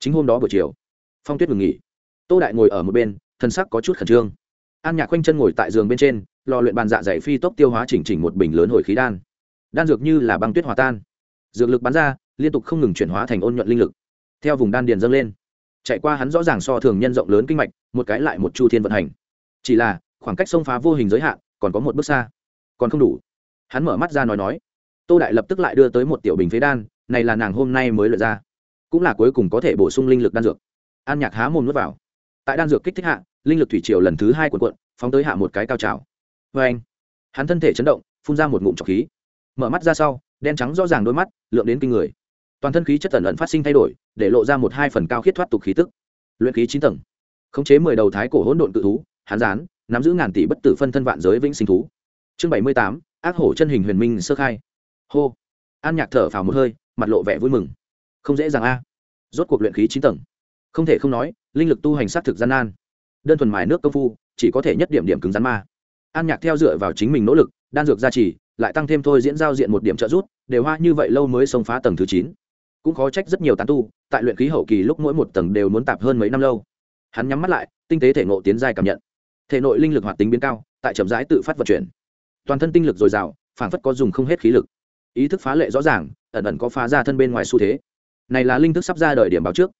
chính hôm đó buổi chiều, phong tuyết ngừng nghỉ. Tô đại ngồi ở một bên, thân sắc có chút khẩn trương. An nhạc khoanh chân ngồi tại giường bên trên lò luyện bàn dạ dày phi tốc tiêu hóa chỉnh chỉnh một bình lớn hồi khí đan. Đan dược như là băng tuyết hòa tan. Dược lực bắn ra, liên tục không ngừng chuyển hóa thành ôn nhuận linh lực. Theo vùng đan điền dâng lên, chạy qua hắn rõ ràng so thường nhân rộng lớn kinh mạch, một cái lại một chu thiên vận hành. Chỉ là, khoảng cách xông phá vô hình giới hạn, còn có một bước xa. Còn không đủ. Hắn mở mắt ra nói nói. Tô đại lập tức lại đưa tới một tiểu bình phế đan, này là nàng hôm nay mới lượt ra cũng là cuối cùng có thể bổ sung linh lực đan dược. An nhạc há mồm nuốt vào. Tại đan dược kích thích hạ, linh lực thủy triều lần thứ hai cuộn cuộn, phóng tới hạ một cái cao trào. Vê anh, hắn thân thể chấn động, phun ra một ngụm trọc khí. Mở mắt ra sau, đen trắng rõ ràng đôi mắt lượng đến kinh người. Toàn thân khí chất tần ẩn phát sinh thay đổi, để lộ ra một hai phần cao khiết thoát tục khí tức. Luyện khí chín tầng. Khống chế mười đầu thái cổ hỗn độn tự thú, hắn gián, nắm giữ ngàn tỷ bất tử phân thân vạn giới vĩnh sinh thú. Chương bảy mươi tám, ác hổ chân hình huyền minh sơ khai. Hô. An nhạc thở phào một hơi, mặt lộ vẻ vui mừng không dễ dàng a. Rốt cuộc luyện khí chín tầng. Không thể không nói, linh lực tu hành sát thực gian nan. Đơn thuần mài nước công phu, chỉ có thể nhất điểm điểm cứng rắn ma. An nhạc theo dựa vào chính mình nỗ lực, đan dược gia trì, lại tăng thêm thôi diễn giao diện một điểm trợ rút đều hoa như vậy lâu mới xông phá tầng thứ chín. Cũng khó trách rất nhiều tán tu, tại luyện khí hậu kỳ lúc mỗi một tầng đều muốn tạp hơn mấy năm lâu. Hắn nhắm mắt lại, tinh tế thể ngộ tiến giai cảm nhận. Thể nội linh lực hoạt tính biến cao, tại chậm rãi tự phát vận chuyển. Toàn thân tinh lực dồi dào, phảng phất có dùng không hết khí lực. Ý thức phá lệ rõ ràng, ẩn ẩn có phá ra thân bên ngoài xu thế này là linh thức sắp ra đời điểm báo trước.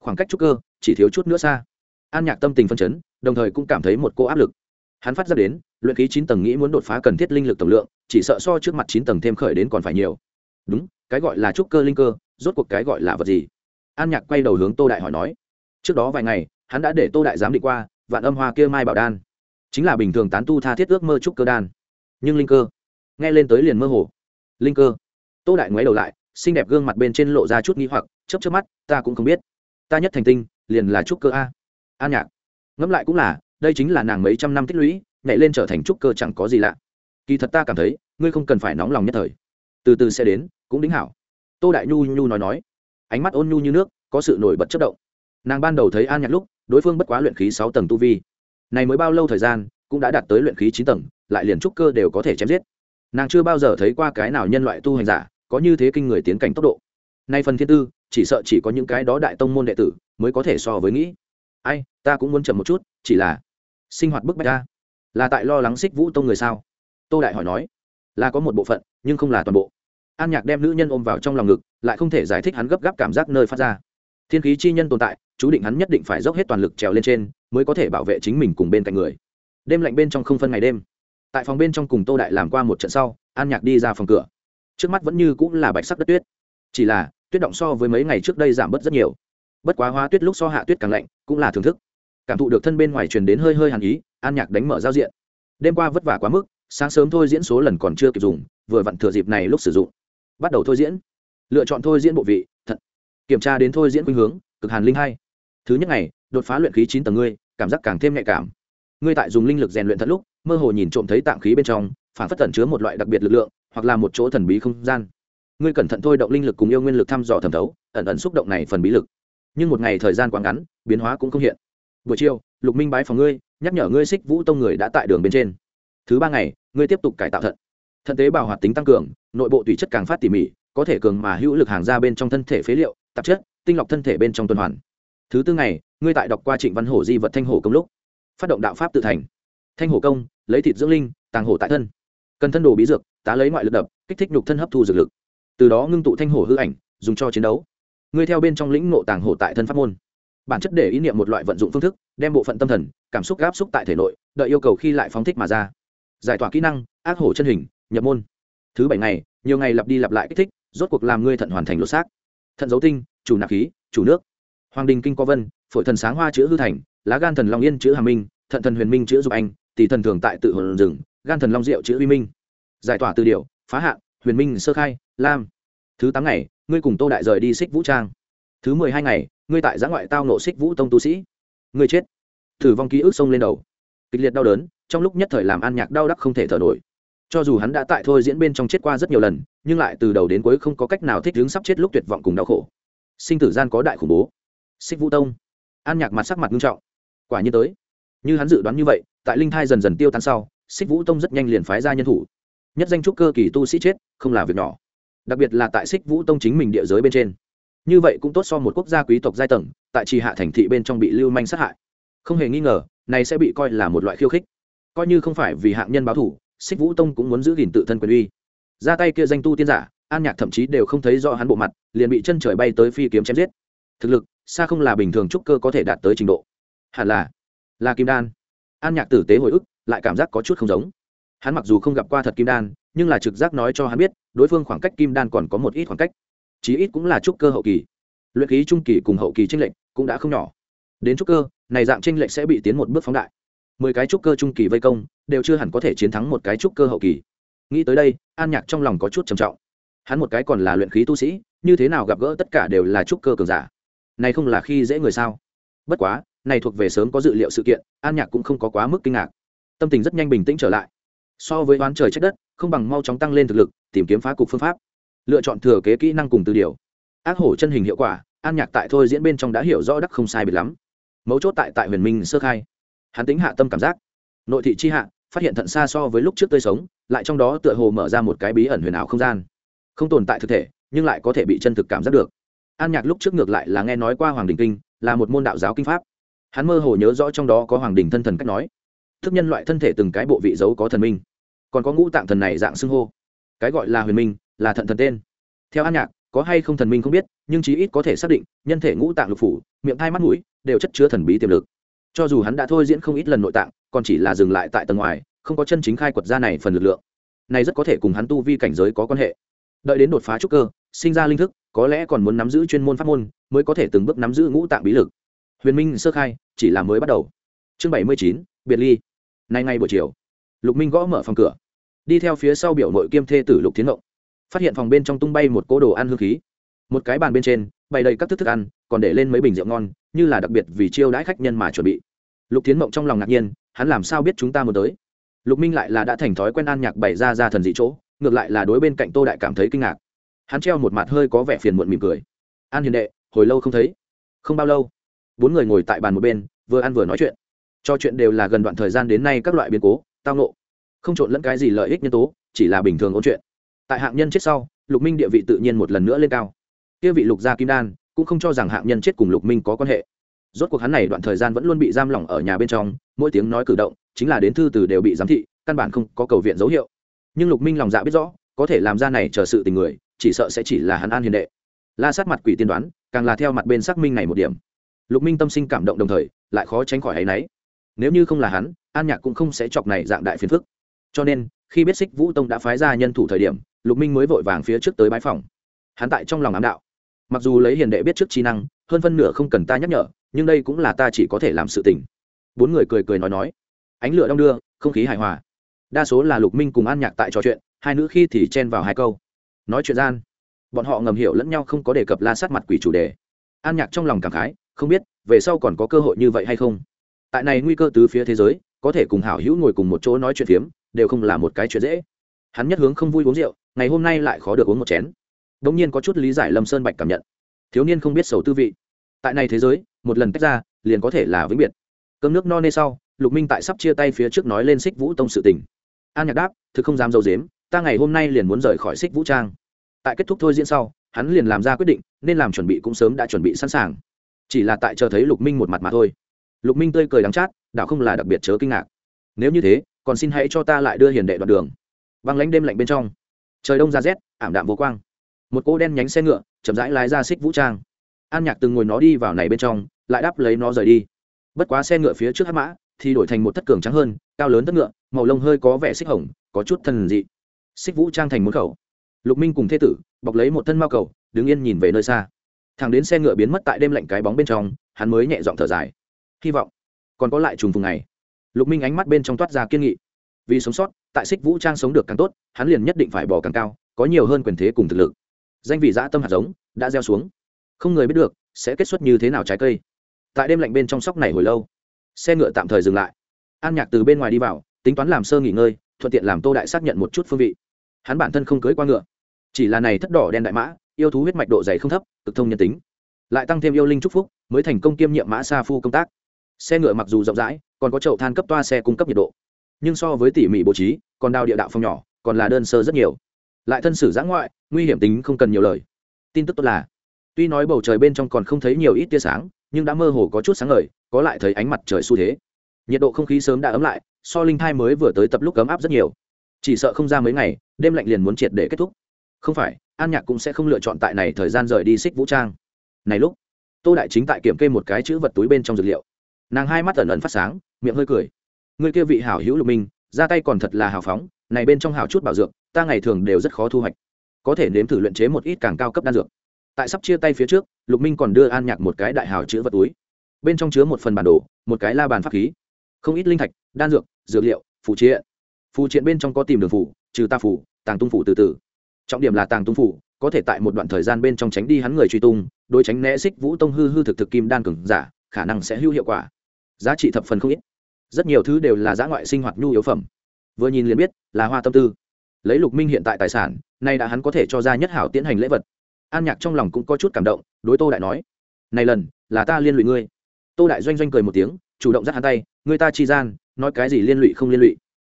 Khoảng cách trúc cơ, chỉ thiếu chút nữa xa. An nhạc tâm tình phân chấn, đồng thời cũng cảm thấy một cô áp lực. Hắn phát ra đến, luyện khí chín tầng nghĩ muốn đột phá cần thiết linh lực tổng lượng, chỉ sợ so trước mặt chín tầng thêm khởi đến còn phải nhiều. Đúng, cái gọi là trúc cơ linh cơ, rốt cuộc cái gọi là vật gì? An nhạc quay đầu hướng tô đại hỏi nói. Trước đó vài ngày, hắn đã để tô đại giám định qua, vạn âm hoa kia mai bảo đan. Chính là bình thường tán tu tha thiết ước mơ trúc cơ đan. Nhưng linh cơ, nghe lên tới liền mơ hồ. Linh cơ. Tô đại ngoáy đầu lại xinh đẹp gương mặt bên trên lộ ra chút nghi hoặc chấp chấp mắt, ta cũng không biết. Ta nhất thành tinh, liền là trúc cơ a. An nhạc. Ngẫm lại cũng là, đây chính là nàng mấy trăm năm tích lũy, nhảy lên trở thành trúc cơ chẳng có gì lạ. Kỳ thật ta cảm thấy, ngươi không cần phải nóng lòng nhất thời. Từ từ sẽ đến, cũng đính hảo. Tô đại nhu nhu nói nói. Ánh mắt ôn nhu như nước, có sự nổi bật chất động. Nàng ban đầu thấy an nhạc lúc, đối phương bất quá luyện khí sáu tầng tu vi. Này mới bao lâu thời gian, cũng đã đạt tới luyện khí chín tầng, lại liền trúc cơ đều có thể chém giết. Nàng chưa bao giờ thấy qua cái nào nhân loại tu hành giả có như thế kinh người tiến cảnh tốc độ. Nay phần thiên tư, chỉ sợ chỉ có những cái đó đại tông môn đệ tử mới có thể so với nghĩ. Ai, ta cũng muốn chậm một chút, chỉ là sinh hoạt bức bách ta. Là tại lo lắng xích vũ tông người sao? Tô đại hỏi nói. Là có một bộ phận, nhưng không là toàn bộ. An nhạc đem nữ nhân ôm vào trong lòng ngực, lại không thể giải thích hắn gấp gáp cảm giác nơi phát ra. Thiên khí chi nhân tồn tại, chú định hắn nhất định phải dốc hết toàn lực trèo lên trên, mới có thể bảo vệ chính mình cùng bên cạnh người. Đêm lạnh bên trong không phân ngày đêm. Tại phòng bên trong cùng tô đại làm qua một trận sau, an nhạc đi ra phòng cửa trước mắt vẫn như cũng là bạch sắc đất tuyết. Chỉ là, tuyết động so với mấy ngày trước đây giảm bớt rất nhiều. Bất quá hóa tuyết lúc so hạ tuyết càng lạnh, cũng là thưởng thức. Cảm thụ được thân bên ngoài truyền đến hơi hơi hàn ý, an nhạc đánh mở giao diện. Đêm qua vất vả quá mức, sáng sớm thôi diễn số lần còn chưa kịp dùng, vừa vặn thừa dịp này lúc sử dụng. Bắt đầu thôi diễn. Lựa chọn thôi diễn bộ vị thận kiểm tra đến thôi diễn khuynh hướng, cực hàn linh hai. Thứ nhất ngày, đột phá luyện khí chín tầng ngươi, cảm giác càng thêm nhạy cảm. Ngươi tại dùng linh lực rèn luyện thận lúc, mơ hồ nhìn trộm thấy tạng khí bên trong, phản phất tẩn chứa một loại đặc biệt lực lượng hoặc là một chỗ thần bí không gian. Ngươi cẩn thận thôi, động linh lực cùng yêu nguyên lực thăm dò thẩm thấu, ẩn ẩn xúc động này phần bí lực. Nhưng một ngày thời gian quá ngắn, biến hóa cũng không hiện. Buổi chiều, lục minh bái phòng ngươi, nhắc nhở ngươi xích vũ tông người đã tại đường bên trên. Thứ ba ngày, ngươi tiếp tục cải tạo thận. Thận tế bào hoạt tính tăng cường, nội bộ tùy chất càng phát tỉ mỉ, có thể cường mà hữu lực hàng ra bên trong thân thể phế liệu, tạp chất, tinh lọc thân thể bên trong tuần hoàn. Thứ tư ngày, ngươi tại đọc qua trịnh văn hổ di vật thanh hổ công lúc, phát động đạo pháp tự thành. Thanh hổ công, lấy thịt dưỡng linh, tàng hổ tại thân. Cần thân đồ bí dược tá lấy ngoại lực đập, kích thích nhục thân hấp thu dược lực. Từ đó ngưng tụ thanh hổ hư ảnh, dùng cho chiến đấu. Ngươi theo bên trong lĩnh ngộ tàng hổ tại thân pháp môn. Bản chất để ý niệm một loại vận dụng phương thức, đem bộ phận tâm thần, cảm xúc gáp xúc tại thể nội, đợi yêu cầu khi lại phóng thích mà ra. Giải tỏa kỹ năng, ác hổ chân hình, nhập môn. Thứ bảy ngày, nhiều ngày lặp đi lặp lại kích thích, rốt cuộc làm ngươi thận hoàn thành lột xác. Thận dấu tinh, chủ nạp khí, chủ nước. Hoàng đình kinh có vân, phổi thần sáng hoa chữ hư thành, lá gan thần long yên chữ hà minh, thận thần huyền minh chữ dục anh, tỷ thần thường tại tự hồn rừng, gan thần long diệu chữ uy minh giải tỏa từ điệu, phá hạn huyền minh sơ khai, lam. Thứ tám ngày, ngươi cùng tô đại rời đi xích vũ trang. Thứ mười hai ngày, ngươi tại giã ngoại tao nộ xích vũ tông tu sĩ. Ngươi chết. Thử vong ký ức sông lên đầu. Kịch liệt đau đớn, trong lúc nhất thời làm an nhạc đau đắc không thể thở nổi. Cho dù hắn đã tại thôi diễn bên trong chết qua rất nhiều lần, nhưng lại từ đầu đến cuối không có cách nào thích đứng sắp chết lúc tuyệt vọng cùng đau khổ. Sinh tử gian có đại khủng bố. Xích vũ tông. An nhạc mặt sắc mặt nghiêm trọng. Quả nhiên tới. Như hắn dự đoán như vậy, tại linh thai dần dần tiêu tan sau xích vũ tông rất nhanh liền phái ra nhân thủ nhất danh trúc cơ kỳ tu sĩ chết, không là việc nhỏ. Đặc biệt là tại xích vũ tông chính mình địa giới bên trên. Như vậy cũng tốt so một quốc gia quý tộc giai tầng, tại trì hạ thành thị bên trong bị lưu manh sát hại. Không hề nghi ngờ, này sẽ bị coi là một loại khiêu khích. Coi như không phải vì hạng nhân báo thủ xích vũ tông cũng muốn giữ gìn tự thân quyền uy. Ra tay kia danh tu tiên giả, an nhạc thậm chí đều không thấy rõ hắn bộ mặt, liền bị chân trời bay tới phi kiếm chém giết. Thực lực, xa không là bình thường trúc cơ có thể đạt tới trình độ. Hẳn là là kim đan. An nhạc tử tế hồi ức, lại cảm giác có chút không giống hắn mặc dù không gặp qua thật kim đan, nhưng là trực giác nói cho hắn biết, đối phương khoảng cách kim đan còn có một ít khoảng cách. Chí ít cũng là trúc cơ hậu kỳ. Luyện khí trung kỳ cùng hậu kỳ tranh lệch cũng đã không nhỏ. Đến trúc cơ, này dạng tranh lệch sẽ bị tiến một bước phóng đại. Mười cái trúc cơ trung kỳ vây công, đều chưa hẳn có thể chiến thắng một cái trúc cơ hậu kỳ. Nghĩ tới đây, an nhạc trong lòng có chút trầm trọng. Hắn một cái còn là luyện khí tu sĩ, như thế nào gặp gỡ tất cả đều là trúc cơ cường giả? Này không là khi dễ người sao? Bất quá, này thuộc về sớm có dự liệu sự kiện, an nhạc cũng không có quá mức kinh ngạc. Tâm tình rất nhanh bình tĩnh trở lại so với oán trời trách đất, không bằng mau chóng tăng lên thực lực, tìm kiếm phá cục phương pháp. Lựa chọn thừa kế kỹ năng cùng từ điều. Ác hổ chân hình hiệu quả, an nhạc tại thôi diễn bên trong đã hiểu rõ đắc không sai biệt lắm. Mấu chốt tại tại huyền minh sơ khai. Hắn tính hạ tâm cảm giác. Nội thị chi hạ, phát hiện thận xa so với lúc trước tươi sống, lại trong đó tựa hồ mở ra một cái bí ẩn huyền ảo không gian. Không tồn tại thực thể, nhưng lại có thể bị chân thực cảm giác được. An nhạc lúc trước ngược lại là nghe nói qua hoàng đình kinh, là một môn đạo giáo kinh pháp. Hắn mơ hồ nhớ rõ trong đó có hoàng đình thân thần cách nói. Thức nhân loại thân thể từng cái bộ vị giấu có thần minh còn có ngũ tạng thần này dạng xưng hô. Cái gọi là huyền minh, là thận thần tên. Theo an nhạc, có hay không thần minh không biết, nhưng chí ít có thể xác định, nhân thể ngũ tạng lục phủ, miệng hai mắt mũi, đều chất chứa thần bí tiềm lực. Cho dù hắn đã thôi diễn không ít lần nội tạng, còn chỉ là dừng lại tại tầng ngoài, không có chân chính khai quật ra này phần lực lượng. Này rất có thể cùng hắn tu vi cảnh giới có quan hệ. Đợi đến đột phá trúc cơ, sinh ra linh thức, có lẽ còn muốn nắm giữ chuyên môn pháp môn, mới có thể từng bước nắm giữ ngũ tạng bí lực. Huyền minh sơ khai, chỉ là mới bắt đầu. Chương bảy mươi chín, biệt ly. Nay ngay buổi chiều lục minh gõ mở phòng cửa. Đi theo phía sau biểu nội kiêm thê tử lục tiến động phát hiện phòng bên trong tung bay một cỗ đồ ăn hương khí. Một cái bàn bên trên, bày đầy các thức thức ăn, còn để lên mấy bình rượu ngon, như là đặc biệt vì chiêu đãi khách nhân mà chuẩn bị. Lục tiến mộng trong lòng ngạc nhiên, hắn làm sao biết chúng ta muốn tới? Lục minh lại là đã thành thói quen ăn nhạc bày ra ra thần dị chỗ, ngược lại là đối bên cạnh tô đại cảm thấy kinh ngạc. Hắn treo một mặt hơi có vẻ phiền muộn mỉm cười. An hiền đệ, hồi lâu không thấy? Không bao lâu. Bốn người ngồi tại bàn một bên, vừa ăn vừa nói chuyện. Cho chuyện đều là gần đoạn thời gian đến nay các loại biến cố tao nộ. Không trộn lẫn cái gì lợi ích nhân tố, chỉ là bình thường ôn chuyện. Tại hạng nhân chết sau, lục minh địa vị tự nhiên một lần nữa lên cao. Kia vị lục gia kim đan, cũng không cho rằng hạng nhân chết cùng lục minh có quan hệ. Rốt cuộc hắn này đoạn thời gian vẫn luôn bị giam lỏng ở nhà bên trong, mỗi tiếng nói cử động, chính là đến thư từ đều bị giám thị, căn bản không có cầu viện dấu hiệu. Nhưng lục minh lòng dạ biết rõ, có thể làm ra này chờ sự tình người, chỉ sợ sẽ chỉ là hắn an hiền đệ. La sát mặt quỷ tiên đoán, càng là theo mặt bên xác minh này một điểm. Lục minh tâm sinh cảm động đồng thời, lại khó tránh khỏi áy náy nếu như không là hắn an nhạc cũng không sẽ chọc này dạng đại phiền phức. Cho nên, khi biết xích vũ tông đã phái ra nhân thủ thời điểm, lục minh mới vội vàng phía trước tới bãi phòng. Hắn tại trong lòng ám đạo. Mặc dù lấy hiền đệ biết trước trí năng, hơn phân nửa không cần ta nhắc nhở, nhưng đây cũng là ta chỉ có thể làm sự tình. Bốn người cười cười nói nói. Ánh lửa đong đưa, không khí hài hòa. Đa số là lục minh cùng an nhạc tại trò chuyện, hai nữ khi thì chen vào hai câu. Nói chuyện gian, bọn họ ngầm hiểu lẫn nhau không có đề cập la sát mặt quỷ chủ đề. An nhạc trong lòng cảm khái, không biết, về sau còn có cơ hội như vậy hay không? Tại này nguy cơ từ phía thế giới có thể cùng hảo hữu ngồi cùng một chỗ nói chuyện phiếm, đều không là một cái chuyện dễ. Hắn nhất hướng không vui uống rượu, ngày hôm nay lại khó được uống một chén. Đ ỗ n g nhiên có chút lý giải lâm sơn bạch cảm nhận. Thiếu niên không biết sầu tư vị. Tại này thế giới, một lần tách ra, liền có thể là vĩnh biệt. Cơm nước no nê sau, lục minh tại sắp chia tay phía trước nói lên xích vũ tông sự tình. An nhạc đáp, thực không dám dâu dếm ta ngày hôm nay liền muốn rời khỏi xích vũ trang. Tại kết thúc thôi diễn sau, hắn liền làm ra quyết định, nên làm chuẩn bị cũng sớm đã chuẩn bị sẵn sàng. Chỉ là tại chờ thấy lục minh một mặt mà thôi lục minh tươi cười đắng chát, đảo không là đặc biệt chớ kinh ngạc. Nếu như thế, còn xin hãy cho ta lại đưa hiền đệ đoạn đường. Băng lánh đêm lạnh bên trong. Trời đông ra rét, ảm đạm vô quang. Một cô đen nhánh xe ngựa chậm rãi lái ra xích vũ trang. An nhạc từng ngồi nó đi vào này bên trong, lại đáp lấy nó rời đi. Bất quá xe ngựa phía trước hát mã thì đổi thành một thất cường trắng hơn, cao lớn thất ngựa, màu lông hơi có vẻ xích hồng, có chút thần dị. Xích vũ trang thành một khẩu. Lục minh cùng thê tử bọc lấy một thân mao cầu, đứng yên nhìn về nơi xa. Thằng đến xe ngựa biến mất tại đêm lạnh cái bóng bên trong, hắn mới nhẹ giọng thở dài hy vọng còn có lại trùng vùng này lục minh ánh mắt bên trong toát ra kiên nghị. Vì sống sót, tại xích vũ trang sống được càng tốt, hắn liền nhất định phải bỏ càng cao, có nhiều hơn quyền thế cùng thực lực. Danh vị dã tâm hạt giống đã gieo xuống. Không người biết được sẽ kết xuất như thế nào trái cây. Tại đêm lạnh bên trong sóc này hồi lâu, xe ngựa tạm thời dừng lại. An nhạc từ bên ngoài đi vào, tính toán làm sơ nghỉ ngơi, thuận tiện làm tô đại xác nhận một chút phương vị. Hắn bản thân không cưới qua ngựa, chỉ là này thất đỏ đen đại mã, yêu thú huyết mạch độ dày không thấp, cực thông nhân tính. Lại tăng thêm yêu linh trúc phúc, mới thành công kiêm nhiệm mã sa phu công tác xe ngựa mặc dù rộng rãi, còn có chậu than cấp toa xe cung cấp nhiệt độ. Nhưng so với tỉ mỉ bố trí, còn đào địa đạo phong nhỏ, còn là đơn sơ rất nhiều. Lại thân sử giã ngoại, nguy hiểm tính không cần nhiều lời. Tin tức tốt là, tuy nói bầu trời bên trong còn không thấy nhiều ít tia sáng, nhưng đã mơ hồ có chút sáng ngời, có lại thấy ánh mặt trời xu thế. Nhiệt độ không khí sớm đã ấm lại, so linh thai mới vừa tới tập lúc ấm áp rất nhiều. Chỉ sợ không ra mấy ngày, đêm lạnh liền muốn triệt để kết thúc. Không phải, an nhạc cũng sẽ không lựa chọn tại này thời gian rời đi xích vũ trang. Này lúc, tô đại chính tại kiểm kê một cái chữ vật túi bên trong dược liệu nàng hai mắt ẩn ẩn phát sáng, miệng hơi cười. Người kia vị hảo hữu lục minh, ra tay còn thật là hào phóng, này bên trong hào chút bảo dược, ta ngày thường đều rất khó thu hoạch. Có thể nếm thử luyện chế một ít càng cao cấp đan dược. Tại sắp chia tay phía trước, lục minh còn đưa an nhạc một cái đại hào chữ vật túi. Bên trong chứa một phần bản đồ, một cái la bàn pháp khí. Không ít linh thạch, đan dược dược liệu phụ triện. Phụ triện bên trong có tìm đường phủ, trừ ta phủ, tàng tung phủ từ từ. Trọng điểm là tàng tung phủ, có thể tại một đoạn thời gian bên trong tránh đi hắn người truy tung, đối tránh né xích vũ tông hư hư thực thực kim đan cường giả, khả năng sẽ hữu hiệu quả giá trị thập phần không ít. Rất nhiều thứ đều là giá ngoại sinh hoạt nhu yếu phẩm. Vừa nhìn liền biết là hoa tâm tư. Lấy lục minh hiện tại tài sản, nay đã hắn có thể cho ra nhất hảo tiến hành lễ vật. An nhạc trong lòng cũng có chút cảm động, đối tô đại nói, này lần, là ta liên lụy ngươi. Tô đại doanh doanh cười một tiếng, chủ động dắt hắn tay, ngươi ta chi gian, nói cái gì liên lụy không liên lụy.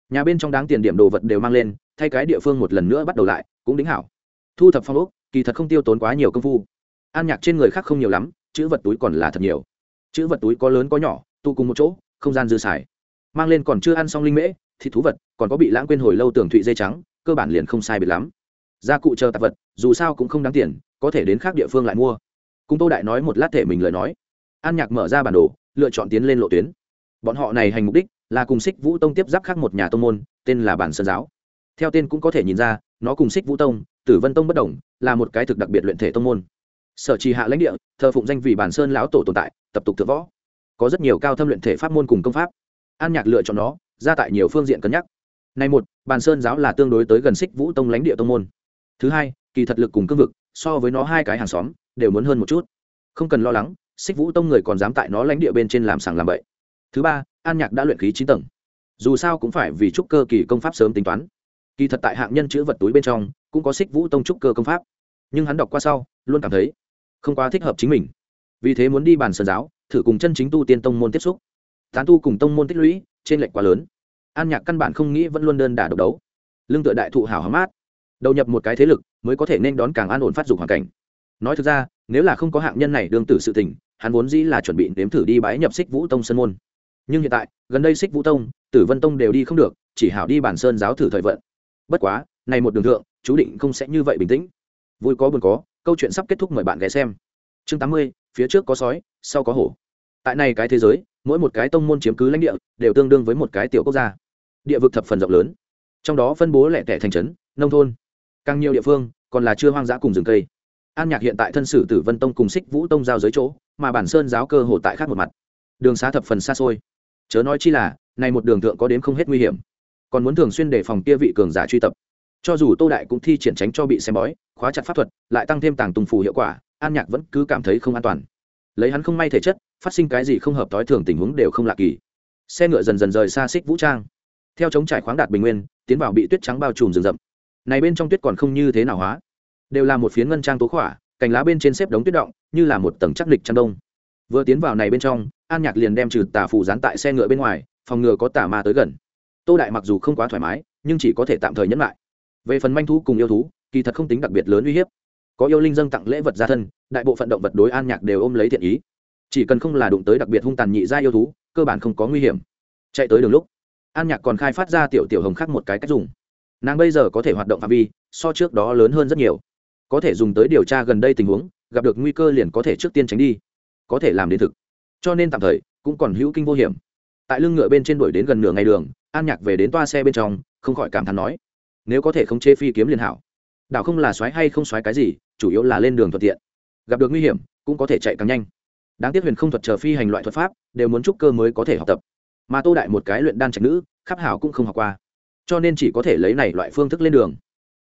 Nhà bên trong đáng tiền điểm đồ vật đều mang lên, thay cái địa phương một lần nữa bắt đầu lại, cũng đính hảo. Thu thập phong ốc, kỳ thật không tiêu tốn quá nhiều công phu. An nhạc trên người khác không nhiều lắm, chữ vật túi còn là thật nhiều. Chữ vật túi có lớn có nhỏ tụ cùng một chỗ, không gian dư xài. Mang lên còn chưa ăn xong linh mễ, thịt thú vật, còn có bị lãng quên hồi lâu tưởng thụy dây trắng, cơ bản liền không sai biệt lắm. Gia cụ chờ tạp vật, dù sao cũng không đáng tiền, có thể đến khác địa phương lại mua. Cùng tô đại nói một lát thể mình lời nói. An nhạc mở ra bản đồ, lựa chọn tiến lên lộ tuyến. Bọn họ này hành mục đích là cùng xích vũ tông tiếp giáp khác một nhà tông môn, tên là bản sơn giáo. Theo tên cũng có thể nhìn ra, nó cùng xích vũ tông, tử vân tông bất đồng, là một cái thực đặc biệt luyện thể tông môn. Sở trì hạ lãnh địa, thờ phụng danh vì bản sơn lão tổ tồn tại, tập tục thượng võ có rất nhiều cao thâm luyện thể pháp môn cùng công pháp. An nhạc lựa chọn nó, ra tại nhiều phương diện cân nhắc. Này một, bàn sơn giáo là tương đối tới gần xích vũ tông lãnh địa tông môn. Thứ hai, kỳ thật lực cùng cương vực, so với nó hai cái hàng xóm, đều muốn hơn một chút. Không cần lo lắng xích vũ tông người còn dám tại nó lãnh địa bên trên làm sàng làm bậy. Thứ ba, an nhạc đã luyện khí chín tầng. Dù sao cũng phải vì trúc cơ kỳ công pháp sớm tính toán. Kỳ thật tại hạng nhân chữ vật túi bên trong, cũng có xích vũ tông trúc cơ công pháp. Nhưng hắn đọc qua sau, luôn cảm thấy không quá thích hợp chính mình. Vì thế muốn đi bàn sơn giáo thử cùng chân chính tu tiên tông môn tiếp xúc. Tán tu cùng tông môn tích lũy, trên lệch quá lớn. An nhạc căn bản không nghĩ vẫn luôn đơn đả độc đấu. Lương tựa đại thụ hảo hóm mát. Đầu nhập một cái thế lực, mới có thể nên đón càng an ổn phát dục hoàn cảnh. Nói thực ra, nếu là không có hạng nhân này đương tử sự tình, hắn vốn dĩ là chuẩn bị nếm thử đi bái nhập xích vũ tông sơn môn. Nhưng hiện tại, gần đây xích vũ tông, tử vân tông đều đi không được, chỉ hảo đi bản sơn giáo thử thời vận. Bất quá, này một đường thượng, chú định không sẽ như vậy bình tĩnh. Vui có buồn có, câu chuyện sắp kết thúc mời bạn ghé xem. Chương tám mươi, phía trước có sói, sau có hổ tại này cái thế giới, mỗi một cái tông môn chiếm cứ lãnh địa đều tương đương với một cái tiểu quốc gia. Địa vực thập phần rộng lớn, trong đó phân bố lẻ tẻ thành trấn, nông thôn. Càng nhiều địa phương còn là chưa hoang dã cùng rừng cây. An nhạc hiện tại thân sử tử vân tông cùng xích vũ tông giao giới chỗ, mà bản sơn giáo cơ hồ tại khác một mặt. Đường xá thập phần xa xôi. Chớ nói chi là, này một đường thượng có đến không hết nguy hiểm. Còn muốn thường xuyên đề phòng kia vị cường giả truy tập. Cho dù tô đại cũng thi triển tránh cho bị xem bói, khóa chặt pháp thuật, lại tăng thêm tàng tùng phù hiệu quả, an nhạc vẫn cứ cảm thấy không an toàn lấy hắn không may thể chất, phát sinh cái gì không hợp thói thường tình huống đều không lạ kỳ. Xe ngựa dần dần rời xa xích vũ trang. Theo chống trải khoáng đạt bình nguyên, tiến vào bị tuyết trắng bao trùm rừng rậm. Này bên trong tuyết còn không như thế nào hóa. Đều là một phiến ngân trang tố khỏa, cành lá bên trên xếp đống tuyết động, như là một tầng chắc lịch trăng đông. Vừa tiến vào này bên trong, an nhạc liền đem trừ tà phù dán tại xe ngựa bên ngoài, phòng ngừa có tà ma tới gần. Tô đại mặc dù không quá thoải mái, nhưng chỉ có thể tạm thời nhẫn lại. Về phần manh thú cùng yêu thú, kỳ thật không tính đặc biệt lớn uy hiếp có yêu linh dâng tặng lễ vật gia thân, đại bộ phận động vật đối an nhạc đều ôm lấy thiện ý. Chỉ cần không là đụng tới đặc biệt hung tàn nhị gia yêu thú, cơ bản không có nguy hiểm. Chạy tới đường lúc, an nhạc còn khai phát ra tiểu tiểu hồng khác một cái cách dùng. Nàng bây giờ có thể hoạt động phạm vi, so trước đó lớn hơn rất nhiều. Có thể dùng tới điều tra gần đây tình huống, gặp được nguy cơ liền có thể trước tiên tránh đi. Có thể làm đến thực. Cho nên tạm thời, cũng còn hữu kinh vô hiểm. Tại lưng ngựa bên trên đuổi đến gần nửa ngày đường, an nhạc về đến toa xe bên trong, không khỏi cảm thán nói, nếu có thể không chê phi kiếm liền hảo đảo không là xoáy hay không xoáy cái gì, chủ yếu là lên đường thuận tiện. Gặp được nguy hiểm, cũng có thể chạy càng nhanh. Đáng tiếc huyền không thuật chờ phi hành loại thuật pháp, đều muốn trúc cơ mới có thể học tập. Mà tô đại một cái luyện đan trạch nữ, khắp hảo cũng không học qua. Cho nên chỉ có thể lấy này loại phương thức lên đường.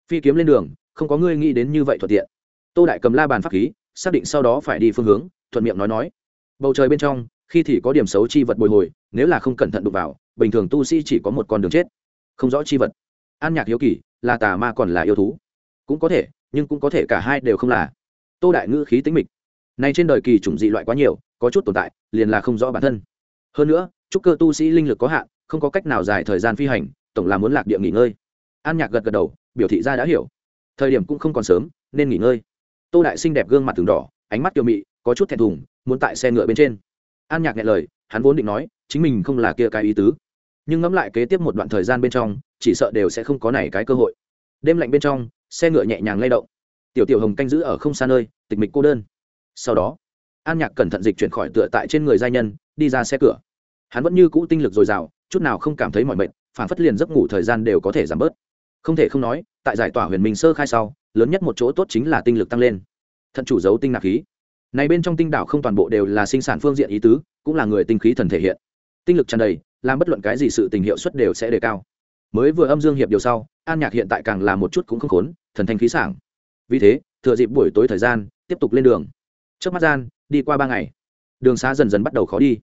Phi kiếm lên đường, không có ngươi nghĩ đến như vậy thuận tiện. Tô đại cầm la bàn pháp khí, xác định sau đó phải đi phương hướng, thuận miệng nói nói. Bầu trời bên trong, khi thì có điểm xấu chi vật bồi hồi, nếu là không cẩn thận đụng vào, bình thường tu sĩ chỉ có một con đường chết. Không rõ chi vật. An nhạc hiếu kỳ, là tà ma còn là yêu thú? Cũng có thể, nhưng cũng có thể cả hai đều không là. Tô đại ngữ khí tính mịch. Nay trên đời kỳ chủng dị loại quá nhiều, có chút tồn tại, liền là không rõ bản thân. Hơn nữa chúc cơ tu sĩ linh lực có hạn, không có cách nào dài thời gian phi hành, tổng là muốn lạc địa nghỉ ngơi. An nhạc gật gật đầu, biểu thị ra đã hiểu. Thời điểm cũng không còn sớm, nên nghỉ ngơi. Tô đại xinh đẹp gương mặt từng đỏ, ánh mắt kiều mị, có chút thẹn thùng, muốn tại xe ngựa bên trên. An nhạc nghe lời, hắn vốn định nói, chính mình không là kia cái ý tứ. Nhưng ngẫm lại kế tiếp một đoạn thời gian bên trong, chỉ sợ đều sẽ không có này cái cơ hội. Đêm lạnh bên trong xe ngựa nhẹ nhàng lay động. Tiểu tiểu hồng canh giữ ở không xa nơi, tịch mịch cô đơn. Sau đó, an nhạc cẩn thận dịch chuyển khỏi tựa tại trên người giai nhân, đi ra xe cửa. Hắn vẫn như cũ tinh lực dồi dào, chút nào không cảm thấy mỏi mệt, phản phất liền giấc ngủ thời gian đều có thể giảm bớt. Không thể không nói, tại giải tỏa huyền minh sơ khai sau, lớn nhất một chỗ tốt chính là tinh lực tăng lên. Thận chủ giấu tinh nạp khí. Này bên trong tinh đảo không toàn bộ đều là sinh sản phương diện ý tứ, cũng là người tinh khí thần thể hiện. Tinh lực tràn đầy, làm bất luận cái gì sự tình hiệu suất đều sẽ đề cao. Mới vừa âm dương hiệp điều sau, an nhạc hiện tại càng là một chút cũng không khốn thần thanh khí sảng. Vì thế, thừa dịp buổi tối thời gian, tiếp tục lên đường. Trước mắt gian, đi qua ba ngày, đường xá dần dần bắt đầu khó đi.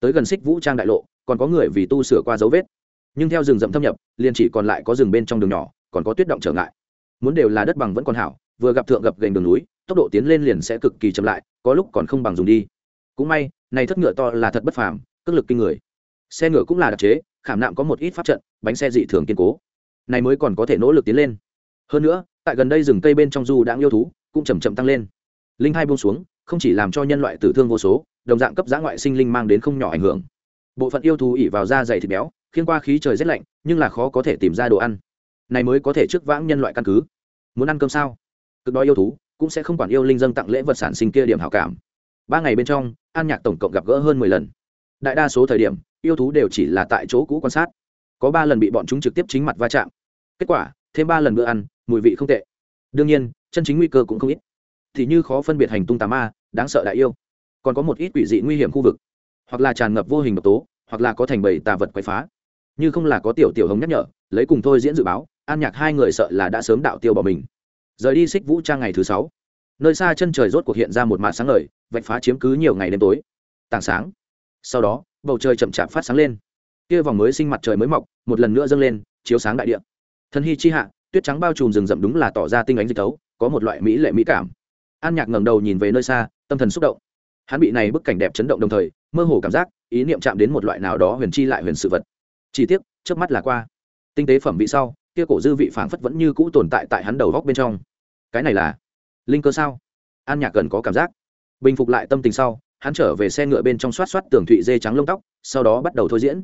Tới gần xích vũ trang đại lộ, còn có người vì tu sửa qua dấu vết. Nhưng theo rừng rậm thâm nhập, liền chỉ còn lại có rừng bên trong đường nhỏ, còn có tuyết động trở ngại. Muốn đều là đất bằng vẫn còn hảo, vừa gặp thượng gặp gành đường núi, tốc độ tiến lên liền sẽ cực kỳ chậm lại, có lúc còn không bằng dùng đi. Cũng may, này thất ngựa to là thật bất phàm, cước lực kinh người. Xe ngựa cũng là đặc chế, khảm nạm có một ít pháp trận, bánh xe dị thường kiên cố. Này mới còn có thể nỗ lực tiến lên. Hơn nữa tại gần đây rừng cây bên trong du đã yêu thú, cũng chầm chậm tăng lên. Linh hai buông xuống, không chỉ làm cho nhân loại tử thương vô số, đồng dạng cấp giá ngoại sinh linh mang đến không nhỏ ảnh hưởng. Bộ phận yêu thú ỉ vào da dày thịt béo, khiến qua khí trời rét lạnh, nhưng là khó có thể tìm ra đồ ăn. Này mới có thể trước vãng nhân loại căn cứ. Muốn ăn cơm sao? Cực đói yêu thú, cũng sẽ không quản yêu linh dân tặng lễ vật sản sinh kia điểm hảo cảm. Ba ngày bên trong, an nhạc tổng cộng gặp gỡ hơn mười lần. Đại đa số thời điểm, yêu thú đều chỉ là tại chỗ cũ quan sát. Có ba lần bị bọn chúng trực tiếp chính mặt va chạm. Kết quả, thêm ba lần bữa ăn mùi vị không tệ. Đương nhiên, chân chính nguy cơ cũng không ít. Thì như khó phân biệt hành tung tà ma, đáng sợ đại yêu. Còn có một ít quỷ dị nguy hiểm khu vực. Hoặc là tràn ngập vô hình độc tố, hoặc là có thành bầy tà vật quậy phá. Như không là có tiểu tiểu hồng nhắc nhở, lấy cùng thôi diễn dự báo, an nhạc hai người sợ là đã sớm đạo tiêu bỏ mình. Rời đi xích vũ trang ngày thứ sáu. Nơi xa chân trời rốt cuộc hiện ra một màn sáng ngời, vạch phá chiếm cứ nhiều ngày đêm tối. Tảng sáng. Sau đó, bầu trời chậm chạp phát sáng lên. Kia vòng mới sinh mặt trời mới mọc, một lần nữa dâng lên, chiếu sáng đại địa. Thân hy chi hạ tuyết trắng bao trùm rừng rậm đúng là tỏ ra tinh ánh dịch tấu có một loại mỹ lệ mỹ cảm. An nhạc ngẩng đầu nhìn về nơi xa, tâm thần xúc động. Hắn bị này bức cảnh đẹp chấn động đồng thời, mơ hồ cảm giác, ý niệm chạm đến một loại nào đó huyền chi lại huyền sự vật. Chi tiết trước mắt là qua. Tinh tế phẩm vị sau, kia cổ dư vị phảng phất vẫn như cũ tồn tại tại hắn đầu góc bên trong. Cái này là linh cơ sao? An nhạc gần có cảm giác. Bình phục lại tâm tình sau, hắn trở về xe ngựa bên trong xoát xoát tường thụy dê trắng lông tóc, sau đó bắt đầu thôi diễn.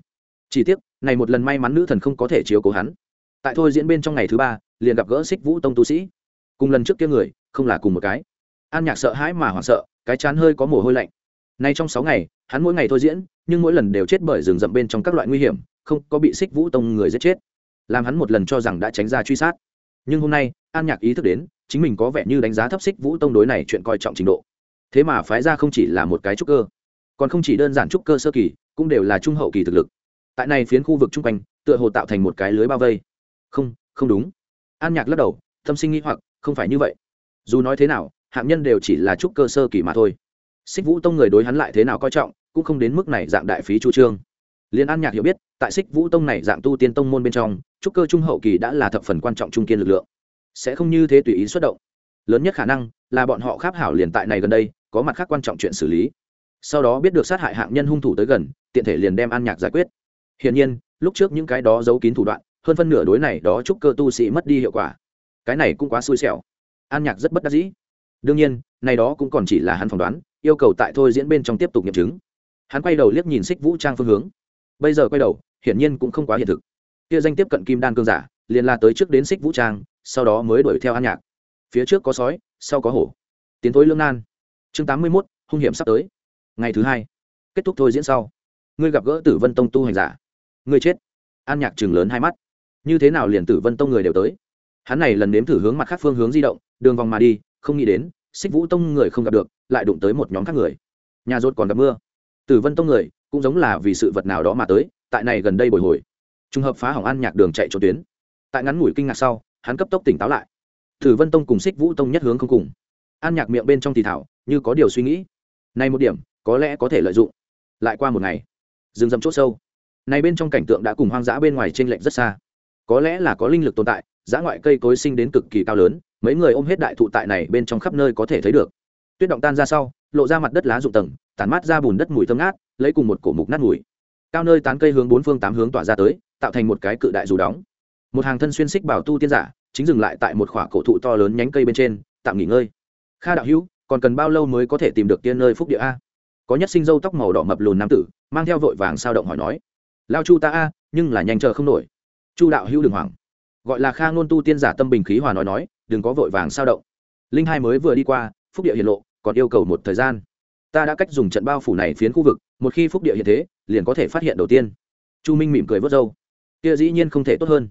Chỉ tiếc, này một lần may mắn nữ thần không có thể chiếu cố hắn tại thôi diễn bên trong ngày thứ ba, liền gặp gỡ xích vũ tông tu sĩ. Cùng lần trước kia người, không là cùng một cái. An nhạc sợ hãi mà hoảng sợ, cái chán hơi có mồ hôi lạnh. Nay trong sáu ngày, hắn mỗi ngày thôi diễn, nhưng mỗi lần đều chết bởi rừng rậm bên trong các loại nguy hiểm, không có bị xích vũ tông người giết chết. Làm hắn một lần cho rằng đã tránh ra truy sát. Nhưng hôm nay, an nhạc ý thức đến, chính mình có vẻ như đánh giá thấp xích vũ tông đối này chuyện coi trọng trình độ. Thế mà phái ra không chỉ là một cái trúc cơ, còn không chỉ đơn giản trúc cơ sơ kỳ, cũng đều là trung hậu kỳ thực lực. Tại này phiến khu vực chung quanh, tựa hồ tạo thành một cái lưới bao vây không không đúng. An nhạc lắc đầu, tâm sinh nghĩ hoặc, không phải như vậy. Dù nói thế nào, hạng nhân đều chỉ là trúc cơ sơ kỳ mà thôi. Xích vũ tông người đối hắn lại thế nào coi trọng, cũng không đến mức này dạng đại phí chu trương. Liên an nhạc hiểu biết, tại xích vũ tông này dạng tu tiên tông môn bên trong, trúc cơ trung hậu kỳ đã là thập phần quan trọng trung kiên lực lượng. Sẽ không như thế tùy ý xuất động. Lớn nhất khả năng là bọn họ kháp hảo liền tại này gần đây, có mặt khác quan trọng chuyện xử lý. Sau đó biết được sát hại hạng nhân hung thủ tới gần, tiện thể liền đem an nhạc giải quyết. Hiển nhiên, lúc trước những cái đó giấu kín thủ đoạn hơn phân nửa đối này đó chúc cơ tu sĩ mất đi hiệu quả. Cái này cũng quá xui xẻo. An nhạc rất bất đắc dĩ. Đương nhiên, này đó cũng còn chỉ là hắn phỏng đoán, yêu cầu tại thôi diễn bên trong tiếp tục nghiệm chứng. Hắn quay đầu liếc nhìn xích vũ trang phương hướng. Bây giờ quay đầu, hiển nhiên cũng không quá hiện thực. Kia danh tiếp cận kim đan cương giả, liền la tới trước đến xích vũ trang, sau đó mới đuổi theo an nhạc. Phía trước có sói, sau có hổ. Tiến thối lương nan. Chương tám mươi mốt, hung hiểm sắp tới. Ngày thứ hai. Kết thúc thôi diễn sau. Ngươi gặp gỡ tử vân tông tu hành giả. Ngươi chết. An nhạc chừng lớn hai mắt như thế nào liền tử vân tông người đều tới? Hắn này lần nếm thử hướng mặt khác phương hướng di động, đường vòng mà đi, không nghĩ đến, xích vũ tông người không gặp được, lại đụng tới một nhóm khác người. Nhà rốt còn gặp mưa. Tử vân tông người, cũng giống là vì sự vật nào đó mà tới, tại này gần đây bồi hồi. Trùng hợp phá hỏng an nhạc đường chạy trốn tuyến. Tại ngắn ngủi kinh ngạc sau, hắn cấp tốc tỉnh táo lại. Tử vân tông cùng xích vũ tông nhất hướng không cùng. An nhạc miệng bên trong thì thảo, như có điều suy nghĩ. Nay một điểm, có lẽ có thể lợi dụng. Lại qua một ngày. Rừng rậm c h ỗ sâu. Này bên trong cảnh tượng đã cùng hoang dã bên ngoài t r ê n lệch rất xa có lẽ là có linh lực tồn tại dã ngoại cây cối sinh đến cực kỳ cao lớn, mấy người ôm hết đại thụ tại này bên trong khắp nơi có thể thấy được. Tuyết động tan ra sau, lộ ra mặt đất lá rụng tầng, tản mát ra bùn đất mùi thơm ngát, lấy cùng một cổ mục nát mùi. Cao nơi tán cây hướng bốn phương tám hướng tỏa ra tới, tạo thành một cái cự đại dù đóng. Một hàng thân xuyên xích bảo tu tiên giả, chính dừng lại tại một khoả cổ thụ to lớn nhánh cây bên trên, tạm nghỉ ngơi. Kha đạo hữu, còn cần bao lâu mới có thể tìm được tiên nơi phúc địa a? Có nhất sinh dâu tóc màu đỏ mập lùn nam tử, mang theo vội vàng sao động hỏi nói. Lao chu ta a, nhưng là nhanh chờ không nổi chu đạo hữu đường hoàng gọi là kha ngôn tu tiên giả tâm bình khí hòa nói nói, đừng có vội vàng sao động. Linh hai mới vừa đi qua, phúc địa hiện lộ, còn yêu cầu một thời gian. Ta đã cách dùng trận bao phủ này phiến khu vực, một khi phúc địa hiện thế, liền có thể phát hiện đầu tiên. Chu minh mỉm cười vớt râu. Kia dĩ nhiên không thể tốt hơn.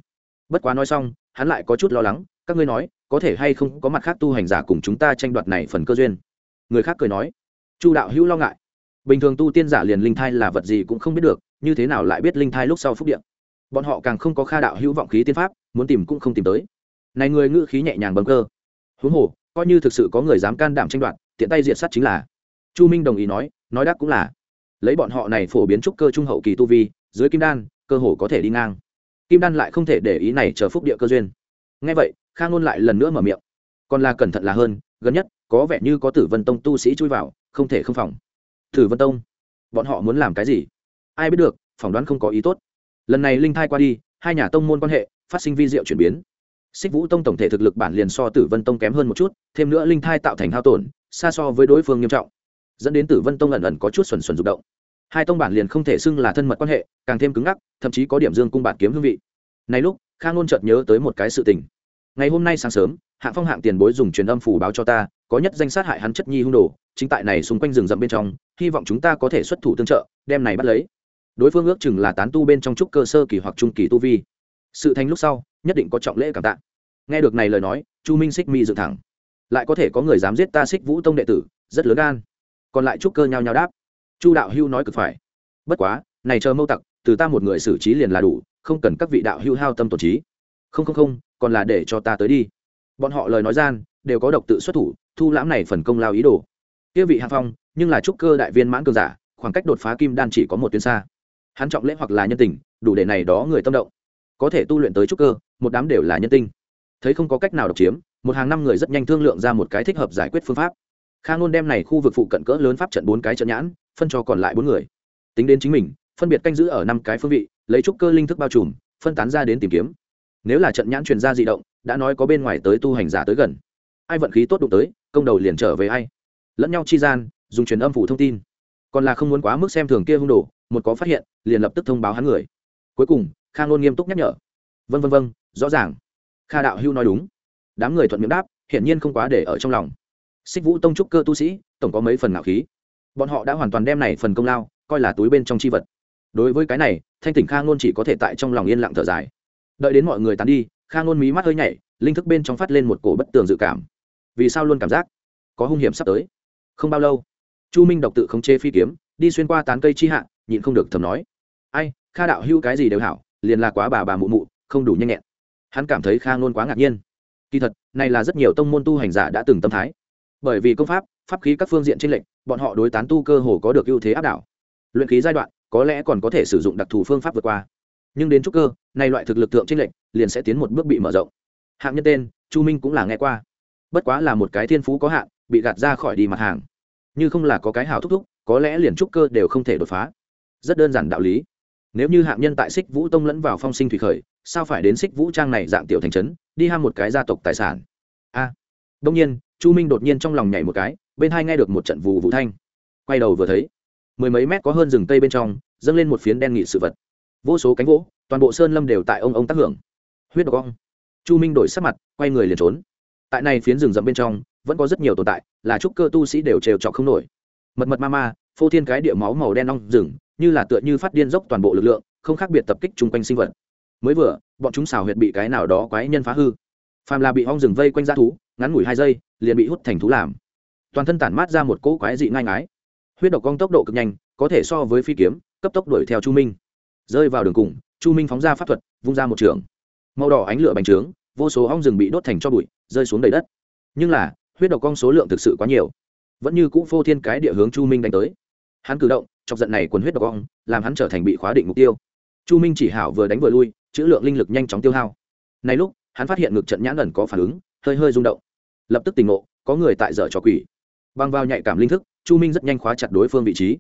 Bất quá nói xong, hắn lại có chút lo lắng, các ngươi nói, có thể hay không có mặt khác tu hành giả cùng chúng ta tranh đoạt này phần cơ duyên? Người khác cười nói. Chu đạo hữu lo ngại. Bình thường tu tiên giả liền linh thai là vật gì cũng không biết được, như thế nào lại biết linh thai lúc sau phúc điện bọn họ càng không có kha đạo hữu vọng khí tiên pháp, muốn tìm cũng không tìm tới. Này người ngữ khí nhẹ nhàng bấm cơ. Huống hồ, coi như thực sự có người dám can đảm tranh đoạt, tiện tay diện sát chính là. Chu minh đồng ý nói nói đắc cũng là. Lấy bọn họ này phổ biến trúc cơ trung hậu kỳ tu vi, dưới kim đan, cơ hồ có thể đi ngang. Kim đan lại không thể để ý này chờ phúc địa cơ duyên. Ngay vậy, kha ngôn lại lần nữa mở miệng. Còn là cẩn thận là hơn, gần nhất, có vẻ như có tử vân tông tu sĩ chui vào, không thể không phòng. Tử vân tông? Bọn họ muốn làm cái gì? Ai biết được, phỏng đoán không có ý tốt lần này linh thai qua đi, hai nhà tông môn quan hệ phát sinh vi diệu chuyển biến. Xích vũ tông tổng thể thực lực bản liền so tử vân tông kém hơn một chút, thêm nữa linh thai tạo thành hao tổn, xa so với đối phương nghiêm trọng, dẫn đến tử vân tông ẩn ẩn có chút xuẩn xuẩn rụng động. Hai tông bản liền không thể xưng là thân mật quan hệ, càng thêm cứng ngắc, thậm chí có điểm dương cung bản kiếm hương vị. Này lúc khang ngôn chợt nhớ tới một cái sự tình. Ngày hôm nay sáng sớm hạng phong hạng tiền bối dùng truyền âm phủ báo cho ta, có nhất danh sát hại hắn chất nhi hung đồ, chính tại này xung quanh rừng rậm bên trong, hy vọng chúng ta có thể xuất thủ tương trợ, đem này bắt lấy đối phương ước chừng là tán tu bên trong trúc cơ sơ kỳ hoặc trung kỳ tu vi. Sự thành lúc sau, nhất định có trọng lễ cảm tạ. Nghe được này lời nói, chu minh xích mi dựng thẳng. Lại có thể có người dám giết ta xích vũ tông đệ tử, rất lớn gan. Còn lại trúc cơ nhao nhao đáp. Chu đạo hưu nói cực phải. Bất quá, này chờ mâu tặc, từ ta một người xử trí liền là đủ, không cần các vị đạo hưu hao tâm tổn trí. Không không không, còn là để cho ta tới đi. Bọn họ lời nói gian, đều có độc tự xuất thủ, thu lãm này phần công lao ý đồ. Kia vị hạ phong, nhưng là trúc cơ đại viên mãn cường giả, khoảng cách đột phá kim đan chỉ có một tuyến xa hắn trọng lễ hoặc là nhân tình, đủ để này đó người tâm động. Có thể tu luyện tới trúc cơ, một đám đều là nhân tinh. Thấy không có cách nào độc chiếm, một hàng năm người rất nhanh thương lượng ra một cái thích hợp giải quyết phương pháp. Kha ngôn đem này khu vực phụ cận cỡ lớn pháp trận bốn cái trận nhãn, phân cho còn lại bốn người. Tính đến chính mình, phân biệt canh giữ ở năm cái phương vị, lấy trúc cơ linh thức bao trùm, phân tán ra đến tìm kiếm. Nếu là trận nhãn truyền ra di động, đã nói có bên ngoài tới tu hành giả tới gần. Ai vận khí tốt đụng tới, công đầu liền trở về ai. Lẫn nhau chi gian, dùng truyền âm phủ thông tin. Còn là không muốn quá mức xem thường kia hung đồ một có phát hiện, liền lập tức thông báo hắn người. Cuối cùng, kha ngôn nghiêm túc nhắc nhở. Vân vân vân rõ ràng. Kha đạo hưu nói đúng. Đám người thuận miệng đáp, hiển nhiên không quá để ở trong lòng. Xích vũ tông trúc cơ tu sĩ, tổng có mấy phần ngạo khí. Bọn họ đã hoàn toàn đem này phần công lao, coi là túi bên trong chi vật. Đối với cái này, thanh tỉnh kha ngôn chỉ có thể tại trong lòng yên lặng thở dài. Đợi đến mọi người tán đi, kha ngôn mí mắt hơi nhảy, linh thức bên trong phát lên một cổ bất tường dự cảm. Vì sao luôn cảm giác có hung hiểm sắp tới? Không bao lâu, chu minh độc tự khống chế phi kiếm, đi xuyên qua tán cây chi hạ nhịn không được thầm nói. Ai, kha đạo hưu cái gì đều hảo, liền là quá bà bà mụ mụ, không đủ nhanh nhẹn. Hắn cảm thấy kha ngôn quá ngạc nhiên. Kỳ thật, này là rất nhiều tông môn tu hành giả đã từng tâm thái. Bởi vì công pháp pháp khí các phương diện trên lệnh bọn họ đối tán tu cơ hồ có được ưu thế áp đảo. Luyện khí giai đoạn, có lẽ còn có thể sử dụng đặc thù phương pháp vượt qua. Nhưng đến trúc cơ nay loại thực lực thượng trên lệnh liền sẽ tiến một bước bị mở rộng. Hạng nhân tên, chu minh cũng là nghe qua. Bất quá là một cái thiên phú có hạn, bị gạt ra khỏi đi mặt hàng. Như không là có cái hào thúc thúc, có lẽ liền trúc cơ đều không thể đột phá rất đơn giản đạo lý. Nếu như hạng nhân tại xích vũ tông lẫn vào phong sinh thủy khởi, sao phải đến xích vũ trang này dạng tiểu thành trấn, đi ham một cái gia tộc tài sản? A. Đông nhiên, chu minh đột nhiên trong lòng nhảy một cái, bên hai nghe được một trận vù vũ thanh. Quay đầu vừa thấy, mười mấy mét có hơn rừng cây bên trong, dâng lên một phiến đen nghị sự vật. Vô số cánh gỗ, toàn bộ sơn lâm đều tại ông ông tác hưởng. Huyết độc ong. Chu minh đổi sắc mặt, quay người liền trốn. Tại này phiến rừng rậm bên trong, vẫn có rất nhiều tồn tại, là trúc cơ tu sĩ đều trèo trọc không nổi. Mật mật ma ma, phô thiên cái địa máu màu đen ong rừng như là tựa như phát điên dốc toàn bộ lực lượng, không khác biệt tập kích chung quanh sinh vật. Mới vừa, bọn chúng xào huyệt bị cái nào đó quái nhân phá hư. Phàm là bị ong rừng vây quanh ra thú, ngắn ngủi hai giây, liền bị hút thành thú làm. Toàn thân tản mát ra một cỗ quái dị ngai ngái. Huyết độc cong tốc độ cực nhanh, có thể so với phi kiếm, cấp tốc đuổi theo chu minh. Rơi vào đường cùng, chu minh phóng ra pháp thuật, vung ra một trường. Màu đỏ ánh lửa bành trướng, vô số ong rừng bị đốt thành cho bụi, rơi xuống đầy đất. Nhưng là, huyết độc cong số lượng thực sự quá nhiều. Vẫn như cũ phô thiên cái địa hướng chu minh đánh tới. Hắn cử động chọc giận này quần huyết độc ong, làm hắn trở thành bị khóa định mục tiêu. Chu minh chỉ hảo vừa đánh vừa lui, chữ lượng linh lực nhanh chóng tiêu hao. Này lúc, hắn phát hiện ngực trận nhãn ẩn có phản ứng, hơi hơi rung động. Lập tức tỉnh ngộ, có người tại dở trò quỷ. Băng vào nhạy cảm linh thức, chu minh rất nhanh khóa chặt đối phương vị trí.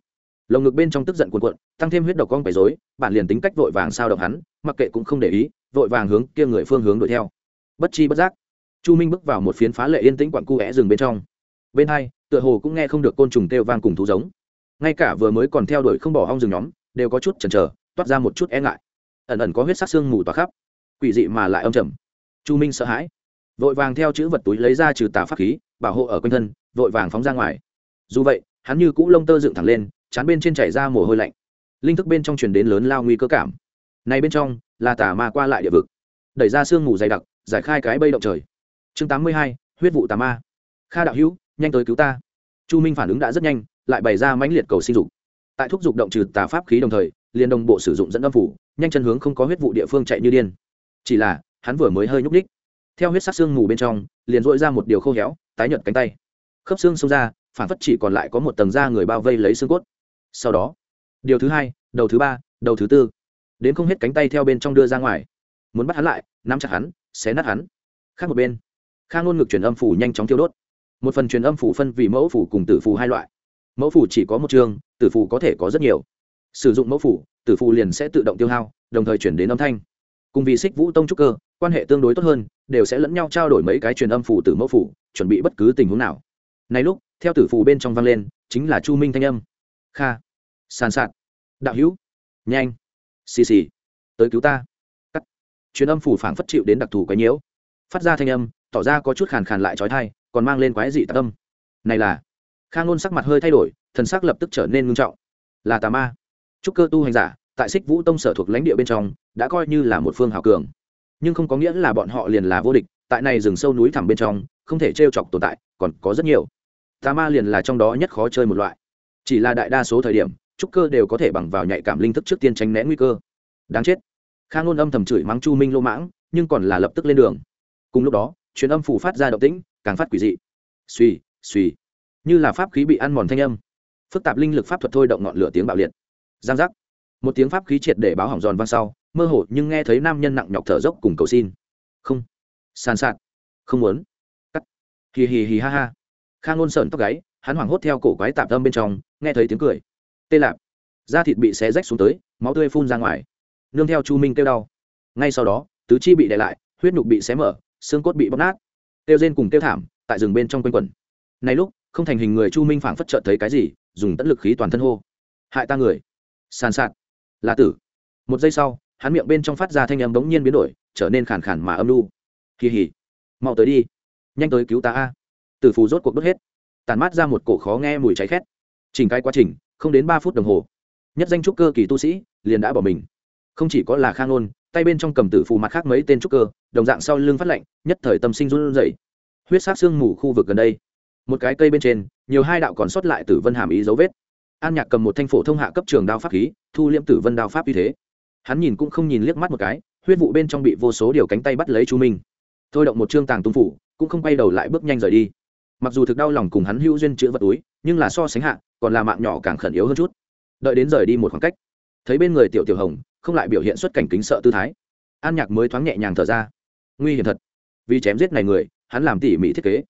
Lồng ngực bên trong tức giận cuồn cuộn, tăng thêm huyết độc cong bày dối bản liền tính cách vội vàng sao động hắn, mặc kệ cũng không để ý, vội vàng hướng kia người phương hướng đuổi theo. Bất chi bất giác, chu minh bước vào một phiến phá lệ yên tĩnh quặn cu é rừng bên trong. Bên hai, tựa hồ cũng nghe không được côn trùng kêu vang cùng thú giống ngay cả vừa mới còn theo đuổi không bỏ hong rừng nhóm, đều có chút chần chờ, toát ra một chút e ngại. Ẩn ẩn có huyết sắc xương mù tỏa khắp. Quỷ dị mà lại âm trầm. Chu minh sợ hãi. Vội vàng theo chữ vật túi lấy ra trừ tà pháp khí, bảo hộ ở quanh thân, vội vàng phóng ra ngoài. Dù vậy, hắn như cũ lông tơ dựng thẳng lên, chán bên trên chảy ra mồ hôi lạnh. Linh thức bên trong truyền đến lớn lao nguy cơ cảm. Này bên trong, là tà ma qua lại địa vực. Đẩy ra sương mù dày đặc, giải khai cái bây động trời. Chương tám mươi hai, huyết vụ tà ma. Kha đạo hữu, nhanh tới cứu ta. Chu minh phản ứng đã rất nhanh lại bày ra mãnh liệt cầu sinh dục. Tại thúc dục động trừ tà pháp khí đồng thời, liền đồng bộ sử dụng dẫn âm phủ, nhanh chân hướng không có huyết vụ địa phương chạy như điên. Chỉ là, hắn vừa mới hơi nhúc ních theo huyết sắc xương mù bên trong, liền dội ra một điều khô héo, tái nhợt cánh tay. Khớp xương xông ra, phản phất chỉ còn lại có một tầng da người bao vây lấy xương cốt. Sau đó, điều thứ hai, đầu thứ ba, đầu thứ tư. Đến không hết cánh tay theo bên trong đưa ra ngoài. Muốn bắt hắn lại, nắm chặt hắn, xé nát hắn. Khác một bên khang ngôn ngực truyền âm phủ nhanh chóng tiêu đốt. Một phần truyền âm phủ phân vì mẫu phủ cùng tử phủ hai loại mẫu phủ chỉ có một chương, tử phủ có thể có rất nhiều. Sử dụng mẫu phủ, tử phủ liền sẽ tự động tiêu hao, đồng thời chuyển đến âm thanh. Cùng vì xích vũ tông trúc cơ, quan hệ tương đối tốt hơn, đều sẽ lẫn nhau trao đổi mấy cái truyền âm phủ tử mẫu phủ, chuẩn bị bất cứ tình huống nào. Này lúc, theo tử phủ bên trong vang lên, chính là chu minh thanh âm. Kha, sàn sạt. Đạo hữu, nhanh. Xì xì. Tới cứu ta. Cắt. Truyền âm phủ phảng phất chịu đến đặc thù quái nhiễu. Phát ra thanh âm, tỏ ra có chút khàn khàn lại trói thai, còn mang lên quái dị tạc âm. Này là khang nôn sắc mặt hơi thay đổi, thần sắc lập tức trở nên ngưng trọng. Là tà ma. Trúc cơ tu hành giả, tại xích vũ tông sở thuộc lãnh địa bên trong, đã coi như là một phương hào cường. Nhưng không có nghĩa là bọn họ liền là vô địch, tại này rừng sâu núi thẳm bên trong, không thể t chọc tồn tại, còn có rất nhiều. Tà ma liền là trong đó nhất khó chơi một loại. Chỉ là đại đa số thời điểm, trúc cơ đều có thể bằng vào nhạy cảm linh thức trước tiên tránh né nguy cơ. Đáng chết. Khang ngôn âm thầm chửi mắng chu minh lô mãng, nhưng còn là lập tức lên đường. Cùng lúc đó, truyền âm phủ phát ra động tĩnh, càng phát quỷ dị. Suy suy như là pháp khí bị ăn mòn thanh âm. Phức tạp linh lực pháp thuật thôi động ngọn lửa tiếng bạo liệt. Giang giác. Một tiếng pháp khí triệt để báo hỏng giòn vang sau, mơ hồ nhưng nghe thấy nam nhân nặng nhọc thở dốc cùng cầu xin. Không. Sàn sạt. Không muốn. Cắt. Hì hì hì ha ha. Khang ngôn sợn tóc gáy, hắn hoảng hốt theo cổ quái tạp âm bên trong, nghe thấy tiếng cười. Tê lạp. Da thịt bị xé rách xuống tới, máu tươi phun ra ngoài. Nương theo chu minh kêu đau. Ngay sau đó, tứ chi bị đè lại, huyết nhục bị xé mở, xương cốt bị bóp nát. Kêu rên cùng kêu thảm, tại rừng bên trong quanh quẩn. Này lúc không thành hình người chu minh phảng phất trợt thấy cái gì, dùng tận lực khí toàn thân hô. Hại ta người. Sàn sạt. Là tử. Một giây sau, hắn miệng bên trong phát ra thanh âm bỗng nhiên biến đổi, trở nên khàn khàn mà âm lu kỳ hỉ mau tới đi. Nhanh tới cứu ta a. Tử phù rốt cuộc đốt hết. Tàn mát ra một cổ khó nghe mùi cháy khét. Chỉnh cái quá trình, không đến ba phút đồng hồ, nhất danh trúc cơ kỳ tu sĩ liền đã bỏ mình. Không chỉ có là khang nôn tay bên trong cầm tử phù mặt khác mấy tên trúc cơ, đồng dạng sau lưng phát lạnh, nhất thời tâm sinh run rẩy. Huyết sát xương mù khu vực gần đây một cái cây bên trên, nhiều hai đạo còn sót lại tử vân hàm ý dấu vết. An nhạc cầm một thanh phổ thông hạ cấp trường đao pháp khí, thu liễm tử vân đao pháp như thế. Hắn nhìn cũng không nhìn liếc mắt một cái, huyết vụ bên trong bị vô số điều cánh tay bắt lấy chu minh. Thôi động một trương tàng tung phủ, cũng không quay đầu lại bước nhanh rời đi. Mặc dù thực đau lòng cùng hắn hữu duyên chữ vật túi, nhưng là so sánh hạ, còn là mạng nhỏ càng khẩn yếu hơn chút. Đợi đến rời đi một khoảng cách, thấy bên người tiểu tiểu hồng, không lại biểu hiện xuất cảnh kính sợ tư thái. An nhạc mới thoáng nhẹ nhàng thở ra. Nguy hiểm thật. Vì chém giết này người, hắn làm tỉ mỉ thiết kế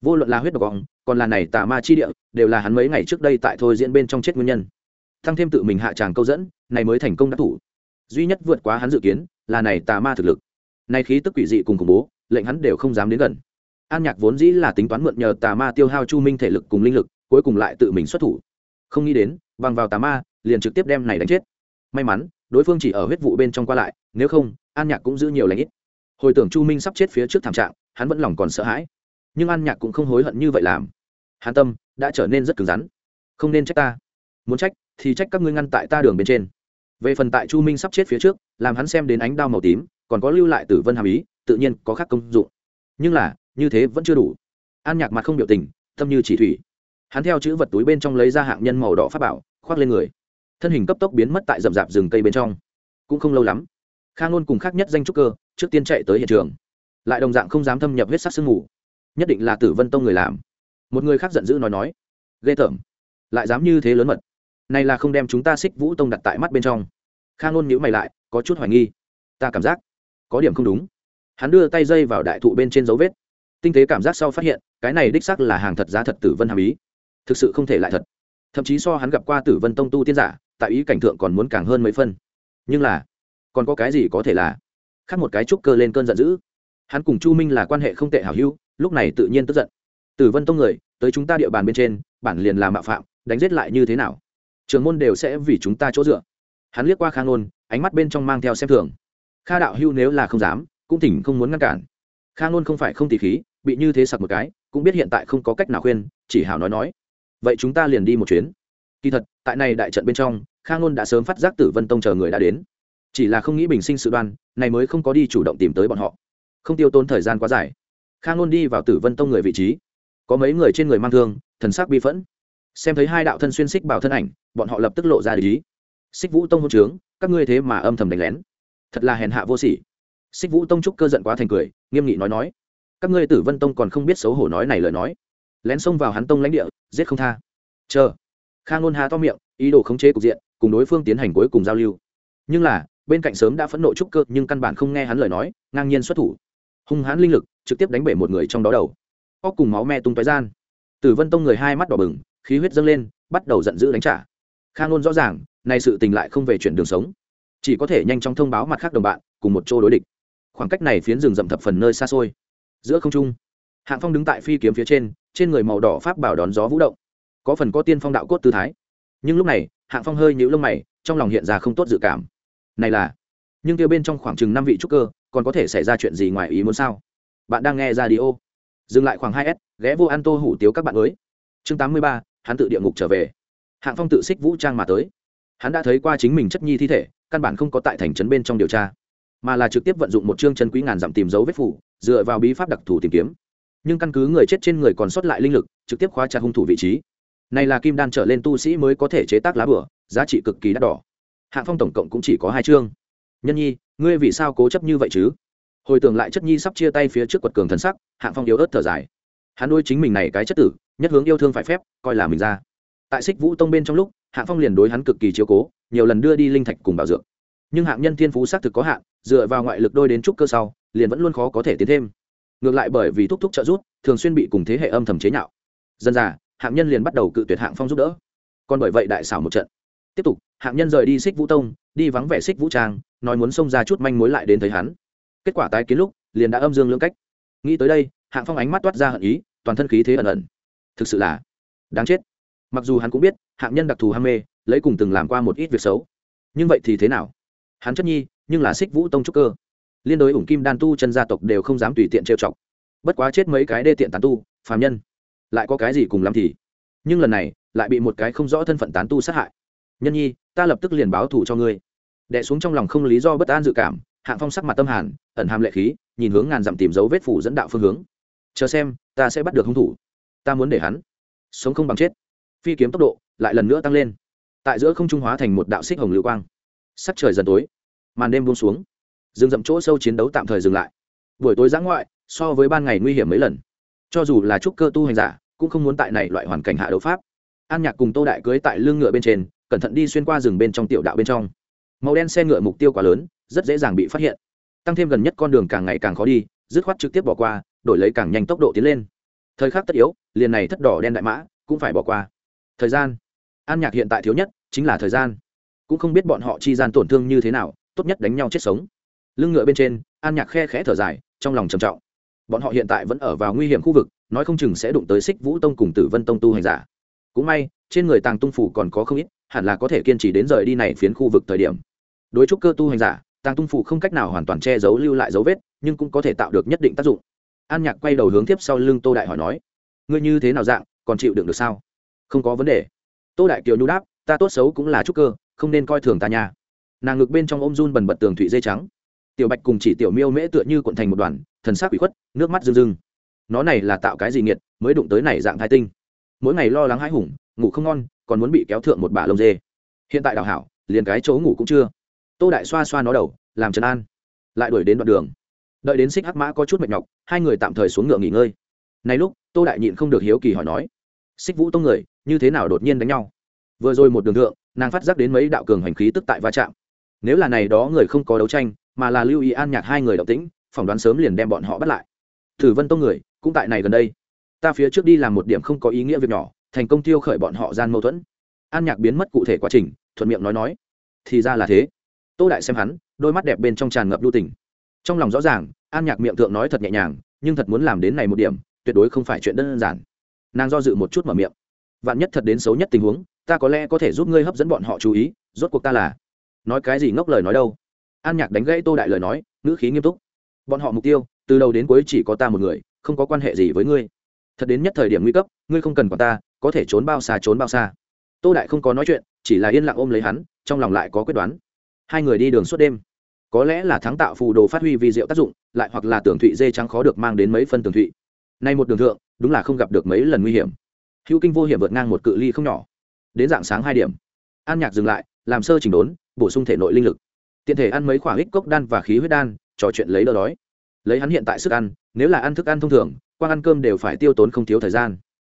vô luận là huyết độc gọng còn là này tà ma chi địa, đều là hắn mấy ngày trước đây tại thôi diễn bên trong chết nguyên nhân. Thăng thêm tự mình hạ tràng câu dẫn, này mới thành công đắc thủ. Duy nhất vượt quá hắn dự kiến, là này tà ma thực lực. Này khí tức quỷ dị cùng khủng bố, lệnh hắn đều không dám đến gần. An nhạc vốn dĩ là tính toán mượn nhờ tà ma tiêu hao chu minh thể lực cùng linh lực, cuối cùng lại tự mình xuất thủ. Không nghĩ đến, bằng vào tà ma, liền trực tiếp đem này đánh chết. May mắn, đối phương chỉ ở huyết vụ bên trong qua lại, nếu không, an nhạc cũng giữ nhiều lãnh ít. Hồi tưởng chu minh sắp chết phía trước thảm trạng, hắn vẫn lòng còn sợ hãi nhưng an nhạc cũng không hối hận như vậy làm. Hàn tâm, đã trở nên rất cứng rắn. Không nên trách ta. Muốn trách, thì trách các ngươi ngăn tại ta đường bên trên. Về phần tại chu minh sắp chết phía trước, làm hắn xem đến ánh đao màu tím, còn có lưu lại tử vân hàm ý, tự nhiên có khác công dụng. Nhưng là, như thế vẫn chưa đủ. An nhạc mặt không biểu tình, tâm như chỉ thủy. Hắn theo chữ vật túi bên trong lấy ra hạng nhân màu đỏ pháp bảo, khoác lên người. Thân hình cấp tốc biến mất tại rậm rạp rừng cây bên trong. Cũng không lâu lắm, khang ngôn cùng khác nhất danh trúc cơ, trước tiên chạy tới hiện trường. Lại đồng dạng không dám thâm nhập huyết sắc sương mù nhất định là tử vân tông người làm. Một người khác giận dữ nói nói, ghê tởm, lại dám như thế lớn mật. Này là không đem chúng ta xích vũ tông đặt tại mắt bên trong. Khang ngôn nhữ mày lại, có chút hoài nghi. Ta cảm giác có điểm không đúng. Hắn đưa tay dây vào đại thụ bên trên dấu vết. Tinh tế cảm giác sau phát hiện, cái này đích sắc là hàng thật giá thật tử vân hàm ý. Thực sự không thể lại thật. Thậm chí so hắn gặp qua tử vân tông tu tiên giả, tại ý cảnh thượng còn muốn càng hơn mấy phân. Nhưng là, còn có cái gì có thể là? Khác một cái trúc cơ lên cơn giận dữ. Hắn cùng chu minh là quan hệ không tệ hảo hữu lúc này tự nhiên tức giận. Tử vân tông người, tới chúng ta địa bàn bên trên, bản liền là mạo phạm, đánh giết lại như thế nào? Trường môn đều sẽ vì chúng ta chỗ dựa. Hắn liếc qua khang nôn, ánh mắt bên trong mang theo xem thường. Kha đạo hưu nếu là không dám, cũng tỉnh không muốn ngăn cản. Khang nôn không phải không tỉ khí, bị như thế sặc một cái, cũng biết hiện tại không có cách nào khuyên, chỉ hảo nói nói. Vậy chúng ta liền đi một chuyến. Kỳ thật, tại này đại trận bên trong, khang nôn đã sớm phát giác tử vân tông chờ người đã đến. Chỉ là không nghĩ bình sinh sự đoan, này mới không có đi chủ động tìm tới bọn họ. Không tiêu tốn thời gian quá dài khang ngôn đi vào tử vân tông người vị trí. Có mấy người trên người mang thương, thần sắc bi phẫn. Xem thấy hai đạo thân xuyên xích bảo thân ảnh, bọn họ lập tức lộ ra lý xích vũ tông hôn trướng, các ngươi thế mà âm thầm đánh lén. Thật là hèn hạ vô sỉ. Xích vũ tông trúc cơ giận quá thành cười, nghiêm nghị nói nói. Các ngươi tử vân tông còn không biết xấu hổ nói này lời nói. Lén xông vào hắn tông lãnh địa, giết không tha. Chờ. Khang ngôn hà to miệng, ý đồ khống chế cục diện, cùng đối phương tiến hành cuối cùng giao lưu. Nhưng là, bên cạnh sớm đã phẫn nộ trúc cơ, nhưng căn bản không nghe hắn lời nói, ngang nhiên xuất thủ. Hung hãn linh lực trực tiếp đánh bể một người trong đó đầu. Óc cùng máu me tung tói gian. Tử vân tông người hai mắt đỏ bừng, khí huyết dâng lên, bắt đầu giận dữ đánh trả. Khang ngôn rõ ràng, nay sự tình lại không về chuyển đường sống. Chỉ có thể nhanh chóng thông báo mặt khác đồng bạn, cùng một chỗ đối địch. Khoảng cách này phiến rừng rậm thập phần nơi xa xôi. Giữa không trung, hạng phong đứng tại phi kiếm phía trên trên người màu đỏ pháp bảo đón gió vũ động. Có phần có tiên phong đạo cốt tư thái. Nhưng lúc này, hạng phong hơi nhũ lông mày, trong lòng hiện ra không tốt dự cảm. Này là, nhưng kia bên trong khoảng chừng năm vị trúc cơ, còn có thể xảy ra chuyện gì ngoài ý muốn sao? Bạn đang nghe ra đi ô dừng lại khoảng hai s, ghé vô ăn tô hủ tiếu các bạn mới. Chương tám mươi ba, hắn tự địa ngục trở về. Hạng phong tự xích vũ trang mà tới. Hắn đã thấy qua chính mình chất nhi thi thể, căn bản không có tại thành trấn bên trong điều tra, mà là trực tiếp vận dụng một chương chân quý ngàn dặm tìm dấu vết phủ, dựa vào bí pháp đặc thù tìm kiếm. Nhưng căn cứ người chết trên người còn sót lại linh lực, trực tiếp khóa chặt hung thủ vị trí. Này là kim đan trở lên tu sĩ mới có thể chế tác lá bửa giá trị cực kỳ đắt đỏ. Hạng phong tổng cộng cũng chỉ có hai chương. Nhân nhi, ngươi vì sao cố chấp như vậy chứ? Hồi tưởng lại chất nhi sắp chia tay phía trước quật cường thần sắc, hạng phong yếu ớt thở dài. Hắn nuôi chính mình này cái chất tử, nhất hướng yêu thương phải phép, coi là mình ra. Tại xích vũ tông bên trong lúc, hạng phong liền đối hắn cực kỳ chiếu cố, nhiều lần đưa đi linh thạch cùng bảo dược. Nhưng hạng nhân thiên phú xác thực có hạn, dựa vào ngoại lực đôi đến trúc cơ sau, liền vẫn luôn khó có thể tiến thêm. Ngược lại bởi vì thúc thúc trợ giúp, thường xuyên bị cùng thế hệ âm thầm chế nhạo. Dân già hạng nhân liền bắt đầu cự tuyệt hạng phong giúp đỡ. Còn bởi vậy đại xảo một trận. Tiếp tục, hạng nhân rời đi xích vũ tông, đi vắng vẻ xích vũ trang, nói muốn xông ra chút manh mối lại đến thấy hắn kết quả tái kiến lúc, liền đã âm dương lưỡng cách. Nghĩ tới đây, hạng phong ánh mắt toát ra hận ý, toàn thân khí thế ẩn ẩn. Thực sự là đáng chết. Mặc dù hắn cũng biết, hạng nhân đặc thù ham mê, lấy cùng từng làm qua một ít việc xấu. Nhưng vậy thì thế nào? Hắn chất nhi, nhưng là xích vũ tông trúc cơ. Liên đối ủng kim đan tu chân gia tộc đều không dám tùy tiện trêu chọc. Bất quá chết mấy cái đê tiện tán tu, phàm nhân, lại có cái gì cùng làm thì? Nhưng lần này, lại bị một cái không rõ thân phận tán tu sát hại. Nhân nhi, ta lập tức liền báo thù cho ngươi. Đẻ xuống trong lòng không lý do bất an dự cảm hạng phong sắc mặt tâm hàn, ẩn hàm lệ khí, nhìn hướng ngàn dặm tìm dấu vết phủ dẫn đạo phương hướng. Chờ xem, ta sẽ bắt được hung thủ. Ta muốn để hắn sống không bằng chết. Phi kiếm tốc độ lại lần nữa tăng lên. Tại giữa không trung hóa thành một đạo xích hồng lưu quang. Sắc trời dần tối, màn đêm buông xuống. Rừng rậm chỗ sâu chiến đấu tạm thời dừng lại. Buổi tối giã ngoại, so với ban ngày nguy hiểm mấy lần. Cho dù là trúc cơ tu hành giả, cũng không muốn tại này loại hoàn cảnh hạ đấu pháp. An nhạc cùng tô đại cưới tại lưng ngựa bên trên, cẩn thận đi xuyên qua rừng bên trong tiểu đạo bên trong. Màu đen xe ngựa mục tiêu quá lớn rất dễ dàng bị phát hiện. Tăng thêm gần nhất con đường càng ngày càng khó đi, dứt khoát trực tiếp bỏ qua, đổi lấy càng nhanh tốc độ tiến lên. Thời khắc tất yếu, liền này thất đỏ đen đại mã cũng phải bỏ qua. Thời gian. An nhạc hiện tại thiếu nhất chính là thời gian. Cũng không biết bọn họ chi gian tổn thương như thế nào, tốt nhất đánh nhau chết sống. Lưng ngựa bên trên, an nhạc khe khẽ thở dài, trong lòng trầm trọng. Bọn họ hiện tại vẫn ở vào nguy hiểm khu vực, nói không chừng sẽ đụng tới xích vũ tông cùng tử vân tông tu hành giả. Cũng may, trên người tàng tung phủ còn có không ít, hẳn là có thể kiên trì đến rời đi này phiến khu vực thời điểm. Đối trúc cơ tu hành giả tàng tung phủ không cách nào hoàn toàn che giấu lưu lại dấu vết, nhưng cũng có thể tạo được nhất định tác dụng. An nhạc quay đầu hướng tiếp sau lưng tô đại hỏi nói, ngươi như thế nào dạng, còn chịu đựng được sao? Không có vấn đề. Tô đại kiều nhu đáp, ta tốt xấu cũng là trúc cơ, không nên coi thường ta nha. Nàng ngực bên trong ôm run bần bật tường thủy dây trắng. Tiểu bạch cùng chỉ tiểu miêu mễ tựa như cuộn thành một đoàn, thần sắc bị khuất, nước mắt rưng rưng. Nó này là tạo cái gì nghiệt, mới đụng tới này dạng thai tinh. Mỗi ngày lo lắng hãi hùng, ngủ không ngon, còn muốn bị kéo thượng một bả lông dê. Hiện tại đào hảo, liền cái chỗ ngủ cũng chưa tô đại xoa xoa nó đầu, làm trấn an. Lại đuổi đến đoạn đường. Đợi đến xích hắc mã có chút mệt nhọc, hai người tạm thời xuống ngựa nghỉ ngơi. Này lúc, tô đại nhịn không được hiếu kỳ hỏi nói, xích vũ tông người, như thế nào đột nhiên đánh nhau? Vừa rồi một đường thượng, nàng phát giác đến mấy đạo cường hành khí tức tại va chạm. Nếu là này đó người không có đấu tranh, mà là lưu ý an nhạc hai người động tĩnh, phỏng đoán sớm liền đem bọn họ bắt lại. Thử vân tông người, cũng tại này gần đây. Ta phía trước đi làm một điểm không có ý nghĩa việc nhỏ, thành công tiêu khởi bọn họ gian mâu thuẫn. An nhạc biến mất cụ thể quá trình, thuận miệng nói nói, thì ra là thế tô đại xem hắn, đôi mắt đẹp bên trong tràn ngập lưu tình. Trong lòng rõ ràng, an nhạc miệng thượng nói thật nhẹ nhàng, nhưng thật muốn làm đến này một điểm, tuyệt đối không phải chuyện đơn giản. Nàng do dự một chút mở miệng. Vạn nhất thật đến xấu nhất tình huống, ta có lẽ có thể giúp ngươi hấp dẫn bọn họ chú ý, rốt cuộc ta là. Nói cái gì ngốc lời nói đâu. An nhạc đánh gãy tô đại lời nói, ngữ khí nghiêm túc. Bọn họ mục tiêu, từ đầu đến cuối chỉ có ta một người, không có quan hệ gì với ngươi. Thật đến nhất thời điểm nguy cấp, ngươi không cần còn ta, có thể trốn bao xa trốn bao xa. Tô đại không có nói chuyện, chỉ là yên lặng ôm lấy hắn, trong lòng lại có quyết đoán hai người đi đường suốt đêm. Có lẽ là thắng tạo phù đồ phát huy vi diệu tác dụng, lại hoặc là tưởng thụy dê trắng khó được mang đến mấy phân tường thụy. Nay một đường thượng, đúng là không gặp được mấy lần nguy hiểm. Hữu kinh vô hiểm vượt ngang một cự ly không nhỏ. Đến dạng sáng hai điểm. An nhạc dừng lại, làm sơ chỉnh đốn, bổ sung thể nội linh lực. Tiện thể ăn mấy khoả ít cốc đan và khí huyết đan, trò chuyện lấy đỡ đói. Lấy hắn hiện tại sức ăn, nếu là ăn thức ăn thông thường, quang ăn cơm đều phải tiêu tốn không thiếu thời gian.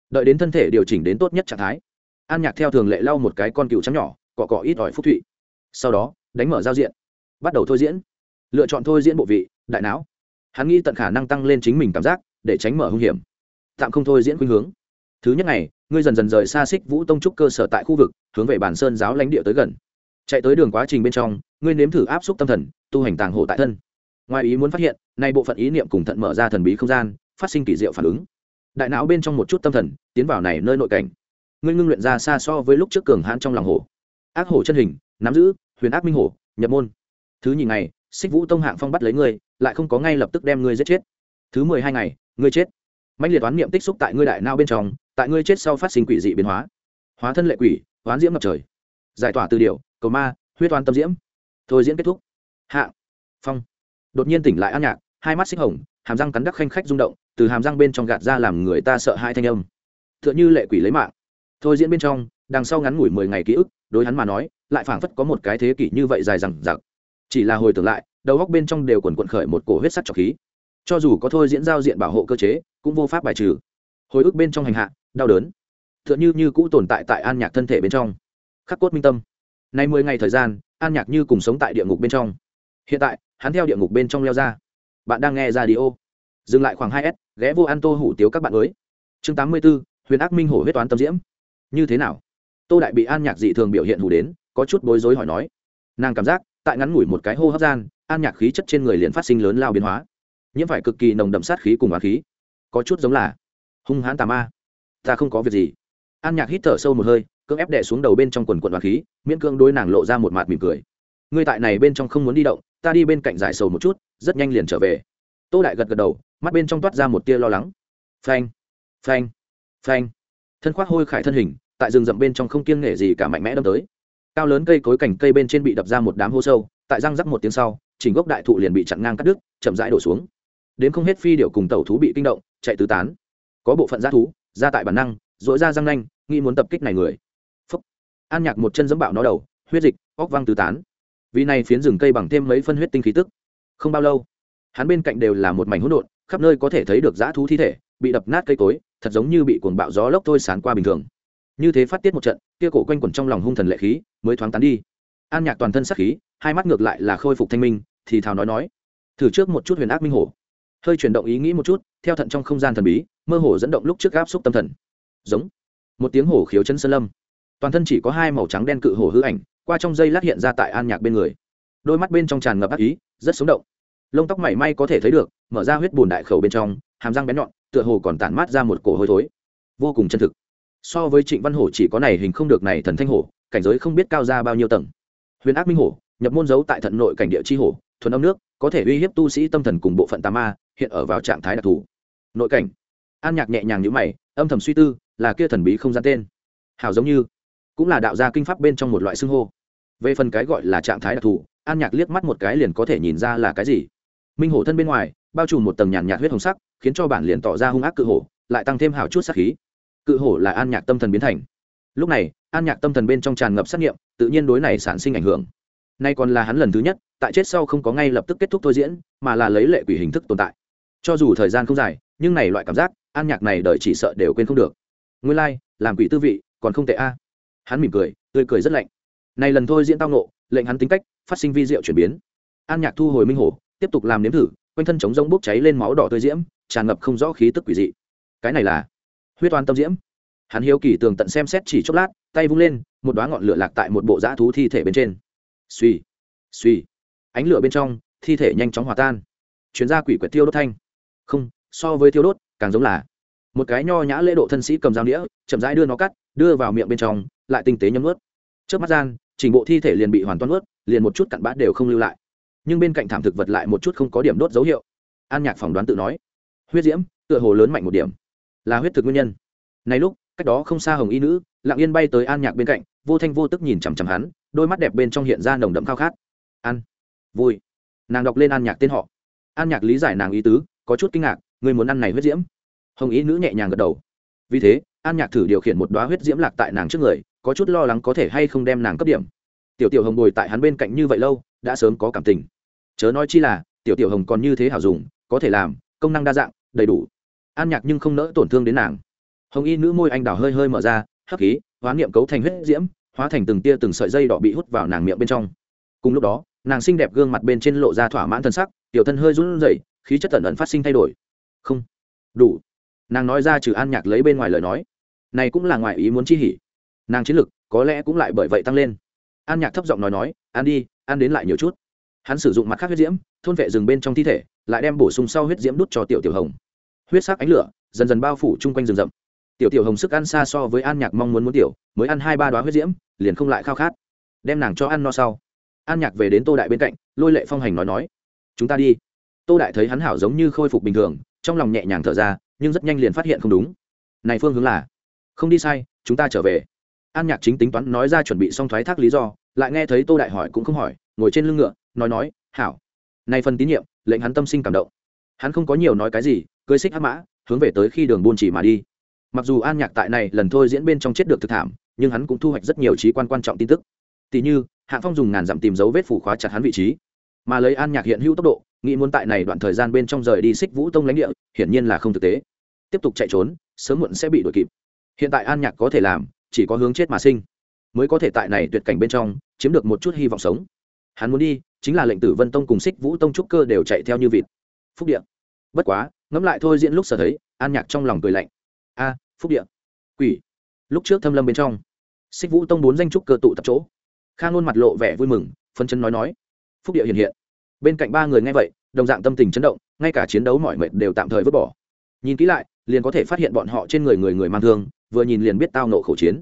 Đợi đến thân thể điều chỉnh đến tốt nhất trạng thái. An nhạc theo thường lệ lau một cái con cựu trắng nhỏ, cọ cọ ít ỏi phúc thụy. Sau đó đánh mở giao diện. Bắt đầu thôi diễn. Lựa chọn thôi diễn bộ vị, đại não. Hắn nghĩ tận khả năng tăng lên chính mình cảm giác, để tránh mở hung hiểm. Tạm không thôi diễn khuynh hướng. Thứ nhất ngày, ngươi dần dần rời xa xích vũ tông trúc cơ sở tại khu vực, hướng về bản sơn giáo lãnh địa tới gần. Chạy tới đường quá trình bên trong, ngươi nếm thử áp xúc tâm thần, tu hành tàng hộ tại thân. Ngoài ý muốn phát hiện, nay bộ phận ý niệm cùng thận mở ra thần bí không gian, phát sinh kỳ diệu phản ứng. Đại não bên trong một chút tâm thần, tiến vào này nơi nội cảnh. Ngươi ngưng luyện ra xa so với lúc trước cường hãn trong lòng hồ ác hổ chân hình, nắm giữ huyền ác minh hổ, nhập môn. Thứ nhì ngày, xích vũ tông hạng phong bắt lấy ngươi, lại không có ngay lập tức đem ngươi giết chết. Thứ mười hai ngày, ngươi chết. Mạnh liệt oán niệm tích xúc tại ngươi đại não bên trong, tại ngươi chết sau phát sinh quỷ dị biến hóa. Hóa thân lệ quỷ, oán diễm ngập trời. Giải tỏa từ điều cầu ma, huyết oan tâm diễm. Thôi diễn kết thúc. Hạ. Phong. Đột nhiên tỉnh lại ăn nhạc, hai mắt xích hồng, hàm răng cắn đắc khanh khách rung động, từ hàm răng bên trong gạt ra làm người ta sợ hai thanh âm. T h ư ợ n h ư lệ quỷ lấy mạng. Thôi diễn bên trong, đằng sau ngắn ngủi mười ngày ký ức đối hắn mà nói, lại phảng phất có một cái thế kỷ như vậy dài rằng rằng chỉ là hồi tưởng lại, đầu góc bên trong đều quần quận khởi một cổ huyết sắc trọc khí. Cho dù có thôi diễn giao diện bảo hộ cơ chế, cũng vô pháp bài trừ. Hồi ức bên trong hành hạ, đau đớn. T h ư ợ n h ư như cũ tồn tại tại an nhạc thân thể bên trong. Khắc cốt minh tâm. Nay mười ngày thời gian, an nhạc như cùng sống tại địa ngục bên trong. Hiện tại, hắn theo địa ngục bên trong leo ra. Bạn đang nghe ra đi ô dừng lại khoảng hai s, ghé vô ăn tô hủ tiếu các bạn mới. Chương tám mươi b ố huyền ác minh hổ huyết toán tâm diễm. Như thế nào? Tô đại bị an nhạc dị thường biểu hiện hủ đến, có chút bối rối hỏi nói. Nàng cảm giác, tại ngắn ngủi một cái hô hấp gian, an nhạc khí chất trên người liền phát sinh lớn lao biến hóa. Nhiễm phải cực kỳ nồng đậm sát khí cùng á khí. Có chút giống là, hung hãn tà ma, ta không có việc gì. An nhạc hít thở sâu một hơi, cưỡng ép đẻ xuống đầu bên trong quần quần á khí, miễn cưỡng đối nàng lộ ra một mặt mỉm cười. Ngươi tại này bên trong không muốn đi động, ta đi bên cạnh giải sầu một chút, rất nhanh liền trở về. Tô đại gật gật đầu, mắt bên trong toát ra một tia lo lắng. Phanh phanh phanh. Thân khoác hôi khải thân hình tại rừng rậm bên trong không kiêng nể gì cả mạnh mẽ đâm tới. Cao lớn cây cối cành cây bên trên bị đập ra một đám hô sâu, tại răng rắc một tiếng sau, chỉnh gốc đại thụ liền bị chặn ngang cắt đứt, chậm rãi đổ xuống. Đến không hết phi điệu cùng tàu thú bị kinh động, chạy tứ tán. Có bộ phận g thú, ra tại bản năng dội ra răng nanh, nghĩ muốn tập kích này người. Phúc. An nhạc một chân dẫm bạo nó đầu, huyết dịch, óc văng tứ tán. Vì này phiến rừng cây bằng thêm mấy phân huyết tinh khí tức. Không bao lâu, hắn bên cạnh đều là một mảnh hỗn độn, khắp nơi có thể thấy được dã thú thi thể, bị đập nát cây cối, thật giống như bị cuồng bạo gió lốc thôi sán qua bình thường như thế phát tiết một trận, kia cổ quanh quẩn trong lòng hung thần lệ khí mới thoáng tán đi. An nhạc toàn thân sắc khí, hai mắt ngược lại là khôi phục thanh minh, thì thào nói nói, thử trước một chút huyền ác minh hổ. Hơi chuyển động ý nghĩ một chút, theo thận trong không gian thần bí, mơ hồ dẫn động lúc trước áp xúc tâm thần. Giống. Một tiếng hổ khiếu chân sơn lâm. Toàn thân chỉ có hai màu trắng đen cự hổ hư ảnh, qua trong dây lát hiện ra tại an nhạc bên người. Đôi mắt bên trong tràn ngập ác ý, rất sống động. Lông tóc mảy may có thể thấy được, mở ra huyết bùn đại khẩu bên trong, hàm răng bén nhọn, tựa hồ còn tản mát ra một cổ hôi thối. Vô cùng chân thực so với trịnh văn hổ chỉ có này hình không được này thần thanh hổ, cảnh giới không biết cao ra bao nhiêu tầng. Huyền ác minh hổ, nhập môn dấu tại thận nội cảnh địa chi hổ, thuần âm nước, có thể uy hiếp tu sĩ tâm thần cùng bộ phận tà ma, hiện ở vào trạng thái đặc thù. Nội cảnh. An nhạc nhẹ nhàng như mày, âm thầm suy tư, là kia thần bí không gian tên. Hào giống như, cũng là đạo gia kinh pháp bên trong một loại xưng hô. Về phần cái gọi là trạng thái đặc thù, an nhạc liếc mắt một cái liền có thể nhìn ra là cái gì. Minh hổ thân bên ngoài, bao trùm một tầng nhàn nhạt huyết hồng sắc, khiến cho bản liền tỏ ra hung ác cự hổ, lại tăng thêm hào chút sắc khí cự hổ là an nhạc tâm thần biến thành. Lúc này an nhạc tâm thần bên trong tràn ngập sát nghiệm tự nhiên đối này sản sinh ảnh hưởng. Nay còn là hắn lần thứ nhất tại chết sau không có ngay lập tức kết thúc thôi diễn mà là lấy lệ quỷ hình thức tồn tại. Cho dù thời gian không dài nhưng này loại cảm giác an nhạc này đợi chỉ sợ đều quên không được. Nguyên lai、like, làm quỷ tư vị còn không tệ a. Hắn mỉm cười tươi cười rất lạnh. Này lần thôi diễn tao nộ lệnh hắn tính cách phát sinh vi diệu chuyển biến. An nhạc thu hồi minh hổ tiếp tục làm nếm thử quanh thân chống rông bốc cháy lên máu đỏ tươi diễm tràn ngập không rõ khí tức quỷ dị. Cái này là huyết oan tâm diễm. Hắn hiếu kỳ tường tận xem xét chỉ chốc lát, tay vung lên, một đoá ngọn lửa lạc tại một bộ dã thú thi thể bên trên. Suy suy ánh lửa bên trong, thi thể nhanh chóng hòa tan. Chuyến ra quỷ quyệt tiêu đốt thanh. Không, so với tiêu đốt, càng giống là. Một cái nho nhã lễ độ thân sĩ cầm dao đĩa chậm rãi đưa nó cắt, đưa vào miệng bên trong, lại tinh tế nhấm ướt trước mắt gian, trình bộ thi thể liền bị hoàn toàn ướt liền một chút cặn bã đều không lưu lại. Nhưng bên cạnh thảm thực vật lại một chút không có điểm đốt dấu hiệu. An nhạc phỏng đoán tự nói. Huyết diễm, tựa hồ lớn mạnh một điểm là huyết thực nguyên nhân. Này lúc, cách đó không xa hồng y nữ, lặng yên bay tới an nhạc bên cạnh, vô thanh vô tức nhìn chằm chằm hắn, đôi mắt đẹp bên trong hiện ra nồng đậm khao khát. Ăn vui. Nàng đọc lên an nhạc tên họ. An nhạc lý giải nàng ý tứ, có chút kinh ngạc, người muốn ăn này huyết diễm. Hồng ý nữ nhẹ nhàng gật đầu. Vì thế, an nhạc thử điều khiển một đoá huyết diễm lạc tại nàng trước người, có chút lo lắng có thể hay không đem nàng cấp điểm. Tiểu tiểu hồng bồi tại hắn bên cạnh như vậy lâu, đã sớm có cảm tình. Chớ nói chi là, tiểu tiểu hồng còn như thế hảo dùng, có thể làm, công năng đa dạng, đầy đủ an nhạc nhưng không nỡ tổn thương đến nàng. Hồng y nữ môi anh đào hơi hơi mở ra, hấp khí, hóa niệm cấu thành huyết diễm, hóa thành từng tia từng sợi dây đỏ bị hút vào nàng miệng bên trong. Cùng lúc đó, nàng xinh đẹp gương mặt bên trên lộ ra thỏa mãn thân sắc, tiểu thân hơi run rẩy, khí chất tẩn ẩn phát sinh thay đổi. Không. Đủ. Nàng nói ra trừ an nhạc lấy bên ngoài lời nói. Này cũng là ngoài ý muốn chi hỉ. Nàng chiến lực, có lẽ cũng lại bởi vậy tăng lên. An nhạc thấp giọng nói nói, ăn đi, ăn đến lại nhiều chút. Hắn sử dụng mặt khác huyết diễm, thôn vệ rừng bên trong thi thể, lại đem bổ sung sau huyết diễm đút cho tiểu tiểu hồng huyết sắc ánh lửa dần dần bao phủ chung quanh rừng rậm. Tiểu tiểu hồng sức ăn xa so với an nhạc mong muốn muốn tiểu, mới ăn hai ba đoá huyết diễm, liền không lại khao khát. Đem nàng cho ăn no sau. An nhạc về đến tô đại bên cạnh, lôi lệ phong hành nói nói, chúng ta đi. Tô đại thấy hắn hảo giống như khôi phục bình thường, trong lòng nhẹ nhàng thở ra, nhưng rất nhanh liền phát hiện không đúng. Này phương hướng là, không đi sai, chúng ta trở về. An nhạc chính tính toán nói ra chuẩn bị xong thoái thác lý do, lại nghe thấy tô đại hỏi cũng không hỏi, ngồi trên lưng ngựa, nói nói, hảo. Này phần tín nhiệm, lệnh hắn tâm sinh cảm động. Hắn không có nhiều nói cái gì cưới xích hắc mã, hướng về tới khi đường buôn chỉ mà đi. Mặc dù an nhạc tại này lần thôi diễn bên trong chết được thực thảm, nhưng hắn cũng thu hoạch rất nhiều trí quan quan trọng tin tức. Tỷ như, hạ phong dùng ngàn dặm tìm dấu vết phủ khóa chặt hắn vị trí, mà lấy an nhạc hiện hữu tốc độ, nghĩ muốn tại này đoạn thời gian bên trong rời đi xích vũ tông lãnh địa, hiển nhiên là không thực tế. Tiếp tục chạy trốn, sớm muộn sẽ bị đuổi kịp. Hiện tại an nhạc có thể làm, chỉ có hướng chết mà sinh, mới có thể tại này tuyệt cảnh bên trong, chiếm được một chút hy vọng sống. Hắn muốn đi, chính là lệnh tử vân tông cùng xích vũ tông trúc cơ đều chạy theo như vịt. Phúc điện bất quá ngẫm lại thôi diễn lúc sở thấy, an nhạc trong lòng cười lạnh. A, phúc địa. Quỷ. Lúc trước thâm lâm bên trong, xích vũ tông bốn danh trúc cơ tụ tập chỗ. Khang luôn mặt lộ vẻ vui mừng phân chân nói nói. Phúc địa hiện hiện. Bên cạnh ba người nghe vậy, đồng dạng tâm tình chấn động, ngay cả chiến đấu mọi mệt đều tạm thời vứt bỏ. Nhìn kỹ lại, liền có thể phát hiện bọn họ trên người người người mang thương, vừa nhìn liền biết tao nộ khẩu chiến.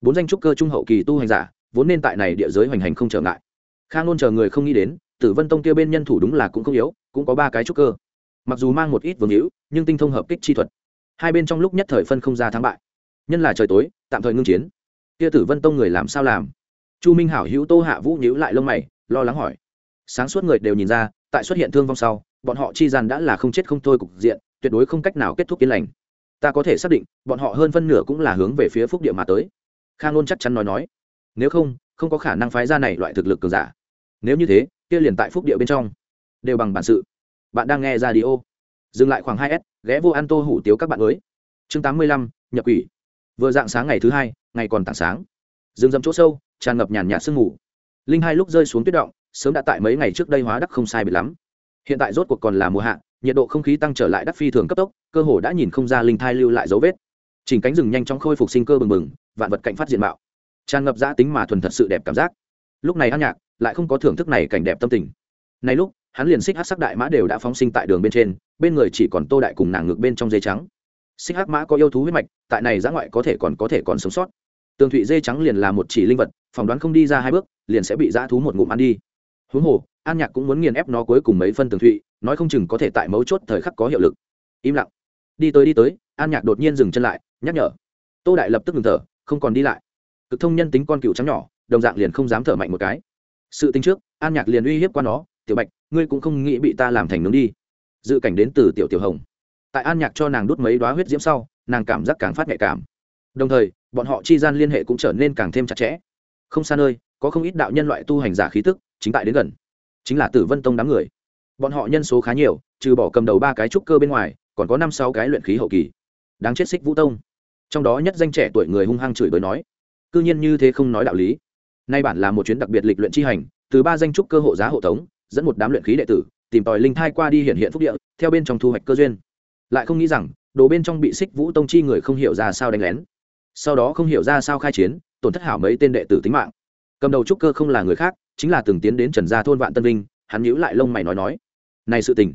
Bốn danh trúc cơ trung hậu kỳ tu hành giả, vốn nên tại này địa giới hoành hành không trở ngại. Khang luôn chờ người không nghĩ đến, tử vân tông kia bên nhân thủ đúng là cũng không yếu, cũng có ba cái trúc cơ mặc dù mang một ít vương hữu, nhưng tinh thông hợp kích chi thuật. Hai bên trong lúc nhất thời phân không ra thắng bại. Nhân là trời tối, tạm thời ngưng chiến. Kia tử vân tông người làm sao làm? Chu minh hảo hữu tô hạ vũ nhữ lại lông mày, lo lắng hỏi. Sáng suốt người đều nhìn ra, tại xuất hiện thương vong sau, bọn họ chi gian đã là không chết không thôi cục diện, tuyệt đối không cách nào kết thúc yên lành. Ta có thể xác định, bọn họ hơn phân nửa cũng là hướng về phía phúc địa mà tới. Khang nôn chắc chắn nói nói. Nếu không không có khả năng phái ra này loại thực lực cường giả. Nếu như thế, kia liền tại phúc địa bên trong. Đều bằng bản sự bạn đang nghe ra đi ô dừng lại khoảng hai s, ghé vô ăn tô hủ tiếu các bạn mới chương tám mươi lăm, nhập quỷ. Vừa dạng sáng ngày thứ hai, ngày còn tảng sáng. Rừng rậm chỗ sâu, tràn ngập nhàn nhạt sương mù. Linh hai lúc rơi xuống tuyết động, sớm đã tại mấy ngày trước đây hóa đắc không sai bị lắm. Hiện tại rốt cuộc còn là mùa hạ, nhiệt độ không khí tăng trở lại đắc phi thường cấp tốc, cơ hồ đã nhìn không ra linh thai lưu lại dấu vết. Chỉnh cánh rừng nhanh chóng khôi phục sinh cơ bừng bừng, vạn vật cạnh phát diện mạo. Tràn ngập giã tính mà thuần thật sự đẹp cảm giác. Lúc này ăn nhạc, lại không có thưởng thức này cảnh đẹp tâm tình. Này lúc hắn liền xích hát sắc đại mã đều đã phóng sinh tại đường bên trên, bên người chỉ còn tô đại cùng nàng ngược bên trong dây trắng. Xích hắc mã có yêu thú huyết mạch, tại này giã ngoại có thể còn có thể còn sống sót. Tường thụy dây trắng liền là một chỉ linh vật, phỏng đoán không đi ra hai bước, liền sẽ bị dã thú một ngụm ăn đi. Huống hồ, an nhạc cũng muốn nghiền ép nó cuối cùng mấy phân tường thụy, nói không chừng có thể tại mấu chốt thời khắc có hiệu lực. Im lặng. Đi tới đi tới, an nhạc đột nhiên dừng chân lại, nhắc nhở. Tô đại lập tức ngừng thở, không còn đi lại. Cực thông nhân tính con cựu trắng nhỏ, đồng dạng liền không dám thở mạnh một cái. Sự tính trước, an nhạc liền uy hiếp qua nó tiểu bạch, ngươi cũng không nghĩ bị ta làm thành nướng đi. Dự cảnh đến từ tiểu tiểu hồng. Tại an nhạc cho nàng đút mấy đoá huyết diễm sau, nàng cảm giác càng phát nhạy cảm. Đồng thời, bọn họ chi gian liên hệ cũng trở nên càng thêm chặt chẽ. Không xa nơi, có không ít đạo nhân loại tu hành giả khí tức, chính tại đến gần. Chính là tử vân tông đám người. Bọn họ nhân số khá nhiều, trừ bỏ cầm đầu ba cái trúc cơ bên ngoài, còn có năm sáu cái luyện khí hậu kỳ. Đáng chết xích vũ tông. Trong đó nhất danh trẻ tuổi người hung hăng chửi bới nói, cư nhiên như thế không nói đạo lý. Nay bản là một chuyến đặc biệt lịch luyện chi hành, từ ba danh trúc cơ hộ giá hộ tống dẫn một đám luyện khí đệ tử, tìm tòi linh thai qua đi hiện hiện phúc địa, theo bên trong thu hoạch cơ duyên. Lại không nghĩ rằng, đồ bên trong bị xích vũ tông chi người không hiểu ra sao đánh lén. Sau đó không hiểu ra sao khai chiến, tổn thất hảo mấy tên đệ tử tính mạng. Cầm đầu trúc cơ không là người khác, chính là từng tiến đến trần gia thôn vạn tân vinh, hắn nhíu lại lông mày nói nói, này sự tình,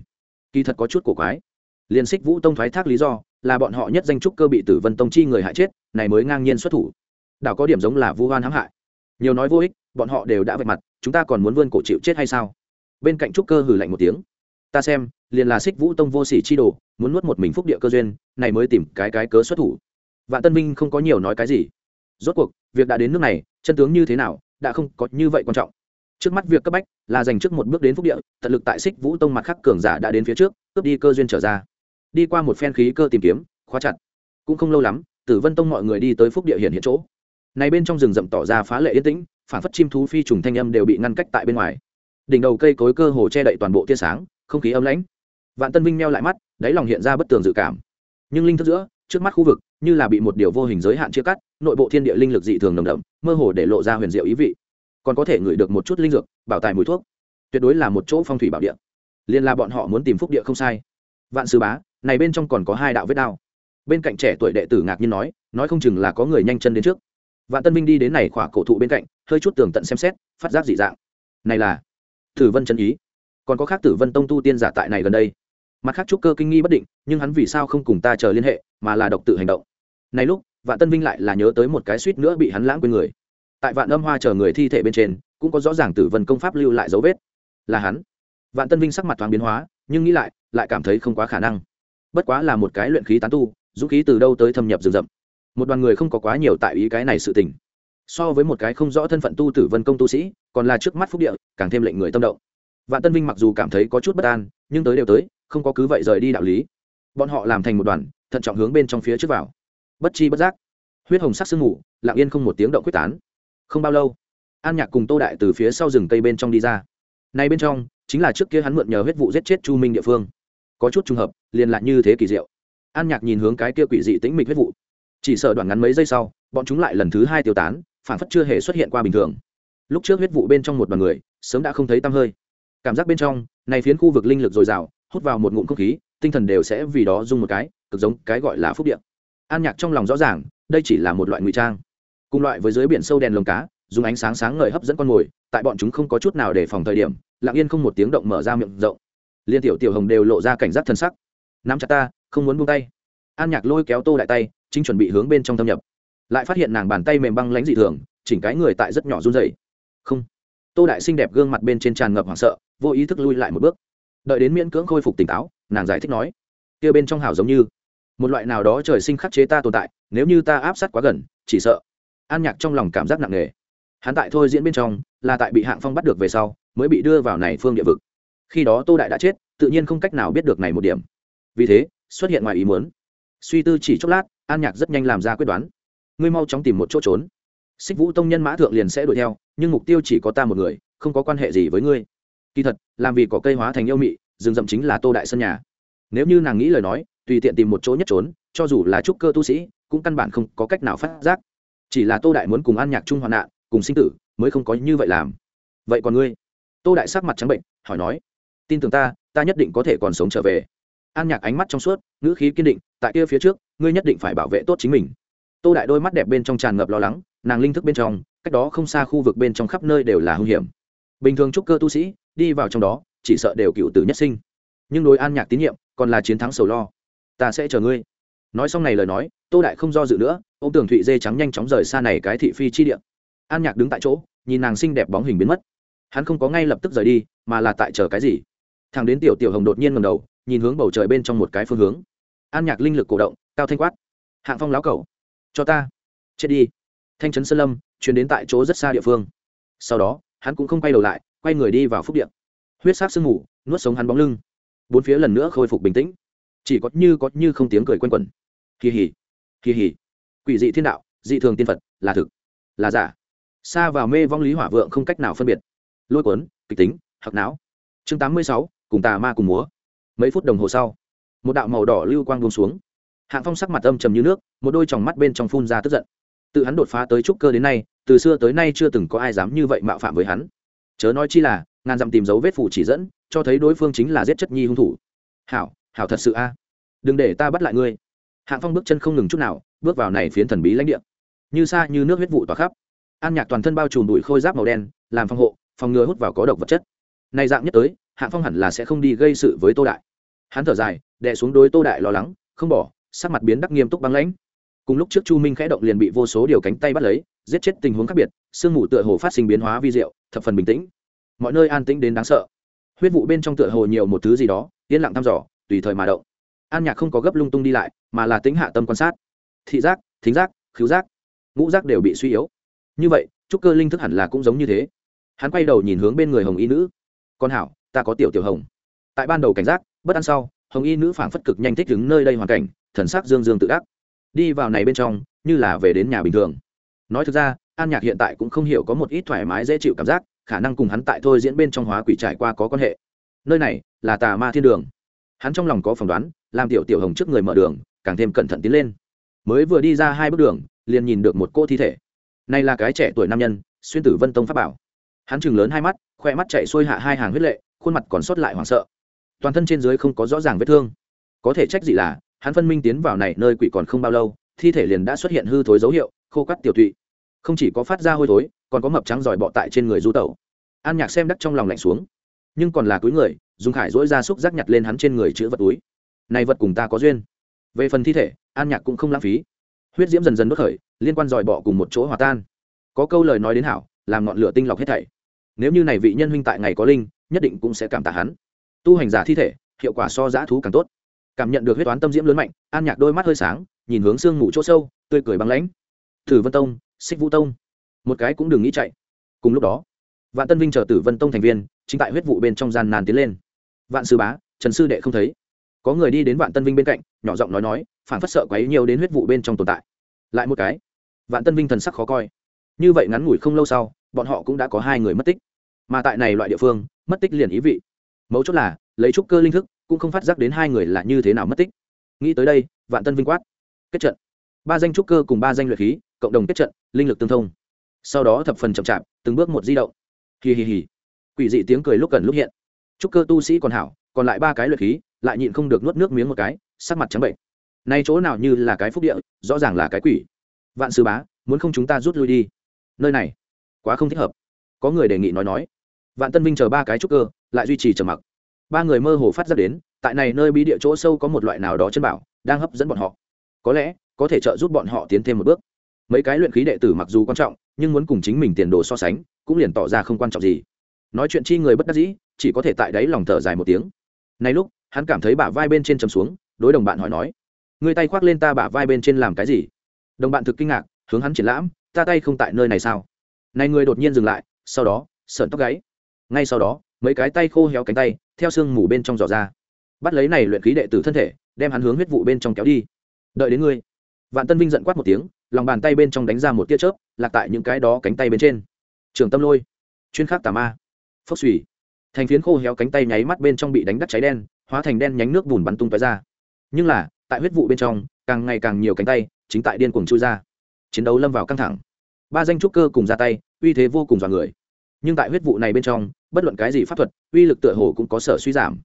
kỳ thật có chút cổ quái. Liền xích vũ tông thoái thác lý do, là bọn họ nhất danh trúc cơ bị tử vân tông chi người hại chết, này mới ngang nhiên xuất thủ. Đảo có điểm giống là vu hoan hãm hại. Nhiều nói vô ích, bọn họ đều đã vạch mặt, chúng ta còn muốn vươn cổ chịu chết hay sao? Bên cạnh trúc cơ hử lạnh một tiếng. Ta xem, liền là xích vũ tông vô sỉ chi đồ, muốn nuốt một mình phúc địa cơ duyên, này mới tìm cái cái cớ xuất thủ. Vạn tân minh không có nhiều nói cái gì. Rốt cuộc, việc đã đến nước này, chân tướng như thế nào, đã không có như vậy quan trọng. Trước mắt việc cấp bách là dành trước một bước đến phúc địa, tận lực tại xích vũ tông mặt khắc cường giả đã đến phía trước, cướp đi cơ duyên trở ra. Đi qua một phen khí cơ tìm kiếm, khóa chặt. Cũng không lâu lắm, tử vân tông mọi người đi tới phúc địa hiện hiện chỗ. Này bên trong rừng rậm tỏ ra phá lệ yên tĩnh, phản phất chim thú phi trùng thanh âm đều bị ngăn cách tại bên ngoài đỉnh đầu cây cối cơ hồ che đậy toàn bộ tia sáng, không khí ấm lãnh. Vạn tân vinh meo lại mắt, đáy lòng hiện ra bất tường dự cảm. Nhưng linh thức giữa, trước mắt khu vực, như là bị một điều vô hình giới hạn chia cắt, nội bộ thiên địa linh lực dị thường nồng đậm, mơ hồ để lộ ra huyền diệu ý vị. Còn có thể ngửi được một chút linh dược, bảo tài mùi thuốc. Tuyệt đối là một chỗ phong thủy bảo địa. Liên là bọn họ muốn tìm phúc địa không sai. Vạn sư bá, này bên trong còn có hai đạo vết đao. Bên cạnh trẻ tuổi đệ tử ngạc nhiên nói nói không chừng là có người nhanh chân đến trước. Vạn tân minh đi đến này khỏa cổ thụ bên cạnh, hơi chút tường tận xem xét, phát giác dị dạng. Này là tử vân chân ý. Còn có khác tử vân tông tu tiên giả tại này gần đây. Mặt khác trúc cơ kinh nghi bất định, nhưng hắn vì sao không cùng ta chờ liên hệ, mà là độc tự hành động. Này lúc, vạn tân vinh lại là nhớ tới một cái suýt nữa bị hắn lãng quên người. Tại vạn âm hoa chờ người thi thể bên trên, cũng có rõ ràng tử vân công pháp lưu lại dấu vết. Là hắn. Vạn tân vinh sắc mặt thoáng biến hóa, nhưng nghĩ lại lại cảm thấy không quá khả năng. Bất quá là một cái luyện khí tán tu, dũng khí từ đâu tới thâm nhập rừng rậm. Một đoàn người không có quá nhiều tại ý cái này sự tình. So với một cái không rõ thân phận tu tử vân công tu sĩ còn là trước mắt phúc địa, càng thêm lệnh người tâm động. Vạn tân vinh mặc dù cảm thấy có chút bất an, nhưng tới đều tới, không có cứ vậy rời đi đạo lý. Bọn họ làm thành một đoàn, thận trọng hướng bên trong phía trước vào. Bất chi bất giác, huyết hồng sắc sương ngủ lặng yên không một tiếng động quyết tán. Không bao lâu, an nhạc cùng tô đại từ phía sau rừng cây bên trong đi ra. Nay bên trong, chính là trước kia hắn mượn nhờ huyết vụ giết chết chu minh địa phương. Có chút trùng hợp, liền lại như thế kỳ diệu. An nhạc nhìn hướng cái kia quỷ dị tĩnh mịch huyết vụ. Chỉ sợ đoạn ngắn mấy giây sau, bọn chúng lại lần thứ hai tiêu tán phản phất chưa hề xuất hiện qua bình thường lúc trước huyết vụ bên trong một đoàn người, sớm đã không thấy tăm hơi. Cảm giác bên trong, này phiến khu vực linh lực dồi dào, hút vào một ngụm không khí, tinh thần đều sẽ vì đó dung một cái, cực giống cái gọi là phúc điện an nhạc trong lòng rõ ràng, đây chỉ là một loại ngụy trang. Cùng loại với dưới biển sâu đèn lồng cá, dùng ánh sáng sáng ngời hấp dẫn con mồi, tại bọn chúng không có chút nào để phòng thời điểm, lặng yên không một tiếng động mở ra miệng rộng. Liên tiểu tiểu hồng đều lộ ra cảnh giác thân sắc. Nắm chặt ta, không muốn buông tay. An nhạc lôi kéo tô đại tay, chính chuẩn bị hướng bên trong thâm nhập. Lại phát hiện nàng bàn tay mềm băng lánh dị thường, chỉnh cái người tại rất nhỏ run rẩy không. Tô đại xinh đẹp gương mặt bên trên tràn ngập hoảng sợ, vô ý thức lui lại một bước. Đợi đến miễn cưỡng khôi phục tỉnh táo, nàng giải thích nói, kia bên trong hảo giống như, một loại nào đó trời sinh khắc chế ta tồn tại, nếu như ta áp sát quá gần, chỉ sợ an nhạc trong lòng cảm giác nặng nề. Hắn tại thôi diễn bên trong, là tại bị hạng phong bắt được về sau, mới bị đưa vào này phương địa vực. Khi đó tô đại đã chết, tự nhiên không cách nào biết được này một điểm. Vì thế, xuất hiện ngoài ý muốn. Suy tư chỉ chốc lát, an nhạc rất nhanh làm ra quyết đoán. Ngươi mau chóng tìm một chỗ trốn xích vũ tông nhân mã thượng liền sẽ đuổi theo, nhưng mục tiêu chỉ có ta một người, không có quan hệ gì với ngươi. Kỳ thật, làm vì có cây hóa thành yêu mị, rừng rậm chính là tô đại sân nhà. Nếu như nàng nghĩ lời nói, tùy tiện tìm một chỗ nhất trốn, cho dù là trúc cơ tu sĩ, cũng căn bản không có cách nào phát giác. Chỉ là tô đại muốn cùng an nhạc chung hoạn nạn, cùng sinh tử, mới không có như vậy làm. Vậy còn ngươi? Tô đại sắc mặt trắng bệnh, hỏi nói. Tin tưởng ta ta nhất định có thể còn sống trở về. An nhạc ánh mắt trong suốt, ngữ khí kiên định, tại kia phía trước, ngươi nhất định phải bảo vệ tốt chính mình. Tô đại đôi mắt đẹp bên trong tràn ngập lo lắng nàng linh thức bên trong, cách đó không xa khu vực bên trong khắp nơi đều là hung hiểm. Bình thường trúc cơ tu sĩ đi vào trong đó, chỉ sợ đều cựu tử nhất sinh. Nhưng đối an nhạc tín nhiệm, còn là chiến thắng sầu lo. Ta sẽ chờ ngươi. Nói xong này lời nói, tô đại không do dự nữa ô m tường thụy dê trắng nhanh chóng rời xa này cái thị phi chi điện an nhạc đứng tại chỗ, nhìn nàng xinh đẹp bóng hình biến mất. Hắn không có ngay lập tức rời đi, mà là tại chờ cái gì? Thằng đến tiểu tiểu hồng đột nhiên ngầm đầu, nhìn hướng bầu trời bên trong một cái phương hướng. An nhạc linh lực cổ động, cao thanh quát. Hạng phong láo cầu cho ta. Chết đi thanh trấn sơn lâm chuyển đến tại chỗ rất xa địa phương. Sau đó, hắn cũng không quay đầu lại, quay người đi vào phúc điện huyết sát sương mù, nuốt sống hắn bóng lưng. Bốn phía lần nữa khôi phục bình tĩnh. Chỉ có như có như không tiếng cười quen u quẩn. Kỳ hỉ kỳ hỉ. Quỷ dị thiên đạo, dị thường tiên phật, là thực, là giả. Xa vào mê vong lý hỏa vượng không cách nào phân biệt. Lôi cuốn, kịch tính hoặc não. Chương tám mươi sáu, cùng tà ma cùng múa. Mấy phút đồng hồ sau, một đạo màu đỏ lưu quang buông xuống. Hạng phong sắc mặt âm trầm như nước, một đôi tròng mắt bên trong phun ra tức giận tự hắn đột phá tới trúc cơ đến nay, từ xưa tới nay chưa từng có ai dám như vậy mạo phạm với hắn. Chớ nói chi là, ngàn dặm tìm dấu vết phủ chỉ dẫn, cho thấy đối phương chính là giết chất nhi hung thủ. Hảo hảo thật sự a. Đừng để ta bắt lại ngươi. Hạng phong bước chân không ngừng chút nào, bước vào này phiến thần bí lãnh địa. Như xa như nước huyết vụ tỏa khắp. An nhạc toàn thân bao trùm bụi khôi giáp màu đen, làm phòng hộ, phòng ngừa hút vào có độc vật chất. Này dạng nhất tới, hạng phong hẳn là sẽ không đi gây sự với tô đại. Hắn thở dài, đè xuống đối tô đại lo lắng, không bỏ, sắc mặt biến đắc nghiêm túc băng lãnh cùng lúc trước chu minh khẽ động liền bị vô số điều cánh tay bắt lấy, giết chết tình huống khác biệt, sương mù tựa hồ phát sinh biến hóa vi diệu, thập phần bình tĩnh. Mọi nơi an tĩnh đến đáng sợ. Huyết vụ bên trong tựa hồ nhiều một thứ gì đó, yên lặng thăm dò, tùy thời mà động. An nhạc không có gấp lung tung đi lại, mà là tính hạ tâm quan sát. Thị giác, thính giác, khứu giác, ngũ giác đều bị suy yếu. Như vậy, trúc cơ linh thức hẳn là cũng giống như thế. Hắn quay đầu nhìn hướng bên người hồng y nữ. Con hảo, ta có tiểu tiểu hồng. Tại ban đầu cảnh giác, bất ăn sau, hồng y nữ phảng phất cực nhanh thích đứng nơi đây hoàn cảnh, thần sắc dương dương tự đắc đi vào này bên trong, như là về đến nhà bình thường. Nói thực ra, an nhạc hiện tại cũng không hiểu có một ít thoải mái dễ chịu cảm giác, khả năng cùng hắn tại thôi diễn bên trong hóa quỷ trải qua có quan hệ. Nơi này là tà ma thiên đường. Hắn trong lòng có phỏng đoán, làm tiểu tiểu hồng trước người mở đường, càng thêm cẩn thận tiến lên. Mới vừa đi ra hai bước đường, liền nhìn được một cô thi thể. Này là cái trẻ tuổi nam nhân, xuyên tử vân tông pháp bảo. Hắn chừng lớn hai mắt, khoe mắt chạy xuôi hạ hai hàng huyết lệ, khuôn mặt còn sót lại hoảng sợ. Toàn thân trên dưới không có rõ ràng vết thương. Có thể trách gì là hắn phân minh tiến vào này nơi quỷ còn không bao lâu, thi thể liền đã xuất hiện hư thối dấu hiệu, khô cắt tiểu tụy. Không chỉ có phát ra hôi thối, còn có mập trắng giỏi bọ tại trên người du tẩu. An nhạc xem đắc trong lòng lạnh xuống. Nhưng còn là túi người, dùng khải dỗi ra xúc rác nhặt lên hắn trên người chữ vật túi. Này vật cùng ta có duyên. Về phần thi thể, an nhạc cũng không lãng phí. Huyết diễm dần dần bất khởi, liên quan dòi bọ cùng một chỗ hòa tan. Có câu lời nói đến hảo, làm ngọn lửa tinh lọc hết thảy. Nếu như này vị nhân huynh tại ngày có linh, nhất định cũng sẽ cảm tạ hắn. Tu hành giả thi thể, hiệu quả so giã thú càng tốt cảm nhận được huyết toán tâm diễm lớn mạnh, an nhạc đôi mắt hơi sáng, nhìn hướng sương ngủ chỗ sâu, tươi cười băng lãnh. Thử vân tông, xích vũ tông. Một cái cũng đừng nghĩ chạy. Cùng lúc đó, vạn tân vinh chờ tử vân tông thành viên, chính tại huyết vụ bên trong gian nàn tiến lên. Vạn sư bá, trần sư đệ không thấy. Có người đi đến vạn tân vinh bên cạnh, nhỏ giọng nói nói phản phất sợ quấy nhiều đến huyết vụ bên trong tồn tại. Lại một cái, vạn tân vinh thần sắc khó coi. Như vậy ngắn ngủi không lâu sau, bọn họ cũng đã có hai người mất tích. Mà tại này loại địa phương, mất tích liền ý vị. Mấu chốt là, lấy trúc cơ linh thức cũng không phát giác đến hai người là như thế nào mất tích. Nghĩ tới đây, vạn tân vinh quát. Kết trận. Ba danh trúc cơ cùng ba danh luyện khí, cộng đồng kết trận, linh lực tương thông. Sau đó thập phần chậm chạp, từng bước một di động. Hì hì hì. Quỷ dị tiếng cười lúc gần lúc hiện. Trúc cơ tu sĩ còn hảo, còn lại ba cái luyện khí, lại nhịn không được nuốt nước miếng một cái, sắc mặt trắng bệnh. Nay chỗ nào như là cái phúc địa, rõ ràng là cái quỷ. Vạn sư bá, muốn không chúng ta rút lui đi? Nơi này, quá không thích hợp. Có người đề nghị nói nói. Vạn tân vinh chờ ba cái trúc cơ, lại duy trì trầm mặc ba người mơ hồ phát ra đến, tại này nơi bí địa chỗ sâu có một loại nào đó chân bảo, đang hấp dẫn bọn họ. Có lẽ, có thể trợ giúp bọn họ tiến thêm một bước. Mấy cái luyện khí đệ tử mặc dù quan trọng, nhưng muốn cùng chính mình tiền đồ so sánh, cũng liền tỏ ra không quan trọng gì. Nói chuyện chi người bất đắc dĩ, chỉ có thể tại đấy lòng thở dài một tiếng. Nay lúc, hắn cảm thấy bả vai bên trên chầm xuống, đối đồng bạn hỏi nói người tay khoác lên ta bả vai bên trên làm cái gì? Đồng bạn thực kinh ngạc, hướng hắn triển lãm, ta tay không tại nơi này sao? Này người đột nhiên dừng lại, sau đó sợn tóc gáy. Ngay sau đó mấy cái tay khô héo cánh tay, theo sương mù bên trong giò ra. Bắt lấy này luyện khí đệ tử thân thể, đem hắn hướng huyết vụ bên trong kéo đi. Đợi đến ngươi. Vạn tân vinh giận quát một tiếng, lòng bàn tay bên trong đánh ra một tia chớp, lạc tại những cái đó cánh tay bên trên. Trường tâm lôi, chuyên khắc tà ma. Phốc xùy. Thành phiến khô héo cánh tay nháy mắt bên trong bị đánh đắt cháy đen, hóa thành đen nhánh nước bùn bắn tung tói ra. Nhưng là, tại huyết vụ bên trong, càng ngày càng nhiều cánh tay, chính tại điên cuồng chui ra. Chiến đấu lâm vào căng thẳng. Ba danh trúc cơ cùng ra tay, uy thế vô cùng dọa người nhưng tại huyết vụ này bên trong, bất luận cái gì pháp thuật, uy lực tựa hồ cũng có sở suy giảm.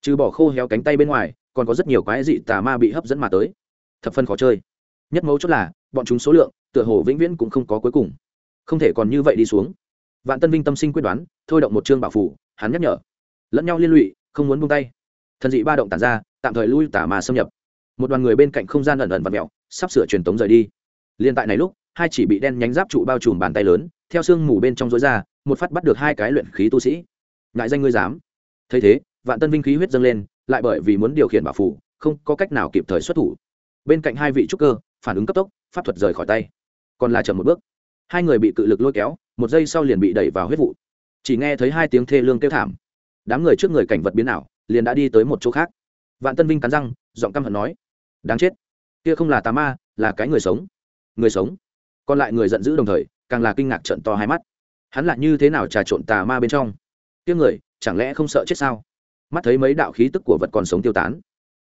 Trừ bỏ khô héo cánh tay bên ngoài, còn có rất nhiều quái dị tà ma bị hấp dẫn mà tới. Thập phân khó chơi. Nhất mấu chốt là, bọn chúng số lượng, tựa hồ vĩnh viễn cũng không có cuối cùng. Không thể còn như vậy đi xuống. Vạn tân vinh tâm sinh quyết đoán, thôi động một chương bảo phủ, hắn nhắc nhở. Lẫn nhau liên lụy, không muốn buông tay. Thần dị ba động tản ra, tạm thời lui tả mà xâm nhập. Một đoàn người bên cạnh không gian ẩn ẩn và mẹo sắp sửa truyền tống rời đi. Liên tại này lúc, hai chỉ bị đen nhánh giáp trụ bao trùm bàn tay lớn, theo sương mù bên trong rối ra một phát bắt được hai cái luyện khí tu sĩ. Ngại danh ngươi dám. Thấy thế, vạn tân vinh khí huyết dâng lên, lại bởi vì muốn điều khiển bảo phủ, không có cách nào kịp thời xuất thủ. Bên cạnh hai vị trúc cơ, phản ứng cấp tốc, pháp thuật rời khỏi tay. Còn là chậm một bước. Hai người bị cự lực lôi kéo, một giây sau liền bị đẩy vào huyết vụ. Chỉ nghe thấy hai tiếng thê lương kêu thảm. Đám người trước người cảnh vật biến ảo, liền đã đi tới một chỗ khác. Vạn tân vinh cắn răng, giọng căm hận nói, đáng chết, kia không là tà ma, là cái người sống. Người sống? Còn lại người giận dữ đồng thời, càng là kinh ngạc trận to hai mắt hắn là như thế nào trà trộn tà ma bên trong? Tiếng người, chẳng lẽ không sợ chết sao? Mắt thấy mấy đạo khí tức của vật còn sống tiêu tán.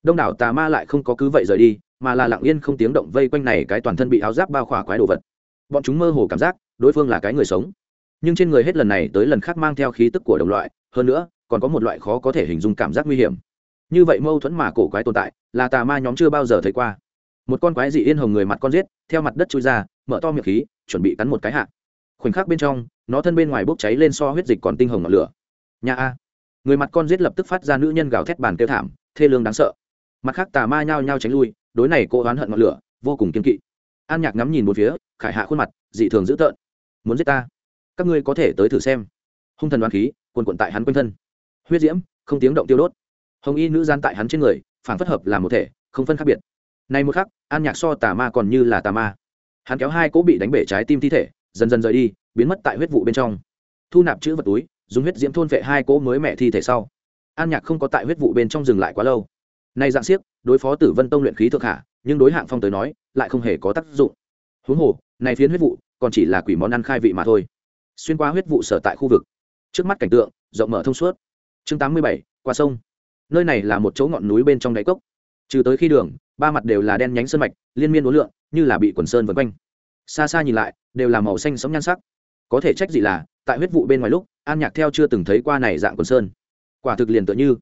Đông đảo tà ma lại không có cứ vậy rời đi, mà là lặng yên không tiếng động vây quanh này cái toàn thân bị áo giáp bao khỏa quái đồ vật. Bọn chúng mơ hồ cảm giác, đối phương là cái người sống. Nhưng trên người hết lần này tới lần khác mang theo khí tức của đồng loại, hơn nữa, còn có một loại khó có thể hình dung cảm giác nguy hiểm. Như vậy mâu thuẫn mà cổ quái tồn tại, là tà ma nhóm chưa bao giờ thấy qua. Một con quái dị yên hồng người mặt con giết, theo mặt đất chui ra, mở to miệng khí, chuẩn bị cắn một cái hạ khoảnh khắc bên trong, nó thân bên ngoài bốc cháy lên so huyết dịch còn tinh hồng ngọn lửa. Nhà a. Người mặt con giết lập tức phát ra nữ nhân gào thét bàn kêu thảm, thê lương đáng sợ. Mặt khác tà ma nhao nhao tránh lui, đối này cô oán hận ngọn lửa, vô cùng kiên kỵ. An nhạc ngắm nhìn một phía, khải hạ khuôn mặt, dị thường dữ tợn. Muốn giết ta? Các ngươi có thể tới thử xem. Hung thần đoán khí quần quận tại hắn quanh thân. Huyết diễm, không tiếng động tiêu đốt. Hồng y nữ gian tại hắn trên người phản phất hợp làm một thể, không phân khác biệt. Này một khắc, an nhạc so tà ma còn như là tà ma. Hắn kéo hai cỗ bị đánh bể trái tim thi thể dần dần rời đi, biến mất tại huyết vụ bên trong. Thu nạp chữ vật túi, dùng huyết diễm thôn vệ hai cỗ mới mẹ thi thể sau. An nhạc không có tại huyết vụ bên trong dừng lại quá lâu. Nay dạng siếc, đối phó tử vân tông luyện khí thượng hạ, nhưng đối hạng phong tới nói, lại không hề có tác dụng. Huống hồ, này phiến huyết vụ, còn chỉ là quỷ món ăn khai vị mà thôi. Xuyên qua huyết vụ sở tại khu vực. Trước mắt cảnh tượng, rộng mở thông suốt. Chương tám mươi bảy, qua sông. Nơi này là một chỗ ngọn núi bên trong đáy cốc. Trừ tới khi đường, ba mặt đều là đen nhánh sơn mạch, liên miên uốn lượn, như là bị quần sơn vân quanh xa xa nhìn lại, đều là màu xanh sống nhan sắc. Có thể trách gì là, tại huyết vụ bên ngoài lúc, an nhạc theo chưa từng thấy qua này dạng quần sơn. Quả thực liền tựa như,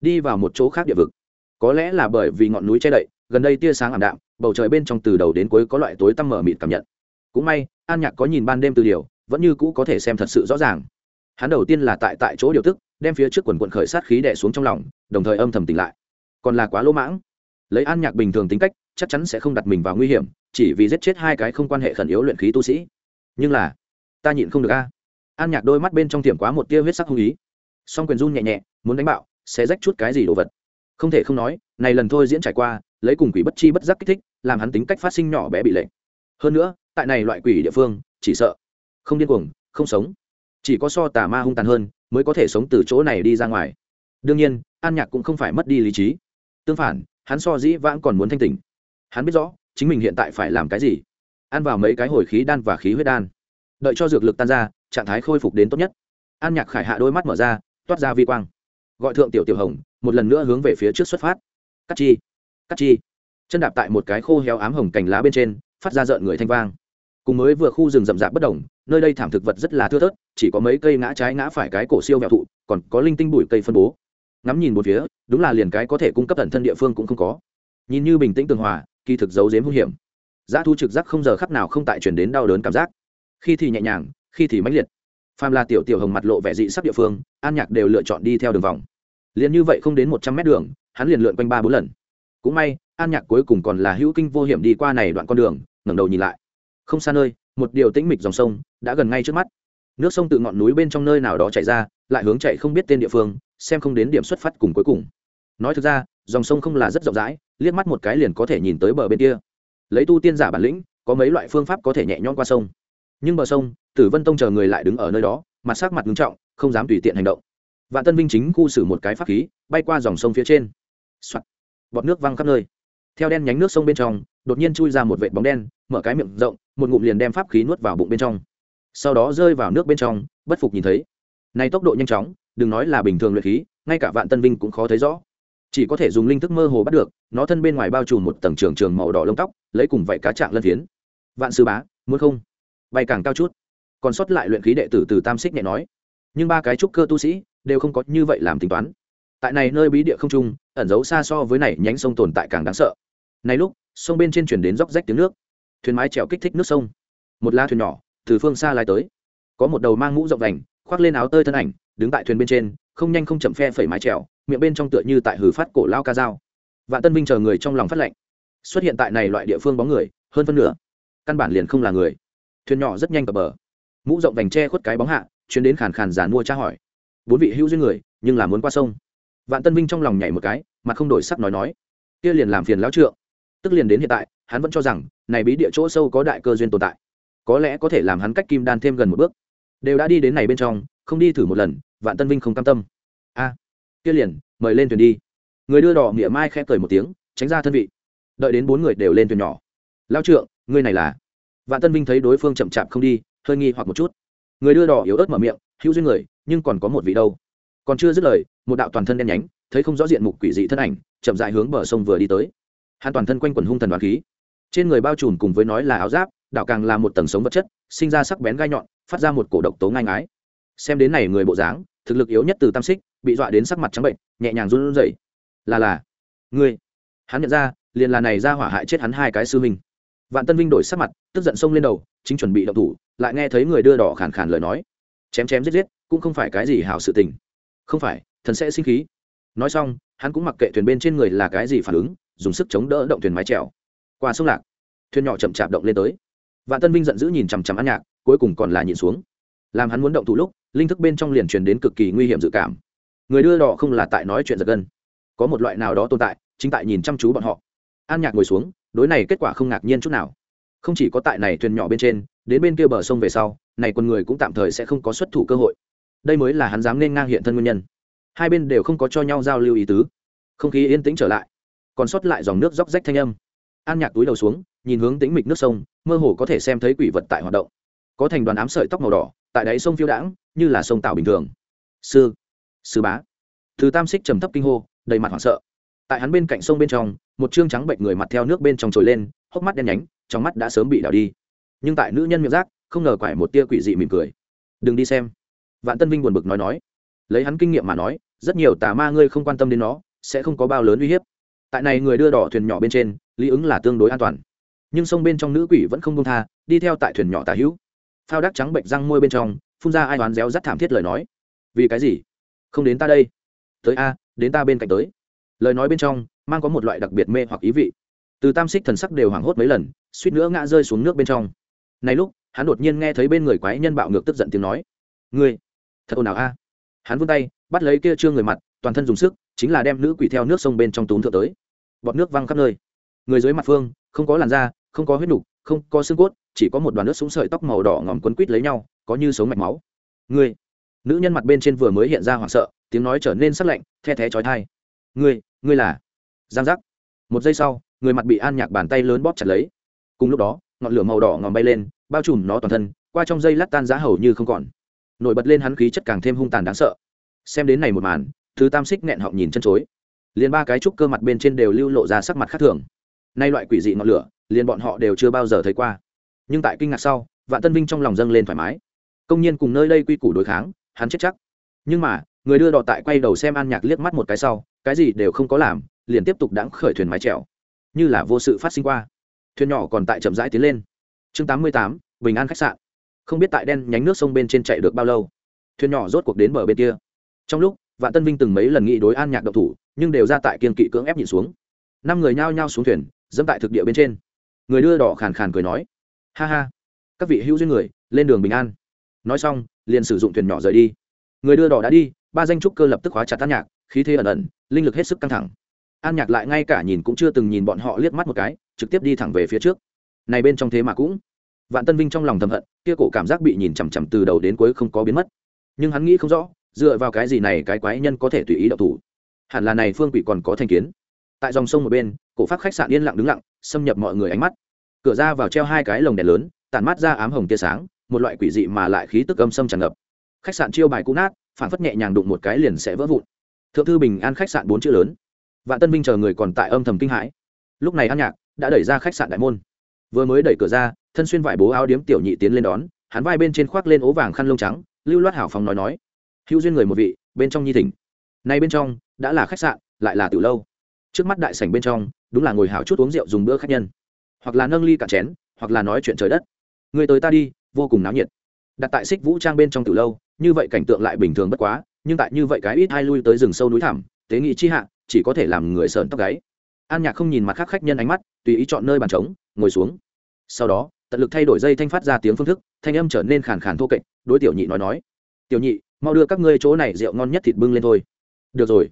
đi vào một chỗ khác địa vực. Có lẽ là bởi vì ngọn núi che đậy, gần đây tia sáng ảm đạm, bầu trời bên trong từ đầu đến cuối có loại tối tăm mở mịt cảm nhận. Cũng may, an nhạc có nhìn ban đêm từ điều, vẫn như cũ có thể xem thật sự rõ ràng. Hắn đầu tiên là tại tại chỗ điều tức, đem phía trước quần quận khởi sát khí đẻ xuống trong lòng, đồng thời âm thầm tỉnh lại. Còn là quá lỗ mãng. Lấy an nhạc bình thường tính cách chắc chắn sẽ không đặt mình vào nguy hiểm, chỉ vì giết chết hai cái không quan hệ khẩn yếu luyện khí tu sĩ. Nhưng là, ta nhịn không được a. An nhạc đôi mắt bên trong tiệm quá một tia huyết sắc hung ý. Song quyền run nhẹ nhẹ, muốn đánh bạo, sẽ rách chút cái gì đồ vật? Không thể không nói, này lần thôi diễn trải qua, lấy cùng quỷ bất chi bất giác kích thích, làm hắn tính cách phát sinh nhỏ bé bị lệ hơn nữa, tại này loại quỷ địa phương, chỉ sợ, không điên cuồng, không sống. Chỉ có so tà ma hung tàn hơn, mới có thể sống từ chỗ này đi ra ngoài. Đương nhiên, an nhạc cũng không phải mất đi lý trí. Tương phản, hắn so dĩ vãng còn muốn thanh tỉnh hắn biết rõ, chính mình hiện tại phải làm cái gì. Ăn vào mấy cái hồi khí đan và khí huyết đan. Đợi cho dược lực tan ra, trạng thái khôi phục đến tốt nhất. An nhạc khải hạ đôi mắt mở ra, toát ra vi quang. Gọi thượng tiểu tiểu hồng, một lần nữa hướng về phía trước xuất phát. Cắt chi cắt chi. Chân đạp tại một cái khô héo ám hồng cành lá bên trên, phát ra rợn người thanh vang. Cùng mới vừa khu rừng rậm rạp bất đồng, nơi đây thảm thực vật rất là thưa thớt, chỉ có mấy cây ngã trái ngã phải cái cổ siêu vẹo thụ, còn có linh tinh bụi cây phân bố. Ngắm nhìn một phía, đúng là liền cái có thể cung cấp thần thân địa phương cũng không có. Nhìn như bình tĩnh tường hòa kỳ thực giấu dếm hung hiểm. Giá thu trực giác không giờ khắc nào không tại chuyển đến đau đớn cảm giác. Khi thì nhẹ nhàng, khi thì mãnh liệt. Phàm là tiểu tiểu hồng mặt lộ vẻ dị sắc địa phương, an nhạc đều lựa chọn đi theo đường vòng. Liền như vậy không đến một trăm mét đường, hắn liền lượn quanh ba bốn lần. Cũng may, an nhạc cuối cùng còn là hữu kinh vô hiểm đi qua này đoạn con đường, ngẩng đầu nhìn lại. Không xa nơi, một điều tĩnh mịch dòng sông đã gần ngay trước mắt. Nước sông từ ngọn núi bên trong nơi nào đó chảy ra, lại hướng chạy không biết tên địa phương, xem không đến điểm xuất phát cùng cuối cùng. Nói thực ra, dòng sông không là rất rộng rãi liếc mắt một cái liền có thể nhìn tới bờ bên kia. Lấy tu tiên giả bản lĩnh, có mấy loại phương pháp có thể nhẹ nhõm qua sông. Nhưng bờ sông, tử vân tông chờ người lại đứng ở nơi đó, mặt sắc mặt nghiêm trọng, không dám tùy tiện hành động. Vạn tân vinh chính khu xử một cái pháp khí, bay qua dòng sông phía trên、Soạn. bọt nước văng khắp nơi. Theo đen nhánh nước sông bên trong, đột nhiên chui ra một vệt bóng đen, mở cái miệng rộng, một ngụm liền đem pháp khí nuốt vào bụng bên trong. Sau đó rơi vào nước bên trong, bất phục nhìn thấy. Này tốc độ nhanh chóng, đừng nói là bình thường luyện khí, ngay cả vạn tân vinh cũng khó thấy rõ chỉ có thể dùng linh thức mơ hồ bắt được, nó thân bên ngoài bao trùm một tầng trường trường màu đỏ lông tóc, lấy cùng vậy cá trạng lân phiến. Vạn sư bá, muốn không? Bay càng cao chút. Còn sót lại luyện khí đệ tử từ tam xích nhẹ nói. Nhưng ba cái trúc cơ tu sĩ đều không có như vậy làm tính toán. Tại này nơi bí địa không trung, ẩn giấu xa so với này nhánh sông tồn tại càng đáng sợ. Này lúc, sông bên trên chuyển đến róc rách tiếng nước. Thuyền mái trèo kích thích nước sông. Một la thuyền nhỏ từ phương xa lai tới. Có một đầu mang mũ rộng vành khoác lên áo tơi thân ảnh đứng tại thuyền bên trên, không nhanh không chậm phe phẩy mái trèo miệng bên trong tựa như tại hử phát cổ lao ca dao. Vạn tân vinh chờ người trong lòng phát lệnh. Xuất hiện tại này loại địa phương bóng người, hơn phân nửa. Căn bản liền không là người. Thuyền nhỏ rất nhanh cập bờ. Mũ rộng vành tre khuất cái bóng hạ, chuyến đến khàn khàn giàn mua tra hỏi. Bốn vị hữu duyên người, nhưng là muốn qua sông. Vạn tân vinh trong lòng nhảy một cái, mà không đổi sắc nói nói. Kia liền làm phiền lão trượng. Tức liền đến hiện tại, hắn vẫn cho rằng, này bí địa chỗ sâu có đại cơ duyên tồn tại. Có lẽ có thể làm hắn cách kim đan thêm gần một bước. Đều đã đi đến này bên trong, không đi thử một lần vạn tân vinh không cam tâm. A, kia liền, mời lên thuyền đi. Người đưa đỏ nghĩa mai khẽ cười một tiếng, tránh ra thân vị. Đợi đến bốn người đều lên thuyền nhỏ. Lao trượng, ngươi này là? Vạn tân vinh thấy đối phương chậm chạp không đi, hơi nghi hoặc một chút. Người đưa đỏ yếu ớt mở miệng, hữu duyên người, nhưng còn có một vị đâu. Còn chưa dứt lời, một đạo toàn thân đen nhánh, thấy không rõ diện mục quỷ dị thân ảnh, chậm dại hướng bờ sông vừa đi tới. Hắn toàn thân quanh quần hung thần đoàn khí. Trên người bao trùm cùng với nói là áo giáp, đạo càng là một tầng sống vật chất, sinh ra sắc bén gai nhọn, phát ra một cổ độc tố ngai ngái xem đến này người bộ dáng, thực lực yếu nhất từ tam xích, bị dọa đến sắc mặt trắng bệnh, nhẹ nhàng run rẩy. Là là, ngươi. Hắn nhận ra, liền là này ra hỏa hại chết hắn hai cái sư minh vạn tân vinh đổi sắc mặt, tức giận xông lên đầu, chính chuẩn bị động thủ, lại nghe thấy người đưa đỏ khàn khàn lời nói. Chém chém giết giết, cũng không phải cái gì hảo sự tình. Không phải, thần sẽ sinh khí. Nói xong, hắn cũng mặc kệ thuyền bên trên người là cái gì phản ứng, dùng sức chống đỡ động thuyền mái trèo qua sông lạc, thuyền nhỏ chậm chạp động lên tới. Vạn tân vinh giận dữ nhìn chằm chằm ăn nhạc, cuối cùng còn là nhìn xuống. Làm hắn muốn động thủ lúc linh thức bên trong liền truyền đến cực kỳ nguy hiểm dự cảm. Người đưa đỏ không là tại nói chuyện giật gân. Có một loại nào đó tồn tại, chính tại nhìn chăm chú bọn họ. An nhạc ngồi xuống, đối này kết quả không ngạc nhiên chút nào. Không chỉ có tại này thuyền nhỏ bên trên, đến bên kia bờ sông về sau, này con người cũng tạm thời sẽ không có xuất thủ cơ hội. Đây mới là hắn dám nên ngang hiện thân nguyên nhân. Hai bên đều không có cho nhau giao lưu ý tứ. Không khí yên tĩnh trở lại. Còn sót lại dòng nước róc rách thanh âm. An nhạc túi đầu xuống, nhìn hướng tĩnh mịch nước sông, mơ hồ có thể xem thấy quỷ vật tại hoạt động. Có thành đoàn ám sợi tóc màu đỏ, tại đáy sông phiêu đãng như là sông tạo bình thường. Sư sư bá. Thứ tam xích trầm thấp kinh hô, đầy mặt hoảng sợ. Tại hắn bên cạnh sông bên trong, một chương trắng bệnh người mặt theo nước bên trong trồi lên, hốc mắt đen nhánh, trong mắt đã sớm bị đảo đi. Nhưng tại nữ nhân miệng rác, không ngờ quải một tia quỷ dị mỉm cười. Đừng đi xem. Vạn tân vinh buồn bực nói nói. Lấy hắn kinh nghiệm mà nói, rất nhiều tà ma ngươi không quan tâm đến nó, sẽ không có bao lớn uy hiếp. Tại này người đưa đỏ thuyền nhỏ bên trên, lý ứng là tương đối an toàn. Nhưng sông bên trong nữ quỷ vẫn không công tha, đi theo tại thuyền nhỏ tà hữu. Phao đắc trắng bệnh răng môi bên trong phun ra ai đoán réo rắt thảm thiết lời nói. Vì cái gì? Không đến ta đây. Tới a, đến ta bên cạnh tới. Lời nói bên trong, mang có một loại đặc biệt mê hoặc ý vị. Từ tam xích thần sắc đều hoảng hốt mấy lần, suýt nữa ngã rơi xuống nước bên trong. Này lúc, hắn đột nhiên nghe thấy bên người quái nhân bạo ngược tức giận tiếng nói. Ngươi, thật ồn ào a. Hắn vươn tay, bắt lấy kia trương người mặt, toàn thân dùng sức, chính là đem nữ quỷ theo nước sông bên trong túm thượng tới. Bọt nước văng khắp nơi. Người dưới mặt phương, không có làn da, không có huyết nục, không có xương cốt chỉ có một đoàn nước súng sợi tóc màu đỏ ngòm quấn quít lấy nhau, có như sống mạch máu. Ngươi, nữ nhân mặt bên trên vừa mới hiện ra hoảng sợ, tiếng nói trở nên sắc lạnh, the thé chói thai ngươi ngươi là? Giang giác. Một giây sau, người mặt bị an nhạc bàn tay lớn bóp chặt lấy. Cùng lúc đó, ngọn lửa màu đỏ ngòm bay lên, bao trùm nó toàn thân, qua trong dây lát tan giá hầu như không còn. Nổi bật lên hắn khí chất càng thêm hung tàn đáng sợ. Xem đến này một màn, thứ tam xích nghẹn họng nhìn chân chối. Liền ba cái trúc cơ mặt bên trên đều lưu lộ ra sắc mặt khác thường. Nay loại quỷ dị ngọn lửa, liền bọn họ đều chưa bao giờ thấy qua nhưng tại kinh ngạc sau, vạn tân vinh trong lòng dâng lên thoải mái. Công nhiên cùng nơi đây quy củ đối kháng, hắn chết chắc. Nhưng mà, người đưa đò tại quay đầu xem an nhạc liếc mắt một cái sau, cái gì đều không có làm, liền tiếp tục đáng khởi thuyền mái trèo như là vô sự phát sinh qua. Thuyền nhỏ còn tại chậm rãi tiến lên. Chương tám mươi tám, bình an khách sạn. Không biết tại đen nhánh nước sông bên trên chạy được bao lâu. Thuyền nhỏ rốt cuộc đến bờ bên kia. Trong lúc, vạn tân vinh từng mấy lần nghĩ đối an nhạc độc thủ, nhưng đều ra tại kiên kỵ cưỡng ép nhìn xuống. Năm người nhao nhao xuống thuyền, dẫm tại thực địa bên trên. Người đưa đỏ khàn khàn cười nói ha ha. Các vị hữu duyên người, lên đường bình an. Nói xong, liền sử dụng thuyền nhỏ rời đi. Người đưa đỏ đã đi, ba danh trúc cơ lập tức hóa chặt an nhạc, khí thế ẩn ẩn, linh lực hết sức căng thẳng. An nhạc lại ngay cả nhìn cũng chưa từng nhìn bọn họ liếc mắt một cái, trực tiếp đi thẳng về phía trước. Này bên trong thế mà cũng, vạn tân vinh trong lòng thầm hận, kia cổ cảm giác bị nhìn chằm chằm từ đầu đến cuối không có biến mất. Nhưng hắn nghĩ không rõ, dựa vào cái gì này cái quái nhân có thể tùy ý đậu thủ. Hẳn là này phương quỷ còn có thành kiến. Tại dòng sông một bên, cổ pháp khách sạn yên lặng đứng lặng, xâm nhập mọi người ánh mắt cửa ra vào treo hai cái lồng đèn lớn, tản mát ra ám hồng tia sáng, một loại quỷ dị mà lại khí tức âm xâm tràn ngập. Khách sạn chiêu bài cũ nát, phản phất nhẹ nhàng đụng một cái liền sẽ vỡ vụn. Thượng thư bình an khách sạn bốn chữ lớn. Vạn tân vinh chờ người còn tại âm thầm kinh hãi. Lúc này an nhạc đã đẩy ra khách sạn đại môn. Vừa mới đẩy cửa ra, thân xuyên vải bố áo điếm tiểu nhị tiến lên đón, hắn vai bên trên khoác lên ố vàng khăn lông trắng, lưu loát hảo phóng nói nói. Hữu duyên người một vị, bên trong nhi thỉnh. Nay bên trong, đã là khách sạn, lại là từ lâu. Trước mắt đại sảnh bên trong, đúng là ngồi hảo chút uống rượu dùng bữa khách nhân hoặc là nâng ly cạn chén, hoặc là nói chuyện trời đất. Người tới ta đi, vô cùng náo nhiệt. Đặt tại xích vũ trang bên trong từ lâu, như vậy cảnh tượng lại bình thường bất quá, nhưng tại như vậy cái ít hai lui tới rừng sâu núi thẳm, tế nghị chi hạ, chỉ có thể làm người sờn tóc gáy. An nhạc không nhìn mặt khác khách nhân ánh mắt, tùy ý chọn nơi bàn trống, ngồi xuống. Sau đó, tận lực thay đổi dây thanh phát ra tiếng phương thức, thanh âm trở nên khàn khàn thô kệch, đối tiểu nhị nói nói. Tiểu nhị, mau đưa các ngươi chỗ này rượu ngon nhất thịt bưng lên thôi. Được rồi.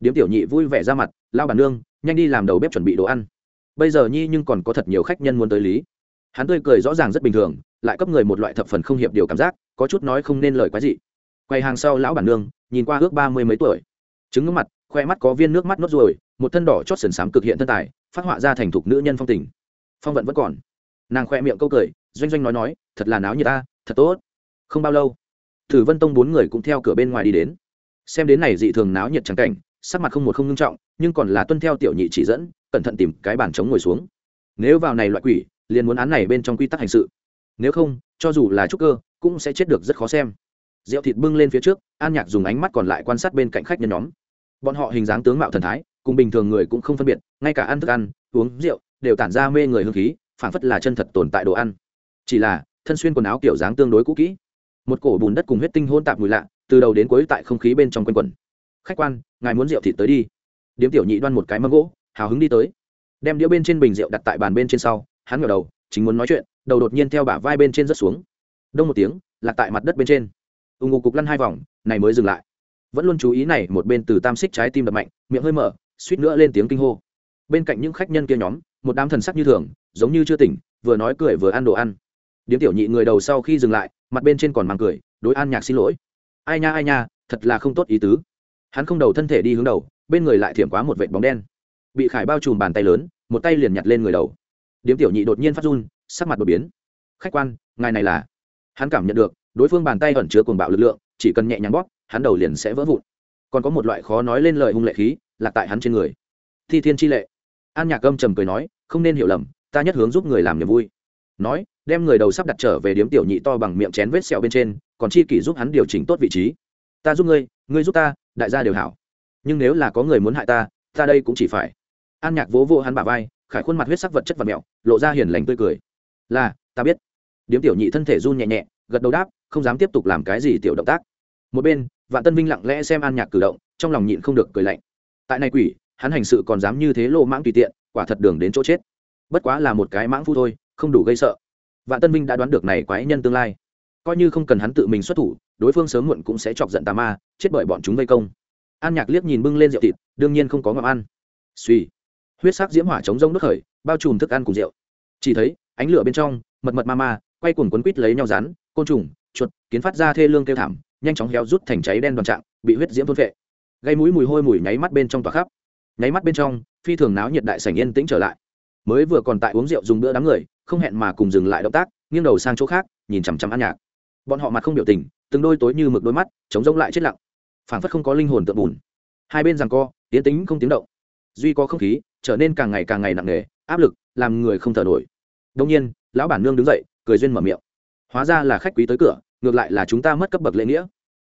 Điếm tiểu nhị vui vẻ ra mặt lao bàn nương, nhanh đi làm đầu bếp chuẩn bị đồ ăn bây giờ nhi nhưng còn có thật nhiều khách nhân muốn tới lý. Hắn tươi cười rõ ràng rất bình thường, lại cấp người một loại thập phần không hiệp điều cảm giác, có chút nói không nên lời quái gì quay hàng sau lão bản nương, nhìn qua ước ba mươi mấy tuổi. Trứng ngưỡng mặt, khoe mắt có viên nước mắt nốt ruồi, một thân đỏ chót sần sám cực hiện thân tài, phát họa ra thành thục nữ nhân phong tình. Phong vận vẫn còn. Nàng khoe miệng câu cười, doanh doanh nói nói, thật là náo như ta, thật tốt. Không bao lâu, thử vân tông bốn người cũng theo cửa bên ngoài đi đến. Xem đến này dị thường náo nhiệt trắng cảnh, sắc mặt không một không nghiêm trọng, nhưng còn là tuân theo tiểu nhị chỉ dẫn cẩn thận tìm cái bàn trống ngồi xuống. Nếu vào này loại quỷ, liền muốn án này bên trong quy tắc hành sự. Nếu không, cho dù là trúc cơ, cũng sẽ chết được rất khó xem. Rượu thịt bưng lên phía trước, an nhạc dùng ánh mắt còn lại quan sát bên cạnh khách nhân nhóm. Bọn họ hình dáng tướng mạo thần thái, cùng bình thường người cũng không phân biệt, ngay cả ăn thức ăn, uống rượu, đều tản ra mê người hương khí, phảng phất là chân thật tồn tại đồ ăn. Chỉ là, thân xuyên quần áo kiểu dáng tương đối cũ kỹ. Một cổ bùn đất cùng huyết tinh hôn tạp mùi lạ, từ đầu đến cuối tại không khí bên trong quanh quần khách quan, ngài muốn rượu thịt tới đi. Điếm tiểu nhị đoan một cái mâm gỗ hào hứng đi tới. Đem đĩa bên trên bình rượu đặt tại bàn bên trên sau, hắn ngửa đầu, chính muốn nói chuyện, đầu đột nhiên theo bả vai bên trên rớt xuống. Đông một tiếng, lạc tại mặt đất bên trên. Ùng ục cục lăn hai vòng, này mới dừng lại. Vẫn luôn chú ý này, một bên từ tam xích trái tim đập mạnh, miệng hơi mở, suýt nữa lên tiếng kinh hô. Bên cạnh những khách nhân kia nhóm, một đám thần sắc như thường, giống như chưa tỉnh, vừa nói cười vừa ăn đồ ăn. Điếm tiểu nhị người đầu sau khi dừng lại, mặt bên trên còn mang cười, đối an nhạc xin lỗi. Ai nha ai nha, thật là không tốt ý tứ. Hắn không đầu thân thể đi hướng đầu, bên người lại thiểm quá một vệt bóng đen bị khải bao trùm bàn tay lớn, một tay liền nhặt lên người đầu. Điếm tiểu nhị đột nhiên phát run, sắc mặt đột biến. Khách quan, ngài này là? Hắn cảm nhận được, đối phương bàn tay ẩn chứa cuồng bạo lực lượng, chỉ cần nhẹ nhàng bóp, hắn đầu liền sẽ vỡ vụn. Còn có một loại khó nói lên lời hung lệ khí, lạc tại hắn trên người. Thi thiên chi lệ. An nhạc âm trầm cười nói, không nên hiểu lầm, ta nhất hướng giúp người làm niềm vui. Nói, đem người đầu sắp đặt trở về điếm tiểu nhị to bằng miệng chén vết sẹo bên trên, còn chi kỷ giúp hắn điều chỉnh tốt vị trí. Ta giúp ngươi ngươi giúp ta, đại gia đều hảo. Nhưng nếu là có người muốn hại ta ta đây cũng chỉ phải an nhạc vỗ vỗ hắn bả vai, khải khuôn mặt huyết sắc vật chất và mẹo, lộ ra hiền lành tươi cười. Là, ta biết. Điếm tiểu nhị thân thể run nhẹ nhẹ, gật đầu đáp, không dám tiếp tục làm cái gì tiểu động tác. Một bên, vạn tân vinh lặng lẽ xem an nhạc cử động, trong lòng nhịn không được cười lạnh. Tại này quỷ, hắn hành sự còn dám như thế lô mãng tùy tiện, quả thật đường đến chỗ chết. Bất quá là một cái mãng phu thôi, không đủ gây sợ. Vạn tân vinh đã đoán được này quái nhân tương lai. Coi như không cần hắn tự mình xuất thủ, đối phương sớm muộn cũng sẽ chọc giận tà ma, chết bởi bọn chúng vây công. An nhạc liếc nhìn bưng lên rượu thịt, đương nhiên không có ngậm ăn. Suy huyết sắc diễm hỏa chống rông đốt khởi, bao trùm thức ăn cùng rượu. Chỉ thấy, ánh lửa bên trong, mật mật ma ma, quay cuồng quấn quít lấy nhau rắn, côn trùng, chuột, kiến phát ra thê lương kêu thảm, nhanh chóng héo rút thành cháy đen đoàn trạng, bị huyết diễm thôn vệ gây mũi mùi hôi mùi nháy mắt bên trong tòa khắp. Nháy mắt bên trong, phi thường náo nhiệt đại sảnh yên tĩnh trở lại. Mới vừa còn tại uống rượu dùng bữa đám người, không hẹn mà cùng dừng lại động tác, nghiêng đầu sang chỗ khác, nhìn chằm chằm ăn nhạc. Bọn họ mặt không biểu tình, từng đôi tối như mực đôi mắt, chống rông lại chết lặng. Phảng phất không có linh hồn tượng bùn. Hai bên rằng co tiến tính không tiếng động duy có không khí, trở nên càng ngày càng ngày nặng nề, áp lực làm người không thở nổi. Đông nhiên, lão bản nương đứng dậy, cười duyên mở miệng. Hóa ra là khách quý tới cửa, ngược lại là chúng ta mất cấp bậc lễ nghĩa.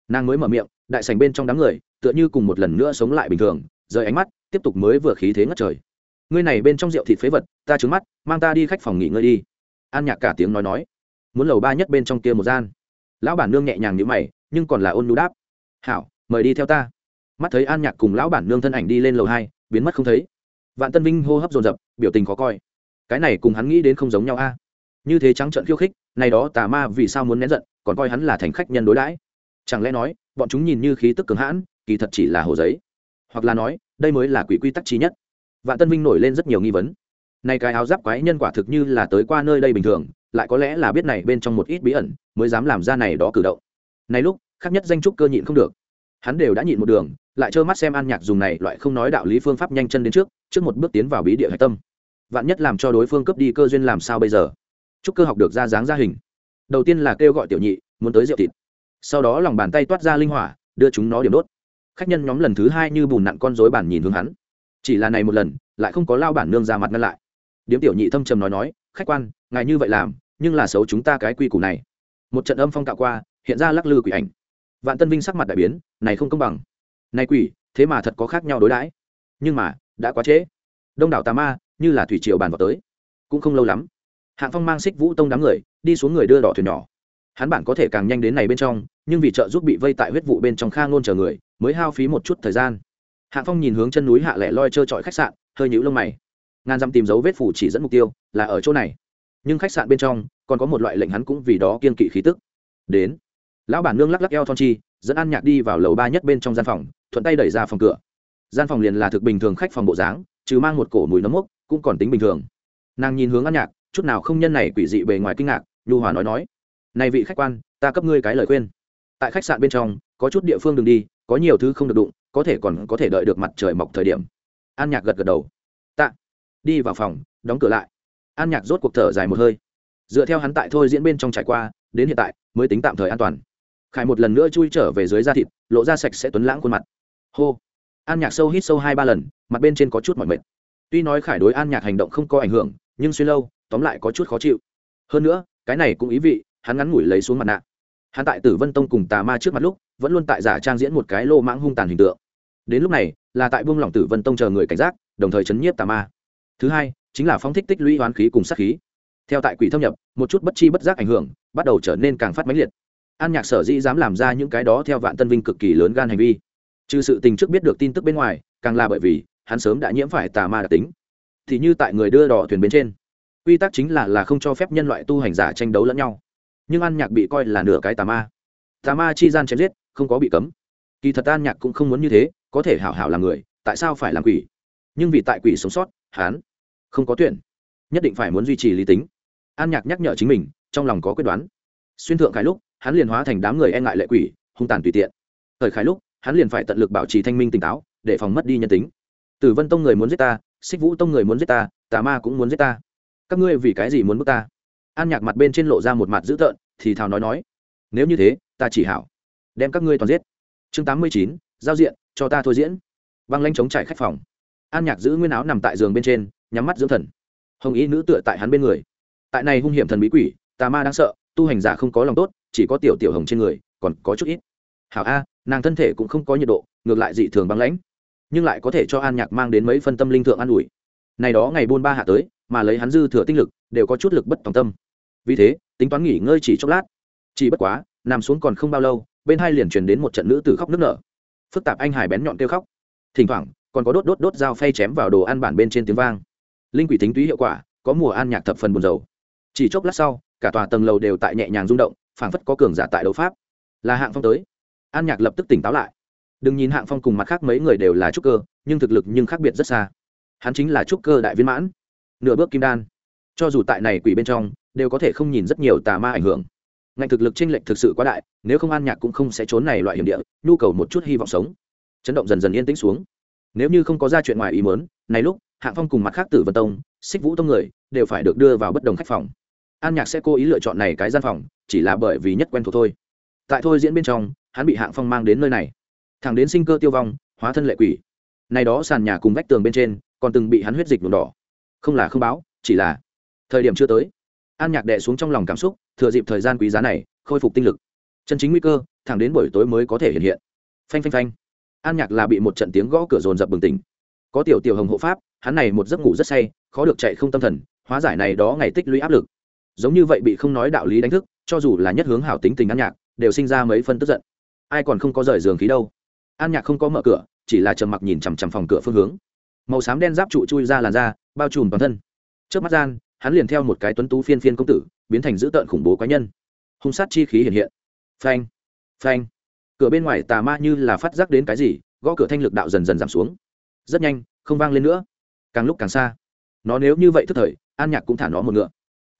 Nàng mới mở miệng, đại sành bên trong đám người, tựa như cùng một lần nữa sống lại bình thường, rời ánh mắt, tiếp tục mới vừa khí thế ngất trời. Ngươi này bên trong rượu thịt phế vật, ta trứng mắt, mang ta đi khách phòng nghỉ ngơi đi. An nhạc cả tiếng nói nói. Muốn lầu ba nhất bên trong kia một gian. Lão bản nương nhẹ nhàng như mày, nhưng còn là ôn nhu đáp. Hảo, mời đi theo ta. Mắt thấy an nhạc cùng lão bản nương thân ảnh đi lên lầu hai biến mất không thấy. Vạn tân vinh hô hấp dồn dập, biểu tình khó coi. Cái này cùng hắn nghĩ đến không giống nhau a. Như thế trắng trợn khiêu khích, này đó tà ma vì sao muốn nén giận, còn coi hắn là thành khách nhân đối đãi. Chẳng lẽ nói, bọn chúng nhìn như khí tức cường hãn, kỳ thật chỉ là hồ giấy. Hoặc là nói, đây mới là quỷ quy tắc trí nhất. Vạn tân vinh nổi lên rất nhiều nghi vấn. Này cái áo giáp quái nhân quả thực như là tới qua nơi đây bình thường, lại có lẽ là biết này bên trong một ít bí ẩn, mới dám làm ra này đó cử động. Này lúc, khác nhất danh trúc cơ nhịn không được. Hắn đều đã nhịn một đường lại trơ mắt xem an nhạc dùng này loại không nói đạo lý phương pháp nhanh chân đến trước trước một bước tiến vào bí địa hạch tâm. Vạn nhất làm cho đối phương cướp đi cơ duyên làm sao bây giờ? Chúc cơ học được ra dáng ra hình. Đầu tiên là kêu gọi tiểu nhị, muốn tới rượu thịt. Sau đó lòng bàn tay toát ra linh hỏa, đưa chúng nó điểm đốt. Khách nhân nhóm lần thứ hai như bùn nặn con rối bản nhìn hướng hắn. Chỉ là này một lần, lại không có lao bản nương ra mặt ngăn lại. Điếm tiểu nhị thâm trầm nói nói, khách quan, ngài như vậy làm, nhưng là xấu chúng ta cái quy củ này. Một trận âm phong cạo qua, hiện ra lắc lư quỷ ảnh. Vạn tân vinh sắc mặt đại biến, này không công bằng nay quỷ, thế mà thật có khác nhau đối đãi. Nhưng mà, đã quá trễ. Đông đảo tà ma, như là thủy triều bàn vào tới. Cũng không lâu lắm, hạng phong mang xích vũ tông đám người, đi xuống người đưa đỏ thuyền nhỏ. Hắn bản có thể càng nhanh đến này bên trong, nhưng vì trợ giúp bị vây tại huyết vụ bên trong khang ngôn chờ người, mới hao phí một chút thời gian. Hạng phong nhìn hướng chân núi hạ lẻ loi trơ trọi khách sạn, hơi nhũ lông mày. Ngàn dặm tìm dấu vết phủ chỉ dẫn mục tiêu, là ở chỗ này. Nhưng khách sạn bên trong, còn có một loại lệnh hắn cũng vì đó kiên kỵ khí tức. Đến. Lão bản nương lắc lắc eo thon chi dẫn an nhạc đi vào lầu ba nhất bên trong gian phòng, thuận tay đẩy ra phòng cửa. Gian phòng liền là thực bình thường khách phòng bộ dáng, trừ mang một cổ mùi nấm mốc, cũng còn tính bình thường. Nàng nhìn hướng an nhạc, chút nào không nhân này quỷ dị bề ngoài kinh ngạc, nhu hòa nói nói, này vị khách quan, ta cấp ngươi cái lời khuyên. Tại khách sạn bên trong, có chút địa phương đừng đi, có nhiều thứ không được đụng, có thể còn có thể đợi được mặt trời mọc thời điểm. An nhạc gật gật đầu. Tạ. Đi vào phòng, đóng cửa lại. An nhạc rốt cuộc thở dài một hơi. Dựa theo hắn tại thôi diễn bên trong trải qua, đến hiện tại, mới tính tạm thời an toàn khải một lần nữa chui trở về dưới da thịt, lộ ra sạch sẽ tuấn lãng khuôn mặt. Hô. An nhạc sâu hít sâu hai ba lần, mặt bên trên có chút mỏi mệt. Tuy nói khải đối an nhạc hành động không có ảnh hưởng, nhưng suy lâu, tóm lại có chút khó chịu. Hơn nữa, cái này cũng ý vị, hắn ngắn ngủi lấy xuống mặt nạ. Hắn tại tử vân tông cùng tà ma trước mặt lúc, vẫn luôn tại giả trang diễn một cái lô mãng hung tàn hình tượng. Đến lúc này, là tại buông lỏng tử vân tông chờ người cảnh giác, đồng thời chấn nhiếp tà ma. Thứ hai, chính là phóng thích tích lũy hoán khí cùng sát khí. Theo tại quỷ thâm nhập, một chút bất chi bất giác ảnh hưởng, bắt đầu trở nên càng phát mãnh liệt an nhạc sở dĩ dám làm ra những cái đó theo vạn tân vinh cực kỳ lớn gan hành vi. Trừ sự tình trước biết được tin tức bên ngoài, càng là bởi vì, hắn sớm đã nhiễm phải tà ma đặc tính. Thì như tại người đưa đỏ thuyền bên trên, quy tắc chính là là không cho phép nhân loại tu hành giả tranh đấu lẫn nhau. Nhưng an nhạc bị coi là nửa cái tà ma. Tà ma chi gian chém giết, không có bị cấm. Kỳ thật an nhạc cũng không muốn như thế, có thể hảo hảo làm người, tại sao phải làm quỷ? Nhưng vì tại quỷ sống sót, hắn không có tuyển, nhất định phải muốn duy trì lý tính. An nhạc nhắc nhở chính mình, trong lòng có quyết đoán. Xuyên thượng cái lúc hắn liền hóa thành đám người e ngại lệ quỷ, hung tàn tùy tiện. Thời khải lúc, hắn liền phải tận lực bảo trì thanh minh tỉnh táo, để phòng mất đi nhân tính. Tử vân tông người muốn giết ta, xích vũ tông người muốn giết ta, tà ma cũng muốn giết ta. Các ngươi vì cái gì muốn bước ta? An nhạc mặt bên trên lộ ra một mặt dữ tợn, thì thào nói nói, nếu như thế, ta chỉ hảo, đem các ngươi toàn giết. Chương tám mươi chín, giao diện, cho ta thôi diễn. Băng lanh chống trải khách phòng. An nhạc giữ nguyên áo nằm tại giường bên trên, nhắm mắt dưỡng thần. Hồng ý nữ tựa tại hắn bên người. Tại này hung hiểm thần bí quỷ, tà ma đang sợ, tu hành giả không có lòng tốt chỉ có tiểu tiểu hồng trên người, còn có chút ít. Hảo a, nàng thân thể cũng không có nhiệt độ, ngược lại dị thường băng lãnh, nhưng lại có thể cho an nhạc mang đến mấy phân tâm linh thượng an ủi. Này đó ngày buôn ba hạ tới, mà lấy hắn dư thừa tinh lực, đều có chút lực bất tòng tâm. Vì thế, tính toán nghỉ ngơi chỉ chốc lát. Chỉ bất quá, nằm xuống còn không bao lâu, bên hai liền truyền đến một trận nữ tử khóc nức nở. Phức tạp anh hải bén nhọn kêu khóc. Thỉnh thoảng, còn có đốt đốt đốt dao phay chém vào đồ ăn bản bên trên tiếng vang. Linh quỷ tính túy hiệu quả, có mùa an nhạc thập phần buồn dầu chỉ chốc lát sau, cả tòa tầng lầu đều tại nhẹ nhàng rung động phảng phất có cường giả tại đấu pháp. Là hạng phong tới. An nhạc lập tức tỉnh táo lại. Đừng nhìn hạng phong cùng mặt khác mấy người đều là trúc cơ, nhưng thực lực nhưng khác biệt rất xa. Hắn chính là trúc cơ đại viên mãn. Nửa bước kim đan. Cho dù tại này quỷ bên trong, đều có thể không nhìn rất nhiều tà ma ảnh hưởng. Ngành thực lực chênh lệch thực sự quá đại, nếu không an nhạc cũng không sẽ trốn này loại hiểm địa, nhu cầu một chút hy vọng sống. Chấn động dần dần yên tĩnh xuống. Nếu như không có ra chuyện ngoài ý mớn này lúc, hạng phong cùng mặt khác tử vân tông, xích vũ tông người, đều phải được đưa vào bất đồng khách phòng. An nhạc sẽ cố ý lựa chọn này cái gian phòng chỉ là bởi vì nhất quen thuộc thôi. Tại thôi diễn bên trong, hắn bị hạng phong mang đến nơi này. Thẳng đến sinh cơ tiêu vong, hóa thân lệ quỷ. Này đó sàn nhà cùng vách tường bên trên, còn từng bị hắn huyết dịch nhuộm đỏ. Không là không báo, chỉ là thời điểm chưa tới. An nhạc đè xuống trong lòng cảm xúc, thừa dịp thời gian quý giá này, khôi phục tinh lực. Chân chính nguy cơ, thẳng đến buổi tối mới có thể hiện hiện. Phanh phanh phanh. An nhạc là bị một trận tiếng gõ cửa rồn rập bừng tỉnh. Có tiểu tiểu hồng hộ pháp, hắn này một giấc ngủ rất say, khó được chạy không tâm thần, hóa giải này đó ngày tích lũy áp lực. Giống như vậy bị không nói đạo lý đánh thức cho dù là nhất hướng hảo tính tình an nhạc, đều sinh ra mấy phân tức giận. Ai còn không có rời giường khí đâu. An nhạc không có mở cửa, chỉ là trầm mặc nhìn chằm chằm phòng cửa phương hướng. Màu xám đen giáp trụ chui ra làn da, bao trùm toàn thân. Trước mắt gian, hắn liền theo một cái tuấn tú phiên phiên công tử, biến thành dữ tợn khủng bố quái nhân. Hung sát chi khí hiện hiện. Phanh phanh. Cửa bên ngoài tà ma như là phát giác đến cái gì, gõ cửa thanh lực đạo dần dần giảm xuống. Rất nhanh, không vang lên nữa. Càng lúc càng xa. Nó nếu như vậy thức thời, an nhạc cũng thả nó một ngựa.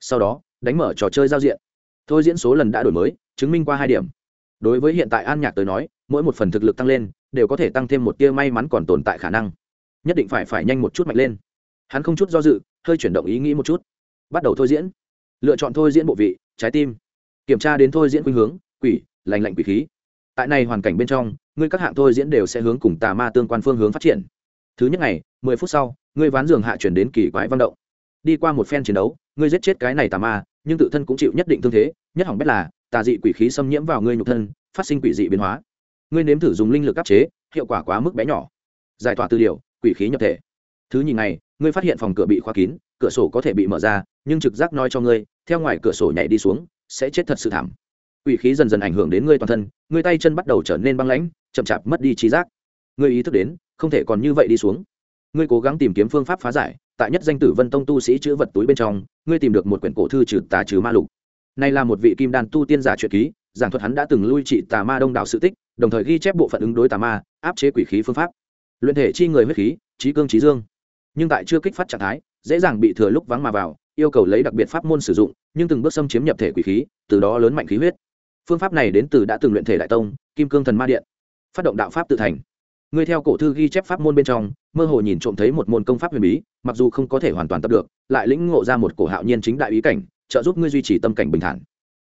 Sau đó, đánh mở trò chơi giao diện thôi diễn số lần đã đổi mới, chứng minh qua hai điểm. Đối với hiện tại an nhạc tới nói, mỗi một phần thực lực tăng lên, đều có thể tăng thêm một tia may mắn còn tồn tại khả năng. Nhất định phải phải nhanh một chút mạnh lên. Hắn không chút do dự, hơi chuyển động ý nghĩ một chút. Bắt đầu thôi diễn. Lựa chọn thôi diễn bộ vị, trái tim. Kiểm tra đến thôi diễn khuynh hướng, quỷ, lành lạnh quỷ khí. Tại này hoàn cảnh bên trong, ngươi các hạng thôi diễn đều sẽ hướng cùng tà ma tương quan phương hướng phát triển. Thứ nhất ngày, mười phút sau, ngươi ván giường hạ chuyển đến kỳ quái văn động. Đi qua một phen chiến đấu, ngươi giết chết cái này tà ma nhưng tự thân cũng chịu nhất định thương thế, nhất hỏng bét là, tà dị quỷ khí xâm nhiễm vào ngươi nhục thân, phát sinh quỷ dị biến hóa. Ngươi nếm thử dùng linh lực áp chế, hiệu quả quá mức bé nhỏ. Giải tỏa tư điều, quỷ khí nhập thể. Thứ nhìn này ngươi phát hiện phòng cửa bị khóa kín, cửa sổ có thể bị mở ra, nhưng trực giác nói cho ngươi, theo ngoài cửa sổ nhảy đi xuống, sẽ chết thật sự thảm. Quỷ khí dần dần ảnh hưởng đến ngươi toàn thân, ngươi tay chân bắt đầu trở nên băng lãnh, chậm chạp mất đi trí giác. Ngươi ý thức đến, không thể còn như vậy đi xuống. Ngươi cố gắng tìm kiếm phương pháp phá giải tại nhất danh tử vân tông tu sĩ chữ vật túi bên trong, ngươi tìm được một quyển cổ thư trừ tà trừ ma lục. Này là một vị kim đan tu tiên giả truyện ký, giảng thuật hắn đã từng lui trị tà ma đông đảo sự tích, đồng thời ghi chép bộ phận ứng đối tà ma, áp chế quỷ khí phương pháp. Luyện thể chi người huyết khí, trí cương trí dương. Nhưng tại chưa kích phát trạng thái, dễ dàng bị thừa lúc vắng mà vào, yêu cầu lấy đặc biệt pháp môn sử dụng, nhưng từng bước xâm chiếm nhập thể quỷ khí, từ đó lớn mạnh khí huyết. Phương pháp này đến từ đã từng luyện thể đại tông, kim cương thần ma điện. Phát động đạo pháp tự thành ngươi theo cổ thư ghi chép pháp môn bên trong, mơ hồ nhìn trộm thấy một môn công pháp huyền bí, mặc dù không có thể hoàn toàn tập được, lại lĩnh ngộ ra một cổ hạo nhiên chính đại ý cảnh, trợ giúp ngươi duy trì tâm cảnh bình thản.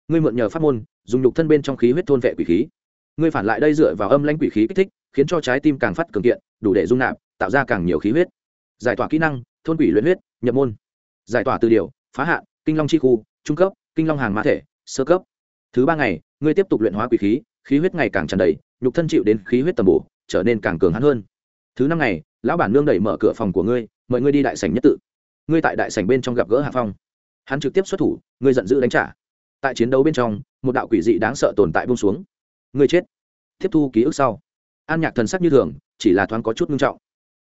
Ngươi mượn nhờ pháp môn, dùng nhục thân bên trong khí huyết thôn vệ quỷ khí. Ngươi phản lại đây dựa vào âm lãnh quỷ khí kích thích, khiến cho trái tim càng phát cường kiện, đủ để dung nạp, tạo ra càng nhiều khí huyết. Giải tỏa kỹ năng, thôn quỷ luyện huyết, nhập môn. Giải tỏa từ điều, phá hạn, kinh long chi khu, trung cấp, kinh long hàng mã thể, sơ cấp. Thứ ba ngày, ngươi tiếp tục luyện hóa quỷ khí khí huyết ngày càng tràn đầy, nhục thân chịu đến khí huyết tầm bổ trở nên càng cường hắn hơn. Thứ năm ngày, lão bản nương đẩy mở cửa phòng của ngươi, mời ngươi đi đại sảnh nhất tự. Ngươi tại đại sảnh bên trong gặp gỡ hạ phong. Hắn trực tiếp xuất thủ, ngươi giận dữ đánh trả. Tại chiến đấu bên trong, một đạo quỷ dị đáng sợ tồn tại bông xuống. Ngươi chết. Tiếp thu ký ức sau. An nhạc thần sắc như thường, chỉ là thoáng có chút nghiêm trọng.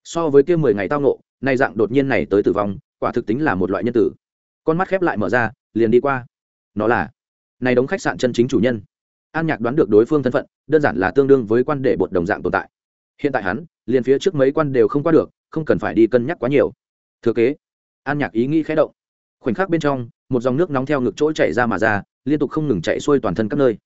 So với kia mười ngày tao nộ nay dạng đột nhiên này tới tử vong, quả thực tính là một loại nhân tử. Con mắt khép lại mở ra, liền đi qua. Nó là, này đóng khách sạn chân chính chủ nhân. An nhạc đoán được đối phương thân phận, đơn giản là tương đương với quan đệ bột đồng dạng tồn tại hiện tại hắn, liền phía trước mấy quan đều không qua được, không cần phải đi cân nhắc quá nhiều. Thừa kế, an nhạc ý nghĩ khẽ động. Khoảnh khắc bên trong, một dòng nước nóng theo ngực chỗ chạy ra mà ra, liên tục không ngừng chạy xuôi toàn thân các nơi.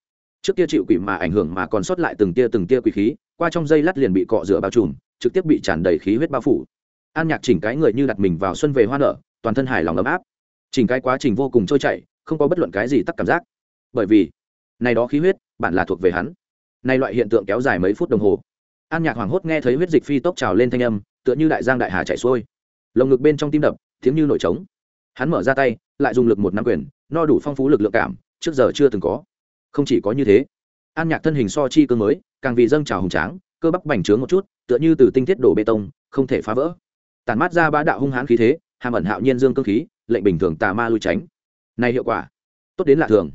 Trước kia chịu quỷ mà ảnh hưởng mà còn sót lại từng tia từng tia quỷ khí, qua trong dây lát liền bị cọ rửa bao trùm, trực tiếp bị tràn đầy khí huyết bao phủ. An nhạc chỉnh cái người như đặt mình vào xuân về hoa nở, toàn thân hài lòng ấm áp. Chỉnh cái quá trình vô cùng trôi chảy, không có bất luận cái gì tắc cảm giác. Bởi vì, này đó khí huyết bản là thuộc về hắn. Nay loại hiện tượng kéo dài mấy phút đồng hồ an nhạc hoảng hốt nghe thấy huyết dịch phi tốc trào lên thanh âm, tựa như đại giang đại hà chảy xuôi. Lồng ngực bên trong tim đập, tiếng như nổi trống. Hắn mở ra tay, lại dùng lực một năm quyền, no đủ phong phú lực lượng cảm, trước giờ chưa từng có. Không chỉ có như thế, an nhạc thân hình so chi cơ mới, càng vì dâng trào hùng tráng, cơ bắp bành trướng một chút, tựa như từ tinh thiết đổ bê tông, không thể phá vỡ. Tản mát ra ba đạo hung hãn khí thế, hàm ẩn hạo nhiên dương cơ khí, lệnh bình thường tà ma lui tránh. Này hiệu quả, tốt đến lạ thường.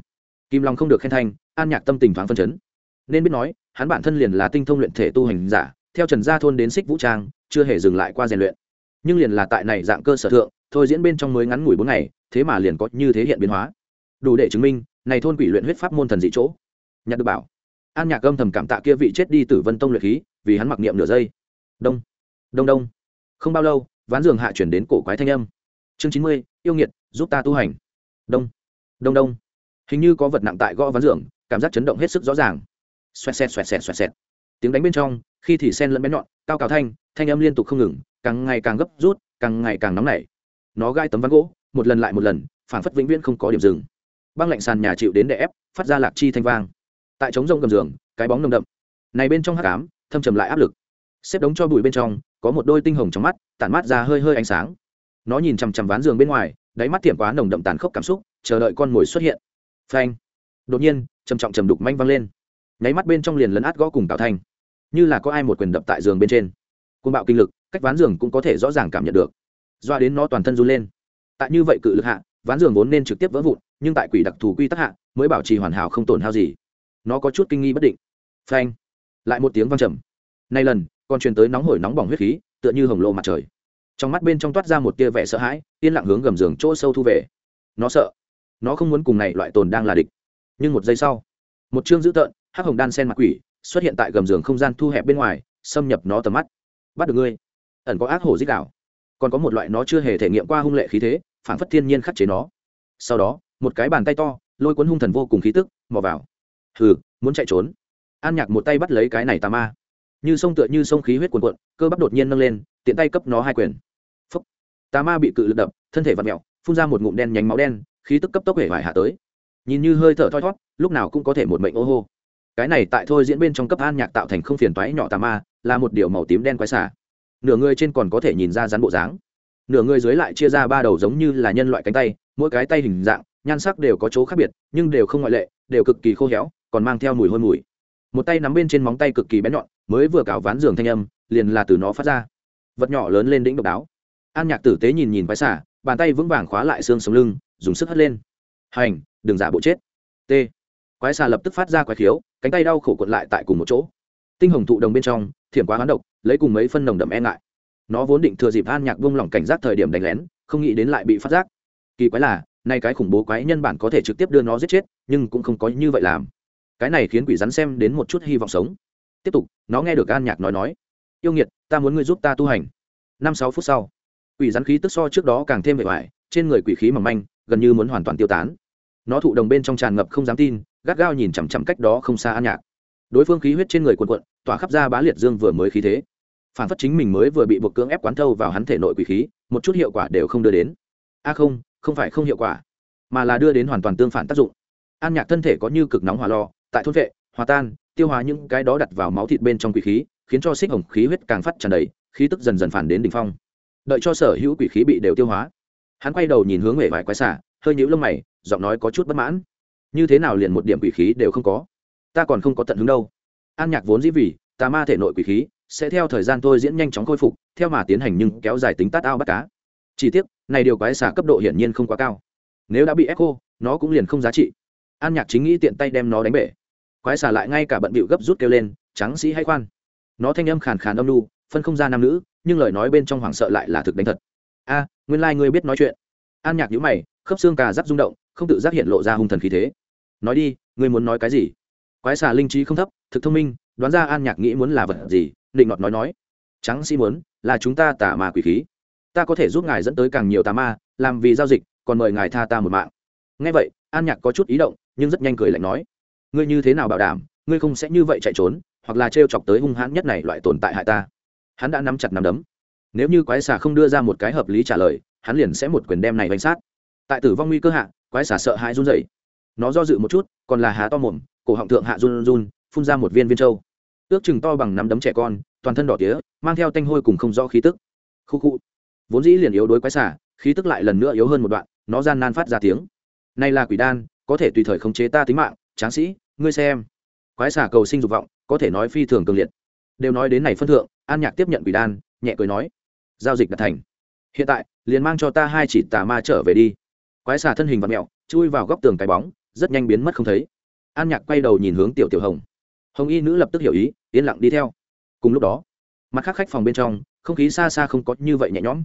Kim long không được khen thanh, an nhạc tâm tình thoáng phân chấn. Nên biết nói hắn bản thân liền là tinh thông luyện thể tu hành giả, theo trần gia thôn đến xích vũ trang, chưa hề dừng lại qua rèn luyện. Nhưng liền là tại này dạng cơ sở thượng, thôi diễn bên trong mới ngắn ngủi bốn ngày, thế mà liền có như thế hiện biến hóa. Đủ để chứng minh, này thôn quỷ luyện huyết pháp môn thần dị chỗ. Nhặt được bảo, an nhạc âm thầm cảm tạ kia vị chết đi tử vân tông luyện khí, vì hắn mặc niệm nửa giây. Đông đông đông. Không bao lâu, ván giường hạ chuyển đến cổ quái thanh âm. Chương chín mươi, yêu nghiệt, giúp ta tu hành. Đông đông đông. Hình như có vật nặng tại gõ ván giường, cảm giác chấn động hết sức rõ ràng xoẹt xẹt xoẹt xẹt xoẹt xẹt. Tiếng đánh bên trong, khi thì sen lẫn bén nhọn, cao cào thanh thanh âm liên tục không ngừng, càng ngày càng gấp rút, càng ngày càng nóng nảy. Nó gai tấm ván gỗ, một lần lại một lần phản phất vĩnh viễn không có điểm dừng. Băng lạnh sàn nhà chịu đến đè ép, phát ra lạc chi thanh vang. Tại trống rông gầm giường, cái bóng nồng đậm. Này bên trong hắc ám, thâm trầm lại áp lực. Xếp đống cho bụi bên trong, có một đôi tinh hồng trong mắt, tản mát ra hơi hơi ánh sáng. Nó nhìn chằm chằm ván giường bên ngoài, đáy mắt tiệm quá nồng đậm tàn khốc cảm xúc, chờ đợi con mồi xuất hiện. Phanh. Đột nhiên, trầm trọng trầm đục manh văng lên nháy mắt bên trong liền lấn át gõ cùng tạo thanh. Như là có ai một quyền đập tại giường bên trên. Côn bạo kinh lực, cách ván giường cũng có thể rõ ràng cảm nhận được. Doa đến nó toàn thân run lên. Tại như vậy cự lực hạ, ván giường vốn nên trực tiếp vỡ vụn, nhưng tại quỷ đặc thù quy tắc hạ, mới bảo trì hoàn hảo không tổn hao gì. Nó có chút kinh nghi bất định. Phanh. Lại một tiếng vang trầm. Nay lần, còn truyền tới nóng hổi nóng bỏng huyết khí, tựa như hồng lộ mặt trời. Trong mắt bên trong toát ra một tia vẻ sợ hãi, yên lặng hướng gầm giường chỗ sâu thu về. Nó sợ. Nó không muốn cùng này loại tồn đang là địch. Nhưng một giây sau, một chương dữ tợn hắc hồng đan sen mặt quỷ xuất hiện tại gầm giường không gian thu hẹp bên ngoài, xâm nhập nó tầm mắt. Bắt được ngươi. Ẩn có ác hổ dích đạo. Còn có một loại nó chưa hề thể nghiệm qua hung lệ khí thế phản phất thiên nhiên khắc chế nó. Sau đó, một cái bàn tay to, lôi cuốn hung thần vô cùng khí tức, mò vào. Hừ, muốn chạy trốn. An nhạc một tay bắt lấy cái này tà ma. Như sông tựa như sông khí huyết cuồn cuộn, cơ bắp đột nhiên nâng lên, tiện tay cấp nó hai quyền. Phúc. Tà ma bị cự lực đập, thân thể vặn mẹo phun ra một ngụm đen nhánh máu đen, khí tức cấp tốc hể vải hạ tới. Nhìn như hơi thở thoi thót, lúc nào cũng có thể một mệnh ô hô cái này tại thôi diễn bên trong cấp an nhạc tạo thành không phiền toái nhỏ tà ma, là một điều màu tím đen quái xả nửa người trên còn có thể nhìn ra rắn bộ dáng. Nửa người dưới lại chia ra ba đầu giống như là nhân loại cánh tay, mỗi cái tay hình dạng, nhan sắc đều có chỗ khác biệt, nhưng đều không ngoại lệ, đều cực kỳ khô héo, còn mang theo mùi hôi mùi. Một tay nắm bên trên móng tay cực kỳ bén nhọn, mới vừa cào ván giường thanh âm, liền là từ nó phát ra. Vật nhỏ lớn lên đỉnh độc đáo. An nhạc tử tế nhìn nhìn quái xả bàn tay vững vàng khóa lại xương sống lưng, dùng sức hất lên. Hành, đừng giả bộ chết. T quái xà lập tức phát ra quái khiếu, cánh tay đau khổ cuộn lại tại cùng một chỗ. Tinh hồng thụ đồng bên trong, thiểm quá hoán độc, lấy cùng mấy phân nồng đậm e ngại. Nó vốn định thừa dịp an nhạc vung lỏng cảnh giác thời điểm đánh lén, không nghĩ đến lại bị phát giác. Kỳ quái là, nay cái khủng bố quái nhân bản có thể trực tiếp đưa nó giết chết, nhưng cũng không có như vậy làm. Cái này khiến quỷ rắn xem đến một chút hy vọng sống. Tiếp tục, nó nghe được an nhạc nói nói, yêu nghiệt, ta muốn ngươi giúp ta tu hành. Năm sáu phút sau, quỷ rắn khí tức so trước đó càng thêm vệ vải, trên người quỷ khí mỏng manh, gần như muốn hoàn toàn tiêu tán. Nó thụ đồng bên trong tràn ngập không dám tin gắt gao nhìn chằm chằm cách đó không xa an nhạc. Đối phương khí huyết trên người quần quận tỏa khắp ra bá liệt dương vừa mới khí thế. Phản phất chính mình mới vừa bị buộc cưỡng ép quán thâu vào hắn thể nội quỷ khí, một chút hiệu quả đều không đưa đến. A không không phải không hiệu quả, mà là đưa đến hoàn toàn tương phản tác dụng. An nhạc thân thể có như cực nóng hỏa lo tại thôn vệ, hòa tan, tiêu hóa những cái đó đặt vào máu thịt bên trong quỷ khí, khiến cho xích hồng khí huyết càng phát tràn đầy, khí tức dần dần phản đến đ ỉ n h phong. Đợi cho sở hữu quỷ khí bị đều tiêu hóa. Hắn quay đầu nhìn hướng về vài quái xả hơi nhũ lông mày, giọng nói có chút bất mãn như thế nào liền một điểm quỷ khí đều không có? Ta còn không có tận hứng đâu. An nhạc vốn dĩ vì, tà ma thể nội quỷ khí, sẽ theo thời gian tôi diễn nhanh chóng khôi phục, theo mà tiến hành nhưng kéo dài tính tát ao bắt cá. Chỉ tiếc, này điều quái xả cấp độ hiển nhiên không quá cao. Nếu đã bị echo nó cũng liền không giá trị. An nhạc chính nghĩ tiện tay đem nó đánh bể. Quái xả lại ngay cả bận bịu gấp rút kêu lên trắng sĩ hay khoan. Nó thanh âm khàn khàn âm lu phân không ra nam nữ, nhưng lời nói bên trong hoảng sợ lại là thực đánh thật. A, nguyên lai ngươi biết nói chuyện. An nhạc nhữ mày, khớp xương cà giáp rung động không tự giác hiện lộ ra hung thần khí thế. Nói đi, ngươi muốn nói cái gì? Quái xà linh trí không thấp, thực thông minh, đoán ra an nhạc nghĩ muốn là vật gì, định ngọt nói nói. Trắng si muốn, là chúng ta tà ma quỷ khí. Ta có thể giúp ngài dẫn tới càng nhiều tà ma, làm vì giao dịch, còn mời ngài tha ta một mạng. Ngay vậy, an nhạc có chút ý động, nhưng rất nhanh cười lạnh nói. Ngươi như thế nào bảo đảm, ngươi không sẽ như vậy chạy trốn, hoặc là t chọc tới hung hãn nhất này loại tồn tại hại ta? Hắn đã nắm chặt nắm đấm. Nếu như quái xà không đưa ra một cái hợp lý trả lời, hắn liền sẽ một quyền đem này bánh sát. Tại tử vong nguy cơ hạ quái xà sợ hãi run rẩy, nó do dự một chút còn là há to mồm cổ họng thượng hạ run run phun ra một viên viên trâu ước chừng to bằng nắm đấm trẻ con toàn thân đỏ tía mang theo tanh hôi cùng không rõ khí tức. Khu khu. Vốn dĩ liền yếu đối quái xả khí tức lại lần nữa yếu hơn một đoạn nó gian nan phát ra tiếng. Nay là quỷ đan có thể tùy thời khống chế ta tính mạng tráng sĩ ngươi xem. Quái xả cầu sinh dục vọng có thể nói phi thường cường liệt. Đều nói đến này phân thượng an nhạc tiếp nhận quỷ đan nhẹ cười nói. Giao dịch đã thành. Hiện tại liền mang cho ta hai chỉ tà ma trở về đi quái xà thân hình vật mẹo, chui vào góc tường cái bóng, rất nhanh biến mất không thấy. An nhạc quay đầu nhìn hướng tiểu tiểu hồng. Hồng y nữ lập tức hiểu ý, yên lặng đi theo. Cùng lúc đó, mặt khác khách phòng bên trong, không khí xa xa không có như vậy nhẹ nhõm.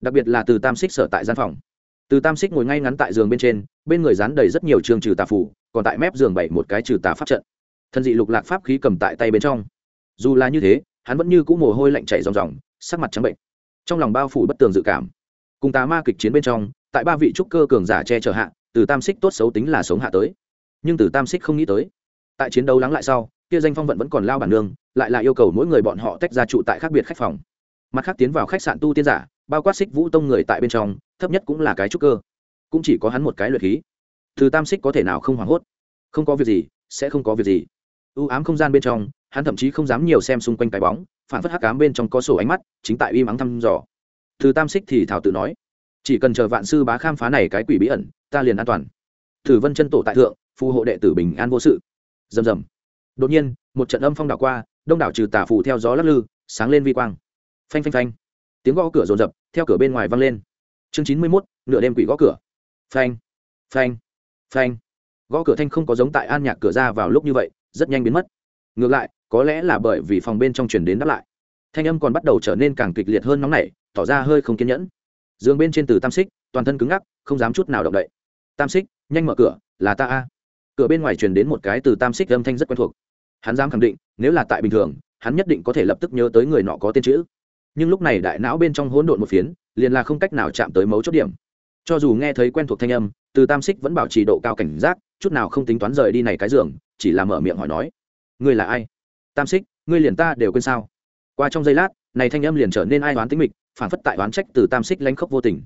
Đặc biệt là từ tam xích sở tại gian phòng. Từ tam xích ngồi ngay ngắn tại giường bên trên, bên người dán đầy rất nhiều trường trừ tà phủ còn tại mép giường bảy một cái trừ tà pháp trận. Thân dị lục lạc pháp khí cầm tại tay bên trong. Dù là như thế, hắn vẫn như c ũ mồ hôi lạnh chảy ròng ròng, sắc mặt trắng bệnh. Trong lòng bao phủ bất tường dự cảm. Cùng tà ma kịch chiến bên trong tại ba vị trúc cơ cường giả che chở hạ, từ tam xích tốt xấu tính là sống hạ tới. Nhưng từ tam xích không nghĩ tới, tại chiến đấu lắng lại sau, kia danh phong vận vẫn còn lao bản nương, lại là yêu cầu mỗi người bọn họ tách ra trụ tại khác biệt khách phòng. Mặt khác tiến vào khách sạn tu tiên giả, bao quát xích vũ tông người tại bên trong, thấp nhất cũng là cái trúc cơ. Cũng chỉ có hắn một cái luyện khí. Từ tam xích có thể nào không hoảng hốt? Không có việc gì, sẽ không có việc gì. U ám không gian bên trong, hắn thậm chí không dám nhiều xem xung quanh cái bóng, phản phất hắc ám bên trong có sổ ánh mắt, chính tại uy mắng thăm dò. Từ tam xích thì thảo tự nói chỉ cần chờ vạn sư bá khám phá này cái quỷ bí ẩn, ta liền an toàn. Thử vân chân tổ tại thượng, phù hộ đệ tử bình an vô sự. Rầm rầm. Đột nhiên, một trận âm phong đảo qua, đông đảo trừ tà phù theo gió lắc lư, sáng lên vi quang. Phanh phanh phanh. Tiếng gõ cửa rồn rập, theo cửa bên ngoài vang lên. Chương chín mươi mốt, nửa đêm quỷ gõ cửa. Phanh phanh phanh. Gõ cửa thanh không có giống tại an nhạc cửa ra vào lúc như vậy, rất nhanh biến mất. Ngược lại, có lẽ là bởi vì phòng bên trong chuyển đến đáp lại. Thanh âm còn bắt đầu trở nên càng kịch liệt hơn nóng nảy, tỏ ra hơi không kiên nhẫn giường bên trên từ tam xích, toàn thân cứng ngắc, không dám chút nào động đậy. Tam xích, nhanh mở cửa, là ta a. Cửa bên ngoài truyền đến một cái từ tam xích âm thanh rất quen thuộc. Hắn dám khẳng định, nếu là tại bình thường, hắn nhất định có thể lập tức nhớ tới người nọ có tên chữ. Nhưng lúc này đại não bên trong hỗn độn một phiến, liền là không cách nào chạm tới mấu chốt điểm. Cho dù nghe thấy quen thuộc thanh âm, từ tam xích vẫn bảo trì độ cao cảnh giác, chút nào không tính toán rời đi này cái giường, chỉ là mở miệng hỏi nói. Ngươi là ai? Tam xích, ngươi liền ta đều quên sao? Qua trong giây lát, này thanh âm liền trở nên ai đoán tính mịch phản phất tại đoán trách từ tam xích lanh khốc vô tình.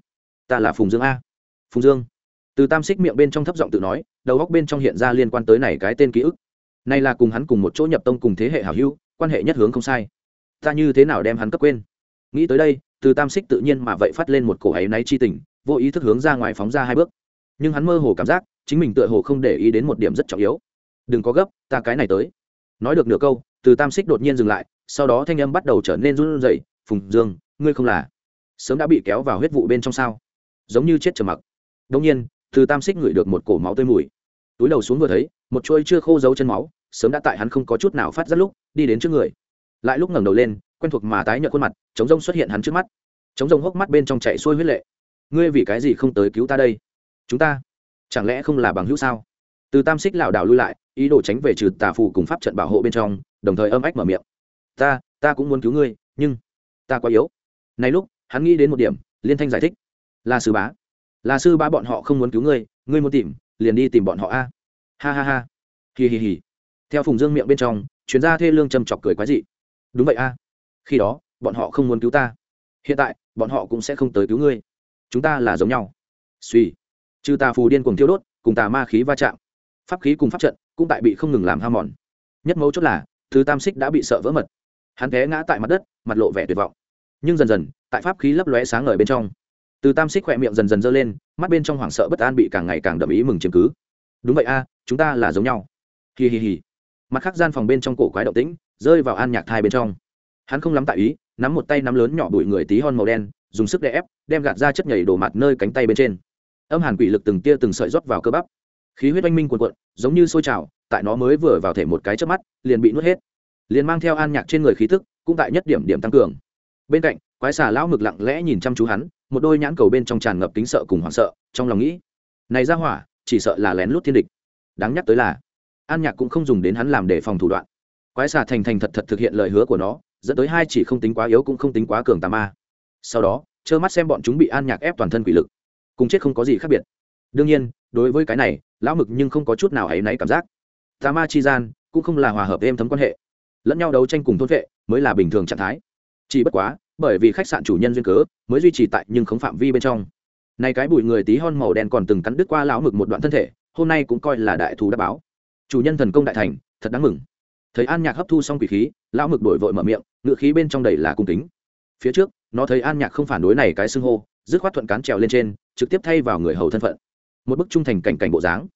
Ta là phùng dương a. Phùng dương. Từ tam xích miệng bên trong thấp giọng tự nói, đầu góc bên trong hiện ra liên quan tới này cái tên ký ức. Nay là cùng hắn cùng một chỗ nhập tông cùng thế hệ hảo hữu, quan hệ nhất hướng không sai. Ta như thế nào đem hắn cấp quên? Nghĩ tới đây, từ tam xích tự nhiên mà vậy phát lên một cổ ấy náy chi tình, vô ý thức hướng ra ngoài phóng ra hai bước. Nhưng hắn mơ hồ cảm giác, chính mình tựa hồ không để ý đến một điểm rất trọng yếu. Đừng có gấp, ta cái này tới. Nói được nửa câu, từ tam xích đột nhiên dừng lại, sau đó thanh âm bắt đầu trở nên run rẩy, phùng dương ngươi không là. Sớm đã bị kéo vào huyết vụ bên trong sao? Giống như chết trầm mặc. Đông nhiên, từ tam xích ngửi được một cổ máu tươi mùi. Túi đầu xuống vừa thấy, một chuôi chưa khô dấu chân máu, sớm đã tại hắn không có chút nào phát rất lúc, đi đến trước người. Lại lúc ngẩng đầu lên, quen thuộc mà tái nhợt khuôn mặt chống rông xuất hiện hắn trước mắt. Chống rông hốc mắt bên trong chạy xuôi huyết lệ. Ngươi vì cái gì không tới cứu ta đây? Chúng ta chẳng lẽ không là bằng hữu sao? Từ tam xích lảo đảo lui lại, ý đồ tránh về trừ tà phù cùng pháp trận bảo hộ bên trong, đồng thời âm ách mở miệng. Ta ta cũng muốn cứu ngươi, nhưng ta quá yếu này lúc, hắn nghĩ đến một điểm, liên thanh giải thích. Là sư bá. Là sư bá bọn họ không muốn cứu ngươi ngươi muốn tìm, liền đi tìm bọn họ a. Ha ha ha. Hì hì hì theo phùng dương miệng bên trong chuyên gia thê lương trầm chọc cười quái dị. Đúng vậy a. Khi đó, bọn họ không muốn cứu ta. Hiện tại, bọn họ cũng sẽ không tới cứu ngươi. Chúng ta là giống nhau. Suy. Trừ tà phù điên cùng thiêu đốt, cùng tà ma khí va chạm, pháp khí cùng pháp trận cũng tại bị không ngừng làm hao mòn. Nhất mấu chốt là, thứ tam xích đã bị sợ vỡ mật. Hắn té ngã tại mặt đất, mặt lộ vẻ tuyệt vọng nhưng dần dần, tại pháp khí lấp lóe sáng ngời bên trong. Từ tam xích khỏe miệng dần dần dơ lên, mắt bên trong hoảng sợ bất an bị càng ngày càng đậm ý mừng chứng cứ. Đúng vậy a, chúng ta là giống nhau. Hì hì hì mặt khác gian phòng bên trong cổ quái động tĩnh, rơi vào an nhạc thai bên trong. Hắn không lắm tại ý, nắm một tay nắm lớn nhỏ bụi người tí hon màu đen, dùng sức đè ép, đem gạt ra chất nhảy đổ mặt nơi cánh tay bên trên. Âm hàn quỷ lực từng tia từng sợi rót vào cơ bắp. Khí huyết oanh minh cuồn cuộn, giống như sôi trào, tại nó mới vừa vào thể một cái trước mắt, liền bị nuốt hết. Liền mang theo an nhạc trên người khí tức, cũng tại nhất điểm điểm tăng cường bên cạnh, quái xà lão mực lặng lẽ nhìn chăm chú hắn, một đôi nhãn cầu bên trong tràn ngập kính sợ cùng hoảng sợ, trong lòng nghĩ, này ra hỏa, chỉ sợ là lén lút thiên địch. Đáng nhắc tới là, an nhạc cũng không dùng đến hắn làm để phòng thủ đoạn. Quái xà thành thành thật thật thực hiện lời hứa của nó, dẫn tới hai chỉ không tính quá yếu cũng không tính quá cường tà ma. Sau đó, trơ mắt xem bọn chúng bị an nhạc ép toàn thân quỷ lực. Cùng chết không có gì khác biệt. Đương nhiên, đối với cái này, lão mực nhưng không có chút nào áy náy cảm giác. Tà ma chi gian cũng không là hòa hợp êm thấm quan hệ. Lẫn nhau đấu tranh cùng thôn vệ mới là bình thường trạng thái chỉ bất quá, bởi vì khách sạn chủ nhân duyên cớ, mới duy trì tại nhưng không phạm vi bên trong. Này cái bụi người tí hon màu đen còn từng cắn đứt qua lão mực một đoạn thân thể, hôm nay cũng coi là đại thù đáp báo. Chủ nhân thần công đại thành, thật đáng mừng. Thấy an nhạc hấp thu xong quỷ khí, lão mực đổi vội mở miệng, ngựa khí bên trong đầy là cung kính. Phía trước, nó thấy an nhạc không phản đối này cái xưng hô, dứt khoát thuận cán trèo lên trên, trực tiếp thay vào người hầu thân phận. Một bức trung thành cảnh cảnh bộ dáng.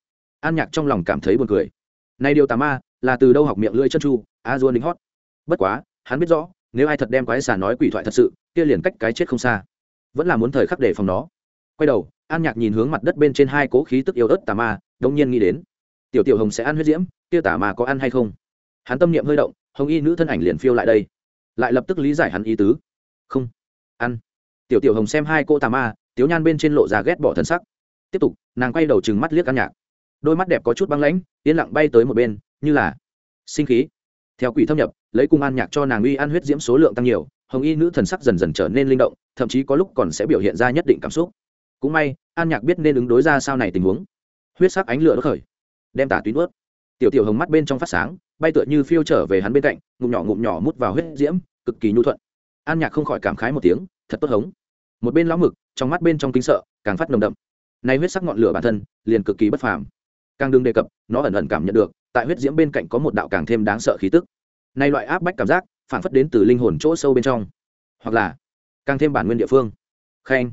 An nhạc trong lòng cảm thấy buồn cười. Này điều tà ma, là từ đâu học miệng lưỡi chân chu, a duôn lính hót. Bất quá, hắn biết rõ nếu ai thật đem quái xà nói quỷ thoại thật sự, kia liền cách cái chết không xa. Vẫn là muốn thời khắc để phòng nó. Quay đầu, an nhạc nhìn hướng mặt đất bên trên hai cố khí tức yêu ớt tà ma đông nhiên nghĩ đến, tiểu tiểu hồng sẽ ăn huyết diễm, kia tà ma có ăn hay không? Hắn tâm niệm hơi động, hồng y nữ thân ảnh liền phiêu lại đây. Lại lập tức lý giải hắn ý tứ. Không, ăn. Tiểu tiểu hồng xem hai cô tà ma, tiếu nhan bên trên lộ ra ghét bỏ thân sắc. Tiếp tục, nàng quay đầu chừng mắt liếc an nhạc. Đôi mắt đẹp có chút băng lãnh, yên lặng bay tới một bên, như là, sinh khí theo quỷ thâm nhập, lấy cung an nhạc cho nàng uy ăn huyết diễm số lượng tăng nhiều, hồng y nữ thần sắc dần dần trở nên linh động, thậm chí có lúc còn sẽ biểu hiện ra nhất định cảm xúc. Cũng may, an nhạc biết nên ứng đối ra sao này tình huống. Huyết sắc ánh lửa đốt khởi, đem tả tuyến ướt tiểu tiểu hồng mắt bên trong phát sáng, bay tựa như phiêu trở về hắn bên cạnh, ngụm nhỏ ngụm nhỏ mút vào huyết diễm, cực kỳ nhu thuận. An nhạc không khỏi cảm khái một tiếng, thật tốt hống. Một bên lão mực, trong mắt bên trong kính sợ, càng phát nồng đậm. Nay huyết sắc ngọn lửa bản thân, liền cực kỳ bất phàm. Càng đừng đề cập, nó ẩn ẩn cảm nhận được tại huyết diễm bên cạnh có một đạo càng thêm đáng sợ khí tức. Nay loại áp bách cảm giác, phản phất đến từ linh hồn chỗ sâu bên trong. Hoặc là, càng thêm bản nguyên địa phương. Khen.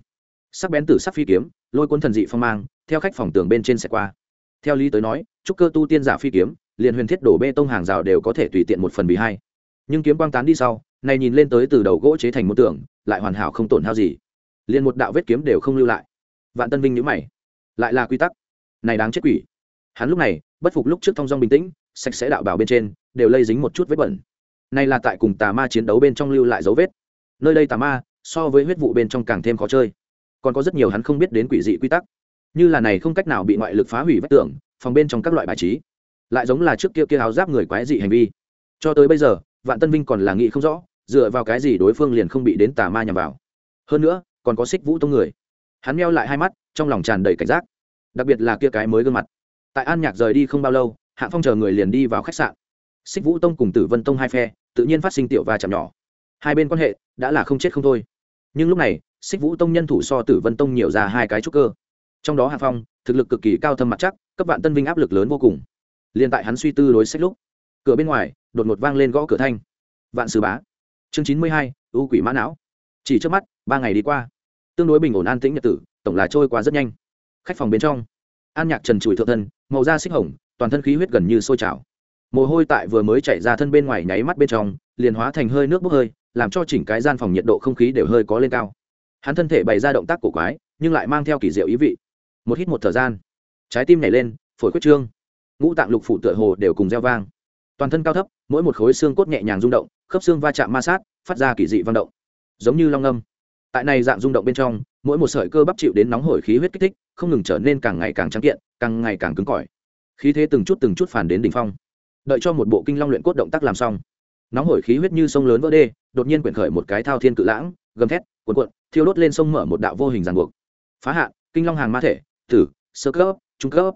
Sắc bén tử sắc phi kiếm, lôi cuốn thần dị phong mang, theo khách phòng tường bên trên xe qua. Theo lý tới nói, trúc cơ tu tiên giả phi kiếm, liền huyền thiết đổ bê tông hàng rào đều có thể tùy tiện một phần bị hai. Nhưng kiếm quang tán đi sau, này nhìn lên tới từ đầu gỗ chế thành một tường, lại hoàn hảo không tổn hao gì. Liền một đạo vết kiếm đều không lưu lại. Vạn tân vinh nhữ mày. Lại là quy tắc. Này đáng chết quỷ. Hắn lúc này bất phục lúc trước thong dong bình tĩnh, sạch sẽ đạo bảo bên trên, đều lây dính một chút vết bẩn. Này là tại cùng tà ma chiến đấu bên trong lưu lại dấu vết. Nơi đây tà ma, so với huyết vụ bên trong càng thêm khó chơi. Còn có rất nhiều hắn không biết đến quỷ dị quy tắc. Như là này không cách nào bị ngoại lực phá hủy vách tường, phòng bên trong các loại bài trí. Lại giống là trước kia kia áo giáp người quái dị hành vi. Cho tới bây giờ, vạn tân vinh còn là nghĩ không rõ, dựa vào cái gì đối phương liền không bị đến tà ma nhằm vào. Hơn nữa, còn có xích vũ tông người. Hắn meo lại hai mắt, trong lòng tràn đầy cảnh giác. Đặc biệt là kia cái mới gương mặt tại an nhạc rời đi không bao lâu hạ phong chờ người liền đi vào khách sạn. Xích vũ tông cùng tử vân tông hai phe, tự nhiên phát sinh tiểu và chạm nhỏ. Hai bên quan hệ đã là không chết không thôi. Nhưng lúc này, xích vũ tông nhân thủ so tử vân tông nhiều ra hai cái trúc cơ. Trong đó hạ phong, thực lực cực kỳ cao thâm mặt chắc, cấp vạn tân vinh áp lực lớn vô cùng. Liền tại hắn suy tư đối sách lúc, cửa bên ngoài, đột ngột vang lên gõ cửa thanh. Vạn sư bá. Chương chín mươi hai, ưu quỷ mã não. Chỉ trước mắt, ba ngày đi qua. Tương đối bình ổn an tĩnh nhật tử, tổng là trôi qua rất nhanh. Khách phòng bên trong, an nhạc trần trụi thượng thân màu da xích hồng, toàn thân khí huyết gần như sôi trào. Mồ hôi tại vừa mới chảy ra thân bên ngoài nháy mắt bên trong, liền hóa thành hơi nước bốc hơi, làm cho chỉnh cái gian phòng nhiệt độ không khí đều hơi có lên cao. Hắn thân thể bày ra động tác cổ quái, nhưng lại mang theo kỳ diệu ý vị. Một hít một thời gian, trái tim nhảy lên, phổi quyết trương. Ngũ tạng lục phủ tựa hồ đều cùng reo vang. Toàn thân cao thấp, mỗi một khối xương cốt nhẹ nhàng rung động, khớp xương va chạm ma sát, phát ra kỳ dị vang động. Giống như long âm. Tại này dạng rung động bên trong mỗi một sợi cơ bắp chịu đến nóng hổi khí huyết kích thích, không ngừng trở nên càng ngày càng trắng kiện, càng ngày càng cứng cỏi. Khí thế từng chút từng chút phản đến đỉnh phong. Đợi cho một bộ kinh long luyện cốt động tác làm xong, nóng hổi khí huyết như sông lớn vỡ đê, đột nhiên quyển khởi một cái thao thiên cự lãng, gầm thét, cuộn cuộn, thiêu đốt lên sông mở một đạo vô hình ràng buộc. Phá hạn, kinh long hàng ma thể tử sơ cấp, trung cấp.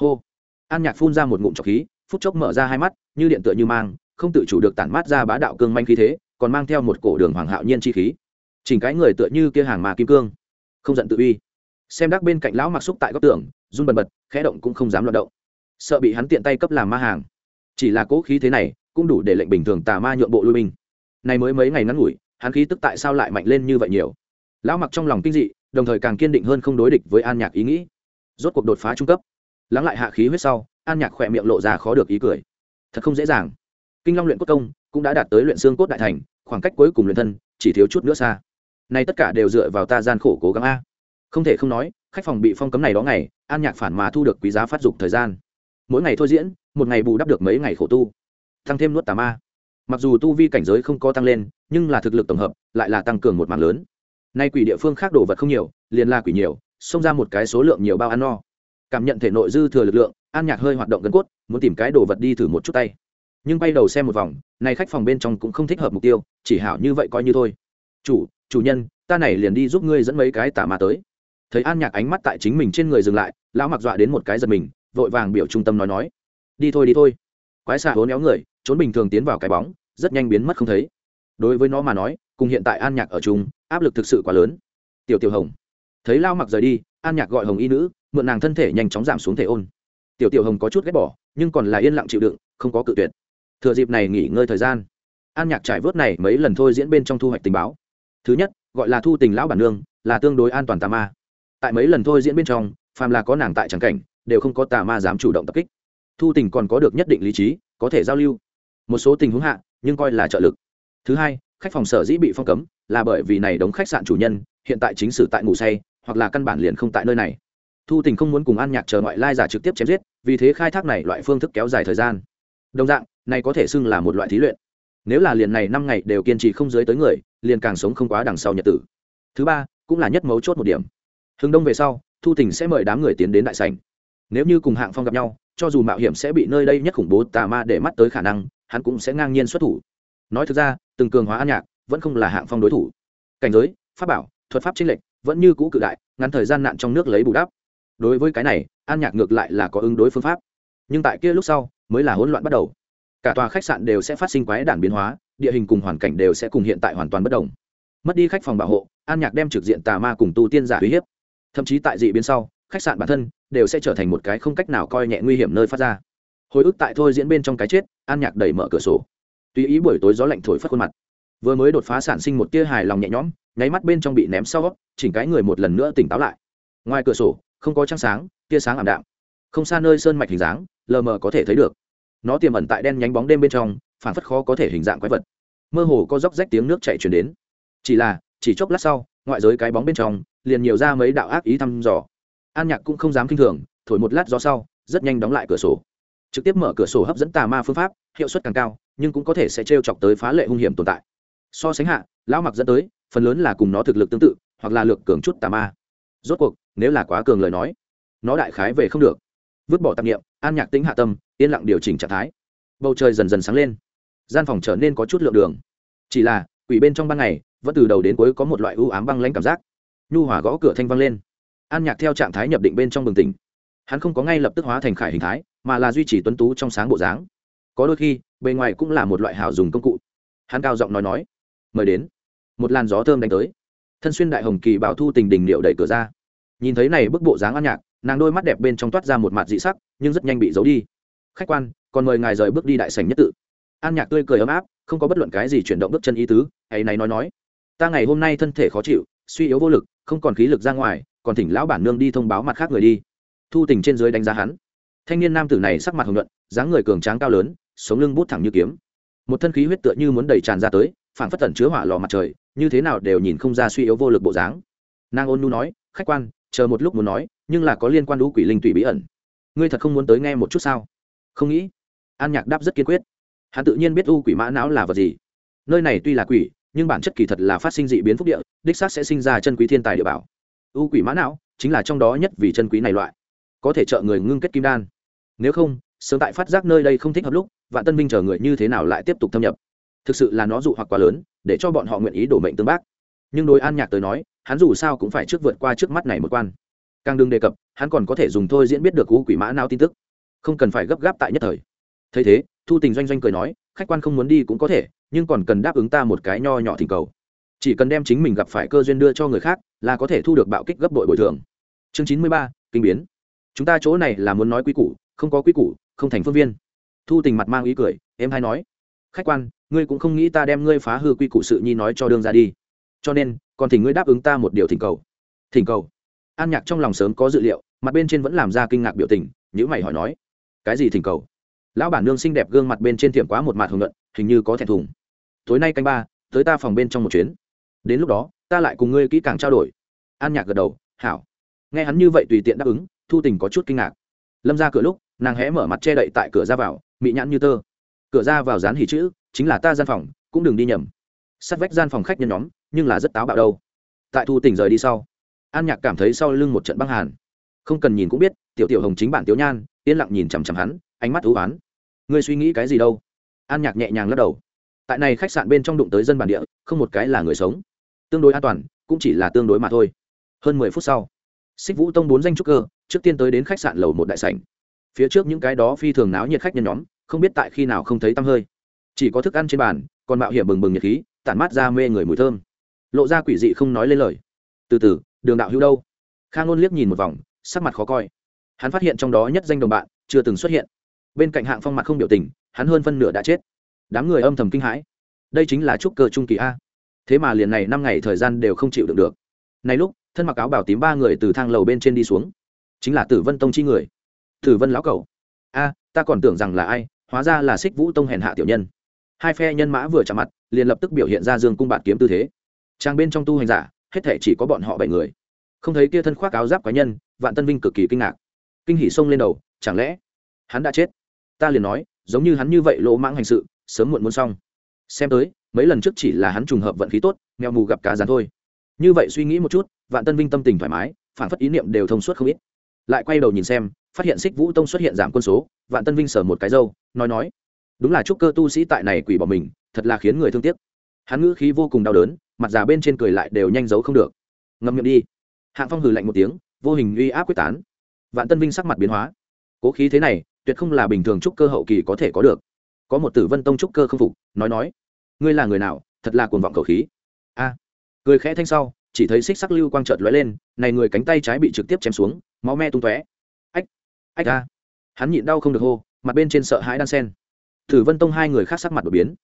Hô. An nhạc phun ra một ngụm trọc khí, phút chốc mở ra hai mắt, như điện tựa như mang, không tự chủ được tản mát ra bá đạo cương manh khí thế, còn mang theo một cổ đường hoàng hạo nhiên chi khí. Chỉnh cái người tựa như kia hàng mà kim cương không giận tự uy. Xem đắc bên cạnh lão mặc xúc tại góc tường, run bần bật, khẽ động cũng không dám loạt động. Sợ bị hắn tiện tay cấp làm ma hàng. Chỉ là cố khí thế này, cũng đủ để lệnh bình thường tà ma nhượng bộ lui binh. Này mới mấy ngày ngắn ngủi, hắn khí tức tại sao lại mạnh lên như vậy nhiều? Lão mặc trong lòng kinh dị, đồng thời càng kiên định hơn không đối địch với an nhạc ý nghĩ. Rốt cuộc đột phá trung cấp. Lắng lại hạ khí huyết sau, an nhạc khỏe miệng lộ ra khó được ý cười. Thật không dễ dàng. Kinh long luyện cốt công, cũng đã đạt tới luyện xương cốt đại thành, khoảng cách cuối cùng luyện thân, chỉ thiếu chút nữa xa nay tất cả đều dựa vào ta gian khổ cố gắng a. Không thể không nói, khách phòng bị phong cấm này đó ngày, an nhạc phản mà thu được quý giá phát dục thời gian. Mỗi ngày thôi diễn, một ngày bù đắp được mấy ngày khổ tu. Tăng thêm nuốt tà ma. Mặc dù tu vi cảnh giới không có tăng lên, nhưng là thực lực tổng hợp lại là tăng cường một mạng lớn. Nay quỷ địa phương khác đồ vật không nhiều, liền là quỷ nhiều, xông ra một cái số lượng nhiều bao ăn no. Cảm nhận thể nội dư thừa lực lượng, an nhạc hơi hoạt động gần cốt, muốn tìm cái đồ vật đi thử một chút tay. Nhưng bay đầu xem một vòng, này khách phòng bên trong cũng không thích hợp mục tiêu, chỉ hảo như vậy coi như thôi chủ chủ nhân, ta này liền đi giúp ngươi dẫn mấy cái tà ma tới. Thấy an nhạc ánh mắt tại chính mình trên người dừng lại, lão mặc dọa đến một cái giật mình, vội vàng biểu trung tâm nói nói, đi thôi đi thôi. Quái xạ hố néo người, trốn bình thường tiến vào cái bóng, rất nhanh biến mất không thấy. Đối với nó mà nói, cùng hiện tại an nhạc ở chung, áp lực thực sự quá lớn. Tiểu tiểu hồng. Thấy lao mặc rời đi, an nhạc gọi hồng y nữ, mượn nàng thân thể nhanh chóng giảm xuống thể ôn. Tiểu tiểu hồng có chút ghét bỏ, nhưng còn là yên lặng chịu đựng, không có cự tuyệt. Thừa dịp này nghỉ ngơi thời gian, an nhạc trải vớt này mấy lần thôi diễn bên trong thu hoạch tình báo thứ nhất, gọi là thu tình lão bản nương, là tương đối an toàn tà ma. Tại mấy lần thôi diễn bên trong, phàm là có nàng tại tràng cảnh, đều không có tà ma dám chủ động tập kích. Thu tình còn có được nhất định lý trí, có thể giao lưu. Một số tình huống hạ, nhưng coi là trợ lực. Thứ hai, khách phòng sở dĩ bị phong cấm, là bởi vì này đóng khách sạn chủ nhân, hiện tại chính sử tại ngủ say, hoặc là căn bản liền không tại nơi này. Thu tình không muốn cùng an nhạc chờ ngoại lai giả trực tiếp chém giết, vì thế khai thác này loại phương thức kéo dài thời gian. Đồng dạng, này có thể xưng là một loại thí luyện. Nếu là liền này năm ngày đều kiên trì không dưới tới người liền càng sống không quá đằng sau nhật tử. Thứ ba, cũng là nhất mấu chốt một điểm. Hướng đông về sau, thu tình sẽ mời đám người tiến đến đại sảnh. Nếu như cùng hạng phong gặp nhau, cho dù mạo hiểm sẽ bị nơi đây nhất khủng bố tà ma để mắt tới khả năng, hắn cũng sẽ ngang nhiên xuất thủ. Nói thực ra, từng cường hóa an nhạc, vẫn không là hạng phong đối thủ. Cảnh giới, pháp bảo, thuật pháp chính lệch, vẫn như cũ cự đại, ngắn thời gian nạn trong nước lấy bù đắp. Đối với cái này, an nhạc ngược lại là có ứng đối phương pháp. Nhưng tại kia lúc sau, mới là hỗn loạn bắt đầu. Cả tòa khách sạn đều sẽ phát sinh quái đản biến hóa địa hình cùng hoàn cảnh đều sẽ cùng hiện tại hoàn toàn bất đồng. Mất đi khách phòng bảo hộ, an nhạc đem trực diện tà ma cùng tu tiên giả uy hiếp. Thậm chí tại dị biến sau, khách sạn bản thân đều sẽ trở thành một cái không cách nào coi nhẹ nguy hiểm nơi phát ra. Hồi ức tại thôi diễn bên trong cái chết, an nhạc đẩy mở cửa sổ. Tùy ý buổi tối gió lạnh thổi phất khuôn mặt. Vừa mới đột phá sản sinh một tia hài lòng nhẹ nhõm, nháy mắt bên trong bị ném sau chỉnh cái người một lần nữa tỉnh táo lại. Ngoài cửa sổ, không có trăng sáng, tia sáng ảm đạm. Không xa nơi sơn mạch hình dáng, lờ mờ có thể thấy được. Nó tiềm ẩn tại đen nhánh bóng đêm bên trong phản phất khó có thể hình dạng quái vật. Mơ hồ có róc rách tiếng nước chạy chuyển đến. Chỉ là, chỉ chốc lát sau, ngoại giới cái bóng bên trong, liền nhiều ra mấy đạo ác ý thăm dò. An nhạc cũng không dám k i n h thường, thổi một lát gió sau, rất nhanh đóng lại cửa sổ. Trực tiếp mở cửa sổ hấp dẫn tà ma phương pháp, hiệu suất càng cao, nhưng cũng có thể sẽ t r e o chọc tới phá lệ hung hiểm tồn tại. So sánh hạ, lão mặc dẫn tới, phần lớn là cùng nó thực lực tương tự, hoặc là lược cường chút tà ma. Rốt cuộc, nếu là quá cường lời nói, nó đại khái về không được. Vứt bỏ tạp nghiệm an nhạc tính hạ tâm, yên lặng điều chỉnh trạng thái. Bầu trời dần dần sáng lên gian phòng trở nên có chút lượng đường. Chỉ là, quỷ bên trong ban ngày, vẫn từ đầu đến cuối có một loại ưu ám băng lãnh cảm giác. Nhu hỏa gõ cửa thanh văng lên. An nhạc theo trạng thái nhập định bên trong bừng tỉnh. Hắn không có ngay lập tức hóa thành khải hình thái, mà là duy trì tuấn tú trong sáng bộ dáng. Có đôi khi, bề ngoài cũng là một loại hảo dùng công cụ. Hắn cao giọng nói nói, mời đến. Một làn gió thơm đánh tới. Thân xuyên đại hồng kỳ bảo thu tình đình điệu đẩy cửa ra. Nhìn thấy này bức bộ dáng an nhạc, nàng đôi mắt đẹp bên trong toát ra một mặt dị sắc, nhưng rất nhanh bị giấu đi. Khách quan, còn mời ngài rời bước đi đại sảnh nhất tự an nhạc tươi cười ấm áp, không có bất luận cái gì chuyển động bước chân ý tứ, ấy này nói nói. Ta ngày hôm nay thân thể khó chịu, suy yếu vô lực, không còn khí lực ra ngoài, còn thỉnh lão bản nương đi thông báo mặt khác người đi. Thu tình trên dưới đánh giá hắn. Thanh niên nam tử này sắc mặt hồng nhuận, dáng người cường tráng cao lớn, sống lưng bút thẳng như kiếm. Một thân khí huyết tựa như muốn đầy tràn ra tới phản phất tẩn chứa hỏa lò mặt trời, như thế nào đều nhìn không ra suy yếu vô lực bộ dáng. Nàng ôn nu nói, khách quan, chờ một lúc muốn nói, nhưng là có liên quan đũ quỷ linh tùy bí ẩn. Ngươi thật không muốn tới nghe một chút sao? Không nghĩ. An nhạc đáp rất kiên quyết hắn tự nhiên biết u quỷ mã não là vật gì. Nơi này tuy là quỷ, nhưng bản chất kỳ thật là phát sinh dị biến phúc địa, đích xác sẽ sinh ra chân quý thiên tài địa bảo. U quỷ mã não chính là trong đó nhất vì chân quý này loại, có thể trợ người ngưng kết kim đan. Nếu không, sớm tại phát giác nơi đây không thích hợp lúc, vạn tân minh chờ người như thế nào lại tiếp tục thâm nhập? Thực sự là nó dụ hoặc quá lớn, để cho bọn họ nguyện ý đổ mệnh tương bác. Nhưng đối an nhạc tới nói, hắn dù sao cũng phải trước vượt qua trước mắt này một quan. Càng đừng đề cập, hắn còn có thể dùng thôi diễn biết được u quỷ mã não tin tức. Không cần phải gấp gáp tại nhất thời. Thấy thế thu tình doanh doanh cười nói, khách quan không muốn đi cũng có thể, nhưng còn cần đáp ứng ta một cái nho nhỏ thỉnh cầu. Chỉ cần đem chính mình gặp phải cơ duyên đưa cho người khác, là có thể thu được bạo kích gấp đội bồi thường. Chương chín mươi ba, kinh biến. Chúng ta chỗ này là muốn nói quy củ, không có quy củ, không thành phương viên. Thu tình mặt mang ý cười em hay nói, khách quan, ngươi cũng không nghĩ ta đem ngươi phá hư quy củ sự nhi nói cho đương ra đi. Cho nên, còn thỉnh ngươi đáp ứng ta một điều thỉnh cầu. Thỉnh cầu? An nhạc trong lòng sớm có dự liệu, mặt bên trên vẫn làm ra kinh ngạc biểu tình nhữ mày hỏi nói, cái gì thỉnh cầu? Lão bản nương xinh đẹp gương mặt bên trên tiệm quá một mặt hồng luận hình như có thẹn thùng. Tối nay canh ba, tới ta phòng bên trong một chuyến. Đến lúc đó, ta lại cùng ngươi kỹ càng trao đổi. An nhạc gật đầu, hảo. Nghe hắn như vậy tùy tiện đáp ứng, thu tình có chút kinh ngạc. Lâm ra cửa lúc, nàng hé mở mặt che đậy tại cửa ra vào, mị nhãn như tơ. Cửa ra vào dán hỉ chữ, chính là ta gian phòng, cũng đừng đi nhầm. Sát vách gian phòng khách nhân nhóm, nhưng là rất táo bạo đâu. Tại thu tỉnh rời đi sau, an nhạc cảm thấy sau lưng một trận băng hàn. Không cần nhìn cũng biết, tiểu tiểu hồng chính bản tiểu nhan, yên lặng nhìn chằm chằm hắn ánh mắt thú oán. Ngươi suy nghĩ cái gì đâu? An nhạc nhẹ nhàng lắc đầu. Tại này khách sạn bên trong đụng tới dân bản địa, không một cái là người sống. Tương đối an toàn, cũng chỉ là tương đối mà thôi. Hơn mười phút sau, xích vũ tông bốn danh trúc cơ, trước tiên tới đến khách sạn lầu một đại sảnh. Phía trước những cái đó phi thường náo nhiệt khách nhân nhóm, không biết tại khi nào không thấy tăm hơi. Chỉ có thức ăn trên bàn, còn mạo hiểm bừng bừng nhiệt khí, tản mát ra mê người mùi thơm. Lộ ra quỷ dị không nói lên lời. Từ từ, đường đạo hữu đâu? Kha ngôn liếc nhìn một vòng, sắc mặt khó coi. Hắn phát hiện trong đó nhất danh đồng bạn chưa từng xuất hiện bên cạnh hạng phong mặt không biểu tình, hắn hơn phân nửa đã chết. Đám người âm thầm kinh hãi. Đây chính là trúc cơ trung kỳ a. Thế mà liền này năm ngày thời gian đều không chịu được được. Này lúc, thân mặc áo bảo tím ba người từ thang lầu bên trên đi xuống. Chính là tử vân tông chi người. Tử vân lão cầu a, ta còn tưởng rằng là ai, hóa ra là xích vũ tông hèn hạ tiểu nhân. Hai phe nhân mã vừa chạm mặt, liền lập tức biểu hiện ra dương cung bạt kiếm tư thế. Trang bên trong tu hành giả, hết thể chỉ có bọn họ bảy người. Không thấy kia thân khoác áo giáp cá nhân, vạn tân vinh cực kỳ kinh ngạc. Kinh hỉ xông lên đầu, chẳng lẽ hắn đã chết? Ta liền nói, giống như hắn như vậy lỗ mãng hành sự, sớm muộn muốn xong. Xem tới, mấy lần trước chỉ là hắn trùng hợp vận khí tốt nghèo mù gặp cá rán thôi. Như vậy suy nghĩ một chút, vạn tân vinh tâm tình thoải mái, phản phất ý niệm đều thông suốt không ít. Lại quay đầu nhìn xem, phát hiện xích vũ tông xuất hiện giảm quân số, vạn tân vinh sở một cái dâu nói nói, đúng là chúc cơ tu sĩ tại này quỷ bỏ mình, thật là khiến người thương tiếc. Hắn ngữ khí vô cùng đau đớn, mặt già bên trên cười lại đều nhanh giấu không được. Ngâm miệng đi. Hạng phong hừ lạnh một tiếng, vô hình uy áp quyết tán. Vạn tân vinh sắc mặt biến hóa. Cố khí thế này tuyệt không là bình thường trúc cơ hậu kỳ có thể có được. Có một tử vân tông trúc cơ không phục, nói nói, ngươi là người nào? Thật là cuồng vọng cầu khí. A. Cười khẽ thanh sau, chỉ thấy xích sắc lưu quang trợt lóe lên, này người cánh tay trái bị trực tiếp chém xuống, máu me tung tóe. Ách ách a. Hắn nhịn đau không được hô, mặt bên trên sợ hãi đan sen. Tử vân tông hai người khác sắc mặt đột biến.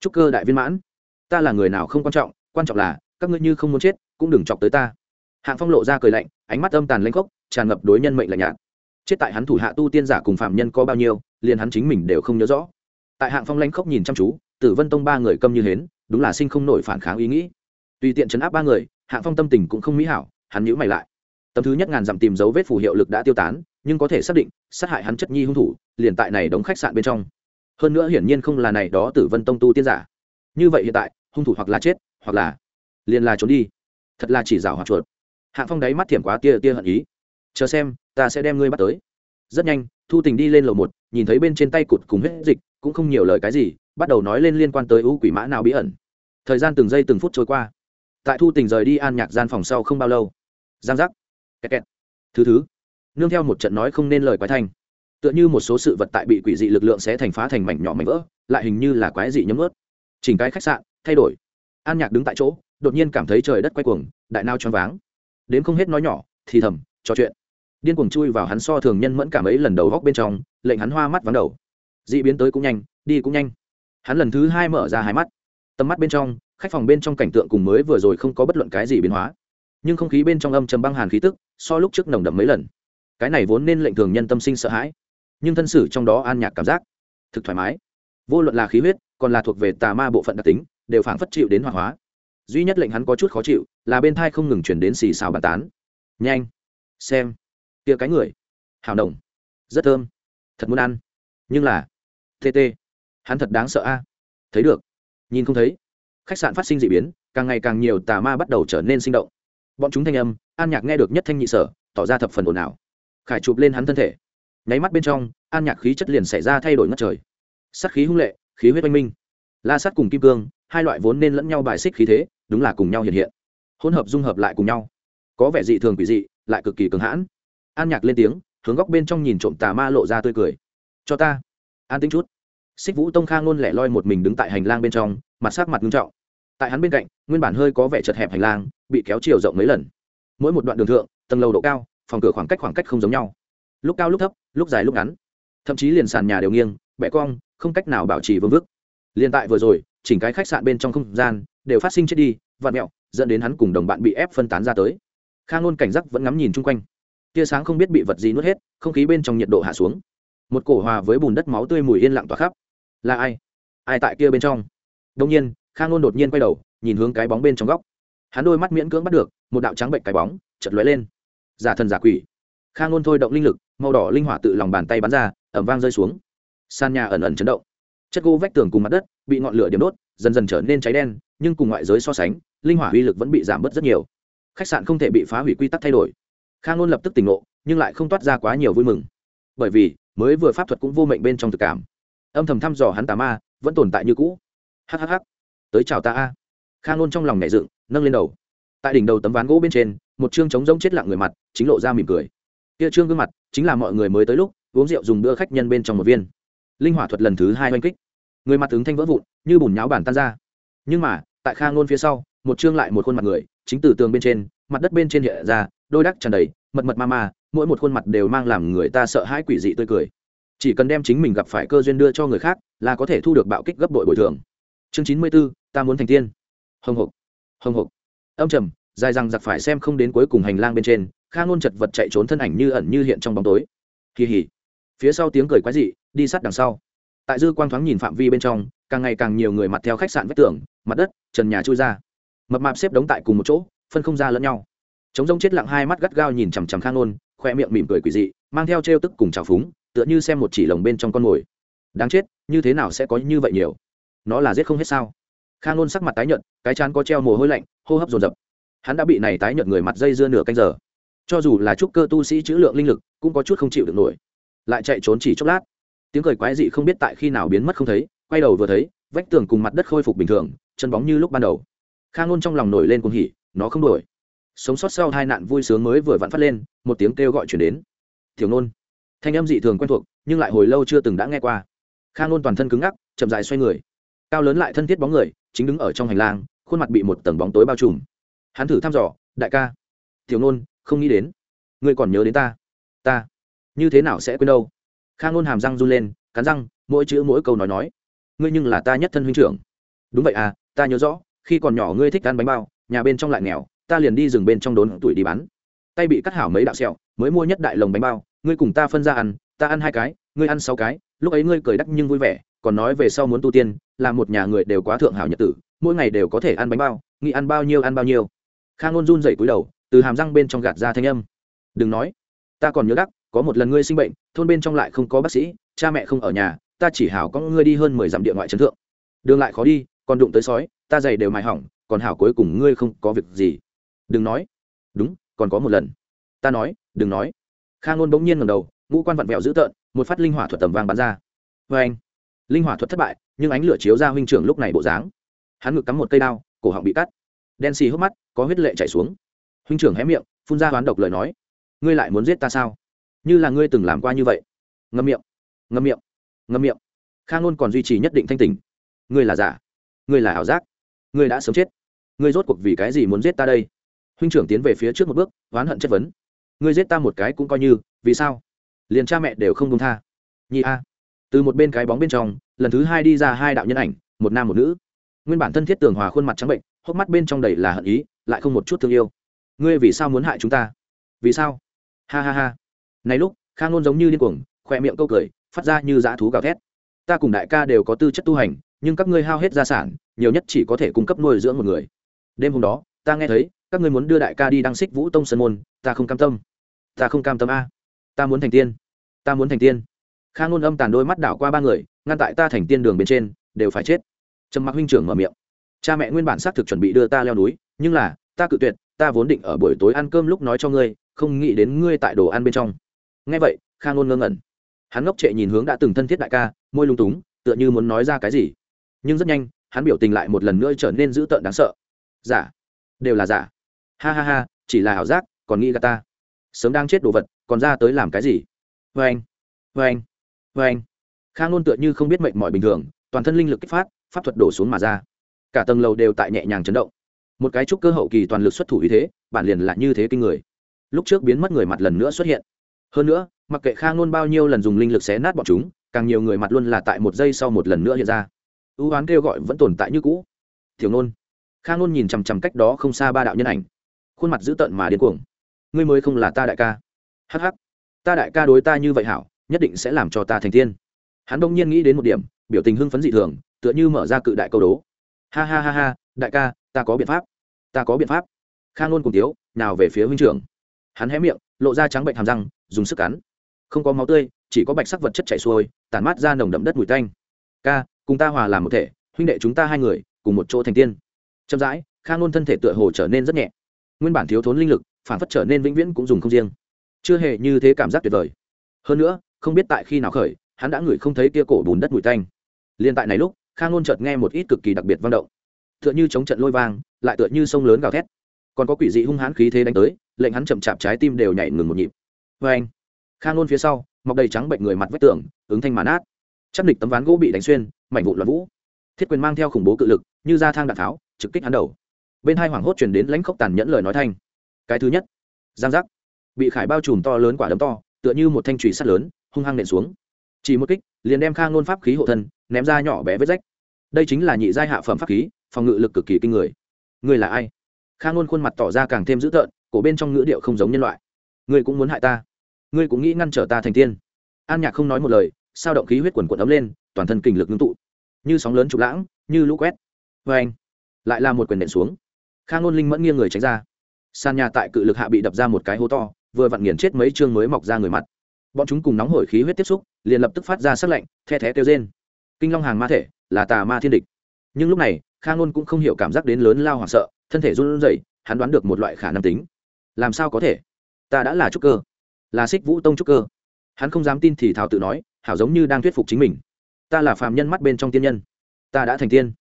Trúc cơ đại viên mãn, ta là người nào không quan trọng quan trọng là, các ngươi như không muốn chết, cũng đừng chọc tới ta. Hạng phong lộ ra cười lạnh, ánh mắt âm tàn lanh khốc, tràn ngập đối nhân mệnh lạnh nhạt chết tại hắn thủ hạ tu tiên giả cùng phạm nhân có bao nhiêu, liền hắn chính mình đều không nhớ rõ. Tại hạng phong lanh khốc nhìn chăm chú, tử vân tông ba người câm như hến, đúng là sinh không nổi phản kháng ý nghĩ. Tùy tiện chấn áp ba người, hạng phong tâm tình cũng không mỹ hảo, hắn nhữ mày lại. Tấm thứ nhất ngàn dặm tìm dấu vết phù hiệu lực đã tiêu tán, nhưng có thể xác định, sát hại hắn chất nhi hung thủ, liền tại này đóng khách sạn bên trong. Hơn nữa hiển nhiên không là này đó tử vân tông tu tiên giả. Như vậy hiện tại, hung thủ hoặc là chết, hoặc là liền là trốn đi. Thật là chỉ rào hoặc chuột. Hạng phong đáy mắt thiểm quá tia tia hận ý chờ xem, ta sẽ đem ngươi bắt tới. Rất nhanh, thu tình đi lên lầu một, nhìn thấy bên trên tay cụt cùng hết dịch, cũng không nhiều lời cái gì, bắt đầu nói lên liên quan tới ưu quỷ mã nào bí ẩn. Thời gian từng giây từng phút trôi qua. Tại thu tình rời đi an nhạc gian phòng sau không bao lâu, giang giác, kẹt kẹt. Thứ thứ, nương theo một trận nói không nên lời quái thanh. Tựa như một số sự vật tại bị quỷ dị lực lượng sẽ thành phá thành mảnh nhỏ mảnh vỡ, lại hình như là quái dị nhấm ướt. Chỉnh cái khách sạn, thay đổi. An nhạc đứng tại chỗ, đột nhiên cảm thấy trời đất quay cuồng, đại nao choáng váng. Đến không hết nói nhỏ, thì thầm, trò chuyện điên cuồng chui vào hắn so thường nhân mẫn cảm ấy lần đầu góc bên trong, lệnh hắn hoa mắt vắng đầu. D ị biến tới cũng nhanh, đi cũng nhanh. Hắn lần thứ hai mở ra hai mắt. Tầm mắt bên trong, khách phòng bên trong cảnh tượng cùng mới vừa rồi không có bất luận cái gì biến hóa. Nhưng không khí bên trong âm trầm băng hàn khí tức, so lúc trước nồng đậm mấy lần. Cái này vốn nên lệnh thường nhân tâm sinh sợ hãi. Nhưng thân sử trong đó an nhạc cảm giác, thực thoải mái. Vô luận là khí huyết, còn là thuộc về tà ma bộ phận đặc tính, đều phản phất chịu đến hoạt hóa. Duy nhất lệnh hắn có chút khó chịu, là bên thai không ngừng chuyển đến xì xào bàn tán. Nhanh, xem kia cái người. Hào nồng. Rất thơm. Thật muốn ăn. Nhưng là tt hắn thật đáng sợ a. Thấy được. Nhìn không thấy. Khách sạn phát sinh d ị biến, càng ngày càng nhiều tà ma bắt đầu trở nên sinh động. Bọn chúng thanh âm, an nhạc nghe được nhất thanh nhị sở, tỏ ra thập phần ồn ào. Khải chụp lên hắn thân thể. Nháy mắt bên trong, an nhạc khí chất liền xảy ra thay đổi ngất trời. Sắt khí hung lệ, khí huyết oanh minh. La sắt cùng kim cương, hai loại vốn nên lẫn nhau bài xích khí thế, đúng là cùng nhau hiện hiện. Hỗn hợp dung hợp lại cùng nhau. Có vẻ dị thường quỷ dị, lại cực kỳ cường hãn an nhạc lên tiếng, hướng góc bên trong nhìn trộm tà ma lộ ra tươi cười. Cho ta, an tính chút. Xích vũ tông khang ngôn lẻ loi một mình đứng tại hành lang bên trong, mặt sát mặt nghiêm trọng. Tại hắn bên cạnh, nguyên bản hơi có vẻ chật hẹp hành lang, bị kéo chiều rộng mấy lần. Mỗi một đoạn đường thượng, tầng lầu độ cao, phòng cửa khoảng cách khoảng cách không giống nhau. Lúc cao lúc thấp, lúc dài lúc ngắn. Thậm chí liền sàn nhà đều nghiêng, bẻ cong, không cách nào bảo trì vương vức. Liền tại vừa rồi, chỉnh cái khách sạn bên trong không gian, đều phát sinh chết đi vạt mẹo, dẫn đến hắn cùng đồng bạn bị ép phân tán ra tới. Khang ngôn cảnh giác vẫn ngắm nhìn chung quanh tia sáng không biết bị vật gì nuốt hết, không khí bên trong nhiệt độ hạ xuống. Một cổ hòa với bùn đất máu tươi mùi yên lặng tỏa khắp. Là ai? Ai tại kia bên trong? Đông nhiên, khang ngôn đột nhiên quay đầu, nhìn hướng cái bóng bên trong góc. Hắn đôi mắt miễn cưỡng bắt được, một đạo trắng bệnh cái bóng chật lóe lên. Giả thần giả quỷ. Khang ngôn thôi động linh lực, màu đỏ linh hỏa tự lòng bàn tay bắn ra ẩm vang rơi xuống. Sàn nhà ẩn ẩn chấn động. Chất gỗ vách tường cùng mặt đất bị ngọn lửa điểm đốt, dần dần trở nên cháy đen, nhưng cùng ngoại giới so sánh, linh hỏa uy lực vẫn bị giảm bớt rất nhiều. Khách sạn không thể bị phá hủy quy tắc thay đổi kha ngôn lập tức tỉnh ngộ, nhưng lại không toát ra quá nhiều vui mừng. Bởi vì, mới vừa pháp thuật cũng vô mệnh bên trong thực cảm. Âm thầm thăm dò hắn tà ma, vẫn tồn tại như cũ. Hhh tới chào ta a. Kha ngôn trong lòng nhẹ dựng, nâng lên đầu. Tại đỉnh đầu tấm ván gỗ bên trên, một chương trống rỗng chết lặng người mặt, chính lộ ra mỉm cười. Kia trương gương mặt, chính là mọi người mới tới lúc, uống rượu dùng bữa khách nhân bên trong một viên. Linh hỏa thuật lần thứ hai oanh kích. Người mặt tướng thanh vỡ vụn, như bùn nháo bản tan ra. Nhưng mà, tại kha ngôn phía sau, một chương lại một khuôn mặt người, chính từ tường bên trên, mặt đất bên trên hiện ra đôi đắc tràn đầy, mật mật ma ma, mỗi một khuôn mặt đều mang làm người ta sợ hãi quỷ dị tươi cười. Chỉ cần đem chính mình gặp phải cơ duyên đưa cho người khác, là có thể thu được bạo kích gấp đội bồi thường. Chương chín mươi b ố ta muốn thành tiên. Hồng hộc hồng hộc. Âm trầm, dài rằng giặc phải xem không đến cuối cùng hành lang bên trên, kha ngôn chật vật chạy trốn thân ảnh như ẩn như hiện trong bóng tối. Kỳ hỉ. Phía sau tiếng cười quái dị, đi sát đằng sau. Tại dư quang thoáng nhìn phạm vi bên trong, càng ngày càng nhiều người mặt theo khách sạn vách tường, mặt đất, trần nhà chui ra. Mập mạp xếp đống tại cùng một chỗ, phân không ra lẫn nhau chống rông chết lặng hai mắt gắt gao nhìn chằm chằm khang nôn, khoe miệng mỉm cười quỷ dị, mang theo trêu tức cùng trào phúng, tựa như xem một chỉ lồng bên trong con mồi. Đáng chết, như thế nào sẽ có như vậy nhiều? Nó là giết không hết sao? Khang nôn sắc mặt tái nhợt, cái chán có treo mồ hôi lạnh, hô hấp dồn dập. Hắn đã bị này tái nhợt người mặt dây dưa nửa canh giờ. Cho dù là trúc cơ tu sĩ chữ lượng linh lực, cũng có chút không chịu được nổi. Lại chạy trốn chỉ chốc lát. Tiếng cười quái dị không biết tại khi nào biến mất không thấy, quay đầu vừa thấy, vách tường cùng mặt đất khôi phục bình thường, chân bóng như lúc ban đầu. Khang ngôn trong lòng nổi lên cuồng hỉ, nó không đổi sống sót sau hai nạn vui sướng mới vừa vặn phát lên, một tiếng kêu gọi chuyển đến. Thiểu nôn. Thanh âm dị thường quen thuộc, nhưng lại hồi lâu chưa từng đã nghe qua. Khang nôn toàn thân cứng ngắc, chậm dài xoay người. Cao lớn lại thân thiết bóng người, chính đứng ở trong hành lang, khuôn mặt bị một tầng bóng tối bao trùm. Hắn thử thăm dò, đại ca. Thiểu nôn, không nghĩ đến. Ngươi còn nhớ đến ta. Ta? Như thế nào sẽ quên đâu? Khang nôn hàm răng run lên, cắn răng, mỗi chữ mỗi câu nói nói. Ngươi nhưng là ta nhất thân huynh trưởng. Đúng vậy à ta nhớ rõ, khi còn nhỏ ngươi thích ăn bánh bao, nhà bên trong lại nghèo ta liền đi rừng bên trong đốn tuổi đi bán. Tay bị cắt hảo mấy đạo sẹo, mới mua nhất đại lồng bánh bao, ngươi cùng ta phân ra ăn, ta ăn hai cái, ngươi ăn sáu cái, lúc ấy ngươi cười đắc nhưng vui vẻ, còn nói về sau muốn tu tiên, là một nhà người đều quá thượng hảo nhật tử, mỗi ngày đều có thể ăn bánh bao, nghĩ ăn bao nhiêu ăn bao nhiêu. Khang ngôn run dậy cúi đầu, từ hàm răng bên trong gạt ra thanh âm. Đừng nói, ta còn nhớ đắc, có một lần ngươi sinh bệnh, thôn bên trong lại không có bác sĩ, cha mẹ không ở nhà, ta chỉ hảo có ngươi đi hơn mười dặm địa ngoại trấn thượng. Đường lại khó đi, còn đụng tới sói, ta giày đều mài hỏng, còn hảo cuối cùng ngươi không có việc gì đừng nói. Đúng, còn có một lần. Ta nói, đừng nói. Khang ngôn bỗng nhiên ngầm đầu, ngũ quan vặn vẹo dữ tợn, một phát linh hỏa thuật tầm vang bắn ra. Vê anh, linh hỏa thuật thất bại, nhưng ánh lửa chiếu ra huynh trưởng lúc này bộ dáng. Hắn ngực cắm một cây đao, cổ họng bị cắt. Đen xì hốc mắt, có huyết lệ chảy xuống. Huynh trưởng hé miệng, phun ra hoán độc lời nói. Ngươi lại muốn giết ta sao? Như là ngươi từng làm qua như vậy. Ngâm miệng ngâm miệng ngâm miệng. Khang ngôn còn duy trì nhất định thanh tình ngươi là giả. Ngươi là ảo giác. Ngươi đã sớm chết. Ngươi rốt cuộc vì cái gì muốn giết ta đây? Huynh trưởng tiến về phía trước một bước, oán hận chất vấn. Ngươi giết ta một cái cũng coi như, vì sao? Liền cha mẹ đều không công tha. Nhị a. Từ một bên cái bóng bên trong, lần thứ hai đi ra hai đạo nhân ảnh, một nam một nữ. Nguyên bản thân thiết tường hòa khuôn mặt trắng bệnh, hốc mắt bên trong đầy là hận ý, lại không một chút thương yêu. Ngươi vì sao muốn hại chúng ta? Vì sao? Ha ha ha. Này lúc khang ngôn giống như điên cuồng khoe miệng câu cười, phát ra như dã thú gào thét. Ta cùng đại ca đều có tư chất tu hành, nhưng các ngươi hao hết gia sản, nhiều nhất chỉ có thể cung cấp nuôi dưỡng một người. Đêm hôm đó ta nghe thấy, các ngươi muốn đưa đại ca đi đăng xích vũ tông sơn môn, ta không cam tâm. Ta không cam tâm a. Ta muốn thành tiên. Ta muốn thành tiên. Kha ngôn âm tàn đôi mắt đảo qua ba người, ngăn tại ta thành tiên đường bên trên, đều phải chết. Trầm mặc huynh trưởng mở miệng. Cha mẹ nguyên bản xác thực chuẩn bị đưa ta leo núi, nhưng là, ta cự tuyệt, ta vốn định ở buổi tối ăn cơm lúc nói cho ngươi, không nghĩ đến ngươi tại đồ ăn bên trong. Nghe vậy, Kha ngôn ngơ ngẩn. Hắn ngốc trệ nhìn hướng đã từng thân thiết đại ca, môi lung túng, tựa như muốn nói ra cái gì. Nhưng rất nhanh, hắn biểu tình lại một lần nữa trở nên dữ tợn đáng sợ. Giả đều là giả. Ha ha ha, chỉ là ảo giác, còn nghĩ gà ta. Sớm đang chết đồ vật, còn ra tới làm cái gì? Vê anh vê anh vê anh. Khang luôn tựa như không biết mệnh mọi bình thường, toàn thân linh lực kích phát, pháp thuật đổ xuống mà ra. Cả tầng lầu đều tại nhẹ nhàng chấn động. Một cái trúc cơ hậu kỳ toàn lực xuất thủ như thế, bản liền là như thế kinh người. Lúc trước biến mất người mặt lần nữa xuất hiện. Hơn nữa, mặc kệ khang luôn bao nhiêu lần dùng linh lực xé nát bọn chúng, càng nhiều người mặt luôn là tại một giây sau một lần nữa hiện ra. Ưu oán kêu gọi vẫn tồn tại như cũ. Thiểu nôn khang ngôn nhìn chằm chằm cách đó không xa ba đạo nhân ảnh. Khuôn mặt dữ tợn mà điên cuồng. Ngươi mới không là ta đại ca. Hh ta đại ca đối ta như vậy hảo, nhất định sẽ làm cho ta thành tiên. Hắn đông nhiên nghĩ đến một điểm, biểu tình hưng phấn dị thường, tựa như mở ra cự đại câu đố. Ha ha ha ha, đại ca, ta có biện pháp. Ta có biện pháp. Khang ngôn cùng tiếu, nào về phía huynh trưởng. Hắn hé miệng, lộ ra trắng bệnh hàm răng, dùng sức cắn. Không có máu tươi, chỉ có bạch sắc vật chất chảy xuôi, tản mát ra nồng đậm đất mùi tanh. Ca, cùng ta hòa làm một thể, huynh đệ chúng ta hai người, cùng một chỗ thành tiên chậm rãi khang ngôn thân thể tựa hồ trở nên rất nhẹ. Nguyên bản thiếu thốn linh lực, phản phất trở nên vĩnh viễn cũng dùng không riêng. Chưa hề như thế cảm giác tuyệt vời. Hơn nữa, không biết tại khi nào khởi, hắn đã ngửi không thấy kia cổ bùn đất mùi tanh. Liên tại này lúc khang ngôn chợt nghe một ít cực kỳ đặc biệt vang động. Tựa như chống trận lôi vang, lại tựa như sông lớn gào thét. Còn có quỷ dị hung hãn khí thế đánh tới, lệnh hắn chậm chạp trái tim đều nhảy ngừng một nhịp. Vê anh khang ngôn phía sau, mọc đầy trắng bệnh người mặt vách tường, ứng thanh màn át chắc địch tấm ván gỗ bị đánh xuyên, mảnh vụn loạn vũ. Thiết quyền mang theo khủng bố cự lực, như ra thang đạn tháo trực kích hắn đầu. Bên hai hoảng hốt chuyển đến lãnh khốc tàn nhẫn lời nói thanh. Cái thứ nhất, giang giác. Bị khải bao trùm to lớn quả đấm to, tựa như một thanh trùy sắt lớn, hung hăng nện xuống. Chỉ một kích, liền đem khang nôn pháp khí hộ thân, ném ra nhỏ bé vết rách. Đây chính là nhị giai hạ phẩm pháp khí, phòng ngự lực cực kỳ kinh người. Người là ai? Khang nôn khuôn mặt tỏ ra càng thêm dữ tợn, cổ bên trong ngữ điệu không giống nhân loại. Ngươi cũng muốn hại ta. Ngươi cũng nghĩ ngăn trở ta thành tiên. An nhạc không nói một lời, sao động khí huyết quần quần ấm lên, toàn thân kình lực ngưng tụ. Như sóng lớn trục lãng, như lũ quét. Vê anh lại là một quyền nện xuống. Khang nôn linh mẫn nghiêng người tránh ra. Sàn nhà tại cự lực hạ bị đập ra một cái hố to, vừa vặn nghiền chết mấy chương mới mọc ra người mặt. Bọn chúng cùng nóng hổi khí huyết tiếp xúc, liền lập tức phát ra sắc lạnh, the thé kêu trên kinh long hàng ma thể, là tà ma thiên địch. Nhưng lúc này, khang ngôn cũng không hiểu cảm giác đến lớn lao hoảng sợ, thân thể run rẩy, hắn đoán được một loại khả năng tính. Làm sao có thể? Ta đã là trúc cơ. Là xích vũ tông trúc cơ. Hắn không dám tin thì thảo tự nói, hảo giống như đang thuyết phục chính mình. Ta là phàm nhân mắt bên trong tiên nhân. Ta đã thành tiên.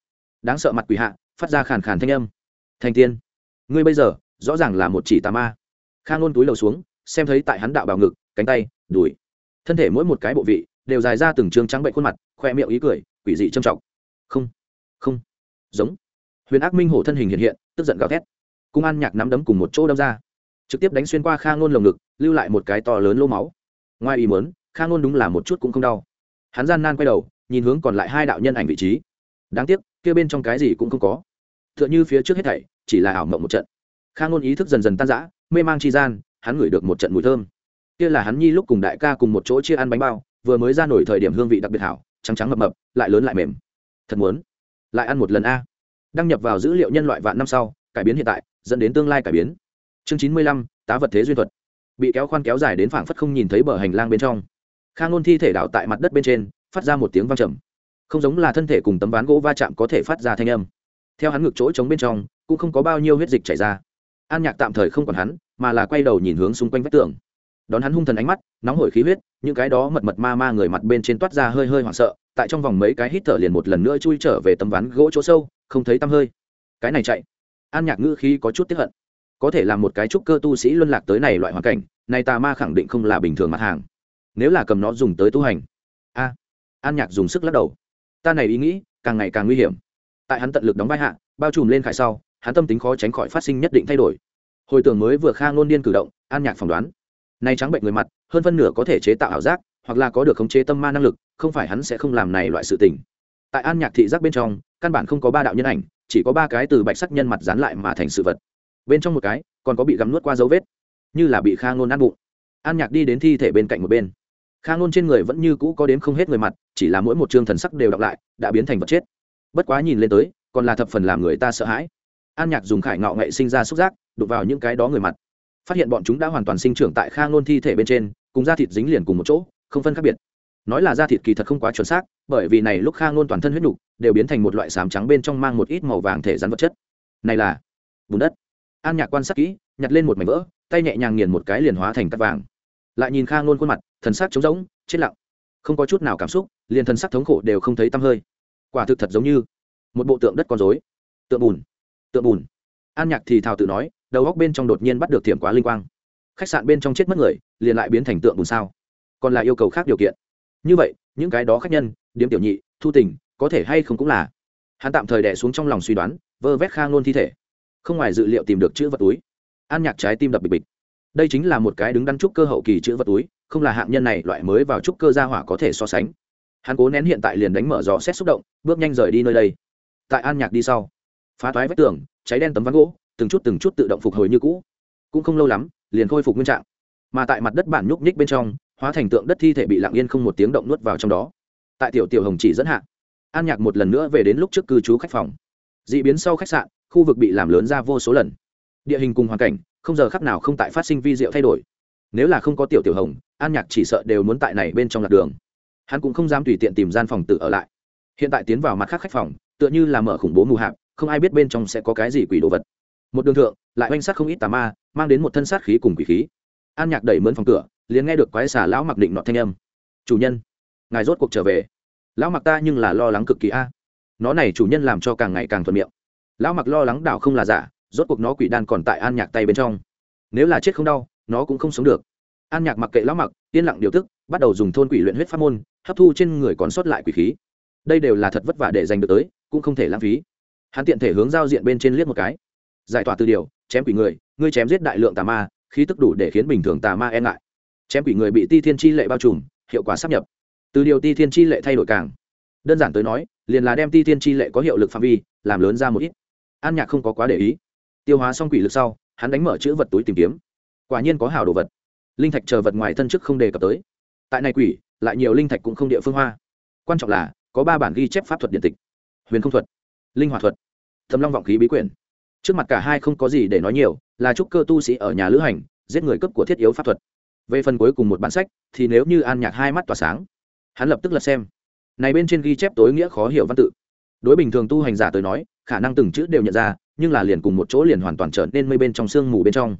Đáng sợ mặt quỷ hạ phát ra khàn khàn thanh âm. Thành tiên, ngươi bây giờ, rõ ràng là một chỉ tà ma. Khang ngôn túi lầu xuống, xem thấy tại hắn đạo bào ngực, cánh tay, đùi, thân thể mỗi một cái bộ vị, đều dài ra từng trương trắng bệnh khuôn mặt, khoe miệng ý cười, quỷ dị trầm trọng. Không không, giống. Huyền ác minh hổ thân hình hiện hiện, tức giận gào thét. Cung an nhạc nắm đấm cùng một chỗ đâm ra. Trực tiếp đánh xuyên qua kha ngôn lồng ngực, lưu lại một cái to lớn lô máu. Ngoài ý muốn, kha ngôn đúng là một chút cũng không đau. Hắn gian nan quay đầu, nhìn hướng còn lại hai đạo nhân ảnh vị trí. Đáng tiếc kia bên trong cái gì cũng không có. T h ư ợ n h ư phía trước hết thảy, chỉ là ảo mộng một trận. Kha ngôn ý thức dần dần tan rã, mê mang chi gian, hắn ngửi được một trận mùi thơm. Kia là hắn nhi lúc cùng đại ca cùng một chỗ chia ăn bánh bao, vừa mới ra nổi thời điểm hương vị đặc biệt hảo, trắng trắng mập mập, lại lớn lại mềm. Thật muốn lại ăn một lần a. Đăng nhập vào dữ liệu nhân loại vạn năm sau, cải biến hiện tại, dẫn đến tương lai cải biến. Chương chín mươi lăm, tá vật thế duyên thuật. Bị kéo khoan kéo dài đến phảng phất không nhìn thấy bờ hành lang bên trong. Khang ngôn thi thể đảo tại mặt đất bên trên, phát ra một tiếng vang trầm không giống là thân thể cùng tấm ván gỗ va chạm có thể phát ra thanh âm. Theo hắn ngược chỗ trống bên trong, cũng không có bao nhiêu huyết dịch chảy ra. An nhạc tạm thời không còn hắn, mà là quay đầu nhìn hướng xung quanh vách tường. Đón hắn hung thần ánh mắt, nóng hổi khí huyết, những cái đó mật mật ma ma người mặt bên trên toát ra hơi hơi hoảng sợ, tại trong vòng mấy cái hít thở liền một lần nữa chui trở về tấm ván gỗ chỗ sâu, không thấy tăm hơi. Cái này chạy. An nhạc ngữ khí có chút tiếp hận. Có thể là một cái trúc cơ tu sĩ luân lạc tới này loại hoàn cảnh, này tà ma khẳng định không là bình thường mặt hàng. Nếu là cầm nó dùng tới tu hành. A. An nhạc dùng sức lắc đầu ta này ý nghĩ càng ngày càng nguy hiểm. Tại hắn tận lực đóng vai hạ, bao trùm lên khải sau, hắn tâm tính khó tránh khỏi phát sinh nhất định thay đổi. Hồi tưởng mới vừa kha ngôn điên cử động, an nhạc phỏng đoán. Nay trắng bệnh người mặt, hơn phân nửa có thể chế tạo ảo giác, hoặc là có được khống chế tâm ma năng lực, không phải hắn sẽ không làm này loại sự tình. Tại an nhạc thị giác bên trong, căn bản không có ba đạo nhân ảnh, chỉ có ba cái từ bạch sắc nhân mặt dán lại mà thành sự vật. Bên trong một cái, còn có bị gắm nuốt qua dấu vết, như là bị kha ngôn ăn bụng. An nhạc đi đến thi thể bên cạnh một bên kha ngôn trên người vẫn như cũ có đến không hết người mặt, chỉ là mỗi một chương thần sắc đều đọc lại, đã biến thành vật chết. Bất quá nhìn lên tới, còn là thập phần làm người ta sợ hãi. An nhạc dùng khải ngọ ngậy sinh ra xúc giác đục vào những cái đó người mặt. Phát hiện bọn chúng đã hoàn toàn sinh trưởng tại kha ngôn thi thể bên trên, cùng da thịt dính liền cùng một chỗ, không phân khác biệt. Nói là da thịt kỳ thật không quá chuẩn xác, bởi vì này lúc kha ngôn toàn thân huyết nhục đều biến thành một loại sám trắng bên trong mang một ít màu vàng thể rắn vật chất. Này là bùn đất. An nhạc quan sát kỹ, nhặt lên một mảnh vỡ, tay nhẹ nhàng nghiền một cái liền hóa thành cắt vàng. Lại nhìn kha ngôn khuôn mặt thần sắc trống rỗng, chết lặng. Không có chút nào cảm xúc, liền thần sắc thống khổ đều không thấy tăm hơi. Quả thực thật giống như một bộ tượng đất con dối tượng bùn tượng bùn. An nhạc thì thào tự nói, đầu góc bên trong đột nhiên bắt được thiểm quá linh quang. Khách sạn bên trong chết mất người, liền lại biến thành tượng bùn sao? Còn là yêu cầu khác điều kiện. Như vậy, những cái đó khác nhân, điếm tiểu nhị, thu tình, có thể hay không cũng là. Hắn tạm thời đẻ xuống trong lòng suy đoán, vơ vét khang nôn thi thể. Không ngoài dự liệu tìm được chữ vật túi. An nhạc trái tim đập bịch bịch. Đây chính là một cái đứng đắn trúc cơ hậu kỳ chữ vật túi không là hạng nhân này loại mới vào trúc cơ gia hỏa có thể so sánh. Hắn cố nén hiện tại liền đánh mở dò xét xúc động, bước nhanh rời đi nơi đây. Tại an nhạc đi sau, phá toái vách tường, cháy đen tấm ván gỗ, từng chút từng chút tự động phục hồi như cũ. Cũng không lâu lắm, liền khôi phục nguyên trạng. Mà tại mặt đất bản nhúc nhích bên trong, hóa thành tượng đất thi thể bị lặng yên không một tiếng động nuốt vào trong đó. Tại tiểu tiểu hồng chỉ dẫn hạ, an nhạc một lần nữa về đến lúc trước cư trú khách phòng. D ị biến sau khách sạn, khu vực bị làm lớn ra vô số lần. Địa hình cùng hoàn cảnh, không giờ khắc nào không tại phát sinh vi diệu thay đổi nếu là không có tiểu tiểu hồng, an nhạc chỉ sợ đều muốn tại này bên trong lạc đường. Hắn cũng không dám tùy tiện tìm gian phòng tự ở lại. Hiện tại tiến vào mặt khác khách phòng, tựa như là mở khủng bố mù hạp, không ai biết bên trong sẽ có cái gì quỷ đồ vật. Một đường thượng, lại oanh sát không ít tà ma, mang đến một thân sát khí cùng quỷ khí. An nhạc đẩy mướn phòng cửa, liền nghe được quái xà lão mặc định nọ thanh âm. Chủ nhân, ngài rốt cuộc trở về. Lão mặc ta nhưng là lo lắng cực kỳ a. Nó này chủ nhân làm cho càng ngày càng thuận miệng. Lão mặc lo lắng đảo không là giả, rốt cuộc nó quỷ đan còn tại an nhạc tay bên trong. Nếu là chết không đau nó cũng không sống được. An nhạc mặc kệ lão mặc, yên lặng điều tức, bắt đầu dùng thôn quỷ luyện huyết pháp môn, hấp thu trên người còn sót lại quỷ khí. Đây đều là thật vất vả để giành được tới, cũng không thể lãng phí. Hắn tiện thể hướng giao diện bên trên liếc một cái. Giải tỏa từ điều, chém quỷ người, ngươi chém giết đại lượng tà ma, khí tức đủ để khiến bình thường tà ma e ngại. Chém quỷ người bị ti thiên chi lệ bao trùm, hiệu quả sắp nhập. Từ điều ti thiên chi lệ thay đổi càng. Đơn giản tới nói, liền là đem ti thiên chi lệ có hiệu lực phạm vi, làm lớn ra một ít. An nhạc không có quá để ý. Tiêu hóa xong quỷ lực sau, hắn đánh mở chữ vật túi tìm kiếm quả nhiên có hảo đồ vật. Linh thạch chờ vật ngoài thân chức không đề cập tới. Tại này quỷ, lại nhiều linh thạch cũng không địa phương hoa. Quan trọng là, có ba bản ghi chép pháp thuật điện tịch. Huyền không thuật, linh hoạt thuật, thâm long vọng khí bí quyển. Trước mặt cả hai không có gì để nói nhiều, là chúc cơ tu sĩ ở nhà lữ hành, giết người cấp của thiết yếu pháp thuật. Về phần cuối cùng một bản sách, thì nếu như an nhạc hai mắt tỏa sáng, hắn lập tức lật xem. Này bên trên ghi chép tối nghĩa khó hiểu văn tự. Đối bình thường tu hành giả tới nói, khả năng từng chữ đều nhận ra, nhưng là liền cùng một chỗ liền hoàn toàn trở nên mây bên trong sương mù bên trong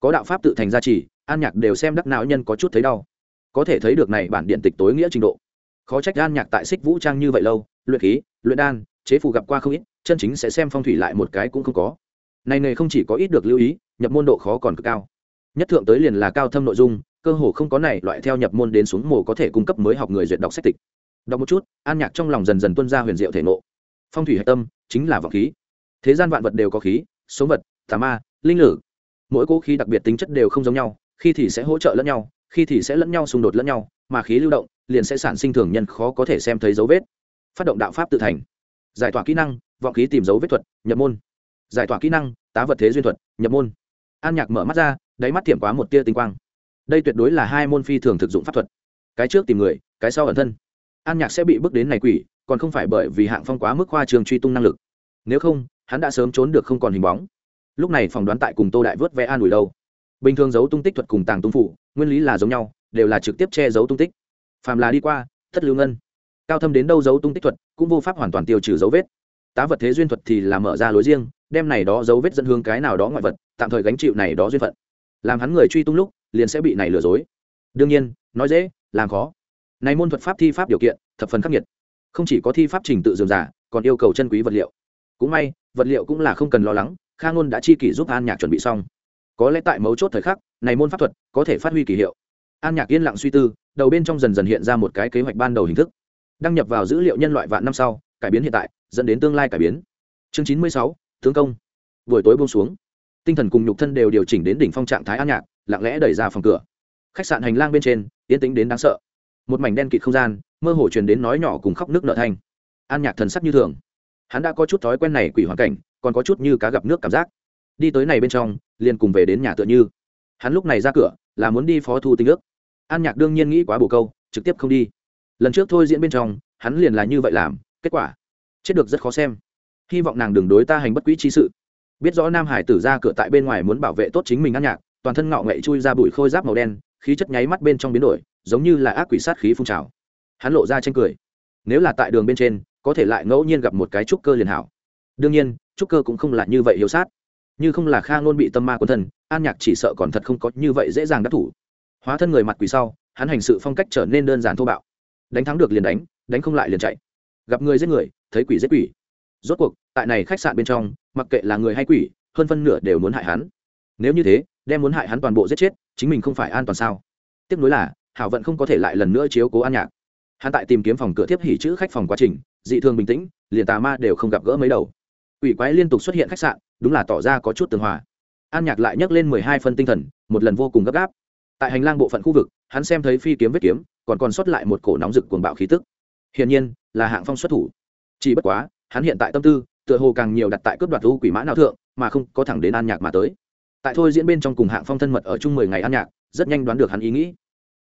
có đạo pháp tự thành gia trì, an nhạc đều xem đắc não nhân có chút thấy đau. Có thể thấy được này bản điện tịch tối nghĩa trình độ. Khó trách an nhạc tại xích vũ trang như vậy lâu, luyện khí, luyện đan, chế phù gặp qua không ít, chân chính sẽ xem phong thủy lại một cái cũng không có. Này nghề không chỉ có ít được lưu ý, nhập môn độ khó còn cực cao. Nhất thượng tới liền là cao thâm nội dung, cơ hồ không có này loại theo nhập môn đến xuống mồ có thể cung cấp mới học người duyệt đọc sách tịch. Đọc một chút, an nhạc trong lòng dần dần tuân ra huyền diệu thể nộ phong thủy hạch tâm, chính là vọng khí. Thế gian vạn vật đều có khí số vật, tà ma, linh lử mỗi cỗ khí đặc biệt tính chất đều không giống nhau, khi thì sẽ hỗ trợ lẫn nhau, khi thì sẽ lẫn nhau xung đột lẫn nhau, mà khí lưu động liền sẽ sản sinh thường nhân khó có thể xem thấy dấu vết. Phát động đạo pháp tự thành. Giải tỏa kỹ năng, vọng khí tìm dấu vết thuật, nhập môn. Giải tỏa kỹ năng, tá vật thế duyên thuật, nhập môn. An nhạc mở mắt ra, đáy mắt thiểm quá một tia tinh quang. Đây tuyệt đối là hai môn phi thường thực dụng pháp thuật. Cái trước tìm người, cái sau ẩn thân. An nhạc sẽ bị bước đến này quỷ, còn không phải bởi vì hạng phong quá mức khoa trường truy tung năng lực. Nếu không, hắn đã sớm trốn được không còn hình bóng lúc này phỏng đoán tại cùng tô đại vớt vẽ an ủi đâu. Bình thường giấu tung tích thuật cùng tàng tung phủ, nguyên lý là giống nhau, đều là trực tiếp che giấu tung tích. Phàm là đi qua, thất lưu ngân. Cao thâm đến đâu giấu tung tích thuật, cũng vô pháp hoàn toàn tiêu trừ dấu vết. Tá vật thế duyên thuật thì là mở ra lối riêng, đem này đó dấu vết dẫn hướng cái nào đó ngoại vật, tạm thời gánh chịu này đó duyên phận. Làm hắn người truy tung lúc, liền sẽ bị này lừa dối. Đương nhiên, nói dễ, làm khó. Này môn thuật pháp thi pháp điều kiện, thập phần khắc nghiệt. Không chỉ có thi pháp trình tự dườm giả còn yêu cầu chân quý vật liệu. Cũng may, vật liệu cũng là không cần lo lắng kha ngôn đã chi kỷ giúp an nhạc chuẩn bị xong. Có lẽ tại mấu chốt thời khắc, này môn pháp thuật có thể phát huy kỳ hiệu. An nhạc yên lặng suy tư, đầu bên trong dần dần hiện ra một cái kế hoạch ban đầu hình thức. Đăng nhập vào dữ liệu nhân loại vạn năm sau, cải biến hiện tại, dẫn đến tương lai cải biến. Chương chín mươi sáu, tướng công. Buổi tối buông xuống. Tinh thần cùng nhục thân đều điều chỉnh đến đỉnh phong trạng thái an nhạc, lặng lẽ đẩy ra phòng cửa. Khách sạn hành lang bên trên, yên tĩnh đến đáng sợ. Một mảnh đen kịt không gian, mơ hồ truyền đến nói nhỏ cùng khóc nước nợ thanh. An nhạc thần sắc như thường. Hắn đã có chút thói quen này quỷ hoàn cảnh còn có chút như cá gặp nước cảm giác. Đi tới này bên trong, liền cùng về đến nhà tựa như. Hắn lúc này ra cửa, là muốn đi phó thu tinh ước. An nhạc đương nhiên nghĩ quá bồ câu, trực tiếp không đi. Lần trước thôi diễn bên trong, hắn liền là như vậy làm, kết quả, chết được rất khó xem. Hy vọng nàng đừng đối ta hành bất quỹ trí sự. Biết rõ nam hải tử ra cửa tại bên ngoài muốn bảo vệ tốt chính mình an nhạc, toàn thân ngạo nghệ chui ra bụi khôi giáp màu đen, khí chất nháy mắt bên trong biến đổi, giống như là ác quỷ sát khí phun trào. Hắn lộ ra tranh cười. Nếu là tại đường bên trên, có thể lại ngẫu nhiên gặp một cái trúc cơ liền hảo. Đương nhiên trúc cơ cũng không là như vậy hiếu sát. Như không là kha ngôn bị tâm ma quân thân, an nhạc chỉ sợ còn thật không có như vậy dễ dàng đắc thủ. Hóa thân người mặt quỷ sau, hắn hành sự phong cách trở nên đơn giản thô bạo. Đánh thắng được liền đánh đánh không lại liền chạy. Gặp người giết người, thấy quỷ giết quỷ. Rốt cuộc, tại này khách sạn bên trong, mặc kệ là người hay quỷ, hơn phân nửa đều muốn hại hắn. Nếu như thế, đem muốn hại hắn toàn bộ giết chết, chính mình không phải an toàn sao? Tiếp nối là, hảo vận không có thể lại lần nữa chiếu cố an nhạc. Hắn tại tìm kiếm phòng cửa tiếp hỉ chữ khách phòng quá trình, dị thường bình tĩnh, liền tà ma đều không gặp gỡ mấy đầu quỷ quái liên tục xuất hiện khách sạn, đúng là tỏ ra có chút tường hòa. An nhạc lại nhấc lên mười hai phân tinh thần, một lần vô cùng gấp gáp. Tại hành lang bộ phận khu vực, hắn xem thấy phi kiếm vết kiếm, còn còn sót lại một cổ nóng rực cuồng bạo khí tức. Hiển nhiên, là hạng phong xuất thủ. Chỉ bất quá, hắn hiện tại tâm tư, tựa hồ càng nhiều đặt tại cướp đoạt u quỷ mã nào thượng, mà không có thẳng đến an nhạc mà tới. Tại thôi diễn bên trong cùng hạng phong thân mật ở chung mười ngày an nhạc, rất nhanh đoán được hắn ý nghĩ.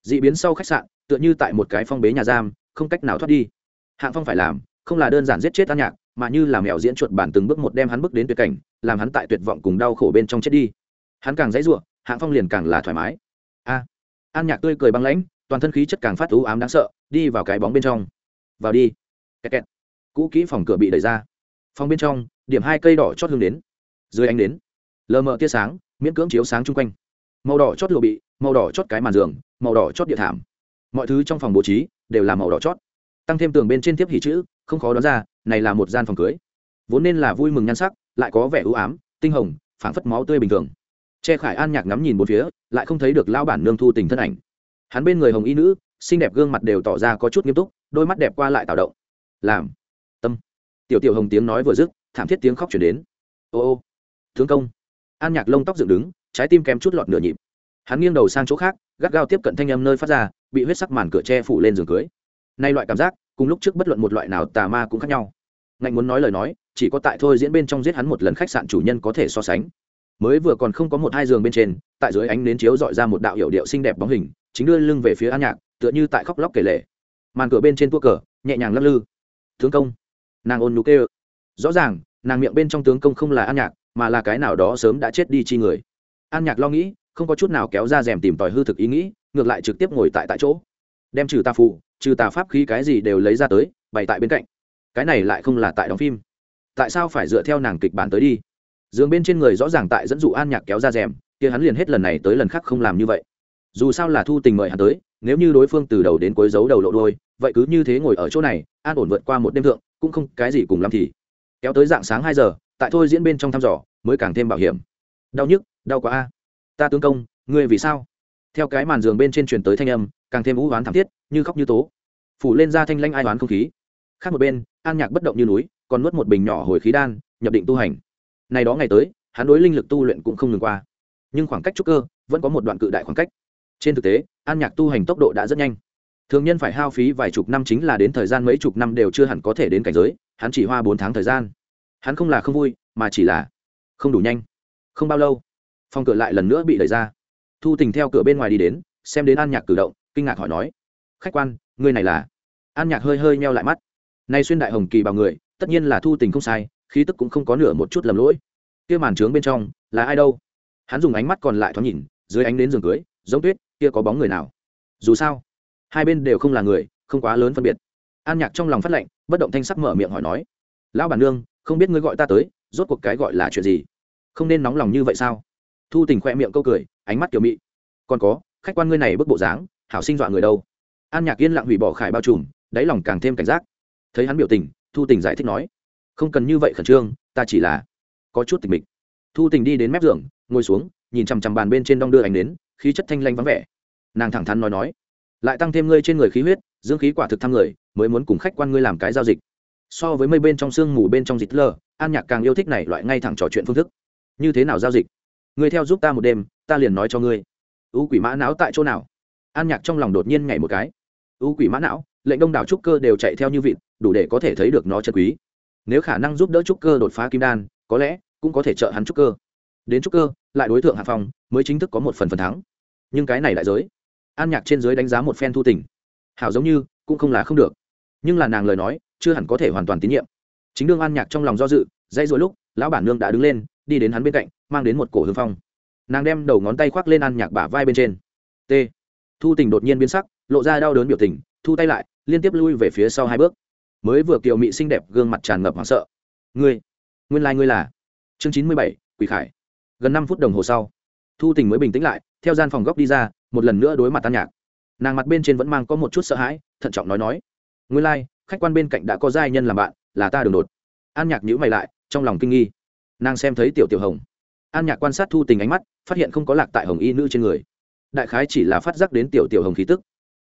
D ị biến sau khách sạn, tựa như tại một cái phong bế nhà giam, không cách nào thoát đi. Hạng phong phải làm, không là đơn giản giết chết an nhạc mà như là mèo diễn chuột bản từng bước một đem hắn bước đến tuyệt cảnh, làm hắn tại tuyệt vọng cùng đau khổ bên trong chết đi. Hắn càng dãy r u ộ hạng phong liền càng là thoải mái. A. An nhạc tươi cười băng lãnh, toàn thân khí chất càng phát ú ám đáng sợ, đi vào cái bóng bên trong. Vào đi. Kẹt kẹt. Cũ kỹ phòng cửa bị đẩy ra. Phòng bên trong, điểm hai cây đỏ chót hương đến. Dưới ánh đến, lờ mờ tia sáng, miễn cưỡng chiếu sáng chung quanh. Màu đỏ chót lụa bị, màu đỏ chót cái màn giường, màu đỏ chót địa thảm. Mọi thứ trong phòng bố trí đều là màu đỏ chót. Tăng thêm tường bên trên tiếp hỉ chữ, không khó đoán ra này là một gian phòng cưới. Vốn nên là vui mừng nhan sắc, lại có vẻ ưu ám, tinh hồng, phảng phất máu tươi bình thường. Che khải an nhạc ngắm nhìn một phía, lại không thấy được lao bản nương thu tình thân ảnh. Hắn bên người hồng y nữ, xinh đẹp gương mặt đều tỏ ra có chút nghiêm túc, đôi mắt đẹp qua lại tạo động. Làm. Tâm. Tiểu tiểu hồng tiếng nói vừa dứt, thảm thiết tiếng khóc chuyển đến. Ô ô. Thương công. An nhạc lông tóc dựng đứng, trái tim kém chút lọt nửa nhịp. Hắn nghiêng đầu sang chỗ khác, gắt gao tiếp cận thanh âm nơi phát ra, bị huyết sắc màn cửa tre phủ lên giường cưới. Nay loại cảm giác cùng lúc trước bất luận một loại nào tà ma cũng khác nhau. Ngạnh muốn nói lời nói, chỉ có tại thôi diễn bên trong giết hắn một lần khách sạn chủ nhân có thể so sánh. Mới vừa còn không có một hai giường bên trên, tại dưới ánh nến chiếu dọi ra một đạo hiệu điệu xinh đẹp bóng hình, chính đưa lưng về phía an nhạc, tựa như tại khóc lóc kể lệ màn cửa bên trên tua cờ, nhẹ nhàng lắc lư. Tướng công. Nàng ôn nhú kêu. Rõ ràng, nàng miệng bên trong tướng công không là an nhạc, mà là cái nào đó sớm đã chết đi chi người. An nhạc lo nghĩ, không có chút nào kéo ra rèm tìm tòi hư thực ý nghĩ, ngược lại trực tiếp ngồi tại tại chỗ đem trừ tà phụ trừ tà pháp khí cái gì đều lấy ra tới, bày tại bên cạnh. Cái này lại không là tại đóng phim. Tại sao phải dựa theo nàng kịch bản tới đi? Dường bên trên người rõ ràng tại dẫn dụ an nhạc kéo ra rèm, kia hắn liền hết lần này tới lần khác không làm như vậy. Dù sao là thu tình mời hắn tới, nếu như đối phương từ đầu đến cuối giấu đầu lộ đôi vậy cứ như thế ngồi ở chỗ này, an ổn vượt qua một đêm thượng, cũng không cái gì cùng làm thì. Kéo tới dạng sáng hai giờ, tại thôi diễn bên trong thăm dò, mới càng thêm bảo hiểm. Đau nhức, đau quá a. Ta tướng công, ngươi vì sao? Theo cái màn giường bên trên truyền tới thanh âm càng thêm u oán thảm thiết, như khóc như tố. Phủ lên ra thanh lanh ai oán không khí. Khác một bên, an nhạc bất động như núi, còn nuốt một bình nhỏ hồi khí đan, nhập định tu hành. Này đó ngày tới, hắn đối linh lực tu luyện cũng không ngừng qua. Nhưng khoảng cách trúc cơ, vẫn có một đoạn cự đại khoảng cách. Trên thực tế, an nhạc tu hành tốc độ đã rất nhanh. Thường nhân phải hao phí vài chục năm chính là đến thời gian mấy chục năm đều chưa hẳn có thể đến cảnh giới, hắn chỉ hoa bốn tháng thời gian. Hắn không là không vui, mà chỉ là không đủ nhanh. Không bao lâu, phòng cửa lại lần nữa bị đẩy ra. Thu tình theo cửa bên ngoài đi đến, xem đến an nhạc cử động kinh ngạc hỏi nói, khách quan người này là? An nhạc hơi hơi meo lại mắt. Nay xuyên đại hồng kỳ bảo người, tất nhiên là thu tình không sai, khí tức cũng không có nửa một chút lầm lỗi. Kia màn trướng bên trong, là ai đâu? Hắn dùng ánh mắt còn lại thoáng nhìn, dưới ánh đến giường cưới, giống tuyết, kia có bóng người nào? Dù sao, hai bên đều không là người, không quá lớn phân biệt. An nhạc trong lòng phát lệnh, bất động thanh sắc mở miệng hỏi nói, lão bản nương, không biết ngươi gọi ta tới, rốt cuộc cái gọi là chuyện gì? Không nên nóng lòng như vậy sao? Thu tình khoe miệng câu cười, ánh mắt kiểu mị. Còn có, khách quan ngươi này bức bộ dáng hảo sinh dọa người đâu. An nhạc yên lặng hủy bỏ khải bao trùm, đáy lòng càng thêm cảnh giác. Thấy hắn biểu tình, thu tình giải thích nói, không cần như vậy khẩn trương, ta chỉ là có chút tình mịch. Thu tình đi đến mép giường, ngồi xuống, nhìn chằm chằm bàn bên trên đong đưa ánh đến khí chất thanh lanh vắng vẻ. Nàng thẳng thắn nói nói, lại tăng thêm ngươi trên người khí huyết, dương khí quả thực thăm người, mới muốn cùng khách quan ngươi làm cái giao dịch. So với mây bên trong sương mù bên trong dịch lơ an nhạc càng yêu thích này loại ngay thẳng trò chuyện phương thức. Như thế nào giao dịch? Ngươi theo giúp ta một đêm, ta liền nói cho ngươi. U quỷ mã não tại chỗ nào? An nhạc trong lòng đột nhiên nhảy một cái. U quỷ mã não lệnh đông đảo trúc cơ đều chạy theo như vịt đủ để có thể thấy được nó chân quý. Nếu khả năng giúp đỡ trúc cơ đột phá kim đan có lẽ cũng có thể trợ hắn trúc cơ. Đến trúc cơ lại đối tượng hạ phòng, mới chính thức có một phần phần thắng. Nhưng cái này lại giới. An nhạc trên giới đánh giá một phen thu tình. Hảo giống như cũng không là không được. Nhưng là nàng lời nói chưa hẳn có thể hoàn toàn tín nhiệm. Chính đương an nhạc trong lòng do dự dây dội lúc lão bản nương đã đứng lên đi đến hắn bên cạnh mang đến một cổ hương phong. Nàng đem đầu ngón tay khoác lên an nhạc bả vai bên trên. T thu tình đột nhiên biến sắc lộ ra đau đớn biểu tình thu tay lại liên tiếp lui về phía sau hai bước. Mới vừa kiều mị xinh đẹp gương mặt tràn ngập hoảng sợ. Ngươi nguyên lai、like、ngươi là chương chín mươi bảy quỷ khải. Gần năm phút đồng hồ sau thu tình mới bình tĩnh lại theo gian phòng góc đi ra một lần nữa đối mặt tan nhạc. Nàng mặt bên trên vẫn mang có một chút sợ hãi thận trọng nói nói nguyên lai、like, khách quan bên cạnh đã có giai nhân làm bạn là ta đường đột. An nhạc nhữ mày lại trong lòng kinh nghi. Nàng xem thấy tiểu tiểu hồng. An nhạc quan sát thu tình ánh mắt phát hiện không có lạc tại hồng y nữ trên người đại khái chỉ là phát giác đến tiểu tiểu hồng khí tức.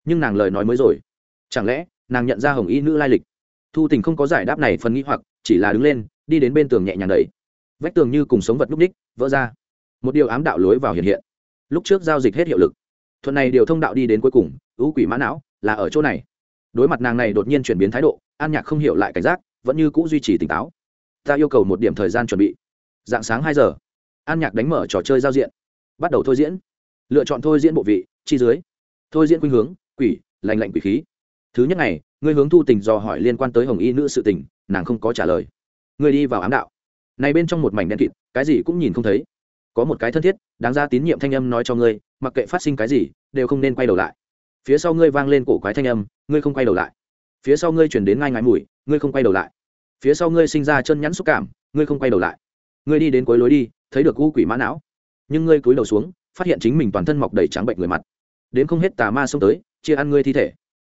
Nhưng nàng lời nói mới rồi. Chẳng lẽ, nàng nhận ra hồng y nữ lai lịch? Thu tình không có giải đáp này phần nghĩ hoặc, chỉ là đứng lên, đi đến bên tường nhẹ nhàng đẩy. Vách tường như cùng sống vật núp ních vỡ ra. Một điều ám đạo lối vào hiện hiện. Lúc trước giao dịch hết hiệu lực. Thuận này điều thông đạo đi đến cuối cùng, ưu quỷ mã não, là ở chỗ này. Đối mặt nàng này đột nhiên chuyển biến thái độ, an nhạc không hiểu lại cảnh giác, vẫn như cũ duy trì tỉnh táo. Ta yêu cầu một điểm thời gian chuẩn bị. Dạng sáng hai giờ, an nhạc đánh mở trò chơi giao diện. Bắt đầu thôi diễn lựa chọn thôi diễn bộ vị, chi dưới. Thôi diễn khuynh hướng, quỷ, lành lạnh quỷ khí. Thứ nhất ngày ngươi hướng thu tình dò hỏi liên quan tới hồng y nữ sự tình, nàng không có trả lời. Ngươi đi vào ám đạo. Này bên trong một mảnh đen kịt, cái gì cũng nhìn không thấy. Có một cái thân thiết, đáng ra tín nhiệm thanh âm nói cho ngươi, mặc kệ phát sinh cái gì, đều không nên quay đầu lại. Phía sau ngươi vang lên cổ quái thanh âm, ngươi không quay đầu lại. Phía sau ngươi chuyển đến ngai ngái mùi, ngươi không quay đầu lại. Phía sau ngươi sinh ra chân nhắn xúc cảm, ngươi không quay đầu lại. Ngươi đi đến cuối lối đi, thấy được u quỷ mã não. Nhưng ngươi cúi đầu xuống phát hiện chính mình toàn thân mọc đầy trắng bệnh người mặt. Đến không hết tà ma xông tới, chia ăn ngươi thi thể.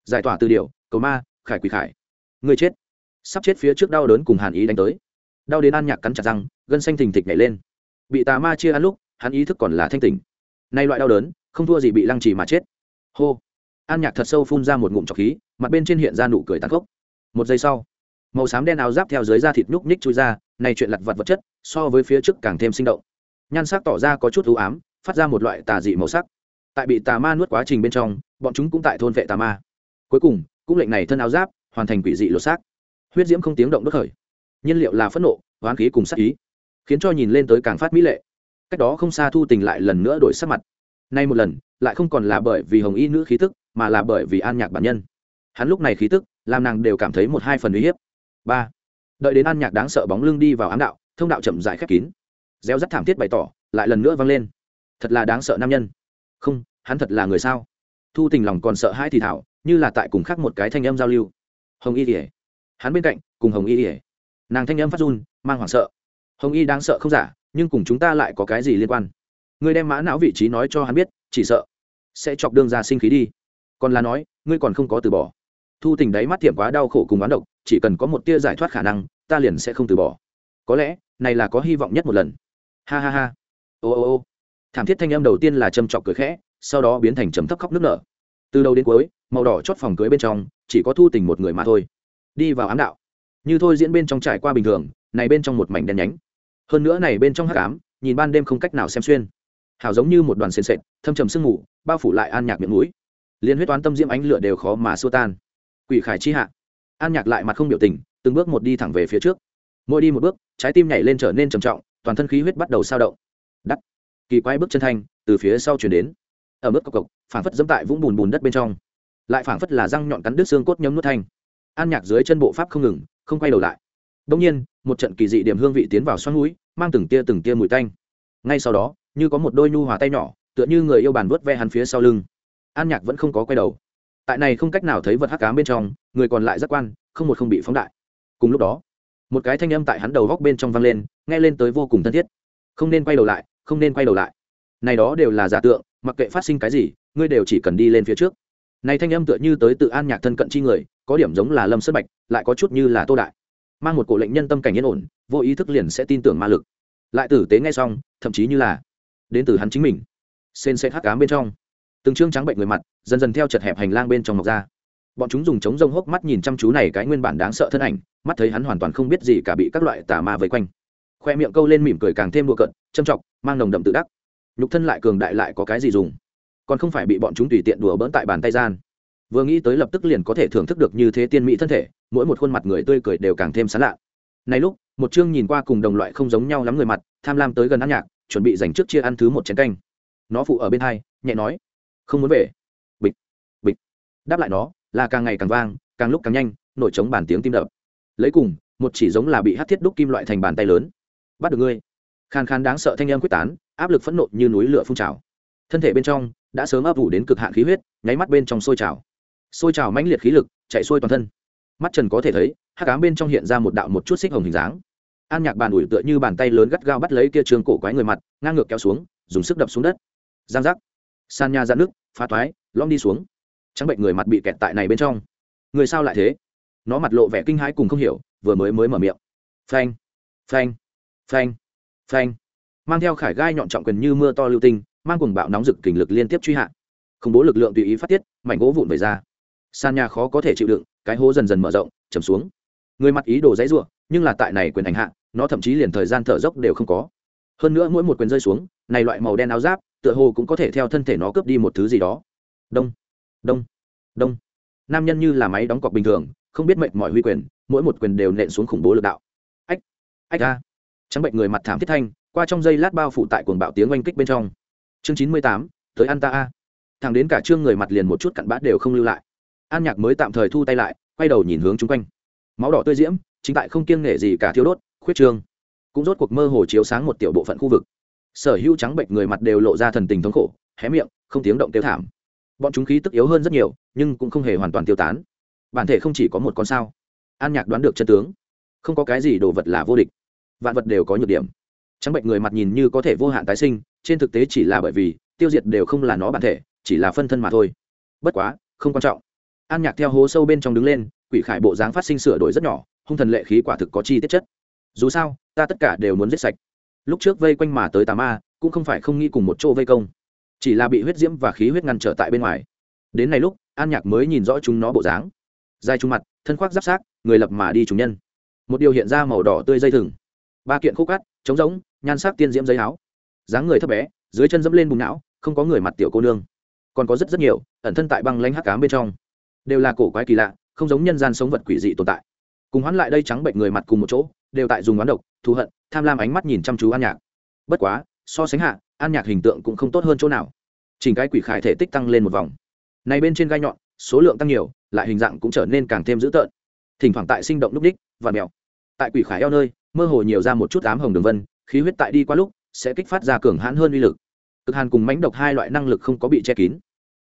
Giải tỏa từ điều, cầu ma, khải quỷ khải. Ngươi chết. Sắp chết phía trước đau đớn cùng hàn ý đánh tới. Đau đến an nhạc cắn chặt răng, gân xanh thình thịch nhảy lên. Bị tà ma chia ăn lúc, hắn ý thức còn là thanh tỉnh. Nay loại đau đớn, không thua gì bị lăng trì mà chết. Hô. An nhạc thật sâu phun ra một ngụm trọc khí, mặt bên trên hiện ra nụ cười tàn khốc. Một giây sau, màu xám đen áo giáp theo dưới da thịt nhúc nhích chui ra, này chuyện lặt vặt vật chất, so với phía trước càng thêm sinh động. Nhan sắc tỏ ra có chút ưu ám phát ra một loại tà dị màu sắc. Tại bị tà ma nuốt quá trình bên trong, bọn chúng cũng tại thôn vệ tà ma. Cuối cùng, cũng lệnh này thân áo giáp, hoàn thành quỷ dị lột xác. Huyết diễm không tiếng động đốt khởi. Nhiên liệu là phẫn nộ, hoán khí cùng sắc ý, khiến cho nhìn lên tới càng phát mỹ lệ. Cách đó không xa thu tình lại lần nữa đổi sắc mặt. Nay một lần, lại không còn là bởi vì hồng y nữ khí tức, mà là bởi vì an nhạc bản nhân. Hắn lúc này khí tức, làm nàng đều cảm thấy một hai phần uy hiếp. Ba, đợi đến an nhạc đáng sợ bóng lưng đi vào ám đạo, thông đạo chậm rãi khép kín. Gieo rắt thảm thiết bày tỏ, lại lần nữa vang lên thật là đáng sợ nam nhân. Không, hắn thật là người sao? Thu tình lòng còn sợ hai thì thảo, như là tại cùng khác một cái thanh âm giao lưu. Hồng y ỉa hắn bên cạnh, cùng hồng y ỉa nàng thanh âm phát run, mang hoảng sợ. Hồng y đáng sợ không giả, nhưng cùng chúng ta lại có cái gì liên quan? Ngươi đem mã não vị trí nói cho hắn biết, chỉ sợ sẽ chọc đương ra sinh khí đi. Còn là nói, ngươi còn không có từ bỏ. Thu tình đáy mắt thiệm quá đau khổ cùng oán độc, chỉ cần có một tia giải thoát khả năng, ta liền sẽ không từ bỏ. Có lẽ, này là có hy vọng nhất một lần. Ha ha ha. Ô ô ô thảm thiết thanh âm đầu tiên là châm trọc cười khẽ, sau đó biến thành chấm thấp khóc nước nở. Từ đầu đến cuối, màu đỏ chót phòng cưới bên trong, chỉ có thu tình một người mà thôi. Đi vào ám đạo. Như thôi diễn bên trong trải qua bình thường, này bên trong một mảnh đen nhánh. Hơn nữa này bên trong hắc ám, nhìn ban đêm không cách nào xem xuyên. Hảo giống như một đoàn sền sệt, thâm trầm sương mù, bao phủ lại an nhạc miệng mũi. Liên huyết toán tâm diễm ánh lửa đều khó mà xua tan. Quỷ khải chi hạ. An nhạc lại mặt không biểu tình, từng bước một đi thẳng về phía trước. Mỗi đi một bước, trái tim nhảy lên trở nên trầm trọng, toàn thân khí huyết bắt đầu sao động. Đắt kỳ quái bước chân thanh, từ phía sau chuyển đến. Ở mức cộc cộc, phảng phất dẫm tại vũng bùn bùn đất bên trong. Lại phảng phất là răng nhọn cắn đứt xương cốt nhấm nuốt thanh. An nhạc dưới chân bộ pháp không ngừng, không quay đầu lại. Đông nhiên, một trận kỳ dị điểm hương vị tiến vào xoắn núi, mang từng tia từng tia mùi tanh. Ngay sau đó, như có một đôi nhu hòa tay nhỏ, tựa như người yêu bàn vớt ve hắn phía sau lưng. An nhạc vẫn không có quay đầu. Tại này không cách nào thấy vật hắc cám bên trong, người còn lại giác quan, không một không bị phóng đại. Cùng lúc đó, một cái thanh âm tại hắn đầu góc bên trong vang lên, nghe lên tới vô cùng thân thiết. Không nên quay đầu lại không nên quay đầu lại. Này đó đều là giả tượng, mặc kệ phát sinh cái gì, ngươi đều chỉ cần đi lên phía trước. Này thanh âm tựa như tới tự an nhạc thân cận chi người, có điểm giống là lâm sơn bạch, lại có chút như là tô đại. Mang một cổ lệnh nhân tâm cảnh yên ổn, vô ý thức liền sẽ tin tưởng ma lực. Lại tử tế nghe xong, thậm chí như là đến từ hắn chính mình. Sên sẽ hắc cám bên trong, từng chương trắng bệnh người mặt, dần dần theo chật hẹp hành lang bên trong mọc ra. Bọn chúng dùng chống rông hốc mắt nhìn chăm chú này cái nguyên bản đáng sợ thân ảnh, mắt thấy hắn hoàn toàn không biết gì cả bị các loại tà ma vây quanh khoe miệng câu lên mỉm cười càng thêm đùa cận châm chọc, mang nồng đậm tự đắc. Nhục thân lại cường đại lại có cái gì dùng? Còn không phải bị bọn chúng tùy tiện đùa bỡn tại bàn tay gian. Vừa nghĩ tới lập tức liền có thể thưởng thức được như thế tiên mỹ thân thể, mỗi một khuôn mặt người tươi cười đều càng thêm sán lạ. Này lúc, một chương nhìn qua cùng đồng loại không giống nhau lắm người mặt, tham lam tới gần ăn nhạc, chuẩn bị dành trước chia ăn thứ một chén canh. Nó phụ ở bên hai, nhẹ nói, không muốn về. Bịch bịch. Đáp lại nó, là càng ngày càng vang, càng lúc càng nhanh, nổi trống bàn tiếng tim đập. Lấy cùng, một chỉ giống là bị hát thiết đúc kim loại thành bàn tay lớn bắt được ngươi. Khàn khàn đáng sợ thanh âm quyết tán, áp lực phẫn nộ như núi lửa phun trào. Thân thể bên trong đã sớm ấp ủ đến cực hạn khí huyết, nháy mắt bên trong sôi trào. Sôi trào mãnh liệt khí lực chạy xuôi toàn thân. Mắt trần có thể thấy hát cám bên trong hiện ra một đạo một chút xích hồng hình dáng. An nhạc bàn ủi tựa như bàn tay lớn gắt gao bắt lấy kia trường cổ quái người mặt, ngang ngược kéo xuống, dùng sức đập xuống đất. Giang giác. San nha ra nước, phá toái lom đi xuống. Trắng bệnh người mặt bị kẹt tại này bên trong. Người sao lại thế? Nó mặt lộ vẻ kinh hãi cùng không hiểu, vừa mới mới mở miệng. Phanh. Phanh phanh. Phanh. Mang theo khải gai nhọn trọng quyền như mưa to lưu tinh, mang cùng bạo nóng rực kình lực liên tiếp truy hạ. Khủng bố lực lượng tùy ý phát tiết, mảnh gỗ vụn về ra. Sàn nhà khó có thể chịu đựng, cái hố dần dần mở rộng, chầm xuống. Người mặt ý đồ dãy ruộng nhưng là tại này quyền hành hạ, nó thậm chí liền thời gian thở dốc đều không có. Hơn nữa mỗi một quyền rơi xuống, này loại màu đen áo giáp, tựa hồ cũng có thể theo thân thể nó cướp đi một thứ gì đó. Đông. Đông. Đông. Nam nhân như là máy đóng cọc bình thường, không biết mệnh mọi huy quyền, mỗi một quyền đều nện xuống khủng bố lực đạo. Ách. Ách a trắng bệnh người mặt thảm thiết thanh, qua trong giây lát bao phủ tại cuồng bạo tiếng oanh kích bên trong. Chương chín mươi tám, tới an ta a. Thằng đến cả chương người mặt liền một chút cặn bã đều không lưu lại. An nhạc mới tạm thời thu tay lại, quay đầu nhìn hướng chung quanh. Máu đỏ tươi diễm, chính tại không kiêng nể gì cả thiếu đốt, khuyết trương. Cũng rốt cuộc mơ hồ chiếu sáng một tiểu bộ phận khu vực. Sở hữu trắng bệnh người mặt đều lộ ra thần tình thống khổ, hé miệng, không tiếng động tiêu thảm. Bọn chúng khí tức yếu hơn rất nhiều, nhưng cũng không hề hoàn toàn tiêu tán. Bản thể không chỉ có một con sao. An nhạc đoán được chân tướng. Không có cái gì đồ vật là vô địch vạn vật đều có nhược điểm. Trắng bệnh người mặt nhìn như có thể vô hạn tái sinh, trên thực tế chỉ là bởi vì tiêu diệt đều không là nó bản thể, chỉ là phân thân mà thôi. Bất quá, không quan trọng. An nhạc theo hố sâu bên trong đứng lên, quỷ khải bộ dáng phát sinh sửa đổi rất nhỏ, hung thần lệ khí quả thực có chi tiết chất. Dù sao, ta tất cả đều muốn giết sạch. Lúc trước vây quanh mà tới tà ma, cũng không phải không nghĩ cùng một chỗ vây công. Chỉ là bị huyết diễm và khí huyết ngăn trở tại bên ngoài. Đến này lúc, an nhạc mới nhìn rõ chúng nó bộ dáng. Dài trung mặt, thân khoác giáp sát người lập mà đi chủ nhân. Một điều hiện ra màu đỏ tươi dây thừng ba kiện khúc cắt trống rỗng, nhan sắc tiên diễm giấy áo. Dáng người thấp bé, dưới chân dẫm lên bùng não, không có người mặt tiểu cô nương. Còn có rất rất nhiều, ẩn thân tại băng lanh hắc cám bên trong. Đều là cổ quái kỳ lạ, không giống nhân gian sống vật quỷ dị tồn tại. Cùng hoán lại đây trắng bệnh người mặt cùng một chỗ, đều tại dùng oán độc, thù hận, tham lam ánh mắt nhìn chăm chú an nhạc. Bất quá, so sánh hạ, an nhạc hình tượng cũng không tốt hơn chỗ nào. Chỉnh cái quỷ khải thể tích tăng lên một vòng. Này bên trên gai nhọn, số lượng tăng nhiều, lại hình dạng cũng trở nên càng thêm dữ tợn. Thỉnh thoảng tại sinh động núp đích và mèo. Tại quỷ khải eo nơi mơ hồ nhiều ra một chút ám hồng đường vân, khí huyết tại đi qua lúc, sẽ kích phát ra cường hãn hơn uy lực. Cực hàn cùng mãnh độc hai loại năng lực không có bị che kín,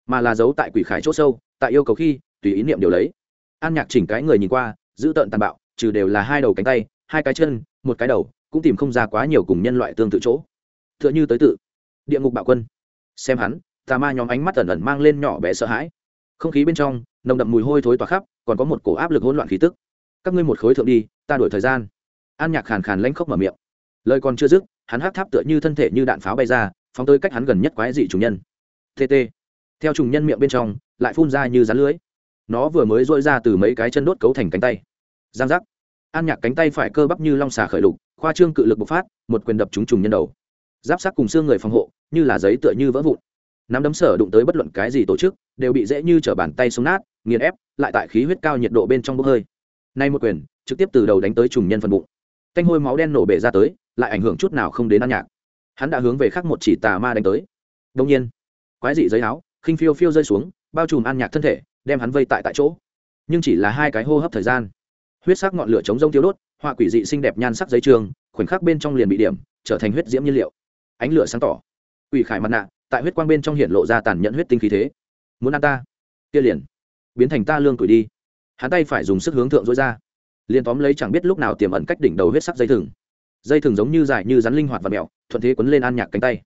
mà là giấu tại quỷ khải chỗ sâu, tại yêu cầu khi, tùy ý niệm điều lấy. An nhạc chỉnh cái người nhìn qua, giữ tợn tàn bạo, trừ đều là hai đầu cánh tay, hai cái chân, một cái đầu, cũng tìm không ra quá nhiều cùng nhân loại tương tự chỗ. T h ư ợ n h ư tới tự. Địa ngục bạo quân. Xem hắn, tà ma nhóm ánh mắt ẩn ẩn mang lên nhỏ bé sợ hãi. Không khí bên trong, nồng đậm mùi hôi thối tỏa khắp, còn có một cổ áp lực hỗn loạn khí tức. Các ngươi một khối thượng đi, ta đổi thời gian an nhạc khàn khàn lanh khóc mở miệng. Lời còn chưa dứt, hắn hát tháp tựa như thân thể như đạn pháo bay ra, phóng tới cách hắn gần nhất quái dị chủ nhân. Tt theo trùng nhân miệng bên trong, lại phun ra như rán lưới. Nó vừa mới dội ra từ mấy cái chân đốt cấu thành cánh tay. Giang giác. An nhạc cánh tay phải cơ bắp như long xà khởi lục, khoa trương cự lực bộc phát, một quyền đập trúng trùng nhân đầu. Giáp sát cùng xương người phòng hộ, như là giấy tựa như vỡ vụn. Nắm đấm sở đụng tới bất luận cái gì tổ chức, đều bị dễ như t r ở bàn tay sống nát, nghiền ép, lại tại khí huyết cao nhiệt độ bên trong bốc hơi. Nay một quyền, trực tiếp từ đầu đánh tới trùng nhân phần bụng canh hôi máu đen nổ bể ra tới, lại ảnh hưởng chút nào không đến an nhạc. Hắn đã hướng về khắc một chỉ tà ma đánh tới. Đông nhiên, quái dị giấy áo, khinh phiêu phiêu rơi xuống, bao trùm an nhạc thân thể, đem hắn vây tại tại chỗ. Nhưng chỉ là hai cái hô hấp thời gian, huyết sắc ngọn lửa chống rông tiêu đốt, họa quỷ dị xinh đẹp nhan sắc giấy trường, khoảnh khắc bên trong liền bị điểm, trở thành huyết diễm nhiên liệu. Ánh lửa sáng tỏ, quỷ khải mặt nạ, tại huyết quang bên trong hiện lộ ra tàn nhẫn huyết tinh khí thế. Muốn ăn ta? Kia liền, biến thành ta lương tuổi đi. Hắn tay phải dùng sức hướng thượng dối ra liền tóm lấy chẳng biết lúc nào tiềm ẩn cách đỉnh đầu huyết sắc dây thừng. Dây thừng giống như dài như rắn linh hoạt và mẹo, thuận thế quấn lên an nhạc cánh tay.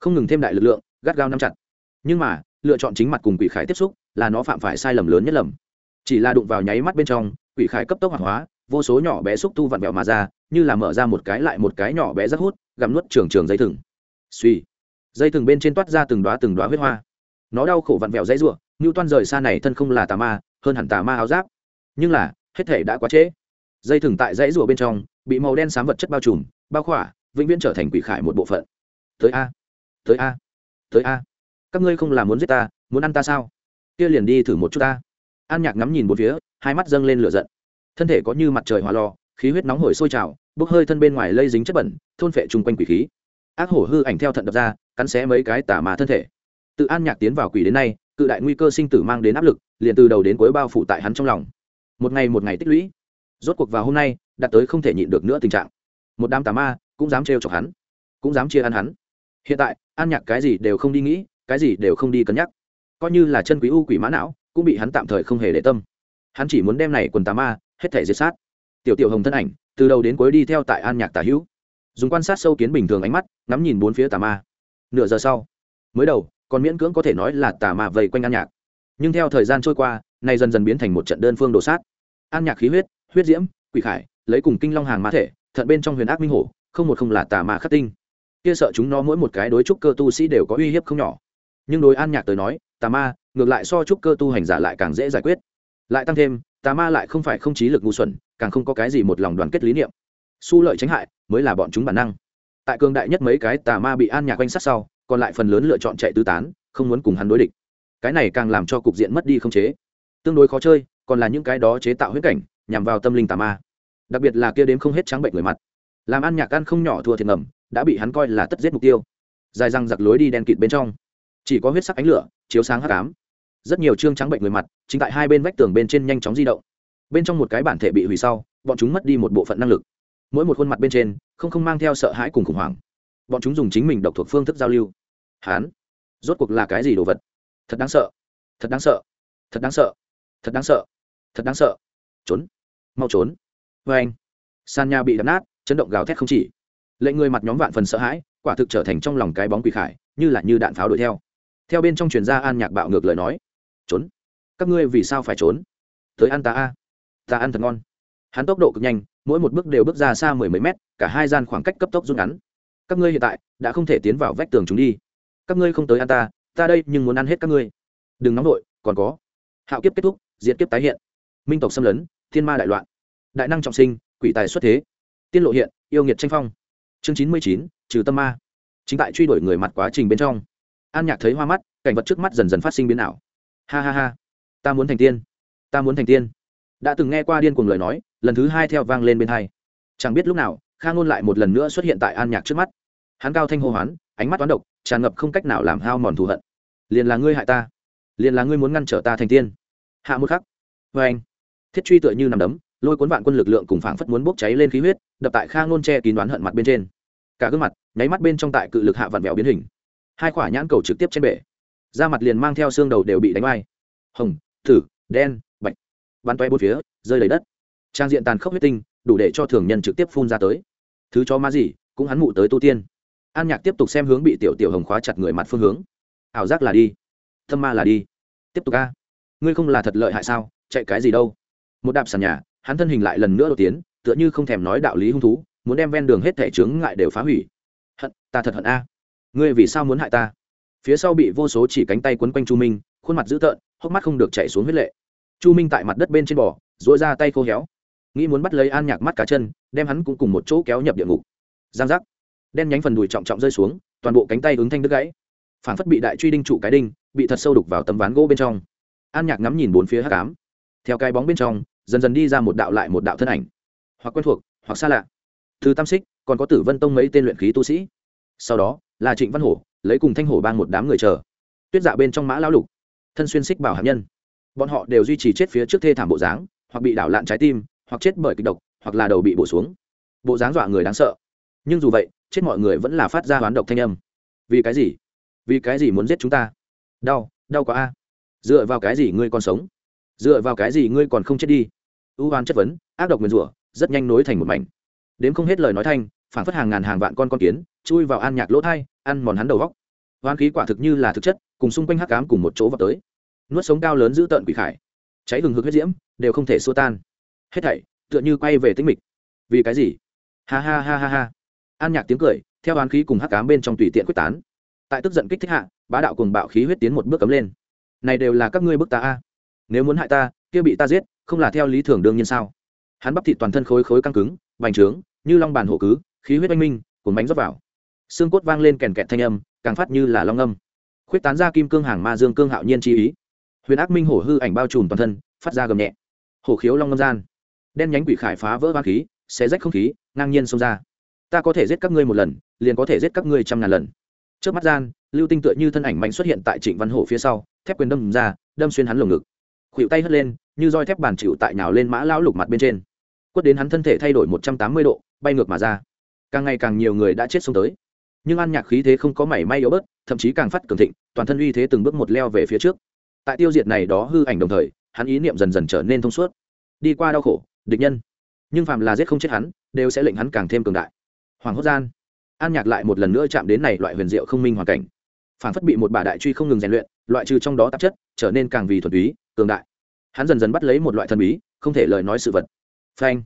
Không ngừng thêm đại lực lượng, gắt gao nắm chặt. Nhưng mà, lựa chọn chính mặt cùng quỷ khải tiếp xúc là nó phạm phải sai lầm lớn nhất lầm. Chỉ là đụng vào nháy mắt bên trong, quỷ khải cấp tốc hoạt hóa, vô số nhỏ bé xúc tu vặn vẹo mà ra, như là mở ra một cái lại một cái nhỏ bé rất hút, gặm nuốt trường trường dây thừng. Suy dây thừng bên trên toát ra từng đoá từng đoá huyết hoa. Nó đau khổ vặn vẹo dây ruộng như toan rời xa này thân không là tà ma, hơn hẳn tà ma áo giáp. Nhưng là, hết thể đã quá trễ dây thừng tại dãy rùa bên trong, bị màu đen xám vật chất bao trùm, bao khỏa, vĩnh viễn trở thành quỷ khải một bộ phận. Tới a tới a tới a. Các ngươi không làm muốn giết ta, muốn ăn ta sao? Kia liền đi thử một chút ta. An nhạc ngắm nhìn một phía, hai mắt dâng lên lửa giận. Thân thể có như mặt trời hỏa lò, khí huyết nóng hổi sôi trào, bốc hơi thân bên ngoài lây dính chất bẩn, thôn phệ chung quanh quỷ khí. Ác hổ hư ảnh theo thận đập ra, cắn xé mấy cái tả mà thân thể. Tự an nhạc tiến vào quỷ đến nay, cự đại nguy cơ sinh tử mang đến áp lực, liền từ đầu đến cuối bao phủ tại hắn trong lòng. Một ngày một ngày tích lũy rốt cuộc vào hôm nay, đạt tới không thể nhịn được nữa tình trạng. Một đám tà ma cũng dám trêu chọc hắn, cũng dám chia ăn hắn. Hiện tại, an nhạc cái gì đều không đi nghĩ, cái gì đều không đi cân nhắc. Coi như là chân quý u quỷ mã não, cũng bị hắn tạm thời không hề để tâm. Hắn chỉ muốn đem này quần tà ma hết thể diệt sát. Tiểu tiểu hồng thân ảnh, từ đầu đến cuối đi theo tại an nhạc tà hữu. Dùng quan sát sâu kiến bình thường ánh mắt, ngắm nhìn bốn phía tà ma. Nửa giờ sau, mới đầu, còn miễn cưỡng có thể nói là tà ma vây quanh an nhạc. Nhưng theo thời gian trôi qua, nay dần dần biến thành một trận đơn phương đổ sát. An nhạc khí huyết huyết diễm, quỷ khải, lấy cùng kinh long hàng ma thể, thận bên trong huyền ác minh hổ, không một không là tà ma khắc tinh. Kia sợ chúng nó mỗi một cái đối trúc cơ tu sĩ đều có uy hiếp không nhỏ. Nhưng đối an nhạc tới nói, tà ma, ngược lại so trúc cơ tu hành giả lại càng dễ giải quyết. Lại tăng thêm, tà ma lại không phải không trí lực ngu xuẩn, càng không có cái gì một lòng đoàn kết lý niệm. Su lợi tránh hại, mới là bọn chúng bản năng. Tại cường đại nhất mấy cái tà ma bị an nhạc quanh sát sau, còn lại phần lớn lựa chọn chạy tứ tán, không muốn cùng hắn đối địch. Cái này càng làm cho cục diện mất đi không chế. Tương đối khó chơi, còn là những cái đó chế tạo huyết cảnh nhằm vào tâm linh tà ma. Đặc biệt là kia đến không hết trắng bệnh người mặt. Làm ăn nhạc ăn không nhỏ thua thiệt ngầm, đã bị hắn coi là tất giết mục tiêu. Dài răng giặc lối đi đen kịt bên trong. Chỉ có huyết sắc ánh lửa, chiếu sáng hắc ám. Rất nhiều trương trắng bệnh người mặt, chính tại hai bên vách tường bên trên nhanh chóng di động. Bên trong một cái bản thể bị hủy sau, bọn chúng mất đi một bộ phận năng lực. Mỗi một khuôn mặt bên trên, không không mang theo sợ hãi cùng khủng hoảng. Bọn chúng dùng chính mình độc thuộc phương thức giao lưu. Hán, rốt cuộc là cái gì đồ vật? Thật đáng sợ. Thật đáng sợ. Thật đáng sợ. Thật đáng sợ. Thật đáng sợ. Trốn mau trốn. Vê anh, sàn nhà bị đập nát, chấn động gào thét không chỉ. Lệnh người mặt nhóm vạn phần sợ hãi, quả thực trở thành trong lòng cái bóng quỷ khải, như là như đạn pháo đuổi theo. Theo bên trong truyền gia an nhạc bạo ngược lời nói, trốn? Các ngươi vì sao phải trốn? Tới ăn ta a. Ta ăn thật ngon. Hắn tốc độ cực nhanh, mỗi một bước đều bước ra xa mười mấy mét, cả hai gian khoảng cách cấp tốc rút ngắn. Các ngươi hiện tại đã không thể tiến vào vách tường chúng đi. Các ngươi không tới ăn ta ta đây nhưng muốn ăn hết các ngươi. Đừng nóng vội, còn có. Hạo kiếp kết thúc diễn kiếp tái hiện. Minh tộc xâm lấn thiên ma đại loạn, đại năng trọng sinh, quỷ tài xuất thế. Tiên lộ hiện, yêu nghiệt tranh phong. Chương chín mươi chín, trừ tâm ma. Chính tại truy đuổi người mặt quá trình bên trong, an nhạc thấy hoa mắt, cảnh vật trước mắt dần dần phát sinh biến ảo. Ha ha ha, ta muốn thành tiên, ta muốn thành tiên. Đã từng nghe qua điên cuồng lời nói, lần thứ hai theo vang lên bên hai. Chẳng biết lúc nào, kha ngôn lại một lần nữa xuất hiện tại an nhạc trước mắt. Hắn cao thanh hô hoán, ánh mắt toán độc, tràn ngập không cách nào làm hao mòn thù hận. Liền là ngươi hại ta, liền là ngươi muốn ngăn trở ta thành tiên. Hạ một khắc. Vê anh thiết truy tựa như nằm đấm lôi cuốn vạn quân lực lượng cùng phảng phất muốn bốc cháy lên khí huyết đập tại kha ngôn che kín đoán hận mặt bên trên. Cả gương mặt nháy mắt bên trong tại cự lực hạ vặn vẹo biến hình. Hai quả nhãn cầu trực tiếp trên bể da mặt liền mang theo xương đầu đều bị đánh bay, hồng thử đen bạch. Bắn toe bốn phía rơi lấy đất. Trang diện tàn khốc huyết tinh đủ để cho thường nhân trực tiếp phun ra tới. Thứ cho ma gì cũng hắn mụ tới tu tiên. An nhạc tiếp tục xem hướng bị tiểu tiểu hồng khóa chặt người mặt phương hướng. Ảo giác là đi. Thâm ma là đi. Tiếp tục a. Ngươi không là thật lợi hại sao? Chạy cái gì đâu? Một đạp sàn nhà, hắn thân hình lại lần nữa đột tiến, tựa như không thèm nói đạo lý hung thú, muốn đem ven đường hết thẻ chướng ngại đều phá hủy. Hận, ta thật hận a. Ngươi vì sao muốn hại ta? Phía sau bị vô số chỉ cánh tay quấn quanh chu minh, khuôn mặt dữ tợn, hốc mắt không được chạy xuống huyết lệ. Chu minh tại mặt đất bên trên bò dội ra tay khô héo. Nghĩ muốn bắt lấy an nhạc mắt cá chân, đem hắn cũng cùng một chỗ kéo nhập địa ngục. Giang giác. Đen nhánh phần đùi trọng trọng rơi xuống, toàn bộ cánh tay ứng thanh đứt gãy. Phản phất bị đại truy đinh trụ cái đinh, bị thật sâu đục vào tấm ván gỗ bên trong. An nhạc ngắm nhìn bốn phía hát cám theo cái bóng bên trong, dần dần đi ra một đạo lại một đạo thân ảnh. Hoặc quen thuộc, hoặc xa lạ. Từ tam xích, còn có tử vân tông mấy tên luyện khí tu sĩ. Sau đó, là trịnh văn hổ, lấy cùng thanh hổ bang một đám người chờ. Tuyết dạ bên trong mã lão lục, thân xuyên xích bảo hạt nhân. Bọn họ đều duy trì chết phía trước thê thảm bộ dáng, hoặc bị đảo lạn trái tim, hoặc chết bởi kịch độc, hoặc là đầu bị bổ xuống. Bộ dáng dọa người đáng sợ. Nhưng dù vậy, chết mọi người vẫn là phát ra hoán độc thanh âm. Vì cái gì? Vì cái gì muốn giết chúng ta? Đau đau quá a. Dựa vào cái gì ngươi còn sống? Dựa vào cái gì ngươi còn không chết đi? Ưu hoán chất vấn, ác độc nguyền rủa, rất nhanh nối thành một mảnh. Đếm không hết lời nói thanh phản phất hàng ngàn hàng vạn con con kiến, chui vào an nhạc lỗ thai, ăn mòn hắn đầu góc hoán khí quả thực như là thực chất, cùng xung quanh hắc cám cùng một chỗ vào tới. Nuốt sống cao lớn giữ tợn quỷ khải. Cháy hừng hực huyết diễm, đều không thể xua tan. Hết thảy, tựa như quay về tính mịch. Vì cái gì? Ha ha ha ha ha. An nhạc tiếng cười, theo hoán khí cùng hắc cám bên trong tùy tiện quyết tán. Tại tức giận kích thích hạ, bá đạo cùng bạo khí huyết tiến một bước cấm lên. Này đều là các ngươi bức ta a nếu muốn hại ta, kia bị ta giết, không là theo lý thường đương nhiên sao? Hắn bắp thịt toàn thân khối khối căng cứng, bành trướng, như long bàn hổ cứ, khí huyết oanh minh cuốn bánh rót vào. Xương cốt vang lên kèn kẹt thanh âm, càng phát như là long âm. Khuyết tán ra kim cương hàng ma dương cương hạo nhiên chi ý. Huyền ác minh hổ hư ảnh bao trùm toàn thân, phát ra gầm nhẹ. Hổ khiếu long ngâm gian. Đen nhánh quỷ khải phá vỡ ba khí, xé rách không khí, ngang nhiên xông ra. Ta có thể giết các ngươi một lần, liền có thể giết các ngươi trăm ngàn lần. Trước mắt gian, lưu tinh tựa như thân ảnh mạnh xuất hiện tại trịnh văn hổ phía sau, thép quyền đâm ra, đâm xuyên hắn lồng ngực khuỵu tay hất lên, như roi thép bàn chịu tại nhào lên mã lão lục mặt bên trên. Quất đến hắn thân thể thay đổi một trăm tám mươi độ, bay ngược mà ra. Càng ngày càng nhiều người đã chết xuống tới. Nhưng an nhạc khí thế không có mảy may yếu bớt, thậm chí càng phát cường thịnh, toàn thân uy thế từng bước một leo về phía trước. Tại tiêu diệt này đó hư ảnh đồng thời, hắn ý niệm dần dần trở nên thông suốt. Đi qua đau khổ, địch nhân. Nhưng phàm là giết không chết hắn, đều sẽ lệnh hắn càng thêm cường đại. Hoàng hốt gian. An nhạc lại một lần nữa chạm đến này loại huyền diệu không minh hoàn cảnh. Phản phất bị một bà đại truy không ngừng rèn luyện loại trừ trong đó tạp chất, trở nên càng vì thuần túy, cường đại. Hắn dần dần bắt lấy một loại thần bí, không thể lời nói sự vật. Phanh.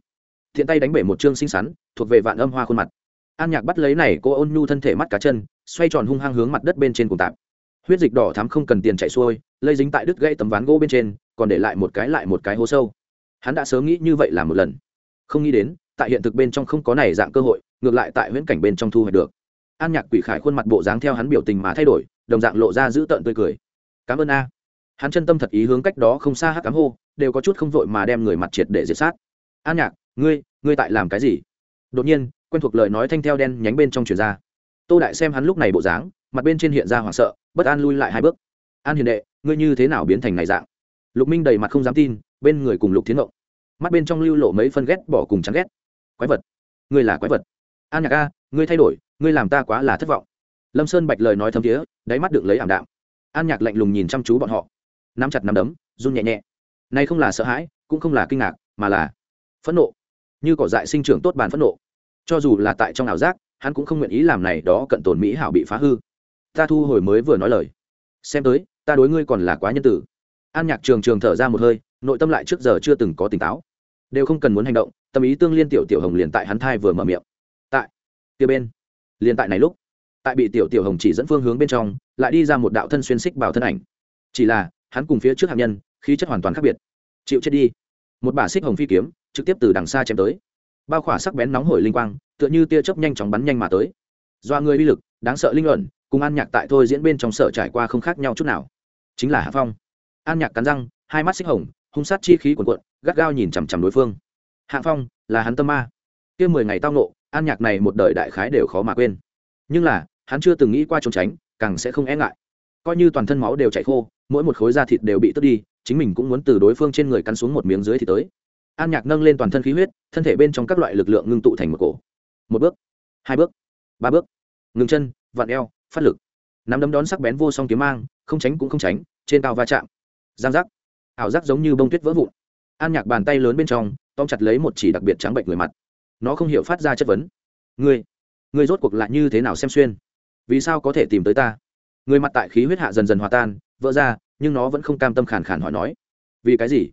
Thiện tay đánh bể một chương xinh xắn, thuộc về vạn âm hoa khuôn mặt. An nhạc bắt lấy này, cô ôn nhu thân thể mắt cá chân, xoay tròn hung hăng hướng mặt đất bên trên cùng tạp. Huyết dịch đỏ thắm không cần tiền chạy xuôi, lây dính tại đứt gãy tấm ván gỗ bên trên, còn để lại một cái lại một cái hố sâu. Hắn đã sớm nghĩ như vậy là một lần. Không nghĩ đến, tại hiện thực bên trong không có này dạng cơ hội, ngược lại tại huyễn cảnh bên trong thu hoạch được. An nhạc quỷ khải khuôn mặt bộ dáng theo hắn biểu tình mà thay đổi, đồng dạng lộ ra giữ tợn tươi cười cảm ơn a. Hắn chân tâm thật ý hướng cách đó không xa hắc cám hô, đều có chút không vội mà đem người mặt triệt để diệt sát. An nhạc, ngươi ngươi tại làm cái gì? Đột nhiên, quen thuộc lời nói thanh theo đen nhánh bên trong truyền ra. Tô đại xem hắn lúc này bộ dáng, mặt bên trên hiện ra hoảng sợ, bất an lui lại hai bước. An hiền đệ, ngươi như thế nào biến thành này dạng? Lục minh đầy mặt không dám tin, bên người cùng lục tiến động mắt bên trong lưu lộ mấy phân ghét bỏ cùng chán ghét. Quái vật, ngươi là quái vật. An nhạc a, ngươi thay đổi, ngươi làm ta quá là thất vọng. Lâm sơn bạch lời nói thấm thiế đáy mắt được lấy ảm đạm an nhạc lạnh lùng nhìn chăm chú bọn họ. Nắm chặt nắm đấm, run nhẹ nhẹ. Nay không là sợ hãi, cũng không là kinh ngạc, mà là phẫn nộ. Như cỏ dại sinh trưởng tốt bàn phẫn nộ. Cho dù là tại trong ảo giác, hắn cũng không nguyện ý làm này đó cận tồn mỹ hảo bị phá hư. Ta thu hồi mới vừa nói lời. Xem tới, ta đối ngươi còn là quá nhân tử. An nhạc trường trường thở ra một hơi, nội tâm lại trước giờ chưa từng có tỉnh táo. Đều không cần muốn hành động, tâm ý tương liên tiểu tiểu hồng liền tại hắn thai vừa mở miệng. Tại, kia bên, liền tại này lúc tại bị tiểu tiểu hồng chỉ dẫn phương hướng bên trong, lại đi ra một đạo thân xuyên xích bảo thân ảnh. Chỉ là, hắn cùng phía trước hạt nhân, khí chất hoàn toàn khác biệt. Chịu chết đi. Một bả xích hồng phi kiếm, trực tiếp từ đằng xa chém tới. Bao khỏa sắc bén nóng hổi linh quang, tựa như tia chớp nhanh chóng bắn nhanh mà tới. Do người uy lực, đáng sợ linh luận, cùng an nhạc tại thôi diễn bên trong sở trải qua không khác nhau chút nào. Chính là hạ phong. An nhạc cắn răng, hai mắt xích hồng, hung sát chi khí cuồn cuộn, gắt gao nhìn chằm chằm đối phương. Hạ phong, là hắn tâm ma. Kia mười ngày tao nộ an nhạc này một đời đại khái đều khó mà quên. Nhưng là hắn chưa từng nghĩ qua trốn tránh, càng sẽ không e ngại. Coi như toàn thân máu đều chảy khô, mỗi một khối da thịt đều bị tước đi, chính mình cũng muốn từ đối phương trên người cắn xuống một miếng dưới thì tới. An nhạc nâng lên toàn thân khí huyết, thân thể bên trong các loại lực lượng ngưng tụ thành một cổ. Một bước, hai bước, ba bước. Ngừng chân, vặn eo, phát lực. Nắm đấm đón sắc bén vô song kiếm mang, không tránh cũng không tránh, trên cao va chạm. Giang giác. Ảo giác giống như bông tuyết vỡ vụn. An nhạc bàn tay lớn bên trong, tóm chặt lấy một chỉ đặc biệt trắng bệnh người mặt. Nó không hiểu phát ra chất vấn. Ngươi ngươi rốt cuộc lại như thế nào xem xuyên? Vì sao có thể tìm tới ta? Người mặt tại khí huyết hạ dần dần hòa tan, vỡ ra, nhưng nó vẫn không cam tâm khàn khàn hỏi nói. Vì cái gì?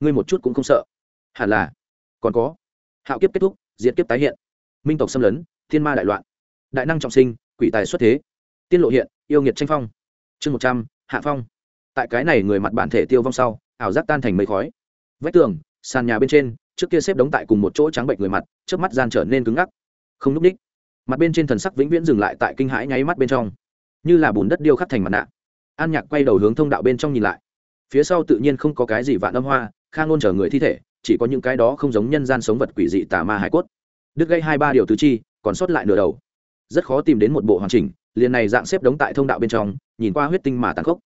Ngươi một chút cũng không sợ. Hẳn là. Còn có. Hạo kiếp kết thúc, diệt kiếp tái hiện. Minh tộc xâm lấn, thiên ma đại loạn. Đại năng trọng sinh, quỷ tài xuất thế. Tiên lộ hiện, yêu nghiệt tranh phong. Chương một trăm, hạ phong. Tại cái này người mặt bản thể tiêu vong sau, ảo giác tan thành mây khói. Vách tường, sàn nhà bên trên, trước kia xếp đống tại cùng một chỗ trắng bệnh người mặt trước mắt gian trở nên cứng ngắc. Không núp h mặt bên trên thần sắc vĩnh viễn dừng lại tại kinh hãi nháy mắt bên trong. Như là bùn đất điêu khắc thành mặt nạ. An nhạc quay đầu hướng thông đạo bên trong nhìn lại. Phía sau tự nhiên không có cái gì vạn âm hoa khang ngôn chở người thi thể, chỉ có những cái đó không giống nhân gian sống vật quỷ dị tà ma hải cốt. Đứt gây hai ba điều tứ chi, còn sót lại nửa đầu. Rất khó tìm đến một bộ hoàn chỉnh, liền này dạng xếp đống tại thông đạo bên trong, nhìn qua huyết tinh mà tàn khốc.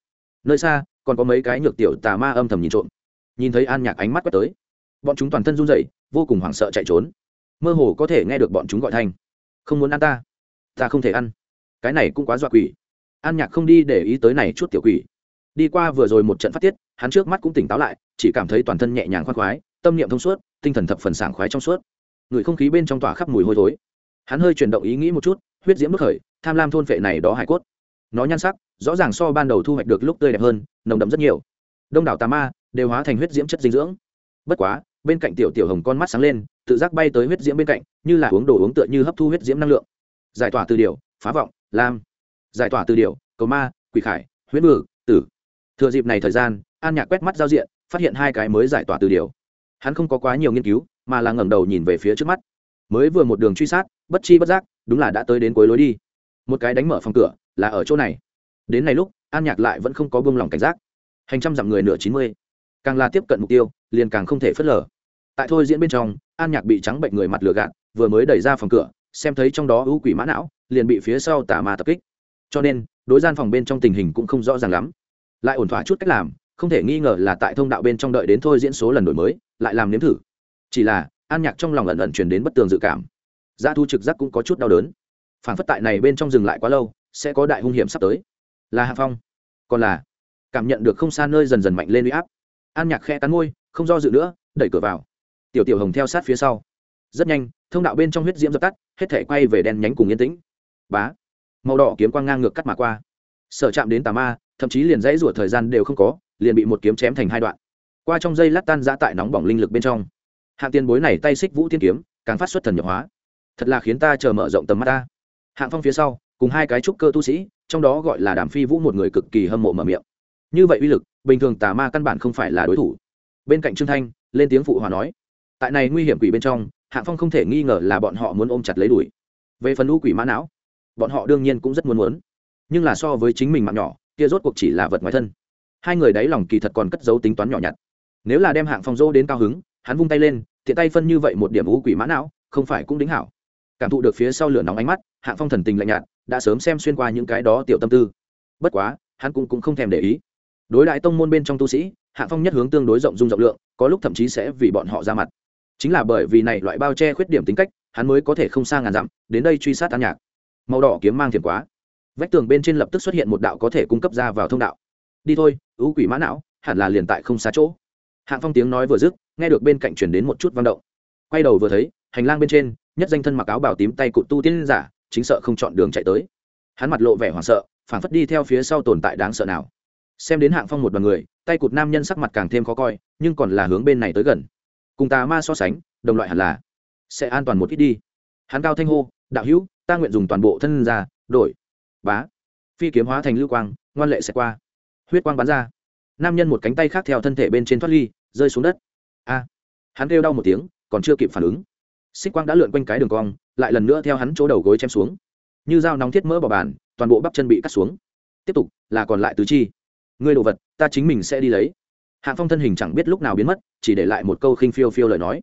Nơi xa, còn có mấy cái nhược tiểu tà ma âm thầm nhìn trộm. Nhìn thấy an nhạc ánh mắt quét tới, bọn chúng toàn thân run rẩy, vô cùng hoảng sợ chạy trốn. Mơ hồ có thể nghe được bọn chúng gọi thanh không muốn ăn ta. Ta không thể ăn. Cái này cũng quá dọa quỷ. An nhạc không đi để ý tới này chút tiểu quỷ. Đi qua vừa rồi một trận phát tiết, hắn trước mắt cũng tỉnh táo lại, chỉ cảm thấy toàn thân nhẹ nhàng khoan khoái, tâm niệm thông suốt, tinh thần thập phần sảng khoái trong suốt. Người không khí bên trong tỏa khắp mùi hôi thối. Hắn hơi chuyển động ý nghĩ một chút, huyết diễm bức khởi, tham lam thôn vệ này đó hải cốt. Nó nhan sắc, rõ ràng so ban đầu thu hoạch được lúc tươi đẹp hơn, nồng đậm rất nhiều. Đông đảo tà ma đều hóa thành huyết diễm chất dinh dưỡng. Bất quá, bên cạnh tiểu tiểu hồng con mắt sáng lên tự giác bay tới huyết diễm bên cạnh, như là uống đồ uống tựa như hấp thu huyết diễm năng lượng. Giải tỏa từ điều, phá vọng, lam. Giải tỏa từ điều, cầu ma, quỷ khải, huyết ngự tử. Thừa dịp này thời gian, an nhạc quét mắt giao diện, phát hiện hai cái mới giải tỏa từ điều. Hắn không có quá nhiều nghiên cứu, mà là ngẩng đầu nhìn về phía trước mắt. Mới vừa một đường truy sát, bất chi bất giác, đúng là đã tới đến cuối lối đi. Một cái đánh mở phòng cửa, là ở chỗ này. Đến này lúc, an nhạc lại vẫn không có buông lỏng cảnh giác. Hành trăm dặm người nửa chín mươi. Càng là tiếp cận mục tiêu, liền càng không thể phớt lờ. Tại thôi diễn bên trong an nhạc bị trắng bệnh người mặt lừa gạt, vừa mới đẩy ra phòng cửa, xem thấy trong đó ưu quỷ mã não, liền bị phía sau tà ma tập kích. Cho nên, đối gian phòng bên trong tình hình cũng không rõ ràng lắm. Lại ổn thỏa chút cách làm, không thể nghi ngờ là tại thông đạo bên trong đợi đến thôi diễn số lần đổi mới, lại làm nếm thử. Chỉ là, an nhạc trong lòng ẩn ẩn truyền đến bất tường dự cảm. Giá thu trực giác cũng có chút đau đớn. Phản phất tại này bên trong dừng lại quá lâu, sẽ có đại hung hiểm sắp tới. Là hạ phong. Còn là, cảm nhận được không xa nơi dần dần mạnh lên uy áp. An nhạc khe cắn môi, không do dự nữa, đẩy cửa vào tiểu tiểu hồng theo sát phía sau. Rất nhanh, thông đạo bên trong huyết diễm dập tắt, hết thể quay về đen nhánh cùng yên tĩnh. Bá. Màu đỏ kiếm quang ngang ngược cắt mà qua. Sở chạm đến tà ma, thậm chí liền dãy rủa thời gian đều không có, liền bị một kiếm chém thành hai đoạn. Qua trong dây lát tan giã tại nóng bỏng linh lực bên trong. Hạng tiền bối này tay xích vũ thiên kiếm, càng phát xuất thần nhập hóa. Thật là khiến ta chờ mở rộng tầm mắt ta. Hạng phong phía sau, cùng hai cái trúc cơ tu sĩ, trong đó gọi là đàm phi vũ một người cực kỳ hâm mộ mở miệng. Như vậy uy lực, bình thường tà ma căn bản không phải là đối thủ. Bên cạnh trương thanh, lên tiếng phụ hòa nói tại này nguy hiểm quỷ bên trong hạng phong không thể nghi ngờ là bọn họ muốn ôm chặt lấy đuổi. Về phần lũ quỷ mã não bọn họ đương nhiên cũng rất muốn muốn. Nhưng là so với chính mình mạng nhỏ kia rốt cuộc chỉ là vật ngoài thân. Hai người đáy lòng kỳ thật còn cất dấu tính toán nhỏ nhặt. Nếu là đem hạng phong dỗ đến cao hứng hắn vung tay lên tiện tay phân như vậy một điểm u quỷ mã não không phải cũng đính hảo. Cảm thụ được phía sau lửa nóng ánh mắt hạng phong thần tình lạnh nhạt đã sớm xem xuyên qua những cái đó tiểu tâm tư. Bất quá hắn cũng, cũng không thèm để ý. Đối đại tông môn bên trong tu sĩ hạng phong nhất hướng tương đối rộng dung rộng lượng có lúc thậm chí sẽ vì bọn họ ra mặt chính là bởi vì này loại bao che khuyết điểm tính cách, hắn mới có thể không xa ngàn dặm, đến đây truy sát an nhạc. Màu đỏ kiếm mang thiền quá. Vách tường bên trên lập tức xuất hiện một đạo có thể cung cấp ra vào thông đạo. Đi thôi, ưu quỷ mã não, hẳn là liền tại không xa chỗ. Hạng phong tiếng nói vừa dứt, nghe được bên cạnh chuyển đến một chút vang động. Quay đầu vừa thấy, hành lang bên trên, nhất danh thân mặc áo bảo tím tay cụt tu tiên giả, chính sợ không chọn đường chạy tới. Hắn mặt lộ vẻ hoảng sợ phản phất đi theo phía sau tồn tại đáng sợ nào. Xem đến hạng phong một đoàn người, tay cụt nam nhân sắc mặt càng thêm khó coi, nhưng còn là hướng bên này tới gần cùng tà ma so sánh, đồng loại hẳn là sẽ an toàn một ít đi. Hắn cao thanh hô, đạo hữu, ta nguyện dùng toàn bộ thân ra, đổi. Bá. Phi kiếm hóa thành lưu quang, ngoan lệ sẽ qua. Huyết quang bắn ra. Nam nhân một cánh tay khác theo thân thể bên trên thoát ly, rơi xuống đất. A. Hắn kêu đau một tiếng, còn chưa kịp phản ứng. Xích quang đã lượn quanh cái đường cong, lại lần nữa theo hắn chỗ đầu gối chém xuống. Như dao nóng thiết mỡ vào bàn, toàn bộ bắp chân bị cắt xuống. Tiếp tục, là còn lại tứ chi. Ngươi đồ vật, ta chính mình sẽ đi lấy hạng phong thân hình chẳng biết lúc nào biến mất, chỉ để lại một câu khinh phiêu phiêu lời nói.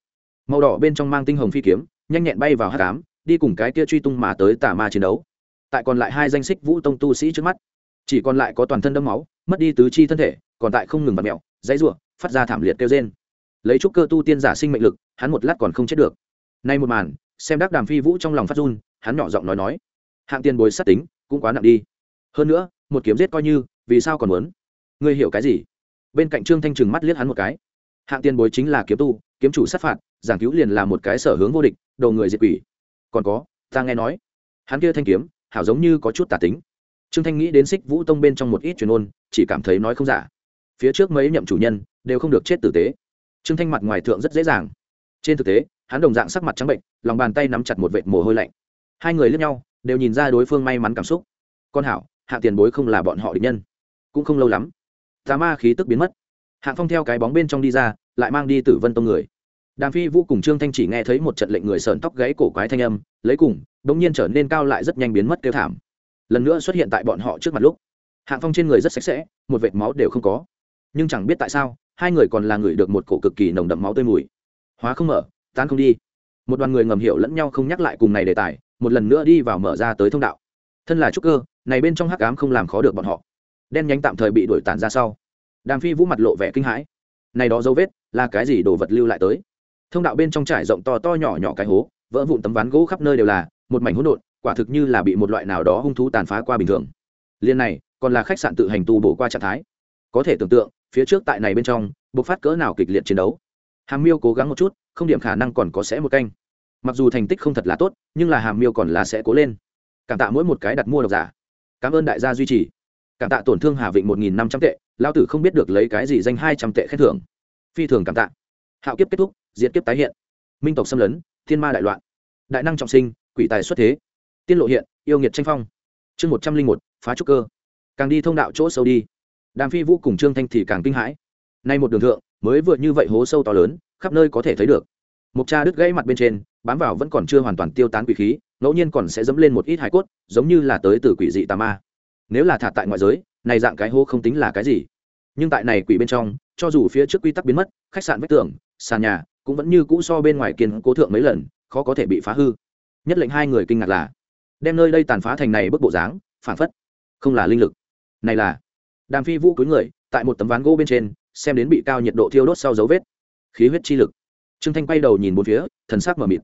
Màu đỏ bên trong mang tinh hồng phi kiếm, nhanh nhẹn bay vào hát cám đi cùng cái kia truy tung mà tới tà ma chiến đấu. Tại còn lại hai danh xích vũ tông tu sĩ trước mắt, chỉ còn lại có toàn thân đẫm máu, mất đi tứ chi thân thể, còn tại không ngừng bật mẹo, dãy ruộng phát ra thảm liệt kêu trên lấy chút cơ tu tiên giả sinh mệnh lực, hắn một lát còn không chết được. Nay một màn, xem đắc đàm phi vũ trong lòng phát run, hắn nhỏ giọng nói nói, hạng tiền bối sát tính cũng quá nặng đi. Hơn nữa, một kiếm giết coi như, vì sao còn muốn? Ngươi hiểu cái gì? Bên cạnh trương thanh trừng mắt liếc hắn một cái. Hạng tiền bối chính là kiếm tu, kiếm chủ sát phạt, giảng cứu liền là một cái sở hướng vô địch đầu người diệt quỷ. Còn có, ta nghe nói, hắn kia thanh kiếm, hảo giống như có chút tà tính. Trương thanh nghĩ đến xích vũ tông bên trong một ít truyền ôn, chỉ cảm thấy nói không giả. Phía trước mấy nhậm chủ nhân, đều không được chết tử tế. Trương thanh mặt ngoài thượng rất dễ dàng. Trên thực tế, hắn đồng dạng sắc mặt trắng bệnh, lòng bàn tay nắm chặt một vệt mồ hôi lạnh. Hai người lướt nhau, đều nhìn ra đối phương may mắn cảm xúc. Con hảo hạ tiền bối không là bọn họ địch nhân. Cũng không lâu lắm tà ma khí tức biến mất. Hạng phong theo cái bóng bên trong đi ra, lại mang đi tử vân tông người. Đàm phi vũ cùng trương thanh chỉ nghe thấy một trận lệnh người sờn tóc gáy cổ quái thanh âm, lấy cùng đ ỗ n g nhiên trở nên cao lại rất nhanh biến mất kêu thảm. Lần nữa xuất hiện tại bọn họ trước mặt lúc, hạng phong trên người rất sạch sẽ, một vệt máu đều không có. Nhưng chẳng biết tại sao, hai người còn là người được một cổ cực kỳ nồng đậm máu tươi mùi. Hóa không mở, tan không đi. Một đoàn người ngầm hiểu lẫn nhau không nhắc lại cùng này đề tài, một lần nữa đi vào mở ra tới thông đạo. Thân là trúc cơ, này bên trong hắc ám không làm khó được bọn họ đen nhánh tạm thời bị đuổi tản ra sau. Đàm phi vũ mặt lộ vẻ kinh hãi. Này đó dấu vết, là cái gì đồ vật lưu lại tới? Thông đạo bên trong trải rộng to to nhỏ nhỏ cái hố, vỡ vụn tấm ván gỗ khắp nơi đều là, một mảnh hỗn độn, quả thực như là bị một loại nào đó hung thú tàn phá qua bình thường. Liên này, còn là khách sạn tự hành tu bổ qua trạng thái. Có thể tưởng tượng, phía trước tại này bên trong, bộc phát cỡ nào kịch liệt chiến đấu. Hàm miêu cố gắng một chút, không điểm khả năng còn có sẽ một canh. Mặc dù thành tích không thật là tốt, nhưng là hàm miêu còn là sẽ cố lên. Cảm tạ mỗi một cái đặt mua độc giả. Cảm ơn đại gia duy trì cảm tạ tổn thương hà vịnh một nghìn năm trăm tệ lao tử không biết được lấy cái gì danh hai trăm tệ khen thưởng. Phi thường cảm tạ. Hạo kiếp kết thúc diễn kiếp tái hiện. Minh tộc xâm lấn, thiên ma đại loạn. Đại năng trọng sinh, quỷ tài xuất thế. Tiên lộ hiện, yêu nghiệt tranh phong. Chương một trăm linh một, phá trúc cơ. Càng đi thông đạo chỗ sâu đi. Đàm phi vũ cùng trương thanh thì càng kinh hãi. Nay một đường thượng, mới vượt như vậy hố sâu to lớn, khắp nơi có thể thấy được. Mục cha đứt gãy mặt bên trên, bám vào vẫn còn chưa hoàn toàn tiêu tán quỷ khí, ngẫu nhiên còn sẽ dẫm lên một ít hải cốt, giống như là tới từ quỷ dị tà ma nếu là thả tại ngoại giới, này dạng cái hố không tính là cái gì. Nhưng tại này quỷ bên trong, cho dù phía trước quy tắc biến mất, khách sạn vách tường, sàn nhà, cũng vẫn như cũ so bên ngoài kiên cố thượng mấy lần, khó có thể bị phá hư. Nhất lệnh hai người kinh ngạc là, đem nơi đây tàn phá thành này bức bộ dáng phản phất không là linh lực. Này là, đàm phi vũ cưới người, tại một tấm ván gỗ bên trên, xem đến bị cao nhiệt độ thiêu đốt sau dấu vết. Khí huyết chi lực. Trương thanh quay đầu nhìn bốn phía, thần sắc mờ mịt.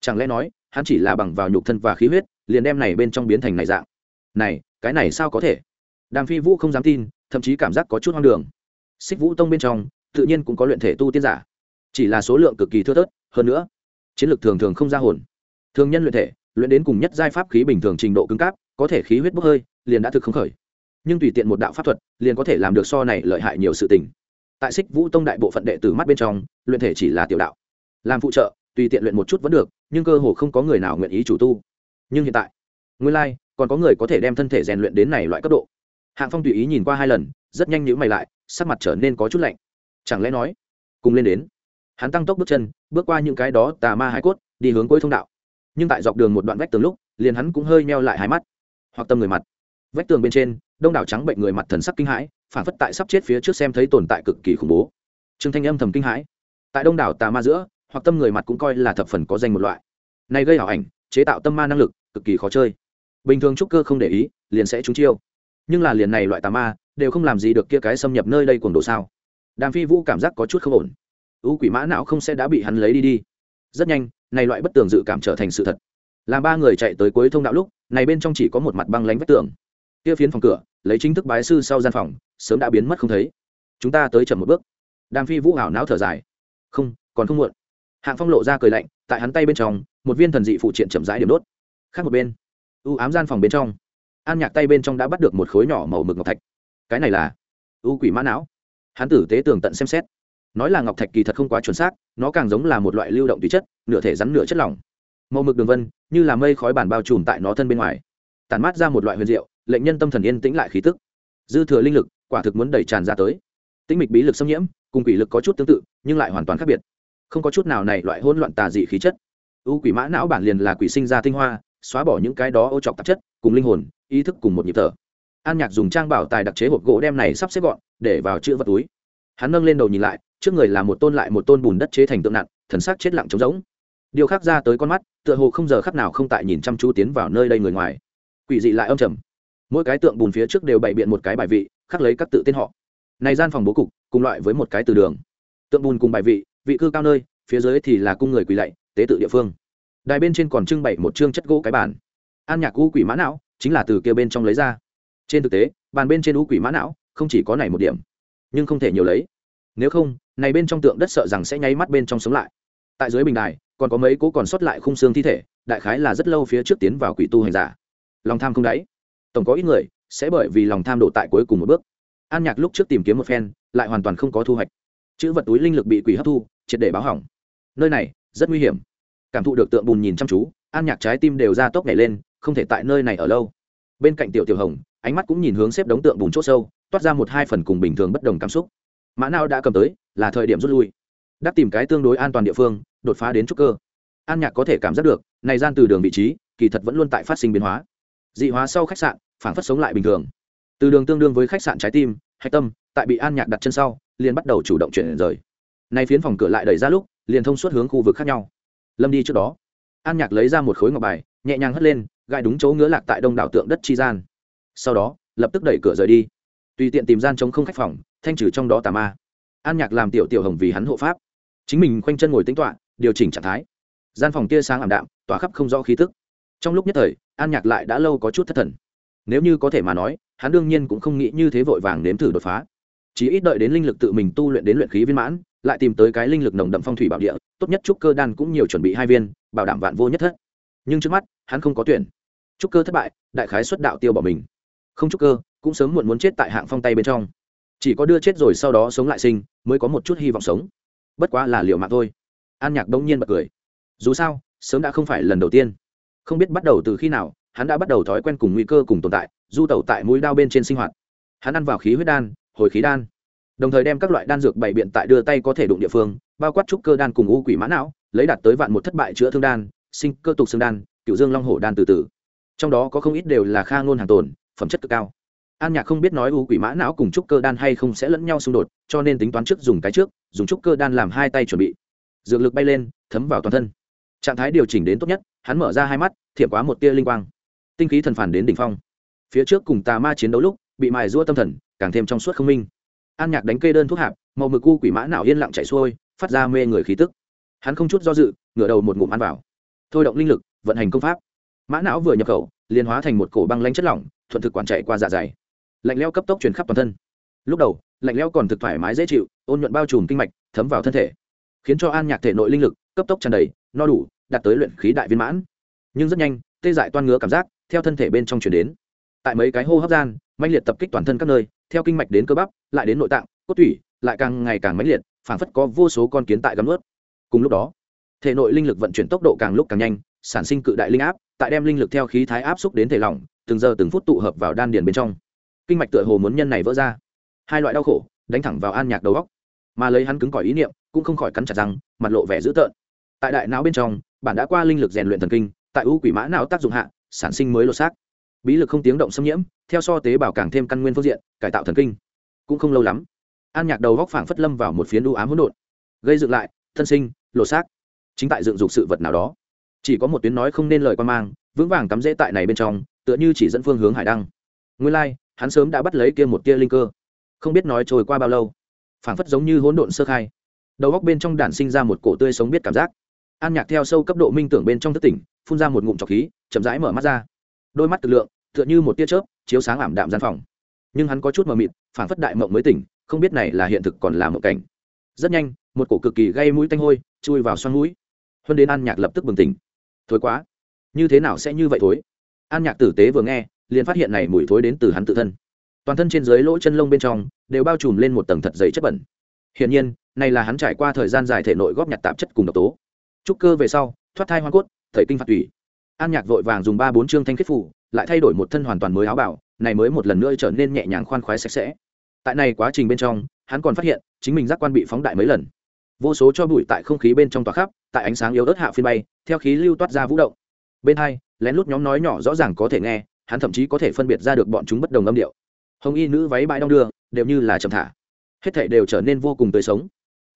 Chẳng lẽ nói, hắn chỉ là bằng vào nhục thân và khí huyết, liền đem này bên trong biến thành này dạng? Này cái này sao có thể? Đàm phi vũ không dám tin, thậm chí cảm giác có chút hoang đường. Xích vũ tông bên trong, tự nhiên cũng có luyện thể tu tiên giả. Chỉ là số lượng cực kỳ thưa thớt, hơn nữa, chiến lược thường thường không ra hồn. Thường nhân luyện thể, luyện đến cùng nhất giai pháp khí bình thường trình độ cứng cáp, có thể khí huyết bốc hơi, liền đã thực không khởi. Nhưng tùy tiện một đạo pháp thuật, liền có thể làm được so này lợi hại nhiều sự tình. Tại xích vũ tông đại bộ phận đệ tử mắt bên trong, luyện thể chỉ là tiểu đạo. Làm phụ trợ, tùy tiện luyện một chút vẫn được, nhưng cơ hồ không có người nào nguyện ý chủ tu. Nhưng hiện tại nguyên lai、like, còn có người có thể đem thân thể rèn luyện đến này loại cấp độ. Hạng phong tùy ý nhìn qua hai lần rất nhanh nhữ mày lại sắc mặt trở nên có chút lạnh. Chẳng lẽ nói cùng lên đến. Hắn tăng tốc bước chân bước qua những cái đó tà ma hải cốt đi hướng cuối thông đạo. Nhưng tại dọc đường một đoạn vách tường lúc liền hắn cũng hơi meo lại hai mắt. Hoặc tâm người mặt. Vách tường bên trên đông đảo trắng bệnh người mặt thần sắc kinh hãi phản phất tại sắp chết phía trước xem thấy tồn tại cực kỳ khủng bố. Trương thanh âm thầm kinh hãi. Tại đông đảo tà ma giữa hoặc tâm người mặt cũng coi là thập phần có danh một loại. Này gây ảo ảnh chế tạo tâm ma năng lực cực kỳ khó chơi bình thường trúc cơ không để ý, liền sẽ trúng chiêu. Nhưng là liền này loại tà ma, đều không làm gì được kia cái xâm nhập nơi đây cuồng đồ sao. Đàm phi vũ cảm giác có chút không ổn. U quỷ mã não không sẽ đã bị hắn lấy đi đi. Rất nhanh, này loại bất tường dự cảm trở thành sự thật. Làm ba người chạy tới cuối thông đạo lúc, này bên trong chỉ có một mặt băng lánh vách tường. Kia phiến phòng cửa, lấy chính thức bái sư sau gian phòng, sớm đã biến mất không thấy. Chúng ta tới chậm một bước. Đàm phi vũ hảo não thở dài. Không, còn không muộn. Hạng phong lộ ra cười lạnh, tại hắn tay bên trong, một viên thần dị phụ triện chậm rãi điểm đốt. Khác một bên u ám gian phòng bên trong. An nhạc tay bên trong đã bắt được một khối nhỏ màu mực ngọc thạch. Cái này là u quỷ mã não. Hắn tử tế tường tận xem xét. Nói là ngọc thạch kỳ thật không quá chuẩn xác, nó càng giống là một loại lưu động tùy chất, nửa thể rắn nửa chất lỏng. Màu mực đường vân, như là mây khói bản bao trùm tại nó thân bên ngoài. Tàn mát ra một loại huyền diệu, lệnh nhân tâm thần yên tĩnh lại khí tức. Dư thừa linh lực, quả thực muốn đầy tràn ra tới. Tĩnh mịch bí lực xâm nhiễm, cùng quỷ lực có chút tương tự, nhưng lại hoàn toàn khác biệt. Không có chút nào này loại hỗn loạn tà dị khí chất. U quỷ mã não bản liền là quỷ sinh ra tinh hoa xóa bỏ những cái đó ô trọc tạp chất, cùng linh hồn, ý thức cùng một nhịp thở. An nhạc dùng trang bảo tài đặc chế hộp gỗ đem này sắp xếp gọn, để vào chữ vật túi. Hắn nâng lên đầu nhìn lại, trước người là một tôn lại một tôn bùn đất chế thành tượng nặng, thần sắc chết lặng trống rỗng. Điều khác ra tới con mắt, tựa hồ không giờ khắc nào không tại nhìn chăm chú tiến vào nơi đây người ngoài. Quỷ dị lại âm trầm. Mỗi cái tượng bùn phía trước đều bày biện một cái bài vị, khắc lấy các tự tên họ. Này gian phòng bố cục, cùng loại với một cái từ đường. Tượng bùn cùng bài vị vị cư cao nơi, phía dưới thì là cung người quỳ lạy, tế tự địa phương đài bên trên còn trưng bày một chương chất gỗ cái bàn. An nhạc u quỷ mã não chính là từ kia bên trong lấy ra. Trên thực tế, bàn bên trên u quỷ mã não không chỉ có này một điểm, nhưng không thể nhiều lấy. Nếu không, này bên trong tượng đất sợ rằng sẽ nháy mắt bên trong sống lại. Tại dưới bình đài, còn có mấy cố còn sót lại khung xương thi thể, đại khái là rất lâu phía trước tiến vào quỷ tu hành giả. Lòng tham không đáy. Tổng có ít người sẽ bởi vì lòng tham độ tại cuối cùng một bước. An nhạc lúc trước tìm kiếm một phen, lại hoàn toàn không có thu hoạch. Chữ vật túi linh lực bị quỷ hấp thu, triệt để báo hỏng. Nơi này rất nguy hiểm cảm thụ được tượng bùn nhìn chăm chú, an nhạc trái tim đều ra tốc nhảy lên, không thể tại nơi này ở lâu. Bên cạnh tiểu tiểu hồng, ánh mắt cũng nhìn hướng xếp đống tượng bùn c h ỗ sâu, toát ra một hai phần cùng bình thường bất đồng cảm xúc. Mã nào đã cầm tới, là thời điểm rút lui. Đắc tìm cái tương đối an toàn địa phương, đột phá đến trúc cơ. An nhạc có thể cảm giác được, này gian từ đường vị trí, kỳ thật vẫn luôn tại phát sinh biến hóa. Dị hóa sau khách sạn phản phát sống lại bình thường. Từ đường tương đương với khách sạn trái tim, hạch tâm, tại bị an nhạc đặt chân sau, liền bắt đầu chủ động chuyển rời. Nay phiến phòng cửa lại đẩy ra lúc, liền thông suốt hướng khu vực khác nhau lâm đi trước đó. An nhạc lấy ra một khối ngọc bài, nhẹ nhàng hất lên gai đúng chỗ ngứa lạc tại đông đảo tượng đất chi gian. Sau đó, lập tức đẩy cửa rời đi. Tùy tiện tìm gian chống không khách phòng, thanh trừ trong đó tà ma. An nhạc làm tiểu tiểu hồng vì hắn hộ pháp. Chính mình khoanh chân ngồi tính toạ điều chỉnh trạng thái. Gian phòng kia sáng ảm đạm, tỏa khắp không rõ khí tức. Trong lúc nhất thời, an nhạc lại đã lâu có chút thất thần. Nếu như có thể mà nói, hắn đương nhiên cũng không nghĩ như thế vội vàng nếm thử đột phá. Chỉ ít đợi đến linh lực tự mình tu luyện đến luyện khí viên mãn lại tìm tới cái linh lực nồng đậm phong thủy bảo địa, tốt nhất trúc cơ đan cũng nhiều chuẩn bị hai viên, bảo đảm vạn vô nhất thất. Nhưng trước mắt, hắn không có tuyển. Trúc cơ thất bại, đại khái xuất đạo tiêu bỏ mình. Không trúc cơ, cũng sớm muộn muốn chết tại hạng phong tay bên trong. Chỉ có đưa chết rồi sau đó sống lại sinh, mới có một chút hy vọng sống. Bất quá là liệu mạng thôi. An nhạc đông nhiên bật cười. Dù sao, sớm đã không phải lần đầu tiên. Không biết bắt đầu từ khi nào, hắn đã bắt đầu thói quen cùng nguy cơ cùng tồn tại, du tẩu tại mũi đao bên trên sinh hoạt. Hắn ăn vào khí huyết đan, hồi khí đan đồng thời đem các loại đan dược bày biện tại đưa tay có thể đụng địa phương, bao quát trúc cơ đan cùng u quỷ mã não, lấy đạt tới vạn một thất bại chữa thương đan, sinh cơ tục xương đan, cựu dương long hổ đan từ từ. Trong đó có không ít đều là kha ngôn hàng tồn, phẩm chất cực cao. An nhạc không biết nói u quỷ mã não cùng trúc cơ đan hay không sẽ lẫn nhau xung đột, cho nên tính toán trước dùng cái trước, dùng trúc cơ đan làm hai tay chuẩn bị. Dược lực bay lên, thấm vào toàn thân. Trạng thái điều chỉnh đến tốt nhất, hắn mở ra hai mắt thiệp quá một tia linh quang. Tinh khí thần phản đến đỉnh phong. Phía trước cùng tà ma chiến đấu lúc, bị mài rũa tâm thần, càng thêm trong suốt không minh an nhạc đánh kê đơn thuốc hạp, màu mực cu quỷ mã nào yên lặng chạy xuôi, phát ra mê người khí tức. Hắn không chút do dự, ngửa đầu một ngụm ăn vào. Thôi động linh lực, vận hành công pháp. Mã não vừa nhập khẩu, liền hóa thành một cổ băng lanh chất lỏng, thuận thực quản chạy qua dạ dày. Lạnh leo cấp tốc truyền khắp toàn thân. Lúc đầu, lạnh leo còn thực thoải mái dễ chịu, ôn nhuận bao trùm kinh mạch, thấm vào thân thể. Khiến cho an nhạc thể nội linh lực cấp tốc tràn đầy, no đủ, đạt tới luyện khí đại viên mãn. Nhưng rất nhanh, tê dại toan ngứa cảm giác theo thân thể bên trong chuyển đến tại mấy cái hô hấp gian, mãnh liệt tập kích toàn thân các nơi, theo kinh mạch đến cơ bắp, lại đến nội tạng, cốt tủy, lại càng ngày càng mãnh liệt, phảng phất có vô số con kiến tại gắm ướt cùng lúc đó, thể nội linh lực vận chuyển tốc độ càng lúc càng nhanh, sản sinh cự đại linh áp, tại đem linh lực theo khí thái áp xúc đến thể lỏng, từng giờ từng phút tụ hợp vào đan điền bên trong. Kinh mạch tựa hồ muốn nhân này vỡ ra. Hai loại đau khổ, đánh thẳng vào an nhạc đầu góc mà lấy hắn cứng cỏi ý niệm, cũng không khỏi cắn chặt răng, mặt lộ vẻ dữ tợn. Tại đại não bên trong, bản đã qua linh lực rèn luyện thần kinh, tại u quỷ mã não tác dụng hạ, sản sinh mới lột xác bí lực không tiếng động xâm nhiễm, theo so tế bào càng thêm căn nguyên phương diện, cải tạo thần kinh. Cũng không lâu lắm, an nhạc đầu góc phảng phất lâm vào một phiến đu ám hỗn độn, gây dựng lại, thân sinh, lột xác. Chính tại dựng dục sự vật nào đó. Chỉ có một tuyến nói không nên lời quan mang, vững vàng cắm rễ tại này bên trong, tựa như chỉ dẫn phương hướng hải đăng. Nguyên lai, hắn sớm đã bắt lấy kia một tia linh cơ. Không biết nói trôi qua bao lâu, phảng phất giống như hỗn độn sơ khai. Đầu góc bên trong đản sinh ra một cổ tươi sống biết cảm giác. An nhạc theo sâu cấp độ minh tưởng bên trong thất tỉnh, phun ra một ngụm trọc khí, chậm rãi mở mắt ra đôi mắt cực lượng, tựa như một tia chớp, chiếu sáng ảm đạm gian phòng. Nhưng hắn có chút mờ mịt phản phất đại mộng mới tỉnh, không biết này là hiện thực còn là mộng cảnh. Rất nhanh, một cổ cực kỳ gây mũi tanh hôi, chui vào xoăn mũi. Huân đến an nhạc lập tức bừng tỉnh. Thối quá. Như thế nào sẽ như vậy thối? An nhạc tử tế vừa nghe, liền phát hiện này mùi thối đến từ hắn tự thân. Toàn thân trên dưới lỗ chân lông bên trong, đều bao trùm lên một tầng thật dày chất bẩn. Hiển nhiên, này là hắn trải qua thời gian dài thể nội góp nhặt tạp chất cùng độc tố. Trúc cơ về sau, thoát thai hoa cốt thầy kinh phạt tủy an nhạc vội vàng dùng ba bốn chương thanh kết phủ, lại thay đổi một thân hoàn toàn mới áo bảo, này mới một lần nữa trở nên nhẹ nhàng khoan khoái sạch sẽ. Tại này quá trình bên trong, hắn còn phát hiện, chính mình giác quan bị phóng đại mấy lần. Vô số cho bụi tại không khí bên trong tòa khắp, tại ánh sáng yếu ớt hạ phiên bay, theo khí lưu toát ra vũ động. Bên hai, lén lút nhóm nói nhỏ rõ ràng có thể nghe, hắn thậm chí có thể phân biệt ra được bọn chúng bất đồng âm điệu. Hồng y nữ váy bãi đong đưa, đều như là chậm thả. Hết thể đều trở nên vô cùng tươi sống.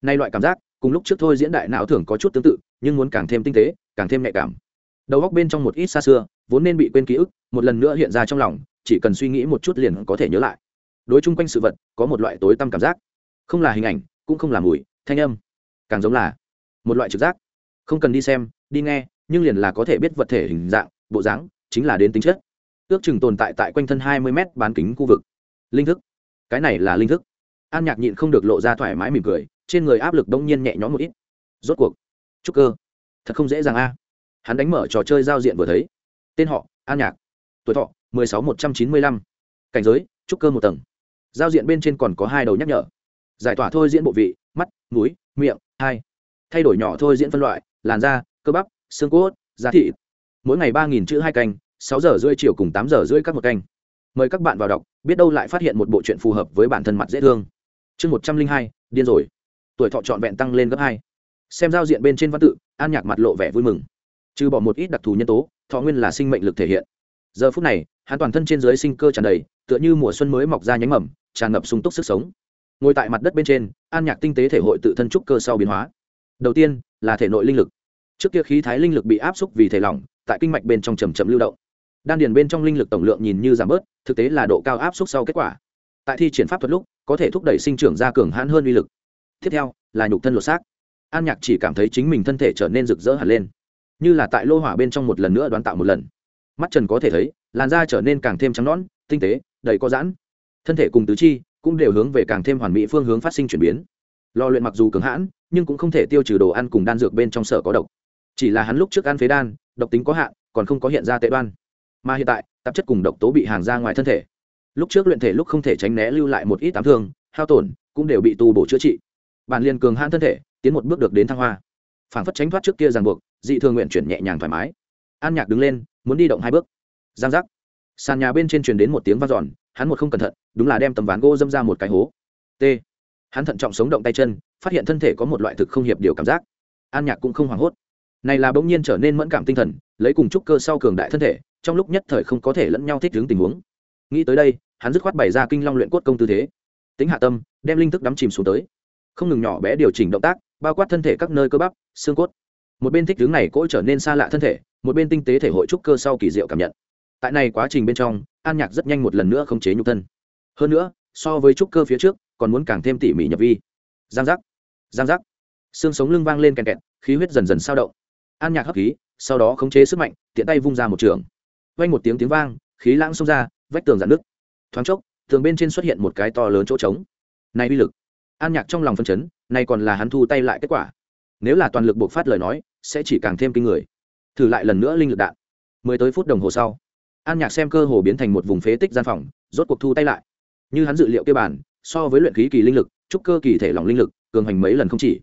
Nay loại cảm giác, cùng lúc trước thôi diễn đại não thường có chút tương tự, nhưng muốn càng thêm tinh tế, càng thêm nhạy cảm đầu góc bên trong một ít xa xưa, vốn nên bị quên ký ức, một lần nữa hiện ra trong lòng, chỉ cần suy nghĩ một chút liền có thể nhớ lại. Đối chung quanh sự vật, có một loại tối tăm cảm giác. Không là hình ảnh, cũng không là mùi, thanh âm. Càng giống là một loại trực giác. Không cần đi xem, đi nghe, nhưng liền là có thể biết vật thể hình dạng, bộ dáng, chính là đến tính chất. Ước chừng tồn tại tại quanh thân hai mươi mét bán kính khu vực. Linh thức. Cái này là linh thức. An nhạc nhịn không được lộ ra thoải mái mỉm cười, trên người áp lực đông nhiên nhẹ nhõm một ít. Rốt cuộc chúc cơ. Thật không dễ dàng a hắn đánh mở trò chơi giao diện vừa thấy. Tên họ, an nhạc. Tuổi thọ, mười sáu một trăm chín mươi lăm. Cảnh giới, trúc cơ một tầng. Giao diện bên trên còn có hai đầu nhắc nhở. Giải tỏa thôi diễn bộ vị, mắt, mũi, miệng, hai. Thay đổi nhỏ thôi diễn phân loại, làn da, cơ bắp, xương cốt giá thị mỗi ngày ba nghìn chữ hai canh, sáu giờ rưỡi chiều cùng tám giờ rưỡi các một canh. Mời các bạn vào đọc, biết đâu lại phát hiện một bộ chuyện phù hợp với bản thân mặt dễ thương. Chương một trăm linh hai, điên rồi. Tuổi thọ trọn vẹn tăng lên gấp hai. Xem giao diện bên trên văn tự, an nhạc mặt lộ vẻ vui mừng trừ bỏ một ít đặc thù nhân tố, thọ nguyên là sinh mệnh lực thể hiện. Giờ phút này, hắn toàn thân trên dưới sinh cơ tràn đầy, tựa như mùa xuân mới mọc ra nhánh mầm, tràn ngập sung túc sức sống. Ngồi tại mặt đất bên trên, an nhạc tinh tế thể hội tự thân trúc cơ sau biến hóa. Đầu tiên, là thể nội linh lực. Trước kia khí thái linh lực bị áp xúc vì thể lỏng, tại kinh mạch bên trong chầm chậm lưu động. Đan điền bên trong linh lực tổng lượng nhìn như giảm bớt, thực tế là độ cao áp xúc sau kết quả. Tại thi triển pháp thuật lúc, có thể thúc đẩy sinh trưởng ra cường hãn hơn uy lực. Tiếp theo, là nhục thân lột xác. An nhạc chỉ cảm thấy chính mình thân thể trở nên rực rỡ hẳn lên như là tại lô hỏa bên trong một lần nữa đoán tạo một lần. Mắt trần có thể thấy, làn da trở nên càng thêm trắng nõn, tinh tế, đầy có giãn. Thân thể cùng tứ chi cũng đều hướng về càng thêm hoàn mỹ phương hướng phát sinh chuyển biến. Lò luyện mặc dù cứng hãn, nhưng cũng không thể tiêu trừ đồ ăn cùng đan dược bên trong sở có độc. Chỉ là hắn lúc trước ăn phế đan, độc tính có hạn, còn không có hiện ra tệ đoan. Mà hiện tại, tạp chất cùng độc tố bị hàng ra ngoài thân thể. Lúc trước luyện thể lúc không thể tránh né lưu lại một ít tám thương, hao tổn cũng đều bị tu bổ chữa trị. Bản liền cường hãn thân thể, tiến một bước được đến thăng hoa. Phản phất tránh thoát trước kia ràng buộc dị thường nguyện chuyển nhẹ nhàng thoải mái. An nhạc đứng lên, muốn đi động hai bước. Giang giác. Sàn nhà bên trên truyền đến một tiếng vang giòn hắn một không cẩn thận, đúng là đem tấm ván gỗ dâm ra một cái hố. T. Hắn thận trọng sống động tay chân, phát hiện thân thể có một loại thực không hiệp điều cảm giác. An nhạc cũng không hoảng hốt. Này là bỗng nhiên trở nên mẫn cảm tinh thần, lấy cùng trúc cơ sau cường đại thân thể, trong lúc nhất thời không có thể lẫn nhau thích ứng tình huống. Nghĩ tới đây, hắn dứt khoát bày ra kinh long luyện cốt công tư thế. Tính hạ tâm, đem linh thức đắm chìm xuống tới. Không ngừng nhỏ bé điều chỉnh động tác, bao quát thân thể các nơi cơ bắp, xương cốt một bên thích hướng này cỗ trở nên xa lạ thân thể, một bên tinh tế thể hội trúc cơ sau kỳ diệu cảm nhận. Tại này quá trình bên trong, an nhạc rất nhanh một lần nữa không chế nhục thân. Hơn nữa, so với trúc cơ phía trước, còn muốn càng thêm tỉ mỉ nhập vi. Giang giác giang giác. Xương sống lưng vang lên kèn kẹt, khí huyết dần dần sao động. An nhạc hấp khí, sau đó khống chế sức mạnh, tiện tay vung ra một trường. Vang một tiếng tiếng vang, khí lãng xông ra, vách tường giãn nứt. thoáng chốc, tường bên trên xuất hiện một cái to lớn chỗ trống. Này uy lực. An nhạc trong lòng phân chấn, này còn là hắn thu tay lại kết quả nếu là toàn lực buộc phát lời nói, sẽ chỉ càng thêm kinh người. Thử lại lần nữa linh lực đạn. Mười tới phút đồng hồ sau, an nhạc xem cơ hồ biến thành một vùng phế tích gian phòng, rốt cuộc thu tay lại. Như hắn dự liệu kia bản, so với luyện khí kỳ linh lực, trúc cơ kỳ thể lỏng linh lực, cường hành mấy lần không chỉ.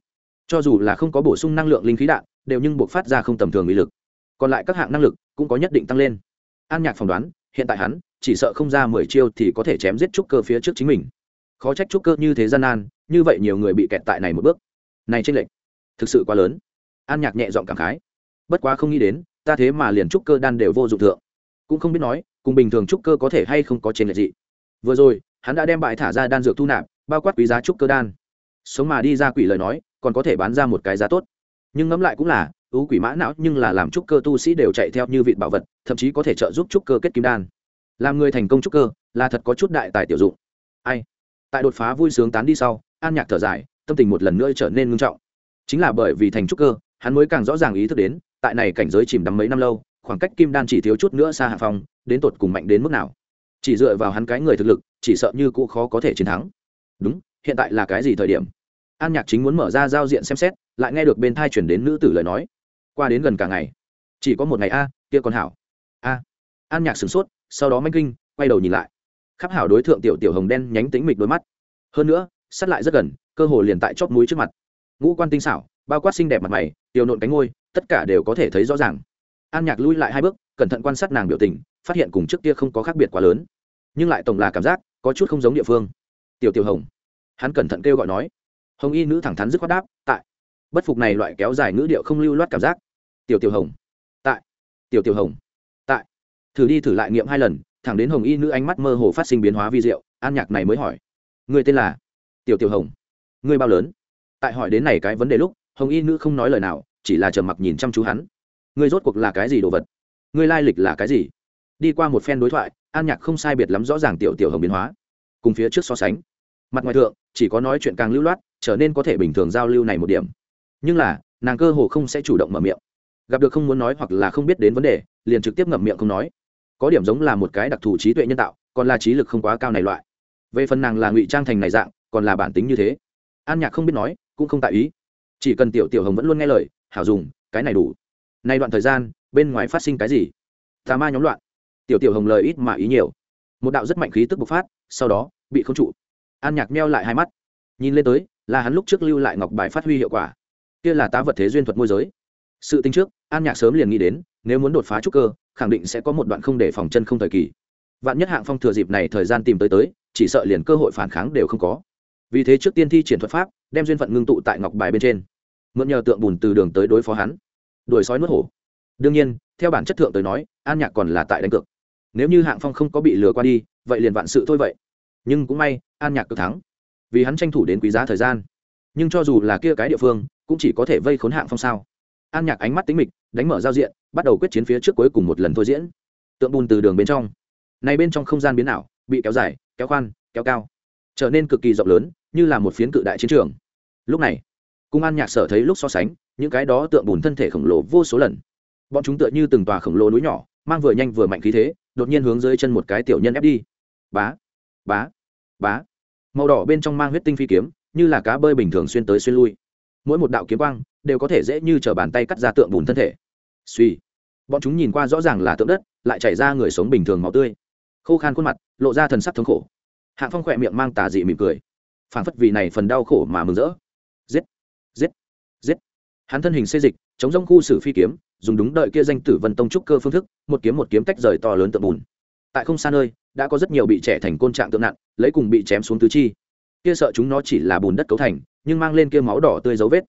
Cho dù là không có bổ sung năng lượng linh khí đạn, đều nhưng buộc phát ra không tầm thường uy lực. Còn lại các hạng năng lực cũng có nhất định tăng lên. An nhạc phỏng đoán, hiện tại hắn, chỉ sợ không ra mười chiêu thì có thể chém giết trúc cơ phía trước chính mình. Khó trách trúc cơ như thế gian nan, như vậy nhiều người bị kẹt tại này một bước. Này tranh lệch thực sự quá lớn. An nhạc nhẹ giọng cảm khái. Bất quá không nghĩ đến, ta thế mà liền trúc cơ đan đều vô dụng thượng. Cũng không biết nói, cùng bình thường trúc cơ có thể hay không có trên lệch gì. Vừa rồi, hắn đã đem bại thả ra đan dược thu nạp, bao quát quý giá trúc cơ đan. Sống mà đi ra quỷ lời nói, còn có thể bán ra một cái giá tốt. Nhưng ngẫm lại cũng là ú quỷ mã não nhưng là làm trúc cơ tu sĩ đều chạy theo như vị bảo vật, thậm chí có thể trợ giúp trúc cơ kết kim đan. Làm người thành công trúc cơ, là thật có chút đại tài tiểu dụng. Ai? Tại đột phá vui sướng tán đi sau, an nhạc thở dài, tâm tình một lần nữa trở nên ngưng trọng chính là bởi vì thành trúc cơ, hắn mới càng rõ ràng ý thức đến, tại này cảnh giới chìm đắm mấy năm lâu, khoảng cách kim đan chỉ thiếu chút nữa xa hạ phong, đến tột cùng mạnh đến mức nào. Chỉ dựa vào hắn cái người thực lực, chỉ sợ như cũ khó có thể chiến thắng. Đúng, hiện tại là cái gì thời điểm? An nhạc chính muốn mở ra giao diện xem xét, lại nghe được bên thai chuyển đến nữ tử lời nói. Qua đến gần cả ngày. Chỉ có một ngày a, kia còn hảo. A. An nhạc sửng sốt, sau đó manh kinh, quay đầu nhìn lại. Khắp hảo đối tượng tiểu tiểu hồng đen nhánh tính mịch đôi mắt. Hơn nữa sát lại rất gần, cơ hồ liền tại chóp mũi trước mặt ngũ quan tinh xảo, bao quát xinh đẹp mặt mày, tiểu nộn cánh ngôi tất cả đều có thể thấy rõ ràng. An nhạc lui lại hai bước, cẩn thận quan sát nàng biểu tình, phát hiện cùng trước kia không có khác biệt quá lớn. Nhưng lại tổng là cảm giác, có chút không giống địa phương. Tiểu tiểu hồng. Hắn cẩn thận kêu gọi nói. Hồng y nữ thẳng thắn dứt khoát đáp, tại. Bất phục này loại kéo dài ngữ điệu không lưu loát cảm giác. Tiểu tiểu hồng. Tại. Tiểu tiểu hồng. Tại. Thử đi thử lại nghiệm hai lần, thẳng đến hồng y nữ ánh mắt mơ hồ phát sinh biến hóa vi diệu, an nhạc này mới hỏi. Người tên là? Tiểu tiểu hồng. Người bao lớn? Tại hỏi đến này cái vấn đề lúc, hồng y nữ không nói lời nào, chỉ là trầm mặc nhìn chăm chú hắn. Người rốt cuộc là cái gì đồ vật? Người lai lịch là cái gì? Đi qua một phen đối thoại, an nhạc không sai biệt lắm rõ ràng tiểu tiểu hồng biến hóa. Cùng phía trước so sánh, mặt ngoài thượng, chỉ có nói chuyện càng lưu loát, trở nên có thể bình thường giao lưu này một điểm. Nhưng là, nàng cơ hồ không sẽ chủ động mở miệng. Gặp được không muốn nói hoặc là không biết đến vấn đề, liền trực tiếp ngậm miệng không nói. Có điểm giống là một cái đặc thù trí tuệ nhân tạo, còn là trí lực không quá cao này loại. Về phần nàng là ngụy trang thành này dạng, còn là bản tính như thế. An nhạc không biết nói cũng không tại ý. Chỉ cần tiểu tiểu hồng vẫn luôn nghe lời, hảo dùng, cái này đủ. Nay đoạn thời gian, bên ngoài phát sinh cái gì? Tà ma nhóm loạn. Tiểu tiểu hồng lời ít mà ý nhiều. Một đạo rất mạnh khí tức bộc phát, sau đó, bị không trụ. An nhạc meo lại hai mắt. Nhìn lên tới, là hắn lúc trước lưu lại ngọc bài phát huy hiệu quả. Kia là tá vật thế duyên thuật môi giới. Sự tính trước, an nhạc sớm liền nghĩ đến, nếu muốn đột phá trúc cơ, khẳng định sẽ có một đoạn không để phòng chân không thời kỳ. Vạn nhất hạng phong thừa dịp này thời gian tìm tới tới, chỉ sợ liền cơ hội phản kháng đều không có. Vì thế trước tiên thi triển thuật pháp đem duyên phận ngưng tụ tại ngọc bài bên trên. Mượn nhờ tượng bùn từ đường tới đối phó hắn. Đuổi sói nuốt hổ. Đương nhiên, theo bản chất thượng tới nói, an nhạc còn là tại đánh cược. Nếu như hạng phong không có bị lừa qua đi, vậy liền vạn sự thôi vậy. Nhưng cũng may, an nhạc cực thắng. Vì hắn tranh thủ đến quý giá thời gian. Nhưng cho dù là kia cái địa phương, cũng chỉ có thể vây khốn hạng phong sao. An nhạc ánh mắt tính mịch, đánh mở giao diện, bắt đầu quyết chiến phía trước cuối cùng một lần thôi diễn. Tượng bùn từ đường bên trong. Này bên trong không gian biến ảo, bị kéo dài, kéo khoan, kéo cao. Trở nên cực kỳ rộng lớn, như là một phiến cự đại chiến trường lúc này, cung an nhạc sở thấy lúc so sánh, những cái đó tượng bùn thân thể khổng lồ vô số lần. Bọn chúng tựa như từng tòa khổng lồ núi nhỏ, mang vừa nhanh vừa mạnh khí thế, đột nhiên hướng dưới chân một cái tiểu nhân ép đi. Bá bá bá. Màu đỏ bên trong mang huyết tinh phi kiếm, như là cá bơi bình thường xuyên tới xuyên lui. Mỗi một đạo kiếm quang đều có thể dễ như t r ở bàn tay cắt ra tượng bùn thân thể. Suy bọn chúng nhìn qua rõ ràng là tượng đất, lại chảy ra người sống bình thường máu tươi. Khô khan khuôn mặt, lộ ra thần sắc thống khổ. Hạng phong khỏe miệng mang tà dị mỉm cười. Phản phất vì này phần đau khổ mà mừng rỡ hắn thân hình xây dịch, chống rông khu xử phi kiếm, dùng đúng đợi kia danh tử vân tông trúc cơ phương thức, một kiếm một kiếm tách rời to lớn tượng bùn. Tại không xa nơi, đã có rất nhiều bị trẻ thành côn trạng tượng nặng, lấy cùng bị chém xuống tứ chi. Kia sợ chúng nó chỉ là bùn đất cấu thành, nhưng mang lên kia máu đỏ tươi dấu vết.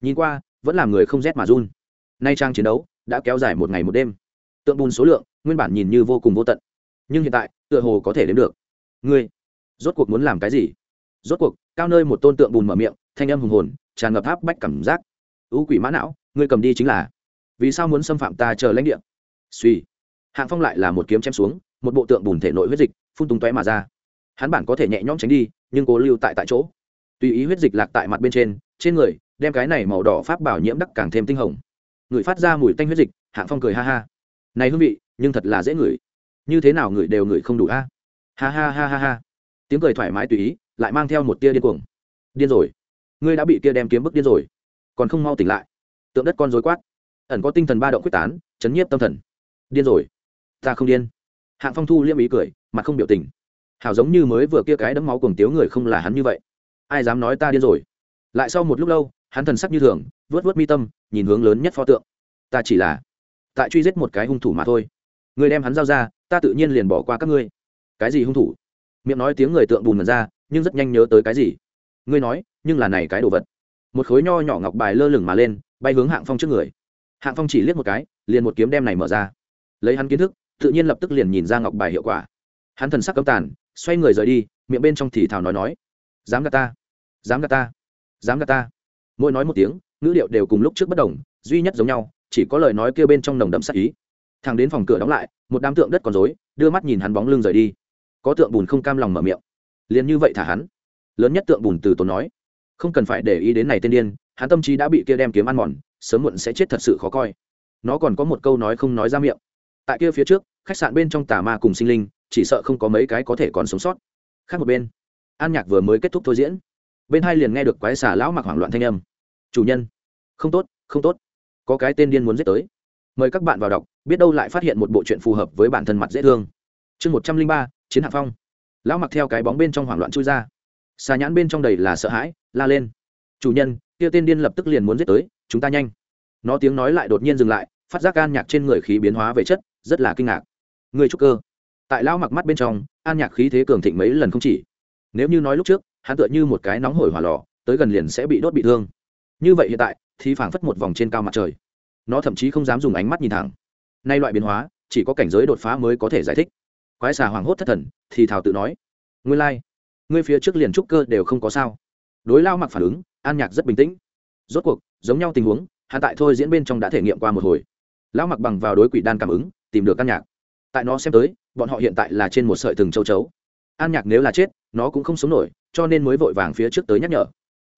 Nhìn qua, vẫn làm người không rét mà run. Nay trang chiến đấu, đã kéo dài một ngày một đêm. Tượng bùn số lượng, nguyên bản nhìn như vô cùng vô tận. Nhưng hiện tại, tựa hồ có thể đến được. Ngươi, rốt cuộc muốn làm cái gì? Rốt cuộc, cao nơi một tôn tượng bùn mở miệng, thanh âm hùng hồn, tràn ngập áp bách cảm giác ưu quỷ mã não, ngươi cầm đi chính là. Vì sao muốn xâm phạm ta chờ lãnh địa? Suy. Hạng phong lại là một kiếm chém xuống, một bộ tượng bùn thể nội huyết dịch phun tung tóe mà ra. Hắn bản có thể nhẹ nhõm tránh đi, nhưng cố lưu tại tại chỗ. Tùy ý huyết dịch lạc tại mặt bên trên trên người, đem cái này màu đỏ pháp bảo nhiễm đắc càng thêm tinh hồng. Người phát ra mùi tanh huyết dịch, hạng phong cười ha ha. Này hương vị, nhưng thật là dễ ngửi. Như thế nào ngửi đều ngửi không đủ a. Ha ha ha ha ha. Tiếng cười thoải mái tùy ý, lại mang theo một tia điên cuồng. Điên rồi. Ngươi đã bị kia đem kiếm bức điên rồi còn không mau tỉnh lại. Tượng đất con dối quát. Ẩn có tinh thần ba động quyết tán, chấn nhiếp tâm thần. Điên rồi. Ta không điên. Hạng phong thu liêm ý cười, mặt không biểu tình. Hảo giống như mới vừa kia cái đấm máu cùng tiếu người không là hắn như vậy. Ai dám nói ta điên rồi? Lại sau một lúc lâu, hắn thần sắc như thường, vớt vớt mi tâm, nhìn hướng lớn nhất pho tượng. Ta chỉ là tại truy giết một cái hung thủ mà thôi. Người đem hắn giao ra, ta tự nhiên liền bỏ qua các ngươi. Cái gì hung thủ? Miệng nói tiếng người tượng bùn mật ra, nhưng rất nhanh nhớ tới cái gì. Ngươi nói, nhưng là này cái đồ vật một khối nho nhỏ ngọc bài lơ lửng mà lên, bay hướng hạng phong trước người. Hạng phong chỉ liếc một cái, liền một kiếm đem này mở ra. Lấy hắn kiến thức, tự nhiên lập tức liền nhìn ra ngọc bài hiệu quả. Hắn thần sắc cấm tàn, xoay người rời đi, miệng bên trong thì thào nói nói, dám gạt ta, dám gạt ta, dám gạt ta. Mỗi nói một tiếng, ngữ điệu đều cùng lúc trước bất đồng, duy nhất giống nhau, chỉ có lời nói kêu bên trong nồng đậm sắc ý. Thằng đến phòng cửa đóng lại, một đám tượng đất còn dối đưa mắt nhìn hắn bóng lưng rời đi. Có tượng bùn không cam lòng mở miệng. Liền như vậy thả hắn. Lớn nhất tượng bùn từ tốn nói không cần phải để ý đến này tên điên, hắn tâm trí đã bị kia đem kiếm ăn mòn, sớm muộn sẽ chết thật sự khó coi. Nó còn có một câu nói không nói ra miệng. Tại kia phía trước, khách sạn bên trong tà ma cùng sinh linh, chỉ sợ không có mấy cái có thể còn sống sót. Khác một bên, an nhạc vừa mới kết thúc thôi diễn. Bên hai liền nghe được quái xà lão mặc hoảng loạn thanh âm. Chủ nhân, không tốt không tốt. Có cái tên điên muốn giết tới. Mời các bạn vào đọc, biết đâu lại phát hiện một bộ chuyện phù hợp với bản thân mặt dễ thương. Chương một trăm linh ba, chiến hạ phong. Lão mặc theo cái bóng bên trong hoảng loạn chui ra xà nhãn bên trong đầy là sợ hãi, la lên. Chủ nhân, kia tên điên lập tức liền muốn giết tới, chúng ta nhanh. Nó tiếng nói lại đột nhiên dừng lại, phát giác an nhạc trên người khí biến hóa về chất, rất là kinh ngạc. Người trúc cơ. Tại lão mặc mắt bên trong, an nhạc khí thế cường thịnh mấy lần không chỉ. Nếu như nói lúc trước, hắn tựa như một cái nóng hổi hỏa lò, tới gần liền sẽ bị đốt bị thương. Như vậy hiện tại, thì phảng phất một vòng trên cao mặt trời. Nó thậm chí không dám dùng ánh mắt nhìn thẳng. Nay loại biến hóa, chỉ có cảnh giới đột phá mới có thể giải thích. Quái xà hoàng hốt thất thần, thì thào tự nói nguyên lai、like ngươi phía trước liền trúc cơ đều không có sao. Đối lao mặc phản ứng, an nhạc rất bình tĩnh. Rốt cuộc, giống nhau tình huống, hạ tại thôi diễn bên trong đã thể nghiệm qua một hồi. Lão mặc bằng vào đối quỷ đan cảm ứng, tìm được an nhạc. Tại nó xem tới, bọn họ hiện tại là trên một sợi thừng châu chấu. An nhạc nếu là chết, nó cũng không sống nổi, cho nên mới vội vàng phía trước tới nhắc nhở.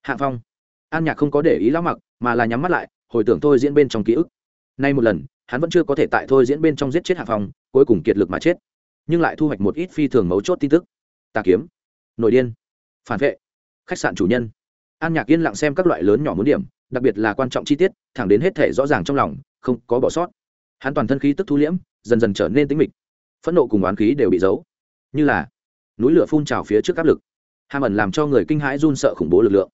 Hạ phong. An nhạc không có để ý lão mặc, mà là nhắm mắt lại, hồi tưởng thôi diễn bên trong ký ức. Nay một lần, hắn vẫn chưa có thể tại thôi diễn bên trong giết chết hạ phong, cuối cùng kiệt lực mà chết. Nhưng lại thu hoạch một ít phi thường mấu chốt tin tức. Tà kiếm nội điên. Phản vệ. Khách sạn chủ nhân. An nhạc yên lặng xem các loại lớn nhỏ muốn điểm, đặc biệt là quan trọng chi tiết, thẳng đến hết thể rõ ràng trong lòng, không có bỏ sót. Hắn toàn thân khí tức thu liễm, dần dần trở nên tính mịch. Phẫn nộ cùng oán khí đều bị giấu. Như là núi lửa phun trào phía trước áp lực. Hàm ẩn làm cho người kinh hãi run sợ khủng bố lực lượng.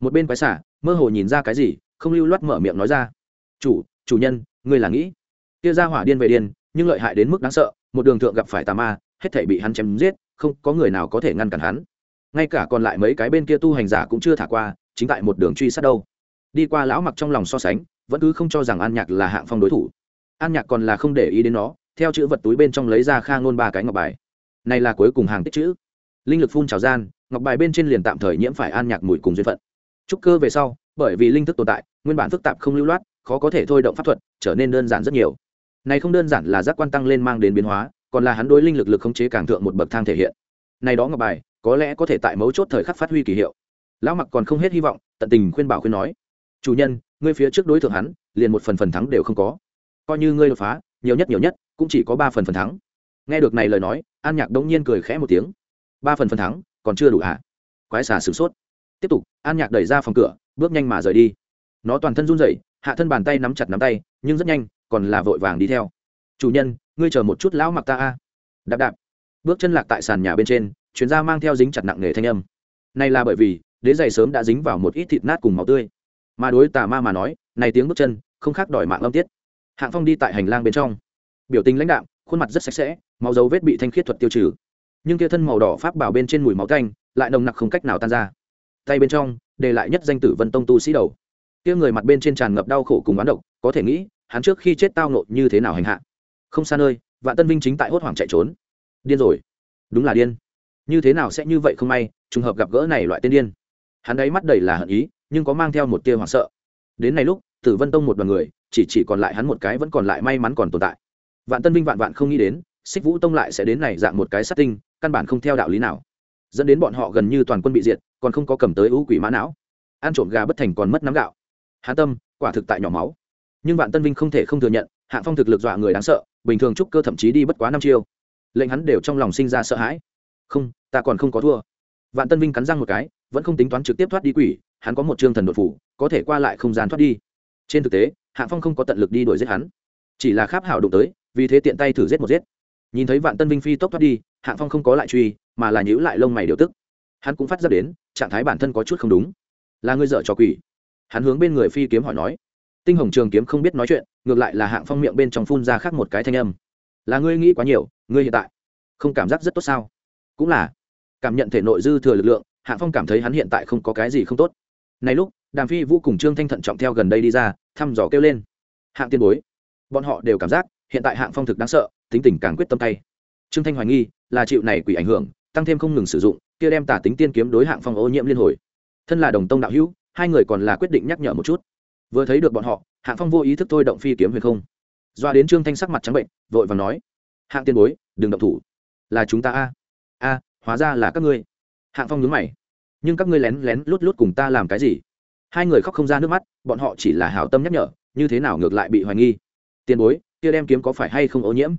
Một bên quái xả mơ hồ nhìn ra cái gì, không lưu loát mở miệng nói ra. Chủ chủ nhân, ngươi là nghĩ? Kia ra hỏa điên về điên, nhưng lợi hại đến mức đáng sợ, một đường thượng gặp phải tà ma, hết thể bị hắn chém giết, không có người nào có thể ngăn cản hắn ngay cả còn lại mấy cái bên kia tu hành giả cũng chưa thả qua, chính tại một đường truy sát đâu. Đi qua lão mặc trong lòng so sánh, vẫn cứ không cho rằng an nhạc là hạng phong đối thủ. An nhạc còn là không để ý đến nó, theo chữ vật túi bên trong lấy ra kha ngôn ba cái ngọc bài. Này là cuối cùng hàng tích chữ. Linh lực phun trào gian, ngọc bài bên trên liền tạm thời nhiễm phải an nhạc mùi cùng duyên phận. Trúc cơ về sau, bởi vì linh thức tồn tại, nguyên bản phức tạp không lưu loát, khó có thể thôi động pháp thuật, trở nên đơn giản rất nhiều. Này không đơn giản là giác quan tăng lên mang đến biến hóa, còn là hắn đối linh lực lực khống chế càng thượng một bậc thang thể hiện. Này đó ngọc bài có lẽ có thể tại mấu chốt thời khắc phát huy kỳ hiệu. Lão mặc còn không hết hy vọng, tận tình khuyên bảo khuyên nói, chủ nhân, ngươi phía trước đối tượng hắn, liền một phần phần thắng đều không có. Coi như ngươi đột phá, nhiều nhất nhiều nhất, cũng chỉ có ba phần phần thắng. Nghe được này lời nói, an nhạc đông nhiên cười khẽ một tiếng. Ba phần phần thắng, còn chưa đủ hả quái xà sửng sốt. Tiếp tục, an nhạc đẩy ra phòng cửa, bước nhanh mà rời đi. Nó toàn thân run rẩy, hạ thân bàn tay nắm chặt nắm tay, nhưng rất nhanh, còn là vội vàng đi theo. Chủ nhân, ngươi chờ một chút lão mặc ta a. Đạp đạp. Bước chân lạc tại sàn nhà bên trên chuyến ra mang theo dính chặt nặng nề thanh âm. Này là bởi vì, đế giày sớm đã dính vào một ít thịt nát cùng máu tươi. Mà đối tà ma mà nói, này tiếng bước chân, không khác đòi mạng âm tiết. Hạng phong đi tại hành lang bên trong. Biểu tình lãnh đạm, khuôn mặt rất sạch sẽ, máu dấu vết bị thanh khiết thuật tiêu trừ. Nhưng kia thân màu đỏ pháp bảo bên trên mùi máu canh, lại nồng nặc không cách nào tan ra. Tay bên trong, để lại nhất danh tử vân tông tu sĩ đầu. Kia người mặt bên trên tràn ngập đau khổ cùng bán độc, có thể nghĩ, hắn trước khi chết tao nộn như thế nào hành hạ. Không xa nơi, vạn tân vinh chính tại hốt hoảng chạy trốn. Điên rồi. Đúng là điên như thế nào sẽ như vậy không may, trùng hợp gặp gỡ này loại tên điên. Hắn ấy mắt đầy là hận ý, nhưng có mang theo một tia hoảng sợ. Đến này lúc, tử vân tông một đoàn người, chỉ chỉ còn lại hắn một cái vẫn còn lại may mắn còn tồn tại. Vạn tân vinh vạn vạn không nghĩ đến, xích vũ tông lại sẽ đến này dạng một cái sát tinh, căn bản không theo đạo lý nào. Dẫn đến bọn họ gần như toàn quân bị diệt, còn không có cầm tới ưu quỷ mã não. Ăn trộm gà bất thành còn mất nắm gạo. Hán tâm, quả thực tại nhỏ máu. Nhưng vạn tân vinh không thể không thừa nhận hạng phong thực lực dọa người đáng sợ, bình thường trúc cơ thậm chí đi bất quá năm chiêu. Lệnh hắn đều trong lòng sinh ra sợ hãi không, ta còn không có thua. Vạn tân vinh cắn răng một cái, vẫn không tính toán trực tiếp thoát đi quỷ, hắn có một chương thần đột phủ, có thể qua lại không gian thoát đi. Trên thực tế hạng phong không có tận lực đi đuổi giết hắn. Chỉ là kháp hảo đụng tới, vì thế tiện tay thử giết một giết. Nhìn thấy vạn tân vinh phi tốc thoát đi hạng phong không có lại truy, mà là nhữ lại lông mày điều tức. Hắn cũng phát ra đến, trạng thái bản thân có chút không đúng. Là ngươi dợ cho quỷ. Hắn hướng bên người phi kiếm hỏi nói. Tinh hồng trường kiếm không biết nói chuyện, ngược lại là hạng phong miệng bên trong phun ra khác một cái thanh âm. Là ngươi nghĩ quá nhiều, ngươi hiện tại không cảm giác rất tốt sao? Cũng là. Cảm nhận thể nội dư thừa lực lượng hạng phong cảm thấy hắn hiện tại không có cái gì không tốt. Này lúc, đàm phi vũ cùng trương thanh thận trọng theo gần đây đi ra, thăm dò kêu lên. Hạng tiên bối. Bọn họ đều cảm giác, hiện tại hạng phong thực đáng sợ, tính tình càng quyết tâm tay. Trương thanh hoài nghi, là chịu này quỷ ảnh hưởng, tăng thêm không ngừng sử dụng, kia đem tả tính tiên kiếm đối hạng phong ô nhiễm liên hồi. Thân là đồng tông đạo hữu, hai người còn là quyết định nhắc nhở một chút. Vừa thấy được bọn họ hạng phong vô ý thức thôi động phi kiếm huyền không. Doa đến trương thanh sắc mặt trắng bệnh, vội và nói. Hạng tiên bối, đừng động thủ. Là chúng ta a a, hóa ra là các ngươi. Hạng phong nhớ mày. Nhưng các ngươi lén lén lút lút cùng ta làm cái gì? Hai người khóc không ra nước mắt, bọn họ chỉ là hảo tâm nhắc nhở, như thế nào ngược lại bị hoài nghi. Tiền bối, kia đem kiếm có phải hay không ô nhiễm?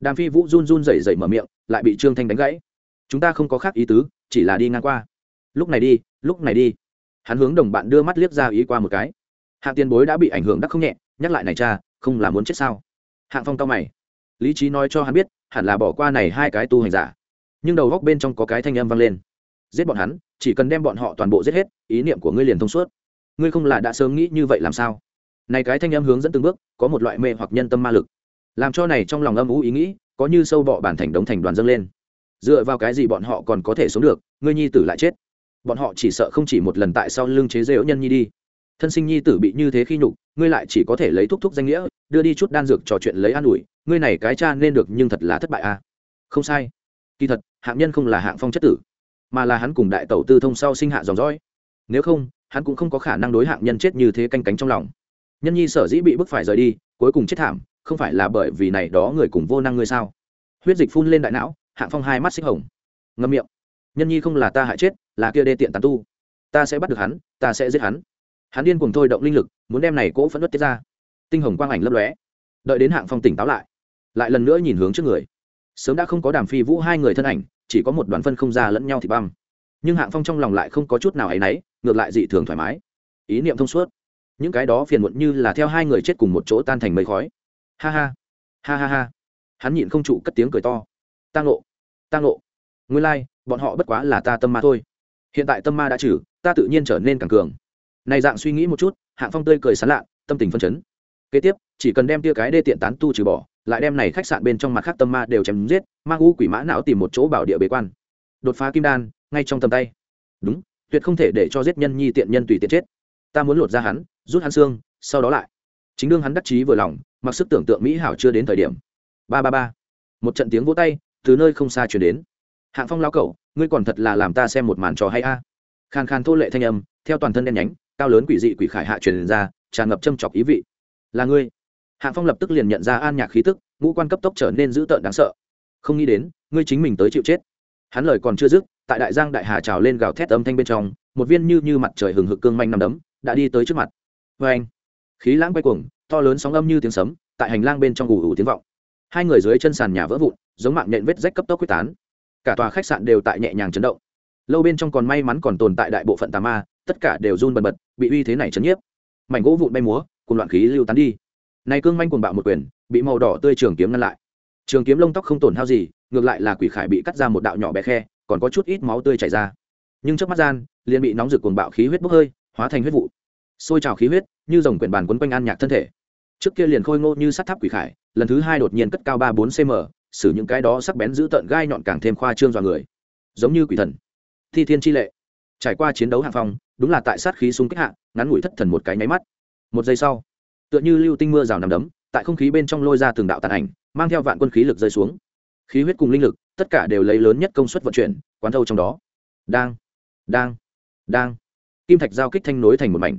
Đàm phi vũ run run rẩy rẩy mở miệng, lại bị trương thanh đánh gãy. Chúng ta không có khác ý tứ, chỉ là đi ngang qua. Lúc này đi, lúc này đi. Hắn hướng đồng bạn đưa mắt liếc ra ý qua một cái. Hạng tiền bối đã bị ảnh hưởng đắc không nhẹ, nhắc lại này cha, không là muốn chết sao? Hạng phong cao mày. Lý trí nói cho hắn biết, hẳn là bỏ qua này hai cái tu hành giả nhưng đầu góc bên trong có cái thanh âm vang lên. Giết bọn hắn, chỉ cần đem bọn họ toàn bộ giết hết, ý niệm của ngươi liền thông suốt. Ngươi không là đã sớm nghĩ như vậy làm sao? Này cái thanh âm hướng dẫn từng bước, có một loại mê hoặc nhân tâm ma lực. Làm cho này trong lòng âm ú ý nghĩ, có như sâu bọ bản thành đống thành đoàn dâng lên. Dựa vào cái gì bọn họ còn có thể sống được, ngươi nhi tử lại chết? Bọn họ chỉ sợ không chỉ một lần tại sau lưng chế dễu nhân nhi đi. Thân sinh nhi tử bị như thế khi nhục, ngươi lại chỉ có thể lấy thúc thúc danh nghĩa, đưa đi chút đan dược trò chuyện lấy an ủi, ngươi này cái cha nên được nhưng thật là thất bại à? Không sai kỳ thật, hạng nhân không là hạng phong chất tử, mà là hắn cùng đại tẩu tư thông sau sinh hạ dòng dõi. Nếu không, hắn cũng không có khả năng đối hạng nhân chết như thế canh cánh trong lòng. Nhân nhi sở dĩ bị bức phải rời đi, cuối cùng chết thảm, không phải là bởi vì này đó người cùng vô năng ngươi sao? Huyết dịch phun lên đại não, hạng phong hai mắt xích hồng. Ngâm miệng. Nhân nhi không là ta hại chết, là kia đê tiện tàn tu. Ta sẽ bắt được hắn, ta sẽ giết hắn. Hắn điên cùng thôi động linh lực, muốn đem này cỗ phẫn nứt tiết ra. Tinh hồng quang ảnh lấp lóe. Đợi đến hạng phong tỉnh táo lại lại lần nữa nhìn hướng trước người sớm đã không có đàm phi vũ hai người thân ảnh chỉ có một đoàn phân không ra lẫn nhau thì băm. Nhưng hạng phong trong lòng lại không có chút nào áy náy ngược lại dị thường thoải mái. Ý niệm thông suốt. Những cái đó phiền muộn như là theo hai người chết cùng một chỗ tan thành mây khói. Ha ha. Ha ha ha. Hắn nhịn không trụ cất tiếng cười to. Tang lộ tang lộ nguyên lai、like, bọn họ bất quá là ta tâm ma thôi. Hiện tại tâm ma đã trừ ta tự nhiên trở nên càng cường. Này dạng suy nghĩ một chút hạng phong tươi cười sán lạ tâm tình phân chấn. Kế tiếp chỉ cần đem tia cái đê tiện tán tu trừ bỏ lại đem này khách sạn bên trong mặt khác tâm ma đều chém giết mang u quỷ mã não tìm một chỗ bảo địa bế quan. Đột phá kim đan, ngay trong tầm tay. Đúng, tuyệt không thể để cho giết nhân nhi tiện nhân tùy tiện chết. Ta muốn lột ra hắn, rút hắn xương, sau đó lại. Chính đương hắn đắc chí vừa lòng, mặc sức tưởng tượng mỹ hảo chưa đến thời điểm. Ba ba ba. Một trận tiếng vỗ tay, từ nơi không xa chuyển đến. Hạng phong lao cậu ngươi còn thật là làm ta xem một màn trò hay a. À. khàn khàn thô lệ thanh âm, theo toàn thân đen nhánh, cao lớn quỷ dị quỷ khải hạ truyền ra, tràn ngập châm chọc ý vị. Là ngươi hạng phong lập tức liền nhận ra an nhạc khí tức, ngũ quan cấp tốc trở nên dữ tợn đáng sợ. Không nghĩ đến, ngươi chính mình tới chịu chết. Hắn lời còn chưa dứt, tại đại giang đại hà trào lên gào thét âm thanh bên trong, một viên như như mặt trời hừng hực cương manh nằm đấm, đã đi tới trước mặt. Vê anh, khí lãng quay cuồng, to lớn sóng âm như tiếng sấm, tại hành lang bên trong ủ ủ tiếng vọng. Hai người dưới chân sàn nhà vỡ vụn, giống mạng nhện vết rách cấp tốc quyết tán. Cả tòa khách sạn đều tại nhẹ nhàng chấn động. Lâu bên trong còn may mắn còn tồn tại đại bộ phận tà ma, tất cả đều run bần bật, bị uy thế này chấn nhiếp. Mảnh gỗ vụn bay múa, cùng loạn khí lưu tán đi này cương manh cuồng bạo một quyền, bị màu đỏ tươi trường kiếm ngăn lại. Trường kiếm lông tóc không tổn hao gì, ngược lại là quỷ khải bị cắt ra một đạo nhỏ bé khe, còn có chút ít máu tươi chảy ra. Nhưng trước mắt gian, liền bị nóng rực cuồng bạo khí huyết bốc hơi, hóa thành huyết vụ. Xôi trào khí huyết, như dòng quyển bàn quấn quanh an nhạc thân thể. Trước kia liền khôi ngô như sắt tháp quỷ khải, lần thứ hai đột nhiên cất cao ba bốn cm xử những cái đó sắc bén giữ tợn gai nhọn càng thêm khoa trương dọa người. Giống như quỷ thần. Thi thiên chi lệ. Trải qua chiến đấu hạ phong, đúng là tại sát khí xung kích hạ, ngắn ngủi thất thần một cái nháy mắt. Một giây sau tựa như lưu tinh mưa rào nằm đấm, tại không khí bên trong lôi ra từng đạo tàn ảnh, mang theo vạn quân khí lực rơi xuống. Khí huyết cùng linh lực, tất cả đều lấy lớn nhất công suất vận chuyển, quán thâu trong đó. Đang đang đang. Kim thạch giao kích thanh nối thành một mảnh.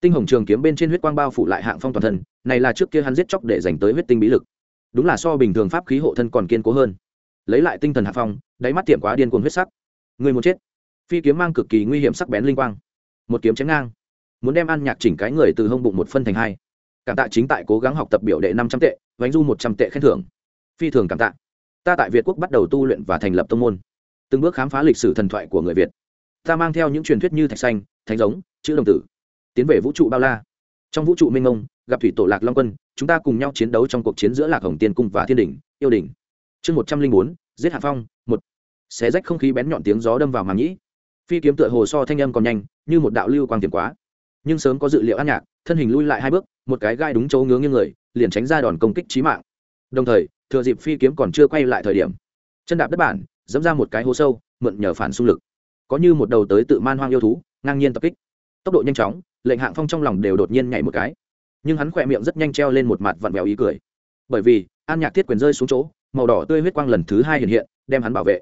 Tinh hồng trường kiếm bên trên huyết quang bao phủ lại hạng phong toàn thân, này là trước kia hắn giết chóc để dành tới huyết tinh bí lực. Đúng là so bình thường pháp khí hộ thân còn kiên cố hơn. Lấy lại tinh thần hạ phong, đáy mắt tiệm quá điên cuồng huyết sắc. Người muốn chết. Phi kiếm mang cực kỳ nguy hiểm sắc bén linh quang. Một kiếm chém ngang. Muốn đem ăn nhạc chỉnh cái người từ hông bụng một phân thành hai cảm tạ chính tại cố gắng học tập biểu đệ năm trăm tệ, vánh du một trăm tệ khen thưởng. Phi thường cảm tạ. Ta tại việt quốc bắt đầu tu luyện và thành lập tông môn. Từng bước khám phá lịch sử thần thoại của người việt. Ta mang theo những truyền thuyết như thạch xanh, thánh giống, chữ đồng tử, tiến về vũ trụ bao la. Trong vũ trụ minh ông gặp thủy tổ lạc long quân, chúng ta cùng nhau chiến đấu trong cuộc chiến giữa lạc hồng tiên cung và thiên đình yêu đình chương một trăm linh bốn, giết hạ phong, một. Xé rách không khí bén nhọn tiếng gió đâm vào màng nhĩ. Phi kiếm tựa hồ so thanh âm còn nhanh, như một đạo lưu quang tiềm quá. Nhưng sớm có dự liệu ăn nhạc thân hình lui lại hai bước, một cái gai đúng chỗ ngứa nghiêng người, liền tránh ra đòn công kích trí mạng. Đồng thời, thừa dịp phi kiếm còn chưa quay lại thời điểm, chân đạp đất bản, dẫm ra một cái hố sâu, mượn nhờ phản xung lực. Có như một đầu tới tự man hoang yêu thú, ngang nhiên tập kích. Tốc độ nhanh chóng, lệnh hạng phong trong lòng đều đột nhiên nhảy một cái. Nhưng hắn khỏe miệng rất nhanh treo lên một mặt vặn vẹo ý cười. Bởi vì, an nhạc thiết quyền rơi xuống chỗ, màu đỏ tươi huyết quang lần thứ hai hiện hiện, đem hắn bảo vệ.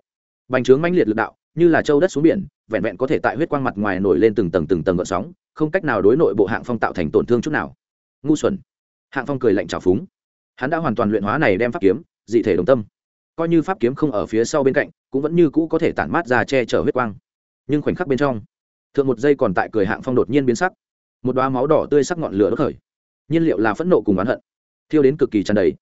Bành trướng mãnh liệt lực đạo như là châu đất xuống biển, vẹn vẹn có thể tại huyết quang mặt ngoài nổi lên từng tầng từng tầng gợn sóng, không cách nào đối nội bộ hạng phong tạo thành tổn thương chút nào. Ngu xuẩn. Hạng phong cười lạnh trào phúng. Hắn đã hoàn toàn luyện hóa này đem pháp kiếm, dị thể đồng tâm. Coi như pháp kiếm không ở phía sau bên cạnh, cũng vẫn như cũ có thể tản mát ra che chở huyết quang. Nhưng khoảnh khắc bên trong, thượng một giây còn tại cười hạng phong đột nhiên biến sắc. Một đoá máu đỏ tươi sắc ngọn lửa đốt khởi. Nhiên liệu là phẫn nộ cùng oán hận. Thiêu đến cực kỳ tràn đầy.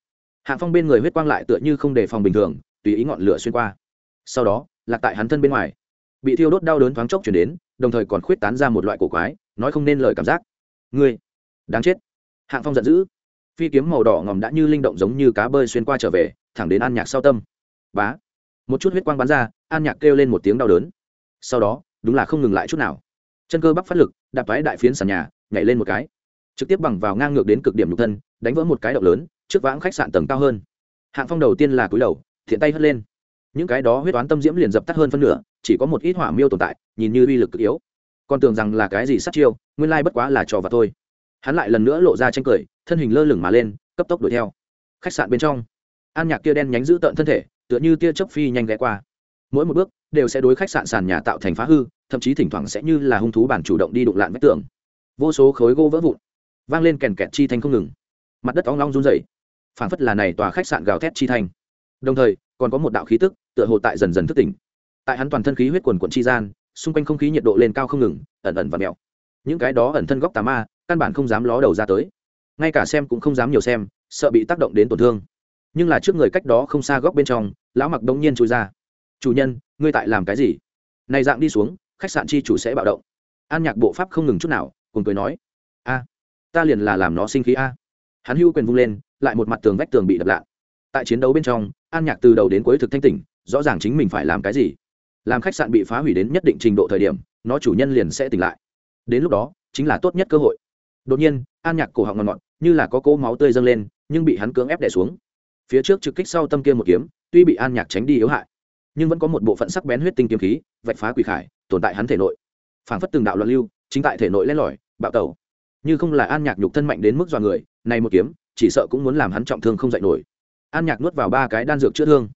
Hạng phong bên người huyết quang lại tựa như không đề phòng bình thường, tùy ý ngọn lửa xuyên qua. Sau đó lạc tại hắn thân bên ngoài. Bị thiêu đốt đau đớn thoáng chốc chuyển đến, đồng thời còn khuyết tán ra một loại cổ quái, nói không nên lời cảm giác. Ngươi, đáng chết. Hạng phong giận dữ. Phi kiếm màu đỏ ngòm đã như linh động giống như cá bơi xuyên qua trở về, thẳng đến an nhạc sau tâm. Bá. Một chút huyết quang bắn ra, an nhạc kêu lên một tiếng đau đớn. Sau đó, đúng là không ngừng lại chút nào. Chân cơ bắp phát lực, đạp váy đại phiến sàn nhà, nhảy lên một cái. Trực tiếp bằng vào ngang ngược đến cực điểm nhục thân, đánh vỡ một cái động lớn, trước vãng khách sạn tầng cao hơn. Hạng phong đầu tiên là cúi đầu, thiện tay hất lên những cái đó huyết toán tâm diễm liền dập tắt hơn phân nửa, chỉ có một ít hỏa miêu tồn tại, nhìn như uy lực cực yếu. Còn tưởng rằng là cái gì sát chiêu, nguyên lai bất quá là trò và thôi. Hắn lại lần nữa lộ ra tranh cười, thân hình lơ lửng mà lên, cấp tốc đuổi theo. Khách sạn bên trong, an nhạc kia đen nhánh giữ tợn thân thể, tựa như tia chớp phi nhanh ghé qua. Mỗi một bước, đều sẽ đối khách sạn sàn nhà tạo thành phá hư, thậm chí thỉnh thoảng sẽ như là hung thú bản chủ động đi đụng lạn vách tường. Vô số khối gỗ vỡ vụn, vang lên kèn kẹt chi thanh không ngừng. Mặt đất óng long run rẩy. Phảng phất là này tòa khách sạn gào thét chi thanh. Đồng thời, còn có một đạo khí tức tựa hồ tại dần dần thức tỉnh. Tại hắn toàn thân khí huyết quần quận chi gian, xung quanh không khí nhiệt độ lên cao không ngừng, ẩn ẩn và mèo. Những cái đó ẩn thân góc tà ma, căn bản không dám ló đầu ra tới. Ngay cả xem cũng không dám nhiều xem, sợ bị tác động đến tổn thương. Nhưng là trước người cách đó không xa góc bên trong, lão mặc đống nhiên trôi ra. Chủ nhân, ngươi tại làm cái gì? Này dạng đi xuống, khách sạn chi chủ sẽ bạo động. An nhạc bộ pháp không ngừng chút nào cùng cười nói, a, ta liền là làm nó sinh khí a. Hắn hưu quyền vung lên, lại một mặt tường vách tường bị đập lạ. Tại chiến đấu bên trong, an nhạc từ đầu đến cuối thực thanh tỉnh rõ ràng chính mình phải làm cái gì. Làm khách sạn bị phá hủy đến nhất định trình độ thời điểm, nó chủ nhân liền sẽ tỉnh lại. Đến lúc đó, chính là tốt nhất cơ hội. Đột nhiên, an nhạc cổ họng ngọt ngọt, như là có cỗ máu tươi dâng lên, nhưng bị hắn cưỡng ép đẻ xuống. Phía trước trực kích sau tâm kia một kiếm, tuy bị an nhạc tránh đi yếu hại, nhưng vẫn có một bộ phận sắc bén huyết tinh kiếm khí, vạch phá quỷ khải, tồn tại hắn thể nội. Phảng phất từng đạo loạn lưu, chính tại thể nội len lỏi, bạo tẩu. Như không là an nhạc nhục thân mạnh đến mức dọa người, này một kiếm, chỉ sợ cũng muốn làm hắn trọng thương không dạy nổi. An nhạc nuốt vào ba cái đan dược chữa thương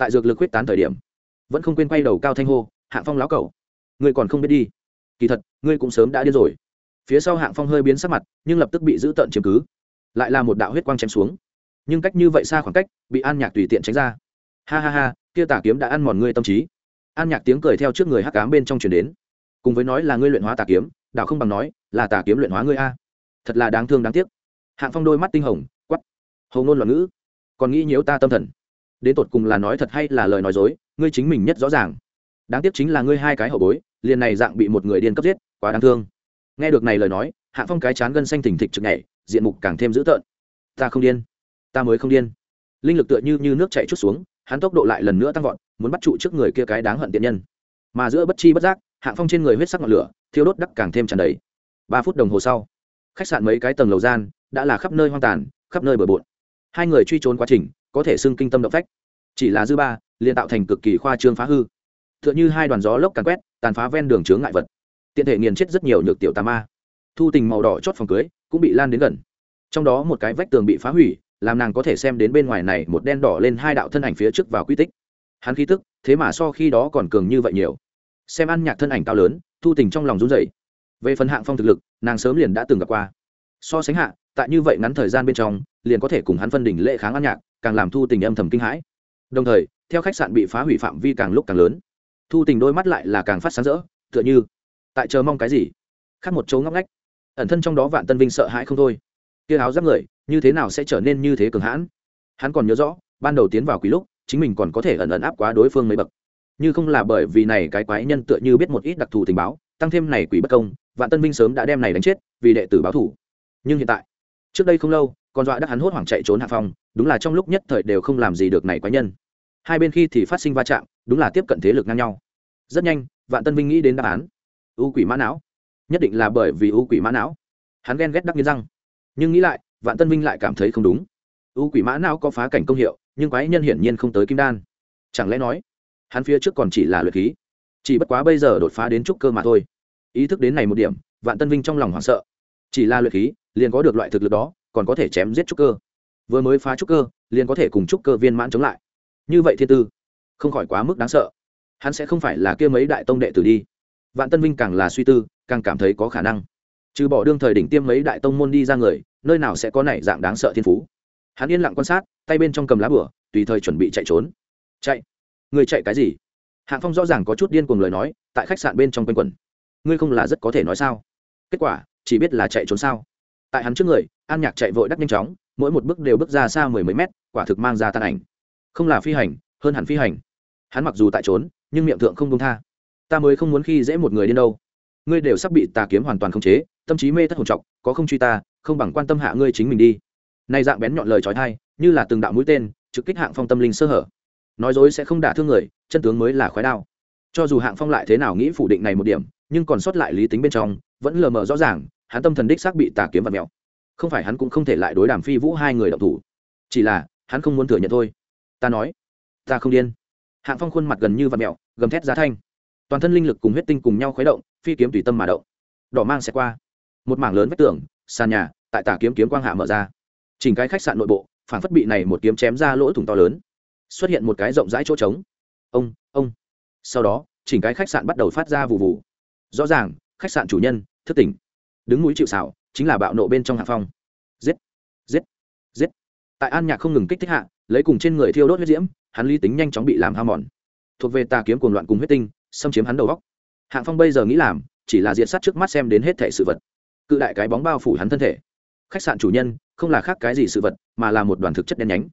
tại dược lực quyết tán thời điểm, vẫn không quên quay đầu cao thanh hô, hạng phong láo cầu ngươi còn không biết đi. Kỳ thật, ngươi cũng sớm đã điên rồi. Phía sau hạng phong hơi biến sắc mặt, nhưng lập tức bị giữ tận chiếm cứ. Lại là một đạo huyết quang chém xuống. Nhưng cách như vậy xa khoảng cách, bị an nhạc tùy tiện tránh ra. Ha ha ha, kia tà kiếm đã ăn mòn ngươi tâm trí. An nhạc tiếng cười theo trước người hắc cám bên trong chuyển đến. Cùng với nói là ngươi luyện hóa tà kiếm đạo không bằng nói là tà kiếm luyện hóa ngươi a. Thật là đáng thương đáng tiếc. Hạng phong đôi mắt tinh hồng quắp hầu ngôn loạn ngữ, còn nghĩ nhiễu ta tâm thần đến tột cùng là nói thật hay là lời nói dối ngươi chính mình nhất rõ ràng. Đáng tiếc chính là ngươi hai cái hậu bối liền này dạng bị một người điên cấp giết quá đáng thương. Nghe được này lời nói Hạ phong cái chán gân xanh thỉnh thịch trực nhảy diện mục càng thêm dữ tợn. Ta không điên. Ta mới không điên. Linh lực tựa như, như nước chạy chút xuống hắn tốc độ lại lần nữa tăng vọt muốn bắt trụ trước người kia cái đáng hận tiện nhân. Mà giữa bất chi bất giác Hạ phong trên người huyết sắc ngọn lửa thiêu đốt đắc càng thêm tràn đầy. Ba phút đồng hồ sau khách sạn mấy cái tầng lầu gian đã là khắp nơi hoang tàn khắp nơi bờ bộn. Hai người truy trốn quá trình có thể xưng kinh tâm động phách. Chỉ là dư ba, liền tạo thành cực kỳ khoa trương phá hư. T h ư ợ n h ư hai đoàn gió lốc càn quét, tàn phá ven đường chướng ngại vật. Tiện thể nghiền chết rất nhiều nhược tiểu tà ma. Thu tình màu đỏ chót phòng cưới, cũng bị lan đến gần. Trong đó một cái vách tường bị phá hủy, làm nàng có thể xem đến bên ngoài này một đen đỏ lên hai đạo thân ảnh phía trước vào quy tích. Hắn khí tức, thế mà so khi đó còn cường như vậy nhiều. Xem ăn nhạc thân ảnh cao lớn, thu tình trong lòng run dậy về phần hạng phong thực lực, nàng sớm liền đã từng gặp qua. So sánh hạ, tại như vậy ngắn thời gian bên trong, liền có thể cùng hắn phân đỉnh lễ kháng ăn nhạc càng làm thu tình âm thầm kinh hãi. Đồng thời, theo khách sạn bị phá hủy phạm vi càng lúc càng lớn. Thu tình đôi mắt lại là càng phát sáng rỡ, tựa như tại chờ mong cái gì. Khác một chỗ ngóc ngách. Ẩn thân trong đó vạn tân vinh sợ hãi không thôi. Kia áo giáp người, như thế nào sẽ trở nên như thế cường hãn? Hắn còn nhớ rõ, ban đầu tiến vào quý lúc, chính mình còn có thể ẩn ẩn áp quá đối phương mấy bậc. Như không là bởi vì này cái quái nhân tựa như biết một ít đặc thù tình báo, tăng thêm này quỷ bất công, vạn tân vinh sớm đã đem này đánh chết vì đệ tử báo thủ. Nhưng hiện tại, trước đây không lâu, con dọa đắc hắn hốt hoảng chạy trốn hạ phong đúng là trong lúc nhất thời đều không làm gì được này quái nhân. Hai bên khi thì phát sinh va chạm, đúng là tiếp cận thế lực ngang nhau. Rất nhanh, vạn tân vinh nghĩ đến đáp án. U quỷ mã não. Nhất định là bởi vì u quỷ mã não. Hắn ghen ghét đắc nghiến răng. Nhưng nghĩ lại, vạn tân vinh lại cảm thấy không đúng. U quỷ mã não có phá cảnh công hiệu, nhưng quái nhân hiển nhiên không tới kim đan. Chẳng lẽ nói, hắn phía trước còn chỉ là luyện khí? Chỉ bất quá bây giờ đột phá đến trúc cơ mà thôi. Ý thức đến này một điểm, vạn tân vinh trong lòng hoảng sợ. Chỉ là luyện khí, liền có được loại thực lực đó, còn có thể chém giết trúc cơ vừa mới phá trúc cơ, liền có thể cùng trúc cơ viên mãn chống lại. Như vậy thiên tư, không khỏi quá mức đáng sợ. Hắn sẽ không phải là kia mấy đại tông đệ tử đi. Vạn tân vinh càng là suy tư, càng cảm thấy có khả năng. Trừ bỏ đương thời đỉnh tiêm mấy đại tông môn đi ra người, nơi nào sẽ có này dạng đáng sợ thiên phú. Hắn yên lặng quan sát, tay bên trong cầm lá bửa, tùy thời chuẩn bị chạy trốn. Chạy? Người chạy cái gì? Hạng phong rõ ràng có chút điên cuồng lời nói, tại khách sạn bên trong quanh quẩn. Ngươi không là rất có thể nói sao? Kết quả, chỉ biết là chạy trốn sao? Tại hắn trước người, an nhạc chạy vội đắc nhanh chóng mỗi một bước đều bước ra xa mười mấy mét, quả thực mang ra tan ảnh. Không là phi hành, hơn hẳn phi hành. Hắn mặc dù tại trốn, nhưng miệng thượng không công tha. Ta mới không muốn khi dễ một người đi đâu. Ngươi đều sắp bị tà kiếm hoàn toàn khống chế, tâm trí mê thất hồn trọc, có không truy ta, không bằng quan tâm hạ ngươi chính mình đi. Nay dạng bén nhọn lời trói thai, như là từng đạo mũi tên, trực kích hạng phong tâm linh sơ hở. Nói dối sẽ không đả thương người, chân tướng mới là khói đao. Cho dù hạng phong lại thế nào nghĩ phủ định này một điểm, nhưng còn sót lại lý tính bên trong, vẫn lờ mờ rõ ràng, hắn tâm thần đích xác bị tà kiếm và mèo không phải hắn cũng không thể lại đối đàm phi vũ hai người động thủ. Chỉ là, hắn không muốn thừa nhận thôi. Ta nói, ta không điên. Hạng phong khuôn mặt gần như vật mèo, gầm thét giá thanh. Toàn thân linh lực cùng huyết tinh cùng nhau khuấy động, phi kiếm tùy tâm mà động. Đỏ mang sẽ qua. Một mảng lớn vách tường, sàn nhà, tại tà kiếm kiếm quang hạ mở ra. Chỉnh cái khách sạn nội bộ phản phất bị này một kiếm chém ra lỗ thủng to lớn. Xuất hiện một cái rộng rãi chỗ trống. Ông ông. Sau đó, chỉnh cái khách sạn bắt đầu phát ra vụ vụ rõ ràng, khách sạn chủ nhân, thức tỉnh. Đứng núi chịu xảo chính là bạo nộ bên trong hạ phong. Giết giết giết. Tại an nhạc không ngừng kích thích hạ, lấy cùng trên người thiêu đốt huyết diễm, hắn lý tính nhanh chóng bị làm ham mòn. Thuộc về tà kiếm cuồng loạn cùng huyết tinh, xâm chiếm hắn đầu góc hạng phong bây giờ nghĩ làm, chỉ là diện sát trước mắt xem đến hết thể sự vật. Cự đại cái bóng bao phủ hắn thân thể. Khách sạn chủ nhân, không là khác cái gì sự vật, mà là một đoàn thực chất đen nhánh.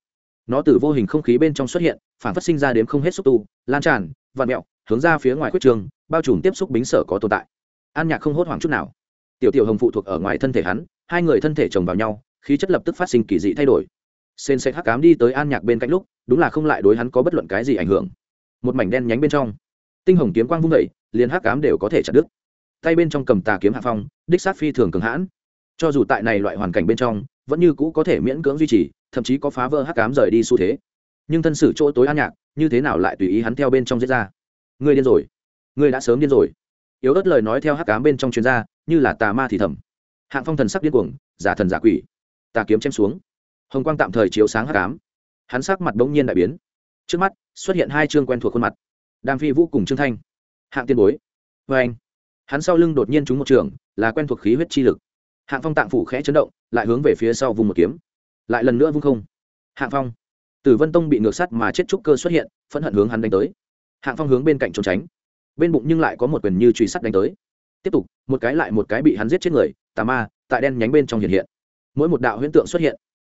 Nó từ vô hình không khí bên trong xuất hiện, phản phát sinh ra đến không hết xúc tu, lan tràn vạn mẹo, hướng ra phía ngoài quyết trường, bao trùm tiếp xúc bính sở có tồn tại. An nhạc không hốt hoảng chút nào tiểu tiểu hồng phụ thuộc ở ngoài thân thể hắn, hai người thân thể chồng vào nhau, khí chất lập tức phát sinh kỳ dị thay đổi. Sên sẽ hắc cám đi tới an nhạc bên cạnh lúc, đúng là không lại đối hắn có bất luận cái gì ảnh hưởng. Một mảnh đen nhánh bên trong, tinh hồng kiếm quang vung vẩy liền hắc cám đều có thể chặt đứt. Tay bên trong cầm tà kiếm hạ phong, đích sát phi thường cường hãn. Cho dù tại này loại hoàn cảnh bên trong, vẫn như cũ có thể miễn cưỡng duy trì, thậm chí có phá vỡ hắc cám rời đi xu thế. Nhưng thân sử chỗ tối an nhạc, như thế nào lại tùy ý hắn theo bên trong diễn ra? Ngươi điên rồi. Ngươi đã sớm điên rồi. Yếu ớt lời nói theo hắc cám bên trong chuyên gia như là tà ma thì thầm. Hạng phong thần sắc điên cuồng, giả thần giả quỷ. Tà kiếm chém xuống. Hồng quang tạm thời chiếu sáng hắc cám hắn sắc mặt bỗng nhiên đại biến. Trước mắt, xuất hiện hai chương quen thuộc khuôn mặt. Đàm phi vũ cùng trương thanh. Hạng tiên bối. Vê anh. Hắn sau lưng đột nhiên trúng một trường, là quen thuộc khí huyết chi lực. Hạng phong tạng phủ khẽ chấn động, lại hướng về phía sau vùng một kiếm. Lại lần nữa vung không. Hạng phong. Tử vân tông bị ngược sắt mà chết trúc cơ xuất hiện, phẫn hận hướng hắn đánh tới. Hạng phong hướng bên cạnh trốn tránh. Bên bụng nhưng lại có một quyền như truy sắt đánh tới tiếp tục, một cái lại một cái bị hắn giết chết người, tà ma, tại đen nhánh bên trong hiện hiện. Mỗi một đạo huyễn tượng xuất hiện,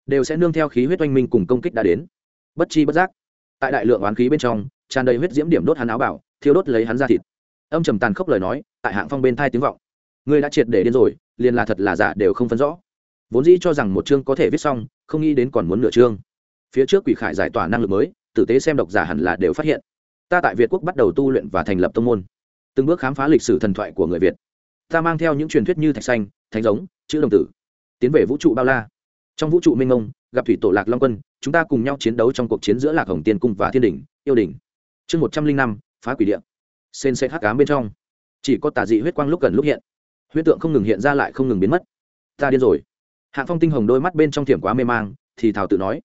đều sẽ nương theo khí huyết oanh minh cùng công kích đã đến. Bất chi bất giác, tại đại lượng oán khí bên trong, tràn đầy huyết diễm điểm đốt hắn áo bảo, thiêu đốt lấy hắn ra thịt. Âm trầm tàn khốc lời nói, tại hạng phong bên thai tiếng vọng. Ngươi đã triệt để điên rồi, liền là thật là giả đều không phân rõ. Vốn dĩ cho rằng một chương có thể viết xong, không nghĩ đến còn muốn nửa chương. Phía trước quỷ khải giải tỏa năng lực mới, tử tế xem độc giả hẳn là đều phát hiện. Ta tại việt quốc bắt đầu tu luyện và thành lập tông môn từng bước khám phá lịch sử thần thoại của người việt. Ta mang theo những truyền thuyết như thạch xanh thánh giống, chữ đồng tử, tiến về vũ trụ bao la. Trong vũ trụ minh ông gặp thủy tổ lạc long quân, chúng ta cùng nhau chiến đấu trong cuộc chiến giữa lạc hồng tiên cung và thiên đình yêu đình chương một trăm linh năm, phá quỷ điện sen sẽ hắc cám bên trong. Chỉ có tà dị huyết quang lúc gần lúc hiện. Huyết tượng không ngừng hiện ra lại không ngừng biến mất. Ta điên rồi. Hạng phong tinh hồng đôi mắt bên trong thiểm quá mê mang, thì thảo tự nói.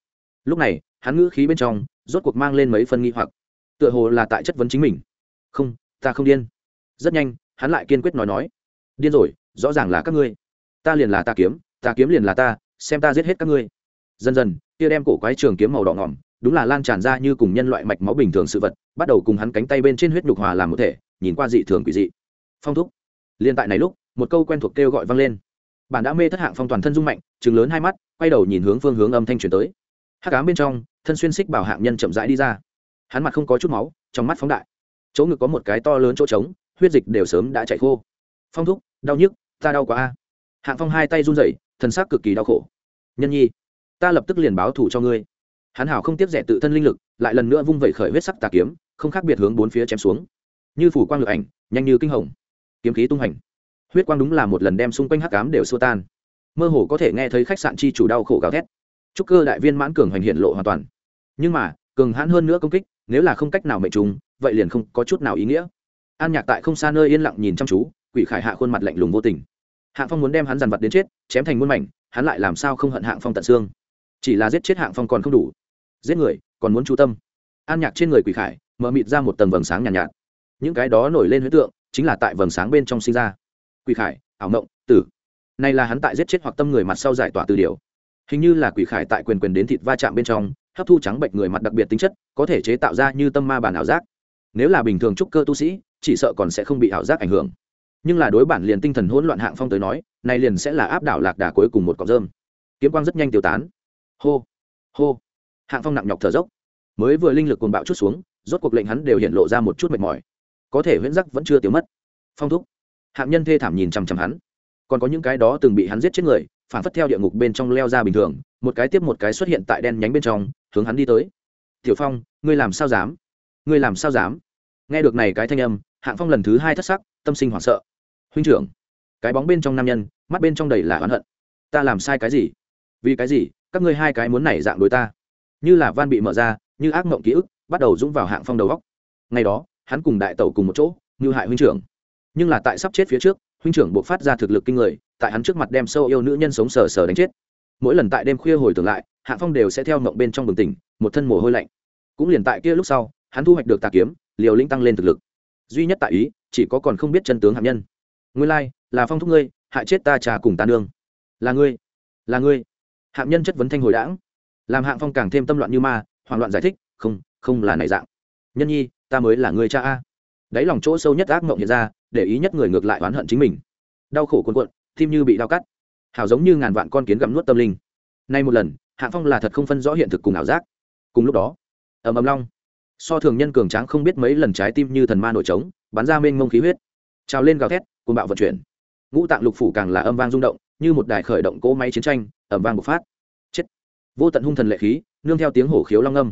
Lúc này, hắn ngữ khí bên trong, rốt cuộc mang lên mấy phân nghi hoặc. Tựa hồ là tại chất vấn chính mình. Không, ta không điên rất nhanh, hắn lại kiên quyết nói nói, điên rồi, rõ ràng là các ngươi. Ta liền là ta kiếm ta kiếm liền là ta, xem ta giết hết các ngươi. Dần dần, kia đem cổ quái trường kiếm màu đỏ ngỏm, đúng là lan tràn ra như cùng nhân loại mạch máu bình thường sự vật, bắt đầu cùng hắn cánh tay bên trên huyết nhục hòa làm một thể, nhìn qua dị thường quỷ dị. Phong thúc. Liên tại này lúc, một câu quen thuộc kêu gọi vang lên. Bạn đã mê thất hạng phong toàn thân dung mạnh chừng lớn hai mắt, quay đầu nhìn hướng phương hướng âm thanh chuyển tới. Hát cám bên trong, thân xuyên xích bảo hạng nhân chậm rãi đi ra. Hắn mặt không có chút máu, trong mắt phóng đại. Chỗ ngực có một cái to lớn chỗ trống huyết dịch đều sớm đã chạy khô. Phong thúc, đau nhức, ta đau quá a. Hạng phong hai tay run rẩy thân xác cực kỳ đau khổ. Nhân nhi, ta lập tức liền báo thủ cho ngươi. Hắn hảo không tiếp rẻ tự thân linh lực, lại lần nữa vung vẩy khởi huyết sắc tà kiếm, không khác biệt hướng bốn phía chém xuống. Như phủ quang lực ảnh, nhanh như kinh hồng. Kiếm khí tung hành. Huyết quang đúng là một lần đem xung quanh hắc cám đều xua tan. Mơ hồ có thể nghe thấy khách sạn chi chủ đau khổ gào thét. Chúc cơ đại viên mãn cường hoành hiện lộ hoàn toàn. Nhưng mà, cường hãn hơn nữa công kích, nếu là không cách nào mệnh trùng, vậy liền không có chút nào ý nghĩa an nhạc tại không xa nơi yên lặng nhìn chăm chú quỷ khải hạ khuôn mặt lạnh lùng vô tình. Hạng phong muốn đem hắn dằn vặt đến chết chém thành muôn mảnh hắn lại làm sao không hận hạng phong tận xương? Chỉ là giết chết hạng phong còn không đủ. Giết người còn muốn chú tâm. An nhạc trên người quỷ khải mở mịt ra một tầng vầng sáng nhàn nhạt, nhạt. Những cái đó nổi lên huyết tượng chính là tại vầng sáng bên trong sinh ra. Quỷ khải ảo mộng tử. Này là hắn tại giết chết hoặc tâm người mặt sau giải tỏa từ điều. Hình như là quỷ khải tại quyền quyền đến thịt va chạm bên trong hấp thu trắng bệnh người mặt đặc biệt tính chất có thể chế tạo ra như tâm ma bản ảo giác. Nếu là bình thường trúc cơ tu sĩ chỉ sợ còn sẽ không bị ảo giác ảnh hưởng. Nhưng là đối bản liền tinh thần hỗn loạn hạng phong tới nói, này liền sẽ là áp đảo lạc đà cuối cùng một cọng rơm. Kiếm quang rất nhanh tiêu tán. Hô hô. Hạng phong nặng nhọc thở dốc. Mới vừa linh lực cuồng bạo chút xuống, rốt cuộc lệnh hắn đều hiện lộ ra một chút mệt mỏi. Có thể huyễn giác vẫn chưa tiêu mất. Phong thúc. Hạng nhân thê thảm nhìn chằm chằm hắn. Còn có những cái đó từng bị hắn giết chết người, phản phất theo địa ngục bên trong leo ra bình thường, một cái tiếp một cái xuất hiện tại đen nhánh bên trong, hướng hắn đi tới. Tiểu phong, ngươi làm sao dám? Ngươi làm sao dám? Nghe được này cái thanh âm hạng phong lần thứ hai thất sắc, tâm sinh hoảng sợ. Huynh trưởng, cái bóng bên trong nam nhân, mắt bên trong đầy là oán hận. Ta làm sai cái gì? Vì cái gì? Các ngươi hai cái muốn nảy dạng đối ta. Như là van bị mở ra, như ác mộng ký ức, bắt đầu dũng vào hạng phong đầu góc ngày đó, hắn cùng đại tẩu cùng một chỗ, như hại huynh trưởng. Nhưng là tại sắp chết phía trước, huynh trưởng buộc phát ra thực lực kinh người, tại hắn trước mặt đem sâu yêu nữ nhân sống sờ sờ đánh chết. Mỗi lần tại đêm khuya hồi tưởng lại, hạng phong đều sẽ theo mộng bên trong bừng tỉnh, một thân mồ hôi lạnh. Cũng liền tại kia lúc sau, hắn thu hoạch được tà kiếm, liều lĩnh tăng lên thực lực duy nhất tại ý, chỉ có còn không biết chân tướng hạng nhân. Nguyên lai, là phong thúc ngươi, hại chết ta trà cùng ta nương. Là ngươi là ngươi. Hạng nhân chất vấn thanh hồi đãng. Làm hạng phong càng thêm tâm loạn như ma, hoảng loạn giải thích, không không là này dạng. Nhân nhi, ta mới là người cha a. Đáy lòng chỗ sâu nhất ác mộng hiện ra, để ý nhất người ngược lại oán hận chính mình. Đau khổ cuồn cuộn, tim như bị đau cắt. Hào giống như ngàn vạn con kiến gặm nuốt tâm linh. Nay một lần, hạng phong là thật không phân rõ hiện thực cùng ảo giác. Cùng lúc đó, ầm ầm long so thường nhân cường tráng không biết mấy lần trái tim như thần ma nổi trống, bắn ra mênh mông khí huyết. Trào lên gào thét côn bạo vận chuyển. Ngũ tạng lục phủ càng là âm vang rung động, như một đài khởi động cỗ máy chiến tranh ẩm vang bộc phát. Chết. Vô tận hung thần lệ khí, nương theo tiếng hổ khiếu long âm.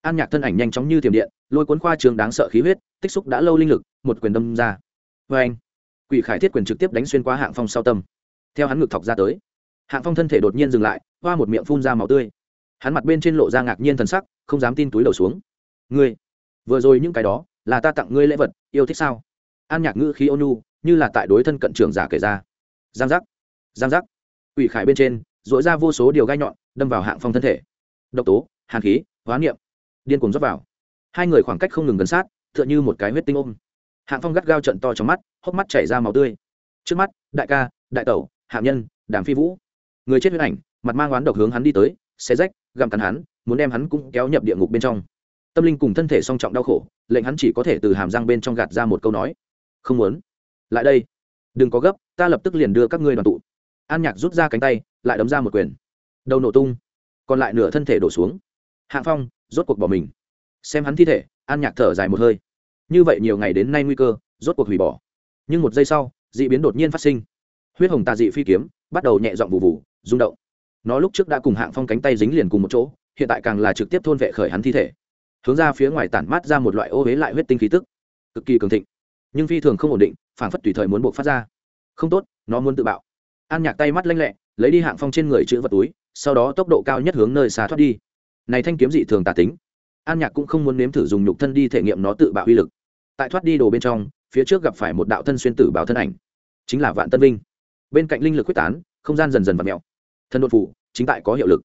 An nhạc thân ảnh nhanh chóng như tiềm điện, lôi cuốn khoa trường đáng sợ khí huyết, tích xúc đã lâu linh lực, một quyền đâm ra. Vê anh, quỷ khải thiết quyền trực tiếp đánh xuyên qua hạng phong sau tâm. Theo hắn ngực thọc ra tới, hạng phong thân thể đột nhiên dừng lại, hoa một miệng phun ra màu tươi. Hắn mặt bên trên lộ ra ngạc nhiên thần sắc, không dám tin túi đầu xuống ngươi, vừa rồi những cái đó là ta tặng ngươi lễ vật, yêu thích sao? An nhạc ngữ khí ônu, như là tại đối thân cận trưởng giả kể ra. Giang giác giang giác. Ủy khải bên trên dội ra vô số điều gai nhọn, đâm vào hạng phong thân thể. Độc tố, hàn khí, hóa niệm. Điên cuồng dốc vào. Hai người khoảng cách không ngừng gần sát t h ư ợ n h ư một cái huyết tinh ôm. Hạng phong gắt gao trận to trong mắt, hốc mắt chảy ra màu tươi. Trước mắt, đại ca, đại tẩu hạng nhân, đàm phi vũ. Người chết huyết ảnh, mặt mang oán độc hướng hắn đi tới xe rách, gặm cắn hắn, muốn đem hắn cũng kéo nhập địa ngục bên trong tâm linh cùng thân thể song trọng đau khổ, lệnh hắn chỉ có thể từ hàm răng bên trong gạt ra một câu nói. Không muốn. Lại đây. Đừng có gấp, ta lập tức liền đưa các ngươi đoàn tụ. An nhạc rút ra cánh tay, lại đấm ra một quyền. Đầu nổ tung. Còn lại nửa thân thể đổ xuống. Hạng phong, rốt cuộc bỏ mình. Xem hắn thi thể, an nhạc thở dài một hơi. Như vậy nhiều ngày đến nay nguy cơ, rốt cuộc hủy bỏ. Nhưng một giây sau d ị biến đột nhiên phát sinh. Huyết hồng tà dị phi kiếm, bắt đầu nhẹ dọn vụ vụ rung động. Nó lúc trước đã cùng hạng phong cánh tay dính liền cùng một chỗ, hiện tại càng là trực tiếp thôn vệ khởi hắn thi thể hướng ra phía ngoài tản mát ra một loại ô huế lại huyết tinh khí tức, cực kỳ cường thịnh. Nhưng phi thường không ổn định phản phất tùy thời muốn buộc phát ra. Không tốt, nó muốn tự bạo. An nhạc tay mắt lanh lẹ, lấy đi hạng phong trên người chữ vật túi, sau đó tốc độ cao nhất hướng nơi xa thoát đi. Này thanh kiếm dị thường tà tính. An nhạc cũng không muốn nếm thử dùng nhục thân đi thể nghiệm nó tự bạo uy lực. Tại thoát đi đồ bên trong, phía trước gặp phải một đạo thân xuyên tử bảo thân ảnh, chính là vạn tân vinh. Bên cạnh linh lực quyết tán, không gian dần dần vặt mẹo thân đột phủ, chính tại có hiệu lực.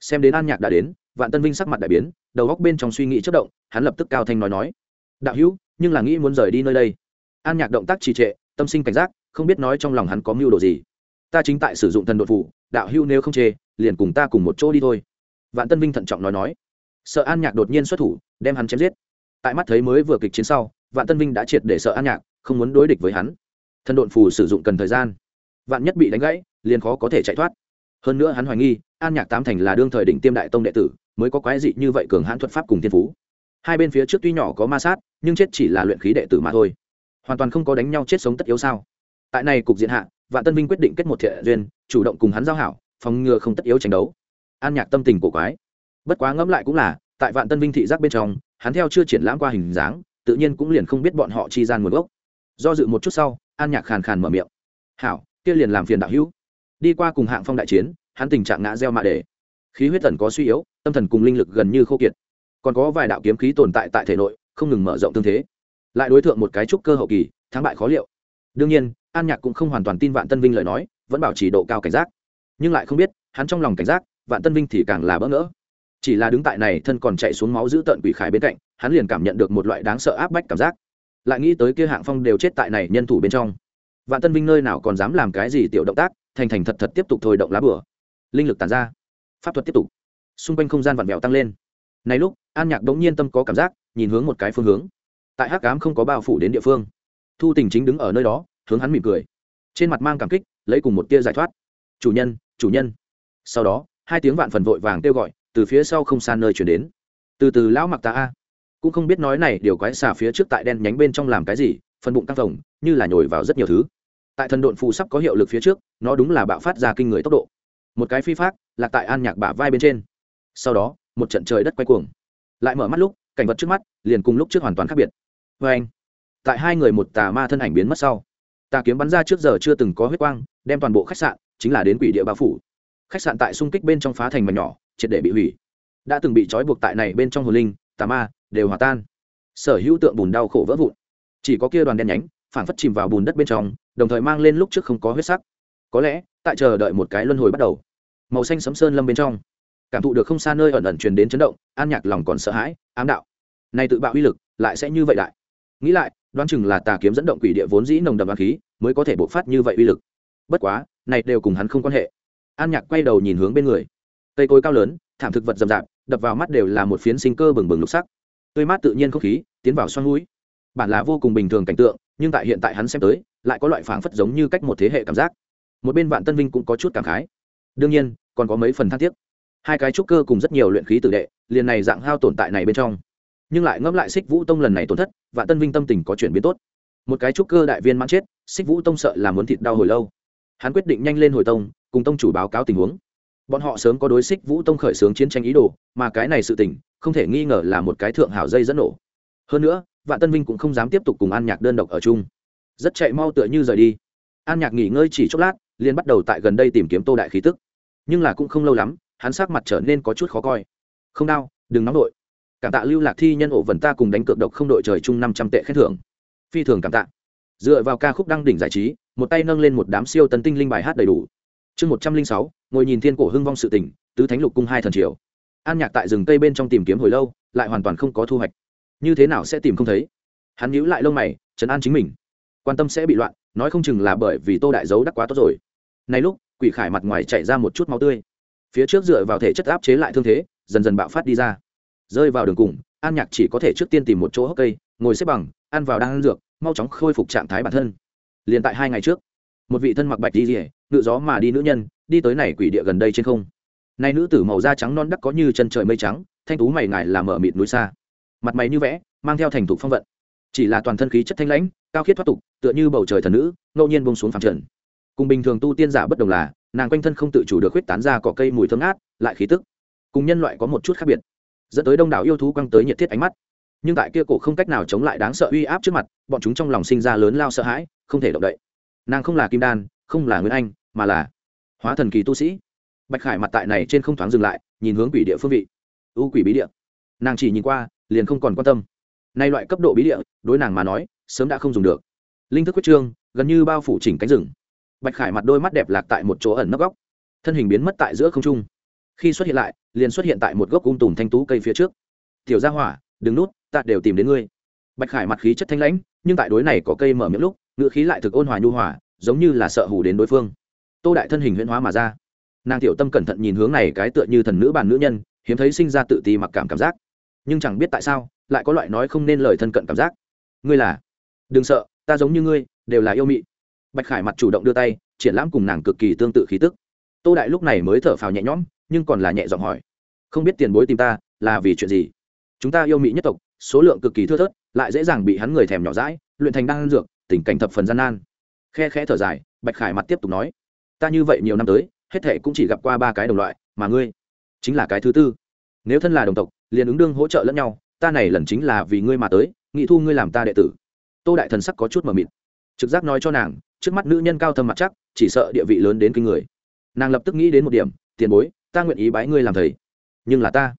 Xem đến an nhạc đã đến vạn tân vinh sắc mặt đại biến, đầu góc bên trong suy nghĩ chất động, hắn lập tức cao thanh nói nói. Đạo hữu, nhưng là nghĩ muốn rời đi nơi đây. An nhạc động tác trì trệ, tâm sinh cảnh giác, không biết nói trong lòng hắn có mưu đồ gì. Ta chính tại sử dụng thần đột phủ, đạo hưu nếu không chê, liền cùng ta cùng một chỗ đi thôi. Vạn tân vinh thận trọng nói nói. Sợ an nhạc đột nhiên xuất thủ, đem hắn chém giết. Tại mắt thấy mới vừa kịch chiến sau, vạn tân vinh đã triệt để sợ an nhạc, không muốn đối địch với hắn. Thần đột phủ sử dụng cần thời gian. Vạn nhất bị đánh gãy, liền khó có thể chạy thoát. Hơn nữa hắn hoài nghi, an nhạc tám thành là đương thời đỉnh tiêm đại tông đệ tử mới có quái dị như vậy cường hãn thuật pháp cùng thiên phú. Hai bên phía trước tuy nhỏ có ma sát, nhưng chết chỉ là luyện khí đệ tử mà thôi. Hoàn toàn không có đánh nhau chết sống tất yếu sao? Tại này cục diện hạ, vạn tân vinh quyết định kết một thiện duyên, chủ động cùng hắn giao hảo, phòng ngừa không tất yếu tranh đấu. An nhạc tâm tình của quái. Bất quá ngẫm lại cũng là, tại vạn tân vinh thị giác bên trong, hắn theo chưa triển lãm qua hình dáng, tự nhiên cũng liền không biết bọn họ chi gian nguồn gốc. Do dự một chút sau, an nhạc khàn khàn mở miệng. Hảo, kia liền làm phiền đạo hữu. Đi qua cùng hạng phong đại chiến, hắn tình trạng ngã gieo mạ để khí huyết tần có suy yếu, tâm thần cùng linh lực gần như khô kiệt. Còn có vài đạo kiếm khí tồn tại tại thể nội, không ngừng mở rộng tương thế. Lại đối tượng một cái trúc cơ hậu kỳ, thắng bại khó liệu. Đương nhiên, an nhạc cũng không hoàn toàn tin vạn tân vinh lời nói, vẫn bảo trì độ cao cảnh giác. Nhưng lại không biết, hắn trong lòng cảnh giác, vạn tân vinh thì càng là bỡ ngỡ. Chỉ là đứng tại này, thân còn chạy xuống máu giữ tận quỷ khải bên cạnh, hắn liền cảm nhận được một loại đáng sợ áp bách cảm giác. Lại nghĩ tới kia hạng phong đều chết tại này nhân thủ bên trong. Vạn tân vinh nơi nào còn dám làm cái gì tiểu động tác, thành thành thật thật tiếp tục thôi động lá bửa linh lực tàn ra pháp thuật tiếp tục. Xung quanh không gian vặn vẹo tăng lên. Này lúc, an nhạc đống nhiên tâm có cảm giác, nhìn hướng một cái phương hướng. Tại hắc cám không có bao phủ đến địa phương. Thu tình chính đứng ở nơi đó, hướng hắn mỉm cười. Trên mặt mang cảm kích, lấy cùng một tia giải thoát. Chủ nhân chủ nhân. Sau đó, hai tiếng vạn phần vội vàng kêu gọi, từ phía sau không xa nơi chuyển đến. Từ từ lão mặc ta a. Cũng không biết nói này điều quái xà phía trước tại đen nhánh bên trong làm cái gì, phần bụng căng phồng, như là nhồi vào rất nhiều thứ. Tại thần độn phù sắp có hiệu lực phía trước, nó đúng là bạo phát ra kinh người tốc độ. Một cái phi pháp lạc tại an nhạc bả vai bên trên. Sau đó, một trận trời đất quay cuồng. Lại mở mắt lúc, cảnh vật trước mắt liền cùng lúc trước hoàn toàn khác biệt. Vê anh, tại hai người một tà ma thân ảnh biến mất sau, tà kiếm bắn ra trước giờ chưa từng có huyết quang, đem toàn bộ khách sạn chính là đến quỷ địa bao phủ. Khách sạn tại xung kích bên trong phá thành mà nhỏ, triệt để bị hủy. Đã từng bị trói buộc tại này bên trong hồ linh, tà ma đều hòa tan. Sở hữu tượng bùn đau khổ vỡ vụn. Chỉ có kia đoàn đen nhánh phản phất chìm vào bùn đất bên trong, đồng thời mang lên lúc trước không có huyết sắc. Có lẽ, tại chờ đợi một cái luân hồi bắt đầu màu xanh sấm sơn lâm bên trong. Cảm thụ được không xa nơi ẩn ẩn truyền đến chấn động, an nhạc lòng còn sợ hãi, ám đạo. Nay tự bạo uy lực, lại sẽ như vậy lại. nghĩ lại, đoán chừng là tà kiếm dẫn động quỷ địa vốn dĩ nồng đậm đoán khí, mới có thể bộc phát như vậy uy lực. Bất quá, này đều cùng hắn không quan hệ. An nhạc quay đầu nhìn hướng bên người. Cây cối cao lớn, thảm thực vật rậm rạp, đập vào mắt đều là một phiến sinh cơ bừng bừng lục sắc. Tươi mát tự nhiên không khí, tiến vào xoăn núi. Bản là vô cùng bình thường cảnh tượng, nhưng tại hiện tại hắn xem tới, lại có loại phảng phất giống như cách một thế hệ cảm giác. Một bên vạn tân vinh cũng có chút cảm khái. Đương nhiên còn có mấy phần than tiếc. Hai cái trúc cơ cùng rất nhiều luyện khí tử đệ, liền này dạng hao tồn tại này bên trong. Nhưng lại ngẫm lại xích vũ tông lần này tổn thất, vạn tân vinh tâm tình có chuyển biến tốt. Một cái trúc cơ đại viên mãn chết, xích vũ tông sợ là muốn thịt đau hồi lâu. Hắn quyết định nhanh lên hồi tông, cùng tông chủ báo cáo tình huống. Bọn họ sớm có đối xích vũ tông khởi xướng chiến tranh ý đồ, mà cái này sự tình, không thể nghi ngờ là một cái thượng hảo dây dẫn nổ. Hơn nữa, vạn tân vinh cũng không dám tiếp tục cùng an nhạc đơn độc ở chung. Rất chạy mau tựa như rời đi. An nhạc nghỉ ngơi chỉ chốc lát, liền bắt đầu tại gần đây tìm kiếm tô đại khí tức nhưng là cũng không lâu lắm, hắn sắc mặt trở nên có chút khó coi. Không đau, đừng nóng đội cảm tạ lưu lạc thi nhân ổ vần ta cùng đánh cược độc không đội trời chung năm trăm tệ khen thưởng. Phi thường cảm tạ. Dựa vào ca khúc đăng đỉnh giải trí, một tay nâng lên một đám siêu tấn tinh linh bài hát đầy đủ. Chương một trăm linh sáu, ngồi nhìn thiên cổ hưng vong sự tỉnh tứ thánh lục cung hai thần triều. An nhạc tại rừng tây bên trong tìm kiếm hồi lâu, lại hoàn toàn không có thu hoạch. Như thế nào sẽ tìm không thấy? Hắn nhíu lại lông mày chấn an chính mình. Quan tâm sẽ bị loạn, nói không chừng là bởi vì tô đại dấu đắc quá tốt rồi. Này lúc quỷ khải mặt ngoài chảy ra một chút máu tươi. Phía trước dựa vào thể chất áp chế lại thương thế, dần dần bạo phát đi ra. Rơi vào đường cùng, an nhạc chỉ có thể trước tiên tìm một chỗ hốc cây, ngồi xếp bằng, ăn vào đang ăn dược, mau chóng khôi phục trạng thái bản thân. Liền tại hai ngày trước, một vị thân mặc bạch đi rỉa ngự gió mà đi nữ nhân, đi tới này quỷ địa gần đây trên không. Nay nữ tử màu da trắng non đắc có như chân trời mây trắng, thanh tú mày ngài làm mở mịt núi xa. Mặt mày như vẽ, mang theo thành thục phong vận. Chỉ là toàn thân khí chất thanh lãnh, cao khiết thoát tục, tựa như bầu trời thần nữ, ngẫu nhiên bông xuống phẳng trần cùng bình thường tu tiên giả bất đồng là, nàng quanh thân không tự chủ được huyết tán ra cỏ cây mùi thơm ngát, lại khí tức. Cùng nhân loại có một chút khác biệt, dẫn tới đông đảo yêu thú quăng tới nhiệt thiết ánh mắt. Nhưng tại kia cổ không cách nào chống lại đáng sợ uy áp trước mặt, bọn chúng trong lòng sinh ra lớn lao sợ hãi, không thể động đậy. Nàng không là kim đan, không là nguyễn anh, mà là hóa thần kỳ tu sĩ. Bạch khải mặt tại này trên không thoáng dừng lại, nhìn hướng quỷ địa phương vị. Ưu quỷ bí địa. Nàng chỉ nhìn qua, liền không còn quan tâm. Nay loại cấp độ bí địa, đối nàng mà nói, sớm đã không dùng được. Linh thức quyết trương, gần như bao phủ chỉnh cánh rừng bạch khải mặt đôi mắt đẹp lạc tại một chỗ ẩn nấp góc. Thân hình biến mất tại giữa không trung. Khi xuất hiện lại, liền xuất hiện tại một gốc ung tùm thanh tú cây phía trước. Tiểu gia hỏa đứng nút ta đều tìm đến ngươi. Bạch khải mặt khí chất thanh lãnh, nhưng tại đối này có cây mở miệng lúc, ngữ khí lại thực ôn hòa nhu hòa, giống như là sợ hù đến đối phương. Tô đại thân hình huyễn hóa mà ra. Nàng tiểu tâm cẩn thận nhìn hướng này cái tựa như thần nữ bàn nữ nhân, hiếm thấy sinh ra tự ti mặc cảm cảm giác. Nhưng chẳng biết tại sao, lại có loại nói không nên lời thân cận cảm giác. Ngươi là? Đừng sợ, ta giống như ngươi, đều là yêu mị bạch khải mặt chủ động đưa tay, triển lãm cùng nàng cực kỳ tương tự khí tức. Tô đại lúc này mới thở phào nhẹ nhõm, nhưng còn là nhẹ giọng hỏi, không biết tiền bối tìm ta là vì chuyện gì? Chúng ta yêu mỹ nhất tộc, số lượng cực kỳ thưa thớt, lại dễ dàng bị hắn người thèm nhỏ rãi luyện thành đan dược, tình cảnh thập phần gian nan. Khe khẽ thở dài, bạch khải mặt tiếp tục nói, ta như vậy nhiều năm tới, hết thệ cũng chỉ gặp qua ba cái đồng loại, mà ngươi chính là cái thứ tư. Nếu thân là đồng tộc, liền ứng đương hỗ trợ lẫn nhau, ta này lần chính là vì ngươi mà tới, nghị thu ngươi làm ta đệ tử. Tô đại thần sắc có chút mờ mịt, trực giác nói cho nàng trước mắt nữ nhân cao thâm mặt chắc, chỉ sợ địa vị lớn đến kinh người. Nàng lập tức nghĩ đến một điểm, tiền bối, ta nguyện ý bái ngươi làm thầy. Nhưng là ta.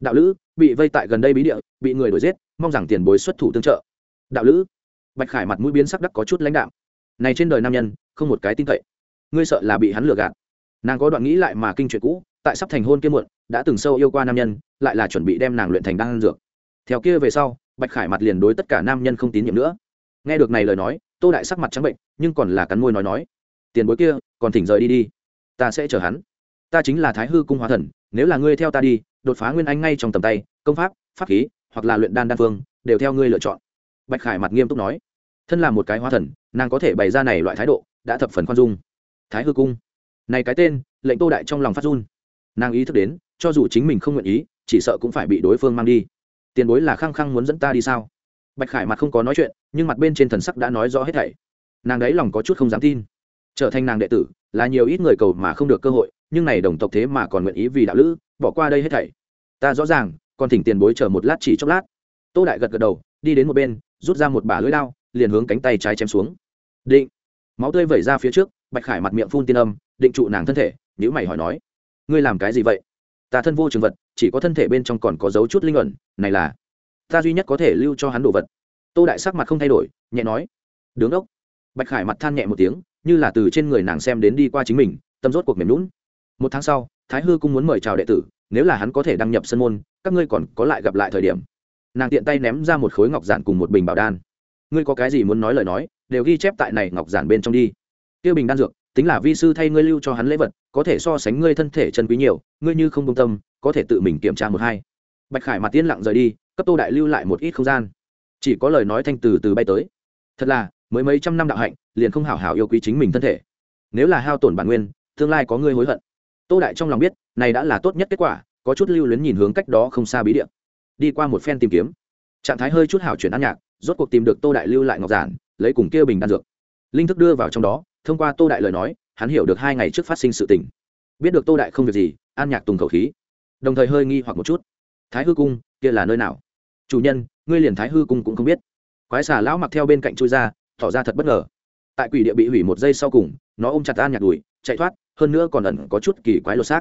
Đạo lữ, bị vây tại gần đây bí địa, bị người đuổi giết, mong rằng tiền bối xuất thủ tương trợ. Đạo lữ? Bạch khải mặt mũi biến sắc đắc có chút lãnh đạo này trên đời nam nhân, không một cái tin cậy. Ngươi sợ là bị hắn lừa gạt. Nàng có đoạn nghĩ lại mà kinh chuyện cũ, tại sắp thành hôn kia muộn, đã từng sâu yêu qua nam nhân, lại là chuẩn bị đem nàng luyện thành đan dược. Theo kia về sau, bạch khải mặt liền đối tất cả nam nhân không tín nhiệm nữa. Nghe được này lời nói tô đại sắc mặt trắng bệnh, nhưng còn là cắn môi nói nói, tiền bối kia, còn thỉnh rời đi đi, ta sẽ chờ hắn. Ta chính là thái hư cung hóa thần, nếu là ngươi theo ta đi, đột phá nguyên anh ngay trong tầm tay, công pháp pháp khí, hoặc là luyện đan đan phương, đều theo ngươi lựa chọn. Bạch khải mặt nghiêm túc nói. Thân là một cái hóa thần, nàng có thể bày ra này loại thái độ, đã thập phần khoan dung. Thái hư cung. Này cái tên, lệnh tô đại trong lòng phát run. Nàng ý thức đến, cho dù chính mình không nguyện ý, chỉ sợ cũng phải bị đối phương mang đi. Tiền bối là khăng khăng muốn dẫn ta đi sao? Bạch khải mặt không có nói chuyện, nhưng mặt bên trên thần sắc đã nói rõ hết thảy. Nàng đấy lòng có chút không dám tin. Trở thành nàng đệ tử là nhiều ít người cầu mà không được cơ hội, nhưng này đồng tộc thế mà còn nguyện ý vì đạo lữ, bỏ qua đây hết thảy. Ta rõ ràng, còn thỉnh tiền bối chờ một lát chỉ chốc lát. Tô đại gật gật đầu, đi đến một bên, rút ra một bả lưỡi lao liền hướng cánh tay trái chém xuống. Định. Máu tươi vẩy ra phía trước, bạch khải mặt miệng phun tiên âm, định trụ nàng thân thể nhữ mày hỏi nói, ngươi làm cái gì vậy? Ta thân vô trường vật, chỉ có thân thể bên trong còn có dấu chút linh ẩn, này là ta duy nhất có thể lưu cho hắn đồ vật. Tô đại sắc mặt không thay đổi, nhẹ nói, đứng ốc bạch khải mặt than nhẹ một tiếng, như là từ trên người nàng xem đến đi qua chính mình, tâm rốt cuộc mềm lún một tháng sau, thái hư cũng muốn mời chào đệ tử, nếu là hắn có thể đăng nhập sân môn, các ngươi còn có lại gặp lại thời điểm. Nàng tiện tay ném ra một khối ngọc giản cùng một bình bảo đan. Ngươi có cái gì muốn nói lời nói, đều ghi chép tại này ngọc giản bên trong đi. Tiêu bình đan dược, tính là vi sư thay ngươi lưu cho hắn lễ vật, có thể so sánh ngươi thân thể chân quý nhiều, ngươi như không công tâm, có thể tự mình kiểm tra một hai bạch khải mặt tiên lặng rời đi, cấp tô đại lưu lại một ít không gian. Chỉ có lời nói thanh từ từ bay tới. Thật là, mới mấy trăm năm đạo hạnh, liền không hảo hảo yêu quý chính mình thân thể. Nếu là hao tổn bản nguyên, tương lai có ngươi hối hận. Tô đại trong lòng biết, này đã là tốt nhất kết quả, có chút lưu luyến nhìn hướng cách đó không xa bí điện đi qua một phen tìm kiếm. Trạng thái hơi chút hảo chuyển ăn nhạc, rốt cuộc tìm được tô đại lưu lại ngọc giản, lấy cùng kia bình đan dược. Linh thức đưa vào trong đó, thông qua tô đại lời nói, hắn hiểu được hai ngày trước phát sinh sự tình. Biết được tô đại không việc gì an nhạc tùng khẩu khí. Đồng thời hơi nghi hoặc một chút thái hư cung, kia là nơi nào? Chủ nhân, ngươi liền thái hư cung cũng không biết. Quái xà lão mặc theo bên cạnh chui ra, tỏ ra thật bất ngờ. Tại quỷ địa bị hủy một giây sau cùng, nó ôm chặt an nhạc đùi, chạy thoát, hơn nữa còn ẩn có chút kỳ quái lột xác.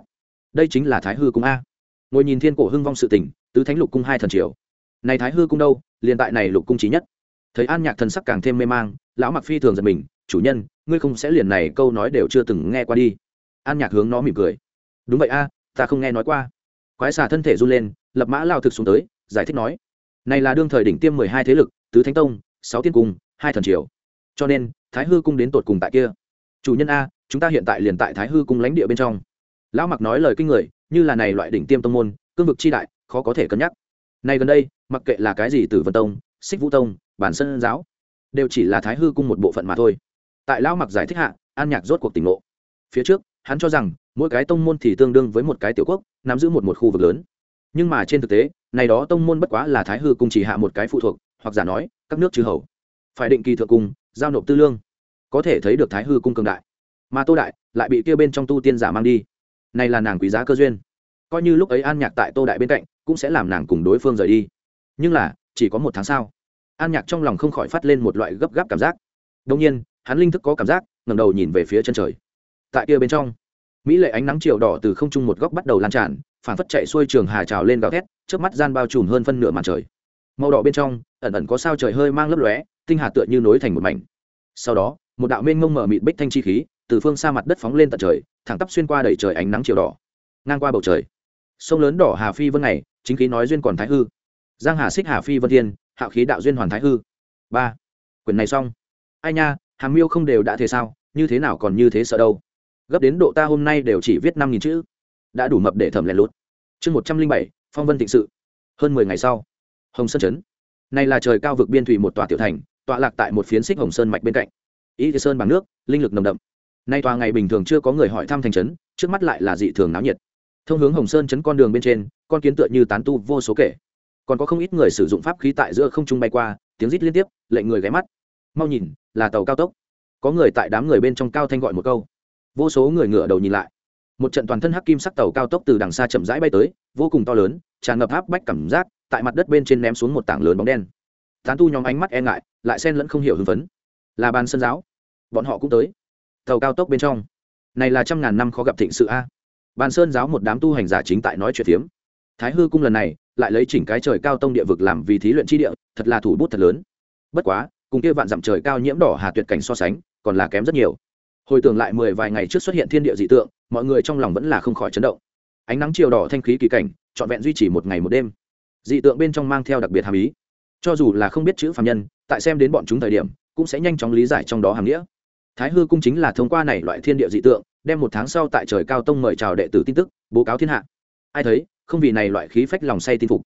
Đây chính là thái hư cung a. Ngồi nhìn thiên cổ hưng vong sự tình, tứ thánh lục cung hai thần triều. Này thái hư cung đâu? Liền tại này lục cung trí nhất. Thấy an nhạc thần sắc càng thêm mê mang, lão mặc phi thường giật mình, chủ nhân, ngươi không sẽ liền này câu nói đều chưa từng nghe qua đi. An nhạc hướng nó mỉm cười. Đúng vậy a, ta không nghe nói qua. Quái xà thân thể run lên lập mã lao thực xuống tới, giải thích nói, này là đương thời đỉnh tiêm mười hai thế lực, tứ thánh tông, sáu tiên cung, hai thần triều. Cho nên, thái hư cung đến tột cùng tại kia. Chủ nhân a, chúng ta hiện tại liền tại thái hư cung lãnh địa bên trong. Lão mặc nói lời kinh người, như là này loại đỉnh tiêm tông môn, cương vực chi đại, khó có thể cân nhắc. Nay gần đây, mặc kệ là cái gì từ vân tông, xích vũ tông, bản sân giáo, đều chỉ là thái hư cung một bộ phận mà thôi. Tại lão mặc giải thích hạ, an nhạc rốt cuộc tỉnh ngộ. Phía trước, hắn cho rằng, mỗi cái tông môn thì tương đương với một cái tiểu quốc, nắm giữ một một khu vực lớn nhưng mà trên thực tế, này đó tông môn bất quá là thái hư cung chỉ hạ một cái phụ thuộc, hoặc giả nói, các nước chư hầu. Phải định kỳ thượng cung, giao nộp tư lương. Có thể thấy được thái hư cung cường đại. Mà tô đại lại bị kia bên trong tu tiên giả mang đi. Này là nàng quý giá cơ duyên. Coi như lúc ấy an nhạc tại tô đại bên cạnh, cũng sẽ làm nàng cùng đối phương rời đi. Nhưng là, chỉ có một tháng sau, an nhạc trong lòng không khỏi phát lên một loại gấp gáp cảm giác. Đông nhiên, hắn linh thức có cảm giác, ngẩng đầu nhìn về phía chân trời. Tại kia bên trong, mỹ lệ ánh nắng chiều đỏ từ không trung một góc bắt đầu lan tràn phản phất chạy xuôi trường hà trào lên gào thét trước mắt gian bao trùm hơn phân nửa màn trời. Màu đỏ bên trong, ẩn ẩn có sao trời hơi mang lấp lóe, tinh hà tựa như nối thành một mảnh. Sau đó, một đạo mênh mông mở mịt bích thanh chi khí từ phương xa mặt đất phóng lên tận trời, thẳng tắp xuyên qua đầy trời ánh nắng chiều đỏ, ngang qua bầu trời. Sông lớn đỏ hà phi vân này, chính khí nói duyên còn thái hư. Giang hà xích hà phi vân thiên hạo khí đạo duyên hoàn thái hư. Ba. Quyển này xong. Ai nha hàm miêu không đều đã thế sao, như thế nào còn như thế sợ đâu. Gấp đến độ ta hôm nay đều chỉ viết năm nghìn chữ đã đủ mập để thẩm lén lút. Chương một trăm linh bảy, phong vân thịnh sự. Hơn mười ngày sau, hồng sơn Trấn. này là trời cao vực biên thủy một tòa tiểu thành, tọa lạc tại một phiến xích hồng sơn mạch bên cạnh. Ý thì sơn bằng nước, linh lực nồng đậm. Nay tòa ngày bình thường chưa có người hỏi thăm thành trấn, trước mắt lại là dị thường náo nhiệt. Thông hướng hồng sơn Trấn con đường bên trên, con kiến tựa như tán tu vô số kể. Còn có không ít người sử dụng pháp khí tại giữa không trung bay qua, tiếng rít liên tiếp, lệnh người ghé mắt. Mau nhìn, là tàu cao tốc. Có người tại đám người bên trong cao thanh gọi một câu. Vô số người ngửa đầu nhìn lại một trận toàn thân hắc kim sắc tàu cao tốc từ đằng xa chậm rãi bay tới, vô cùng to lớn, tràn ngập áp bách cảm giác, tại mặt đất bên trên ném xuống một tảng lớn bóng đen. Tán tu nhóm ánh mắt e ngại, lại xen lẫn không hiểu hưng phấn. Là bàn sân giáo. Bọn họ cũng tới. Tàu cao tốc bên trong. Này là trăm ngàn năm khó gặp thịnh sự a. Bàn sơn giáo một đám tu hành giả chính tại nói chuyện phiếm. Thái hư cung lần này, lại lấy chỉnh cái trời cao tông địa vực làm vì thí luyện chi địa, thật là thủ bút thật lớn. Bất quá, cùng kia vạn dặm trời cao nhiễm đỏ hà tuyệt cảnh so sánh, còn là kém rất nhiều hồi tưởng lại mười vài ngày trước xuất hiện thiên địa dị tượng, mọi người trong lòng vẫn là không khỏi chấn động. Ánh nắng chiều đỏ thanh khí kỳ cảnh, trọn vẹn duy trì một ngày một đêm. Dị tượng bên trong mang theo đặc biệt hàm ý. Cho dù là không biết chữ phạm nhân, tại xem đến bọn chúng thời điểm, cũng sẽ nhanh chóng lý giải trong đó hàm nghĩa. Thái hư cung chính là thông qua này loại thiên địa dị tượng, đem một tháng sau tại trời cao tông mời chào đệ tử tin tức, bố cáo thiên hạ. Ai thấy, không vì này loại khí phách lòng say tin phục.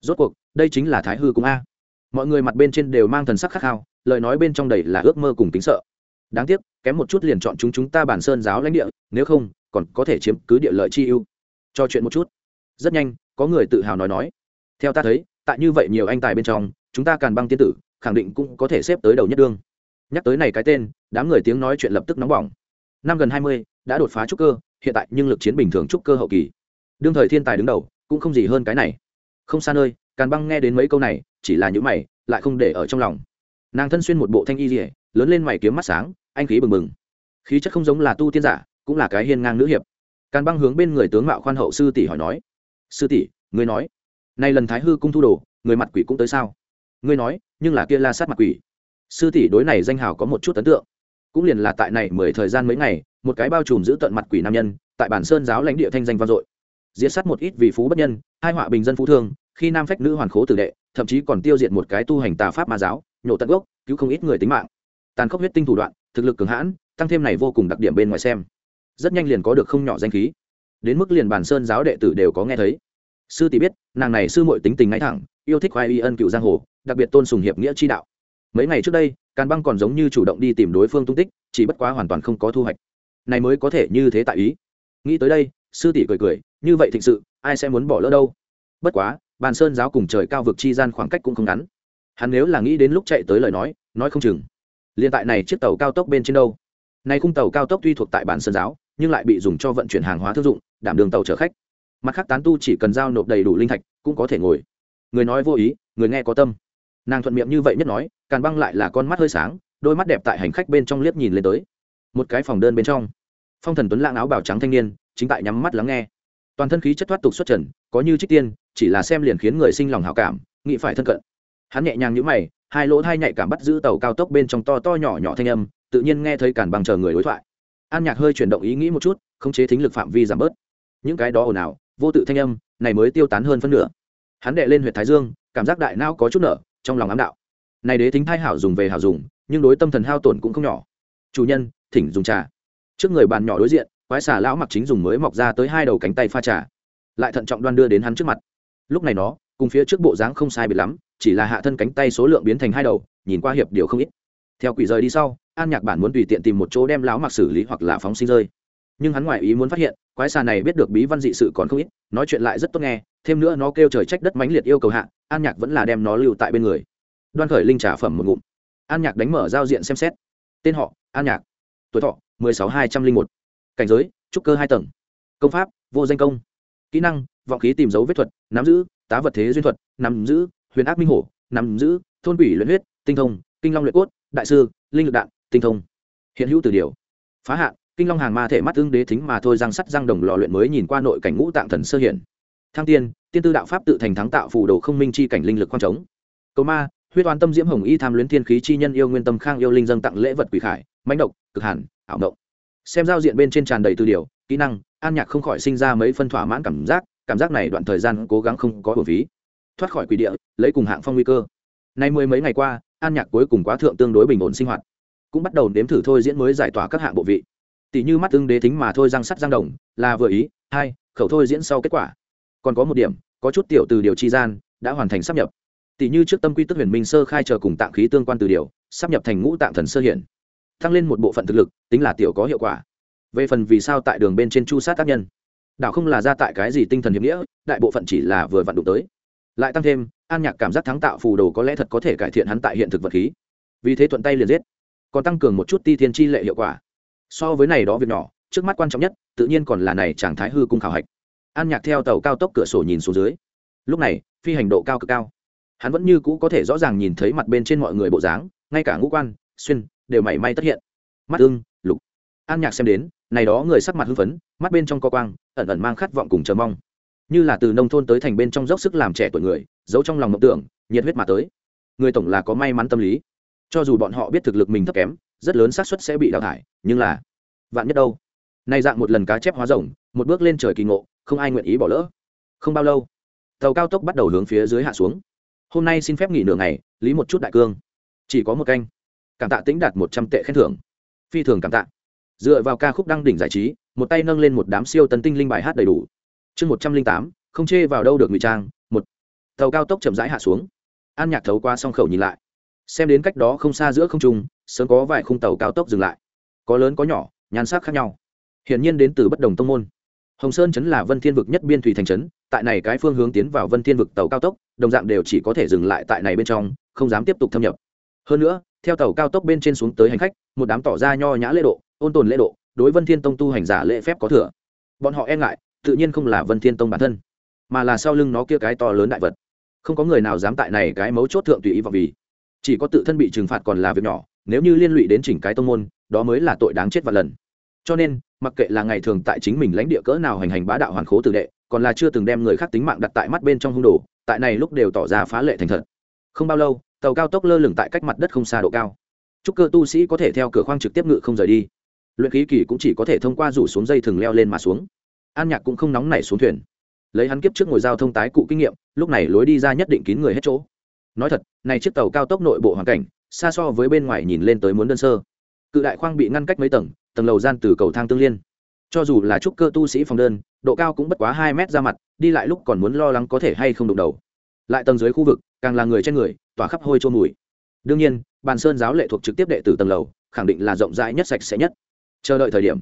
Rốt cuộc, đây chính là thái hư cung a. Mọi người mặt bên trên đều mang thần sắc khắc khao, lời nói bên trong đầy là ước mơ cùng tính sợ đáng tiếc, kém một chút liền chọn chúng chúng ta bản sơn giáo lãnh địa, nếu không, còn có thể chiếm cứ địa lợi chi ưu. Cho chuyện một chút. Rất nhanh, có người tự hào nói nói. Theo ta thấy, tại như vậy nhiều anh tài bên trong, chúng ta càn băng tiên tử, khẳng định cũng có thể xếp tới đầu nhất đương. Nhắc tới này cái tên, đám người tiếng nói chuyện lập tức nóng bỏng. Năm gần hai mươi, đã đột phá trúc cơ, hiện tại nhưng lực chiến bình thường trúc cơ hậu kỳ. Đương thời thiên tài đứng đầu, cũng không gì hơn cái này. Không xa nơi, càn băng nghe đến mấy câu này, chỉ là những mày, lại không để ở trong lòng. Nàng thân xuyên một bộ thanh y rỉa lớn lên mày kiếm mắt sáng, anh khí bừng bừng. Khí chất không giống là tu tiên giả, cũng là cái hiên ngang nữ hiệp. Càn băng hướng bên người tướng mạo khoan hậu sư tỷ hỏi nói, sư tỷ, ngươi nói, nay lần thái hư cung thu đồ, người mặt quỷ cũng tới sao? Ngươi nói, nhưng là kia la sát mặt quỷ. Sư tỷ đối này danh hào có một chút ấn tượng. Cũng liền là tại này mười thời gian mấy ngày, một cái bao trùm giữ tận mặt quỷ nam nhân, tại bản sơn giáo lãnh địa thanh danh vang dội. Diệt sát một ít vì phú bất nhân, hai họa bình dân phú thương, khi nam phách nữ hoàn khố tử đệ, thậm chí còn tiêu diệt một cái tu hành tà pháp ma giáo, nhổ tận gốc, cứu không ít người tính mạng tàn khốc huyết tinh thủ đoạn, thực lực cường hãn, tăng thêm này vô cùng đặc điểm bên ngoài xem. Rất nhanh liền có được không nhỏ danh khí. Đến mức liền bản sơn giáo đệ tử đều có nghe thấy. Sư tỷ biết, nàng này sư muội tính tình ngay thẳng, yêu thích khoai y ân cựu giang hồ, đặc biệt tôn sùng hiệp nghĩa chi đạo. Mấy ngày trước đây, càn băng còn giống như chủ động đi tìm đối phương tung tích, chỉ bất quá hoàn toàn không có thu hoạch. Này mới có thể như thế tại ý. Nghĩ tới đây, sư tỷ cười cười, như vậy thịnh sự, ai sẽ muốn bỏ lỡ đâu? Bất quá bàn sơn giáo cùng trời cao vực chi gian khoảng cách cũng không ngắn. Hắn nếu là nghĩ đến lúc chạy tới lời nói nói không chừng liền tại này chiếc tàu cao tốc bên trên đâu? Nay khung tàu cao tốc tuy thuộc tại bản sơn giáo, nhưng lại bị dùng cho vận chuyển hàng hóa thương dụng, đảm đường tàu chở khách. Mặt khác tán tu chỉ cần giao nộp đầy đủ linh thạch, cũng có thể ngồi. Người nói vô ý, người nghe có tâm. Nàng thuận miệng như vậy nhất nói, càn băng lại là con mắt hơi sáng, đôi mắt đẹp tại hành khách bên trong liếc nhìn lên tới. Một cái phòng đơn bên trong, phong thần tuấn lãng áo bào trắng thanh niên, chính tại nhắm mắt lắng nghe. Toàn thân khí chất thoát tục xuất trần, có như trích tiên, chỉ là xem liền khiến người sinh lòng hào cảm, nghĩ phải thân cận. Hắn nhẹ nhàng nhữ mày hai lỗ thai nhạy cảm bắt giữ tàu cao tốc bên trong to to nhỏ nhỏ thanh âm, tự nhiên nghe thấy cản bằng chờ người đối thoại. An nhạc hơi chuyển động ý nghĩ một chút, khống chế thính lực phạm vi giảm bớt. Những cái đó ồn ào, vô tự thanh âm, này mới tiêu tán hơn phân nửa. Hắn đệ lên huyện thái dương, cảm giác đại não có chút nở, trong lòng ám đạo. Này đế tính thai hảo dùng về hảo dùng, nhưng đối tâm thần hao tổn cũng không nhỏ. Chủ nhân, thỉnh dùng trà. Trước người bàn nhỏ đối diện, quái xà lão mặc chính dùng mới mọc ra tới hai đầu cánh tay pha trà. Lại thận trọng đoan đưa đến hắn trước mặt. Lúc này nó, cùng phía trước bộ dáng không sai biệt lắm chỉ là hạ thân cánh tay số lượng biến thành hai đầu, nhìn qua hiệp điều không ít. Theo quỷ rời đi sau, an nhạc bản muốn tùy tiện tìm một chỗ đem lão mặc xử lý hoặc là phóng sinh rơi. Nhưng hắn ngoại ý muốn phát hiện, quái xà này biết được bí văn dị sự còn không ít, nói chuyện lại rất tốt nghe, thêm nữa nó kêu trời trách đất mãnh liệt yêu cầu hạ, an nhạc vẫn là đem nó lưu tại bên người. Đoan khởi linh trả phẩm một ngụm. An nhạc đánh mở giao diện xem xét. Tên họ, an nhạc. Tuổi thọ, mười sáu hai trăm linh một. Cảnh giới, trúc cơ hai tầng. Công pháp, vô danh công. Kỹ năng, vọng khí tìm dấu vết thuật, nắm giữ, tá vật thế duyên thuật, nắm giữ huyền ác minh hổ, nắm giữ, thôn quỷ luyện huyết, tinh thông, kinh long luyện cốt, đại sư, linh lực đạn, tinh thông. Hiện hữu từ điều. Phá hạn, kinh long hàng ma thể mắt tương đế thính mà thôi, răng sắt răng đồng lò luyện mới nhìn qua nội cảnh ngũ tạng thần sơ hiển thăng tiên tiên tư đạo pháp tự thành thắng tạo phù đồ không minh chi cảnh linh lực quan trống cầu ma, huyết oan tâm diễm hồng y tham luyến thiên khí chi nhân yêu nguyên tâm khang yêu linh dâng tặng lễ vật quỷ khải, mãnh độc, cực hàn, ảo động xem giao diện bên trên tràn đầy từ điều, kỹ năng, an nhạc không khỏi sinh ra mấy phân thỏa mãn cảm giác cảm giác này đoạn thời gian cố gắng không có bổ phí thoát khỏi quỷ địa, lấy cùng hạng phong nguy cơ. Nay mười mấy ngày qua, an nhạc cuối cùng quá thượng tương đối bình ổn sinh hoạt. Cũng bắt đầu nếm thử thôi diễn mới giải tỏa các hạng bộ vị. Tỷ như mắt tương đế thính mà thôi răng sắt răng đồng, là vừa ý, hai, khẩu thôi diễn sau kết quả. Còn có một điểm, có chút tiểu từ điều chi gian, đã hoàn thành sắp nhập. Tỷ như trước tâm quy tức huyền minh sơ khai chờ cùng tạng khí tương quan từ điều, sắp nhập thành ngũ tạng thần sơ hiển tăng lên một bộ phận thực lực, tính là tiểu có hiệu quả. Về phần vì sao tại đường bên trên chu sát tác nhân, đảo không là ra tại cái gì tinh thần hiệp nghĩa, đại bộ phận chỉ là vừa vặn đụng tới lại tăng thêm, an nhạc cảm giác thắng tạo phù đồ có lẽ thật có thể cải thiện hắn tại hiện thực vật khí. Vì thế thuận tay liền giết. Còn tăng cường một chút ti thiên chi lệ hiệu quả. So với này đó việc nhỏ, trước mắt quan trọng nhất, tự nhiên còn là này chàng thái hư cung khảo hạch. An nhạc theo tàu cao tốc cửa sổ nhìn xuống dưới. Lúc này, phi hành độ cao cực cao. Hắn vẫn như cũ có thể rõ ràng nhìn thấy mặt bên trên mọi người bộ dáng, ngay cả ngũ quan, xuyên, đều mảy may tất hiện. Mắt ưng, lục. An nhạc xem đến, này đó người sắc mặt hưng phấn, mắt bên trong co quang, ẩn ẩn mang khát vọng cùng chờ mong như là từ nông thôn tới thành bên trong dốc sức làm trẻ tuổi người, giấu trong lòng mộng tưởng, nhiệt huyết mà tới. Người tổng là có may mắn tâm lý. Cho dù bọn họ biết thực lực mình thấp kém, rất lớn xác suất sẽ bị đào thải, nhưng là vạn nhất đâu? Nay dạng một lần cá chép hóa rồng, một bước lên trời kỳ ngộ, không ai nguyện ý bỏ lỡ. Không bao lâu, tàu cao tốc bắt đầu hướng phía dưới hạ xuống. Hôm nay xin phép nghỉ nửa ngày, lý một chút đại cương. Chỉ có một canh. Cảm tạ tính đạt một trăm tệ khen thưởng. Phi thường cảm tạ. Dựa vào ca khúc đăng đỉnh giải trí, một tay nâng lên một đám siêu tấn tinh linh bài hát đầy đủ chương một trăm linh tám, không chê vào đâu được ngụy trang, một, tàu cao tốc chậm rãi hạ xuống. An nhạc thấu qua song khẩu nhìn lại, xem đến cách đó không xa giữa không trung, sớm có vài khung tàu cao tốc dừng lại, có lớn có nhỏ, nhan sắc khác nhau. Hiển nhiên đến từ bất đồng tông môn. Hồng sơn chấn là vân thiên vực nhất biên thủy thành trấn, tại này cái phương hướng tiến vào vân thiên vực tàu cao tốc, đồng dạng đều chỉ có thể dừng lại tại này bên trong, không dám tiếp tục thâm nhập. Hơn nữa, theo tàu cao tốc bên trên xuống tới hành khách, một đám tỏ ra nho nhã lễ độ, ôn tồn lễ độ, đối vân thiên tông tu hành giả lễ phép có thừa. Bọn họ e ngại tự nhiên không là vân thiên tông bản thân, mà là sau lưng nó kia cái to lớn đại vật. Không có người nào dám tại này cái mấu chốt thượng tùy ý vào vì. Chỉ có tự thân bị trừng phạt còn là việc nhỏ, nếu như liên lụy đến chỉnh cái tông môn, đó mới là tội đáng chết và lần. Cho nên, mặc kệ là ngày thường tại chính mình lãnh địa cỡ nào hành hành bá đạo hoàn khố tử đệ, còn là chưa từng đem người khác tính mạng đặt tại mắt bên trong hung đồ, tại này lúc đều tỏ ra phá lệ thành thật. Không bao lâu, tàu cao tốc lơ lửng tại cách mặt đất không xa độ cao. Chúc cơ tu sĩ có thể theo cửa khoang trực tiếp ngự không rời đi. Luyện khí kỳ cũng chỉ có thể thông qua rủ xuống dây thừng leo lên mà xuống an nhạc cũng không nóng nảy xuống thuyền. Lấy hắn kiếp trước ngồi giao thông tái cụ kinh nghiệm, lúc này lối đi ra nhất định kín người hết chỗ. Nói thật, này chiếc tàu cao tốc nội bộ hoàn cảnh, xa so với bên ngoài nhìn lên tới muốn đơn sơ. Cự đại khoang bị ngăn cách mấy tầng tầng lầu gian từ cầu thang tương liên. Cho dù là trúc cơ tu sĩ phòng đơn, độ cao cũng bất quá hai mét ra mặt, đi lại lúc còn muốn lo lắng có thể hay không đụng đầu. Lại tầng dưới khu vực, càng là người trên người, tỏa khắp hôi trôn mùi. Đương nhiên, bàn sơn giáo lệ thuộc trực tiếp đệ tử tầng lầu, khẳng định là rộng rãi nhất sạch sẽ nhất. Chờ đợi thời điểm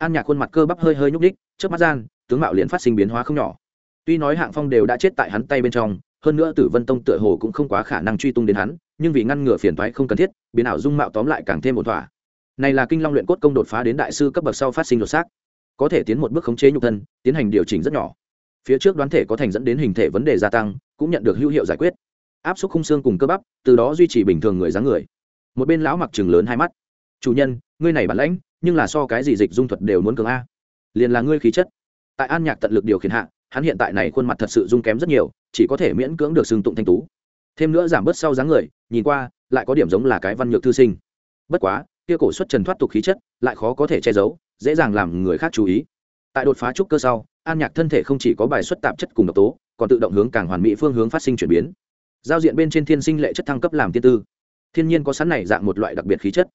an nhạc khuôn mặt cơ bắp hơi hơi nhúc ních trước mắt gian, tướng mạo liền phát sinh biến hóa không nhỏ. Tuy nói hạng phong đều đã chết tại hắn tay bên trong, hơn nữa tử vân tông tựa hồ cũng không quá khả năng truy tung đến hắn, nhưng vì ngăn ngừa phiền toái không cần thiết, biến ảo dung mạo tóm lại càng thêm một thỏa. Này là kinh long luyện cốt công đột phá đến đại sư cấp bậc sau phát sinh đột xác. Có thể tiến một bước khống chế nhục thân, tiến hành điều chỉnh rất nhỏ. Phía trước đoán thể có thành dẫn đến hình thể vấn đề gia tăng, cũng nhận được hữu hiệu giải quyết. Áp suất khung xương cùng cơ bắp, từ đó duy trì bình thường người dáng người. Một bên lão mặc chừng lớn hai mắt. Chủ nhân, ngươi này bản lãnh nhưng là so cái gì dịch dung thuật đều muốn cường a. Liền là ngươi khí chất. Tại an nhạc tận lực điều khiển hạ, hắn hiện tại này khuôn mặt thật sự dung kém rất nhiều, chỉ có thể miễn cưỡng được xưng tụng thanh tú. Thêm nữa giảm bớt sau dáng người, nhìn qua, lại có điểm giống là cái văn nhược thư sinh. Bất quá, kia cổ xuất trần thoát tục khí chất, lại khó có thể che giấu, dễ dàng làm người khác chú ý. Tại đột phá trúc cơ sau, an nhạc thân thể không chỉ có bài xuất tạp chất cùng độc tố, còn tự động hướng càng hoàn mỹ phương hướng phát sinh chuyển biến. Giao diện bên trên thiên sinh lệ chất thăng cấp làm tiên tư. Thiên nhiên có sẵn này dạng một loại đặc biệt khí chất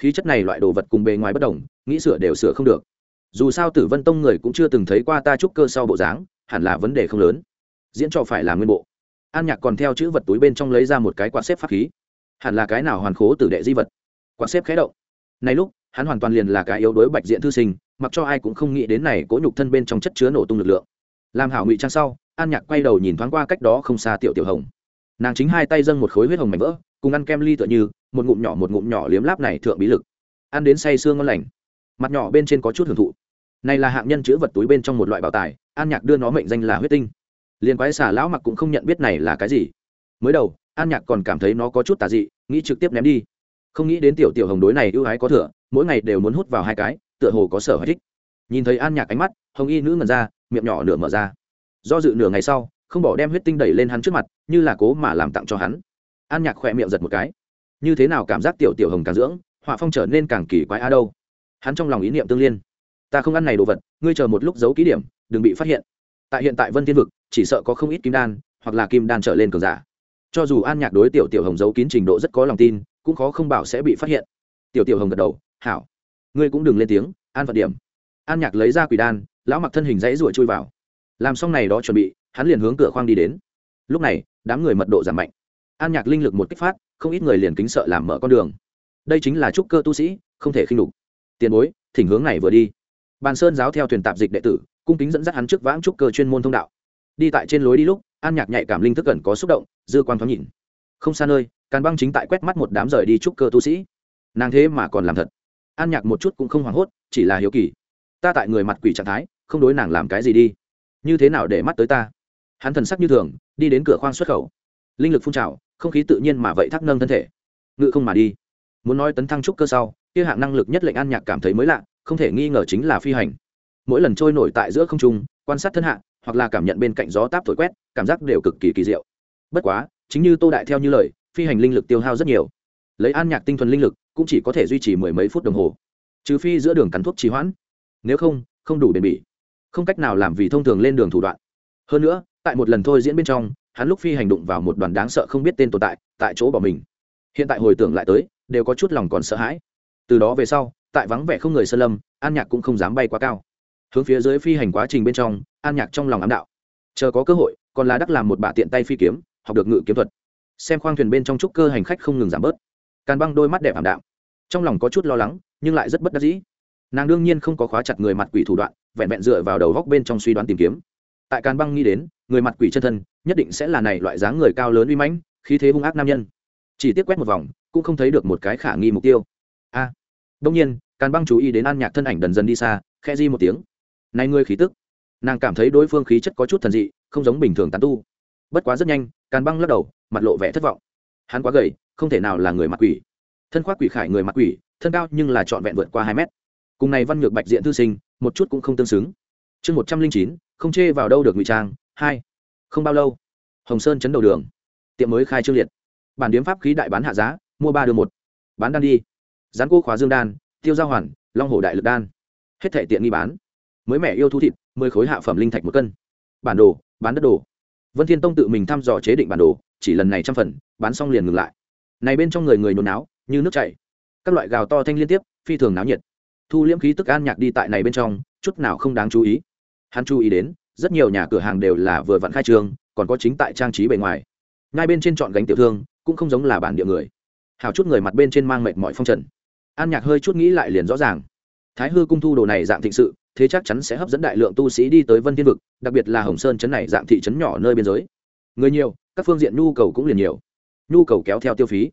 khí chất này loại đồ vật cùng bề ngoài bất đồng, nghĩ sửa đều sửa không được. Dù sao tử vân tông người cũng chưa từng thấy qua ta trúc cơ sau bộ dáng, hẳn là vấn đề không lớn. Diễn trò phải là nguyên bộ. An nhạc còn theo chữ vật túi bên trong lấy ra một cái quạt xếp pháp khí. Hẳn là cái nào hoàn khố tử đệ di vật? Quạt xếp khé động. Này lúc, hắn hoàn toàn liền là cái yếu đuối bạch diện thư sinh, mặc cho ai cũng không nghĩ đến này cố nhục thân bên trong chất chứa nổ tung lực lượng. Làm hảo ngụy trang sau, an nhạc quay đầu nhìn thoáng qua cách đó không xa tiểu tiểu hồng. Nàng chính hai tay dâng một khối huyết hồng mảnh vỡ, cùng ăn kem ly tựa như một ngụm nhỏ một ngụm nhỏ liếm láp này thượng bí lực. Ăn đến say sương ngon lành. Mặt nhỏ bên trên có chút hưởng thụ. Này là hạng nhân chữ vật túi bên trong một loại bảo tài, an nhạc đưa nó mệnh danh là huyết tinh. Liền quái xả lão mặc cũng không nhận biết này là cái gì. Mới đầu, an nhạc còn cảm thấy nó có chút tà dị, nghĩ trực tiếp ném đi. Không nghĩ đến tiểu tiểu hồng đối này ưu ái có thừa, mỗi ngày đều muốn hút vào hai cái, tựa hồ có sở hoài thích. Nhìn thấy an nhạc ánh mắt, hồng y nữ ngần ra, miệng nhỏ nửa mở ra. Do dự nửa ngày sau, không bỏ đem huyết tinh đẩy lên hắn trước mặt, như là cố mà làm tặng cho hắn. An nhạc khỏe miệng giật một cái như thế nào cảm giác tiểu tiểu hồng càng dưỡng, họa phong trở nên càng kỳ quái a đâu. Hắn trong lòng ý niệm tương liên. Ta không ăn này đồ vật, ngươi chờ một lúc giấu ký điểm, đừng bị phát hiện. Tại hiện tại vân thiên vực, chỉ sợ có không ít kim đan, hoặc là kim đan trở lên cường giả. Cho dù an nhạc đối tiểu tiểu hồng giấu kín trình độ rất có lòng tin, cũng khó không bảo sẽ bị phát hiện. Tiểu tiểu hồng gật đầu, hảo. Ngươi cũng đừng lên tiếng, an phật điểm. An nhạc lấy ra quỷ đan, lão mặc thân hình dãy ruổi chui vào. Làm xong này đó chuẩn bị, hắn liền hướng cửa khoang đi đến. Lúc này, đám người mật độ giảm mạnh. An nhạc linh lực một kích phát không ít người liền kính sợ làm mở con đường. Đây chính là trúc cơ tu sĩ, không thể khinh đục tiền bối, thỉnh hướng này vừa đi. Bàn sơn giáo theo thuyền tạp dịch đệ tử, cung kính dẫn dắt hắn trước vãng trúc cơ chuyên môn thông đạo. Đi tại trên lối đi lúc, an nhạc nhạy cảm linh thức gần có xúc động, dư quan thoáng nhìn. Không xa nơi, càn băng chính tại quét mắt một đám rời đi trúc cơ tu sĩ. Nàng thế mà còn làm thật. An nhạc một chút cũng không hoảng hốt, chỉ là hiếu kỳ. Ta tại người mặt quỷ trạng thái, không đối nàng làm cái gì đi. Như thế nào để mắt tới ta? Hắn thần sắc như thường, đi đến cửa khoang xuất khẩu. Linh lực phun trào không khí tự nhiên mà vậy thác nâng thân thể. Ngự không mà đi. Muốn nói tấn thăng trúc cơ sau, kia hạng năng lực nhất lệnh an nhạc cảm thấy mới lạ, không thể nghi ngờ chính là phi hành. Mỗi lần trôi nổi tại giữa không trung, quan sát thân hạ, hoặc là cảm nhận bên cạnh gió táp thổi quét, cảm giác đều cực kỳ kỳ diệu. Bất quá, chính như tô đại theo như lời, phi hành linh lực tiêu hao rất nhiều. Lấy an nhạc tinh thuần linh lực, cũng chỉ có thể duy trì mười mấy phút đồng hồ. Trừ phi giữa đường cắn thuốc trì hoãn. Nếu không không đủ bền bỉ. Không cách nào làm vì thông thường lên đường thủ đoạn. Hơn nữa, tại một lần thôi diễn bên trong hắn lúc phi hành động vào một đoàn đáng sợ không biết tên tồn tại tại chỗ bỏ mình. Hiện tại hồi tưởng lại tới, đều có chút lòng còn sợ hãi. Từ đó về sau, tại vắng vẻ không người sơn lâm, an nhạc cũng không dám bay quá cao. Hướng phía dưới phi hành quá trình bên trong, an nhạc trong lòng ám đạo. Chờ có cơ hội, còn là đắc làm một bà tiện tay phi kiếm, học được ngự kiếm thuật. Xem khoang thuyền bên trong trúc cơ hành khách không ngừng giảm bớt. Càn băng đôi mắt đẹp ảm đạm. Trong lòng có chút lo lắng, nhưng lại rất bất đắc dĩ. Nàng đương nhiên không có khóa chặt người mặt quỷ thủ đoạn, vẹn vẹn dựa vào đầu góc bên trong suy đoán tìm kiếm tại càn băng nghĩ đến, người mặt quỷ chân thân nhất định sẽ là này loại dáng người cao lớn uy mãnh, khí thế hung ác nam nhân. Chỉ tiếc quét một vòng, cũng không thấy được một cái khả nghi mục tiêu. A. Đông nhiên, càn băng chú ý đến an nhạc thân ảnh dần dần đi xa khe di một tiếng. Này ngươi khí tức, nàng cảm thấy đối phương khí chất có chút thần dị, không giống bình thường tán tu. Bất quá rất nhanh, càn băng lắc đầu, mặt lộ vẻ thất vọng. Hắn quá gầy, không thể nào là người mặt quỷ. Thân khoác quỷ khải người mặt quỷ, thân cao nhưng là trọn vẹn vượt qua hai mét. Cùng này văn ngược bạch diện thư sinh, một chút cũng không tương xứng. Chương một trăm linh chín không chê vào đâu được ngụy trang, hai, không bao lâu, hồng sơn chấn đầu đường, tiệm mới khai trương liệt. Bản điếm pháp khí đại bán hạ giá, mua ba đưa một. Bán đan đi. Dán cô khóa dương đan, tiêu giao hoàn, long hồ đại lực đan. Hết thẻ tiện nghi bán. Mới mẻ yêu thu thịt, mười khối hạ phẩm linh thạch một cân. Bản đồ, bán đất đồ. Vân thiên tông tự mình thăm dò chế định bản đồ, chỉ lần này trăm phần, bán xong liền ngừng lại. Này bên trong người người nôn náo, như nước chảy. Các loại gào to thanh liên tiếp, phi thường náo nhiệt. Thu liễm khí tức an nhạc đi tại này bên trong, chút nào không đáng chú ý hắn chú ý đến, rất nhiều nhà cửa hàng đều là vừa vặn khai trương, còn có chính tại trang trí bề ngoài. Ngay bên trên chọn gánh tiểu thương, cũng không giống là bản địa người. Hào chút người mặt bên trên mang mệt mọi phong trần. An nhạc hơi chút nghĩ lại liền rõ ràng. Thái hư cung thu đồ này dạng thịnh sự, thế chắc chắn sẽ hấp dẫn đại lượng tu sĩ đi tới vân thiên vực, đặc biệt là hồng sơn chấn này dạng thị trấn nhỏ nơi biên giới. Người nhiều, các phương diện nhu cầu cũng liền nhiều. Nhu cầu kéo theo tiêu phí.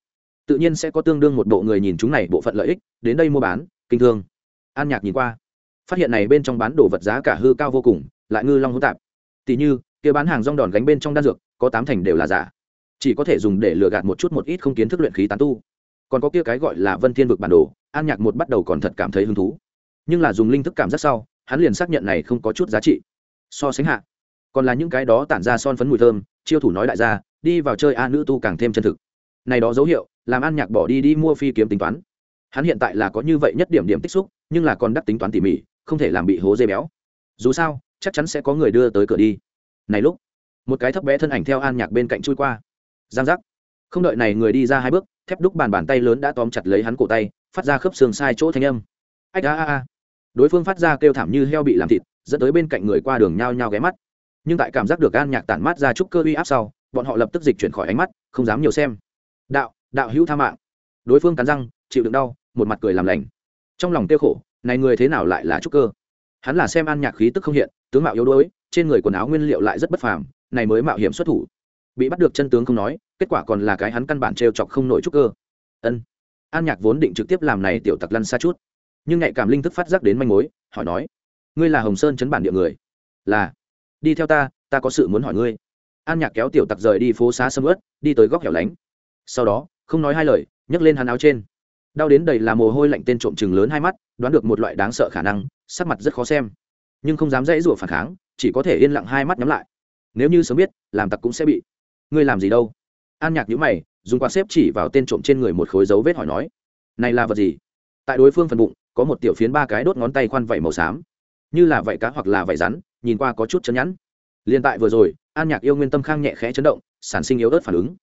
Tự nhiên sẽ có tương đương một bộ người nhìn chúng này bộ phận lợi ích, đến đây mua bán, kinh thương. An nhạc nhìn qua phát hiện này bên trong bán đồ vật giá cả hư cao vô cùng, lại ngư long hỗn tạp. Tỷ như, kia bán hàng rong đòn gánh bên trong đan dược, có tám thành đều là giả. Chỉ có thể dùng để lừa gạt một chút một ít không kiến thức luyện khí tán tu. Còn có kia cái gọi là vân thiên vực bản đồ, an nhạc một bắt đầu còn thật cảm thấy hứng thú. Nhưng là dùng linh thức cảm giác sau, hắn liền xác nhận này không có chút giá trị. So sánh hạ, còn là những cái đó tản ra son phấn mùi thơm, chiêu thủ nói đại gia, đi vào chơi a nữ tu càng thêm chân thực. Này đó dấu hiệu, làm an nhạc bỏ đi đi mua phi kiếm tính toán. Hắn hiện tại là có như vậy nhất điểm điểm tích xúc, nhưng là còn đắc tính toán tỉ mỉ không thể làm bị hố dây béo. Dù sao, chắc chắn sẽ có người đưa tới cửa đi. Này lúc, một cái thấp bé thân ảnh theo an nhạc bên cạnh chui qua. Giang giác. Không đợi này người đi ra hai bước, thép đúc bàn bàn tay lớn đã tóm chặt lấy hắn cổ tay, phát ra khớp xương sai chỗ thanh âm. Ách a a a. Đối phương phát ra kêu thảm như heo bị làm thịt, dẫn tới bên cạnh người qua đường nhao nhao ghé mắt. Nhưng tại cảm giác được an nhạc tản mát ra chút cơ uy áp sau, bọn họ lập tức dịch chuyển khỏi ánh mắt, không dám nhiều xem. Đạo đạo hữu tha mạng. Đối phương cắn răng, chịu đựng đau, một mặt cười làm lành. Trong lòng tiêu khổ này người thế nào lại là trúc cơ? Hắn là xem an nhạc khí tức không hiện, tướng mạo yếu đuối, trên người quần áo nguyên liệu lại rất bất phàm, này mới mạo hiểm xuất thủ. Bị bắt được chân tướng không nói, kết quả còn là cái hắn căn bản trêu chọc không nổi trúc cơ. Ân. An nhạc vốn định trực tiếp làm này tiểu tặc lăn xa chút, nhưng nhạy cảm linh thức phát giác đến manh mối, hỏi nói, ngươi là hồng sơn chấn bản địa người? Là. Đi theo ta ta có sự muốn hỏi ngươi. An nhạc kéo tiểu tặc rời đi phố xá sâm ớt đi tới góc hẻo lánh. Sau đó, không nói hai lời, nhấc lên hắn áo trên đau đến đầy là mồ hôi lạnh tên trộm chừng lớn hai mắt, đoán được một loại đáng sợ khả năng, sắc mặt rất khó xem. Nhưng không dám dãy rủa phản kháng, chỉ có thể yên lặng hai mắt nhắm lại. Nếu như sớm biết, làm tặc cũng sẽ bị. Ngươi làm gì đâu? An nhạc nhữ mày, dùng quạt xếp chỉ vào tên trộm trên người một khối dấu vết hỏi nói. Này là vật gì? Tại đối phương phần bụng, có một tiểu phiến ba cái đốt ngón tay khoan vẩy màu xám. Như là vảy cá hoặc là vảy rắn, nhìn qua có chút chấn nhẵn. Liền tại vừa rồi, an nhạc yêu nguyên tâm khang nhẹ khẽ chấn động, sản sinh yếu ớt phản ứng.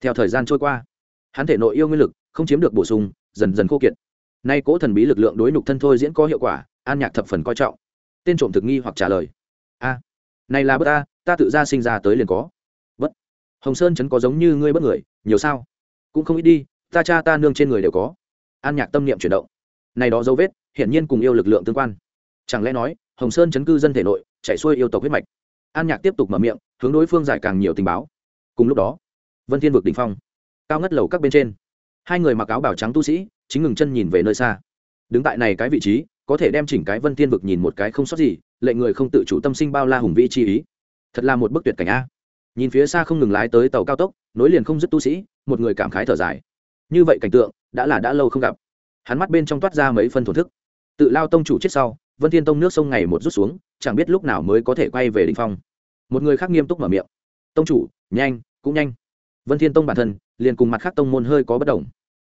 Theo thời gian trôi qua, hắn thể nội yêu nguyên lực không chiếm được bổ sung dần dần khô kiệt. Nay cố thần bí lực lượng đối nhục thân thôi diễn có hiệu quả, an nhạc thập phần coi trọng. Tên trộm thực nghi hoặc trả lời. A, này là bất ta ta tự ra sinh ra tới liền có. Bất, hồng sơn chấn có giống như ngươi bất người, nhiều sao? Cũng không ít đi, ta cha ta nương trên người đều có. An nhạc tâm niệm chuyển động. Này đó dấu vết, hiển nhiên cùng yêu lực lượng tương quan. Chẳng lẽ nói, hồng sơn chấn cư dân thể nội chạy xuôi yêu tộc huyết mạch? An nhạc tiếp tục mở miệng, hướng đối phương giải càng nhiều tình báo. Cùng lúc đó, vân thiên vực đỉnh phong, cao ngất lầu các bên trên hai người mặc áo bảo trắng tu sĩ, chính ngừng chân nhìn về nơi xa. Đứng tại này cái vị trí, có thể đem chỉnh cái vân thiên vực nhìn một cái không sót gì lệ người không tự chủ tâm sinh bao la hùng vĩ chi ý. Thật là một bức tuyệt cảnh a. Nhìn phía xa không ngừng lái tới tàu cao tốc, nối liền không dứt tu sĩ, một người cảm khái thở dài. Như vậy cảnh tượng, đã là đã lâu không gặp. Hắn mắt bên trong toát ra mấy phân thổn thức. Tự lao tông chủ chết sau, vân thiên tông nước sông ngày một rút xuống, chẳng biết lúc nào mới có thể quay về đỉnh phong. Một người khác nghiêm túc mở miệng. Tông chủ, nhanh, cũng nhanh. Vân thiên tông bản thân, liền cùng mặt khác tông môn hơi có bất đồng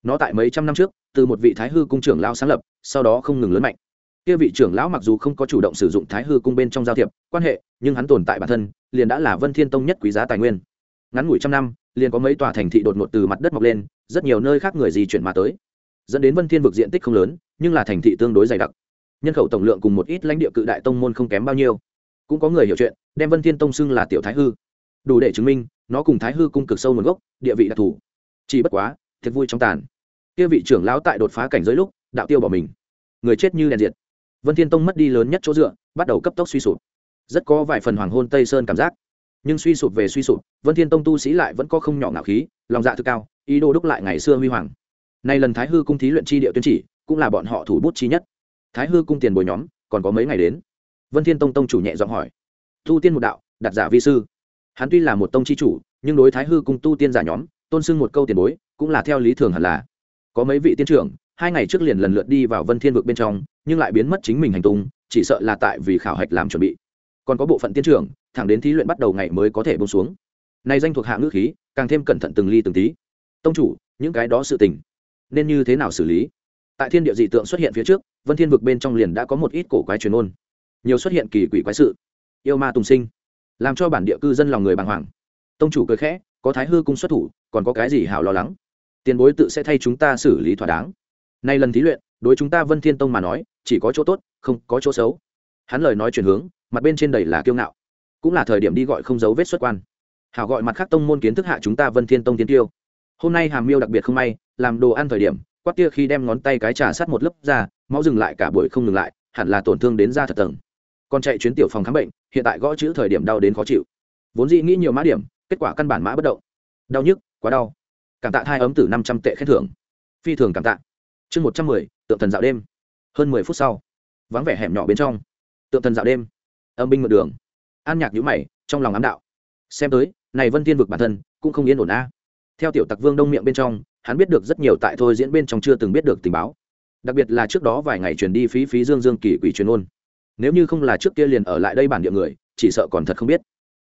nó tại mấy trăm năm trước, từ một vị thái hư cung trưởng lao sáng lập, sau đó không ngừng lớn mạnh. Kia vị trưởng lão mặc dù không có chủ động sử dụng thái hư cung bên trong giao thiệp, quan hệ, nhưng hắn tồn tại bản thân, liền đã là vân thiên tông nhất quý giá tài nguyên. Ngắn ngủi trăm năm, liền có mấy tòa thành thị đột ngột từ mặt đất mọc lên, rất nhiều nơi khác người di chuyển mà tới. Dẫn đến vân thiên vực diện tích không lớn, nhưng là thành thị tương đối dày đặc. Nhân khẩu tổng lượng cùng một ít lãnh địa cự đại tông môn không kém bao nhiêu. Cũng có người hiểu chuyện, đem vân thiên tông xưng là tiểu thái hư. Đủ để chứng minh, nó cùng thái hư cung cực sâu nguồn gốc, địa vị đặc thù. Chỉ bất quá, thiệt vui trong tàn kia vị trưởng lão tại đột phá cảnh giới lúc, đạo tiêu bỏ mình. Người chết như đèn diệt. Vân thiên tông mất đi lớn nhất chỗ dựa, bắt đầu cấp tốc suy sụp. Rất có vài phần hoàng hôn tây sơn cảm giác. Nhưng suy sụp về suy sụp, vân thiên tông tu sĩ lại vẫn có không nhỏ ngạo khí, lòng dạ thực cao, ý đồ đúc lại ngày xưa huy hoàng. Nay lần thái hư cung thí luyện chi địa tuyên chỉ, cũng là bọn họ thủ bút chi nhất. Thái hư cung tiền bồi nhóm, còn có mấy ngày đến. Vân thiên tông tông chủ nhẹ giọng hỏi. Tu tiên một đạo đặt giả vi sư. Hắn tuy là một tông chi chủ, nhưng đối thái hư cung tu tiên giả nhóm, tôn xưng một câu tiền bối, cũng là theo lý thường hẳn là có mấy vị tiên trưởng, hai ngày trước liền lần lượt đi vào vân thiên vực bên trong, nhưng lại biến mất chính mình hành tung, chỉ sợ là tại vì khảo hạch làm chuẩn bị. Còn có bộ phận tiên trưởng, thẳng đến thí luyện bắt đầu ngày mới có thể bông xuống. Này danh thuộc hạ ngữ khí, càng thêm cẩn thận từng ly từng tí. Tông chủ, những cái đó sự tình, nên như thế nào xử lý? Tại thiên địa dị tượng xuất hiện phía trước, vân thiên vực bên trong liền đã có một ít cổ quái truyền ôn. Nhiều xuất hiện kỳ quỷ quái sự. Yêu ma tùng sinh, làm cho bản địa cư dân lòng người bàng hoàng. Tông chủ cười khẽ, có thái hư cung xuất thủ, còn có cái gì hảo lo lắng? Tiền bối tự sẽ thay chúng ta xử lý thỏa đáng. Nay lần thí luyện, đối chúng ta vân thiên tông mà nói, chỉ có chỗ tốt, không có chỗ xấu. Hắn lời nói chuyển hướng, mặt bên trên đầy là kiêu ngạo. Cũng là thời điểm đi gọi không dấu vết xuất quan. Hảo gọi mặt khác tông môn kiến thức hạ chúng ta vân thiên tông tiến tiêu. Hôm nay hàm miêu đặc biệt không may, làm đồ ăn thời điểm, quát tia khi đem ngón tay cái trà sát một lớp ra, máu dừng lại cả buổi không ngừng lại, hẳn là tổn thương đến da thật tầng. Còn chạy chuyến tiểu phòng khám bệnh, hiện tại gõ chữ thời điểm đau đến khó chịu. Vốn dĩ nghĩ nhiều mã điểm, kết quả căn bản mã bất động. Đau nhức, quá đau cảm tạ thai ấm từ năm trăm tệ khen thưởng. Phi thường cảm tạ. Chương một trăm mười, tượng thần dạo đêm. Hơn mười phút sau, vắng vẻ hẻm nhỏ bên trong. Tượng thần dạo đêm. Âm binh mượn đường. An nhạc nhữ mày, trong lòng ám đạo. Xem tới, này vân thiên vực bản thân cũng không yên ổn a. Theo tiểu tặc vương đông miệng bên trong, hắn biết được rất nhiều tại thôi diễn bên trong chưa từng biết được tình báo. Đặc biệt là trước đó vài ngày truyền đi phí phí dương dương kỳ quỷ truyền ôn. Nếu như không là trước kia liền ở lại đây bản địa người, chỉ sợ còn thật không biết.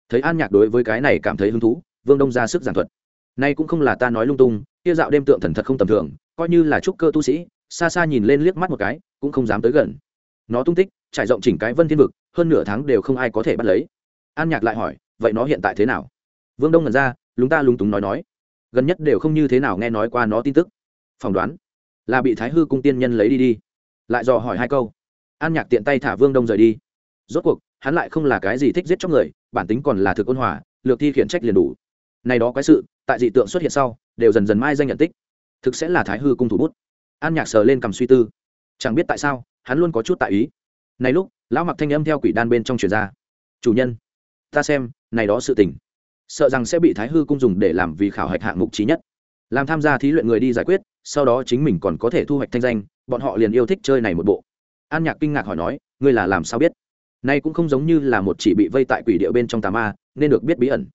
Thấy an nhạc đối với cái này cảm thấy hứng thú, vương đông ra sức giảng thuật nay cũng không là ta nói lung tung, kia dạo đêm tượng thần thật không tầm thường, coi như là trúc cơ tu sĩ, xa xa nhìn lên liếc mắt một cái, cũng không dám tới gần. Nó tung tích, trải rộng chỉnh cái vân thiên vực, hơn nửa tháng đều không ai có thể bắt lấy. An nhạc lại hỏi, vậy nó hiện tại thế nào? Vương đông ngẩn ra, lúng ta lúng túng nói nói. Gần nhất đều không như thế nào nghe nói qua nó tin tức. Phỏng đoán, là bị thái hư cung tiên nhân lấy đi đi. Lại dò hỏi hai câu. An nhạc tiện tay thả vương đông rời đi. Rốt cuộc, hắn lại không là cái gì thích giết chóc người, bản tính còn là thực ôn hòa, lược thi khiển trách liền đủ này đó quái sự, tại dị tượng xuất hiện sau, đều dần dần mai danh nhận tích. Thực sẽ là thái hư cung thủ bút. An nhạc sờ lên cầm suy tư. Chẳng biết tại sao, hắn luôn có chút tại ý. Này lúc, lão mặc thanh âm theo quỷ đan bên trong truyền ra. Chủ nhân, ta xem, này đó sự tình, sợ rằng sẽ bị thái hư cung dùng để làm vì khảo hạch hạng mục trí nhất. Làm tham gia thí luyện người đi giải quyết, sau đó chính mình còn có thể thu hoạch thanh danh, bọn họ liền yêu thích chơi này một bộ. An nhạc kinh ngạc hỏi nói, ngươi là làm sao biết? Nay cũng không giống như là một chỉ bị vây tại quỷ địa bên trong tà ma, nên được biết bí ẩn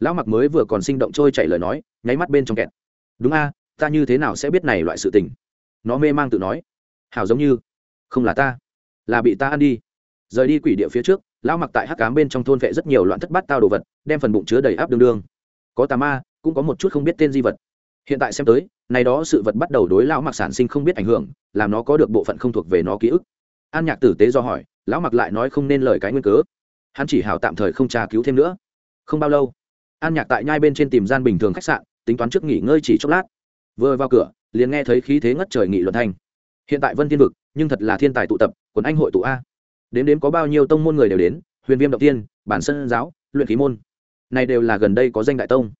lão mặc mới vừa còn sinh động trôi chảy lời nói, nháy mắt bên trong kẹt. Đúng a, ta như thế nào sẽ biết này loại sự tình? Nó mê mang tự nói. Hảo giống như, không là ta, là bị ta ăn đi. Rời đi quỷ địa phía trước, lão mặc tại hắc cám bên trong thôn vệ rất nhiều loạn thất bát tao đồ vật, đem phần bụng chứa đầy áp đương đương. Có tà ma, cũng có một chút không biết tên di vật. Hiện tại xem tới, này đó sự vật bắt đầu đối lão mặc sản sinh không biết ảnh hưởng, làm nó có được bộ phận không thuộc về nó ký ức. An nhạc tử tế do hỏi, lão mặc lại nói không nên lời cái nguyên cớ. Hắn chỉ hào tạm thời không tra cứu thêm nữa. Không bao lâu an nhạc tại nhai bên trên tìm gian bình thường khách sạn, tính toán trước nghỉ ngơi chỉ chốc lát. Vừa vào cửa, liền nghe thấy khí thế ngất trời nghị luận thanh. Hiện tại vân thiên vực, nhưng thật là thiên tài tụ tập, quần anh hội tụ a. Đến đến có bao nhiêu tông môn người đều đến, huyền viêm động tiên, bản sân giáo, luyện khí môn. Này đều là gần đây có danh đại tông.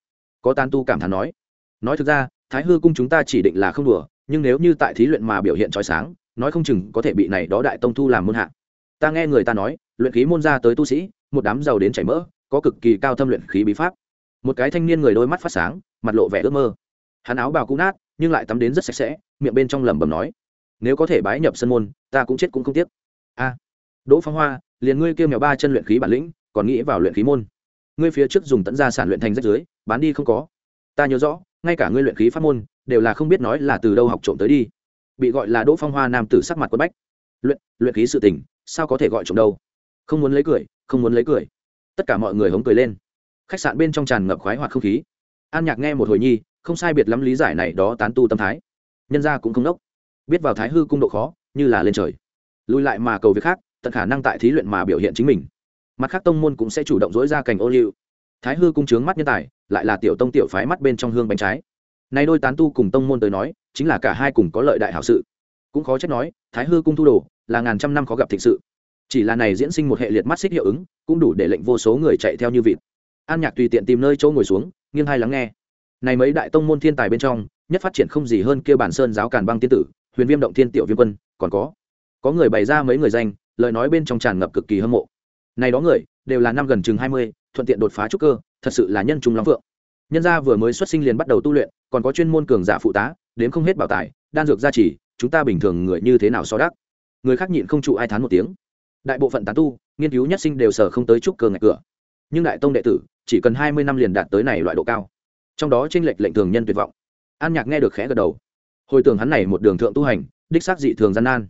Có tan tu cảm thán nói. Nói thực ra, thái hư cung chúng ta chỉ định là không đùa, nhưng nếu như tại thí luyện mà biểu hiện trói sáng, nói không chừng có thể bị này đó đại tông thu làm môn hạ. Ta nghe người ta nói, luyện khí môn ra tới tu sĩ, một đám giàu đến chảy mỡ, có cực kỳ cao thâm luyện khí bí pháp một cái thanh niên người đôi mắt phát sáng, mặt lộ vẻ ước mơ. Hắn áo bào cũ nát, nhưng lại tắm đến rất sạch sẽ, miệng bên trong lẩm bẩm nói, nếu có thể bái nhập sân môn, ta cũng chết cũng không tiếc. A, đỗ phong hoa, liền ngươi kêu mèo ba chân luyện khí bản lĩnh, còn nghĩ vào luyện khí môn. Ngươi phía trước dùng tận gia sản luyện thành rách dưới, bán đi không có. Ta nhớ rõ, ngay cả ngươi luyện khí pháp môn, đều là không biết nói là từ đâu học trộm tới đi. Bị gọi là đỗ phong hoa nam tử sắc mặt quất bách. Luyện luyện khí sự tình, sao có thể gọi trộm đâu? Không muốn lấy cười, không muốn lấy cười. Tất cả mọi người hống cười lên khách sạn bên trong tràn ngập khoái hoặc không khí. An nhạc nghe một hồi nhi, không sai biệt lắm lý giải này đó tán tu tâm thái. Nhân ra cũng không đốc. Biết vào thái hư cung độ khó, như là lên trời. Lùi lại mà cầu việc khác, tận khả năng tại thí luyện mà biểu hiện chính mình. Mặt khác tông môn cũng sẽ chủ động dỗi ra cành ô liu. Thái hư cung trướng mắt nhân tài, lại là tiểu tông tiểu phái mắt bên trong hương bánh trái. Nay đôi tán tu cùng tông môn tới nói, chính là cả hai cùng có lợi đại hảo sự. Cũng khó trách nói, thái hư cung thu đồ, là ngàn trăm năm khó gặp thịnh sự. Chỉ là này diễn sinh một hệ liệt mắt xích hiệu ứng, cũng đủ để lệnh vô số người chạy theo như vịt an nhạc tùy tiện tìm nơi chỗ ngồi xuống, nghiêng hai lắng nghe. Này mấy đại tông môn thiên tài bên trong, nhất phát triển không gì hơn kia bản sơn giáo càn băng tiên tử, huyền viêm động thiên tiểu viêm quân, còn có. Có người bày ra mấy người danh, lời nói bên trong tràn ngập cực kỳ hâm mộ. Này đó người, đều là năm gần chừng hai mươi, thuận tiện đột phá trúc cơ, thật sự là nhân trung lắm vượng nhân gia vừa mới xuất sinh liền bắt đầu tu luyện, còn có chuyên môn cường giả phụ tá đến không hết bảo tài, đan dược gia trì, chúng ta bình thường người như thế nào so đắc? Người khác nhịn không trụ ai thán một tiếng. Đại bộ phận tán tu, nghiên cứu nhất sinh đều sở không tới trúc cơ ngạch cửa. Nhưng đại tông đệ tử chỉ cần hai mươi năm liền đạt tới này loại độ cao. Trong đó tranh lệch lệnh thường nhân tuyệt vọng. An nhạc nghe được khẽ gật đầu. Hồi tưởng hắn này một đường thượng tu hành, đích xác dị thường gian nan.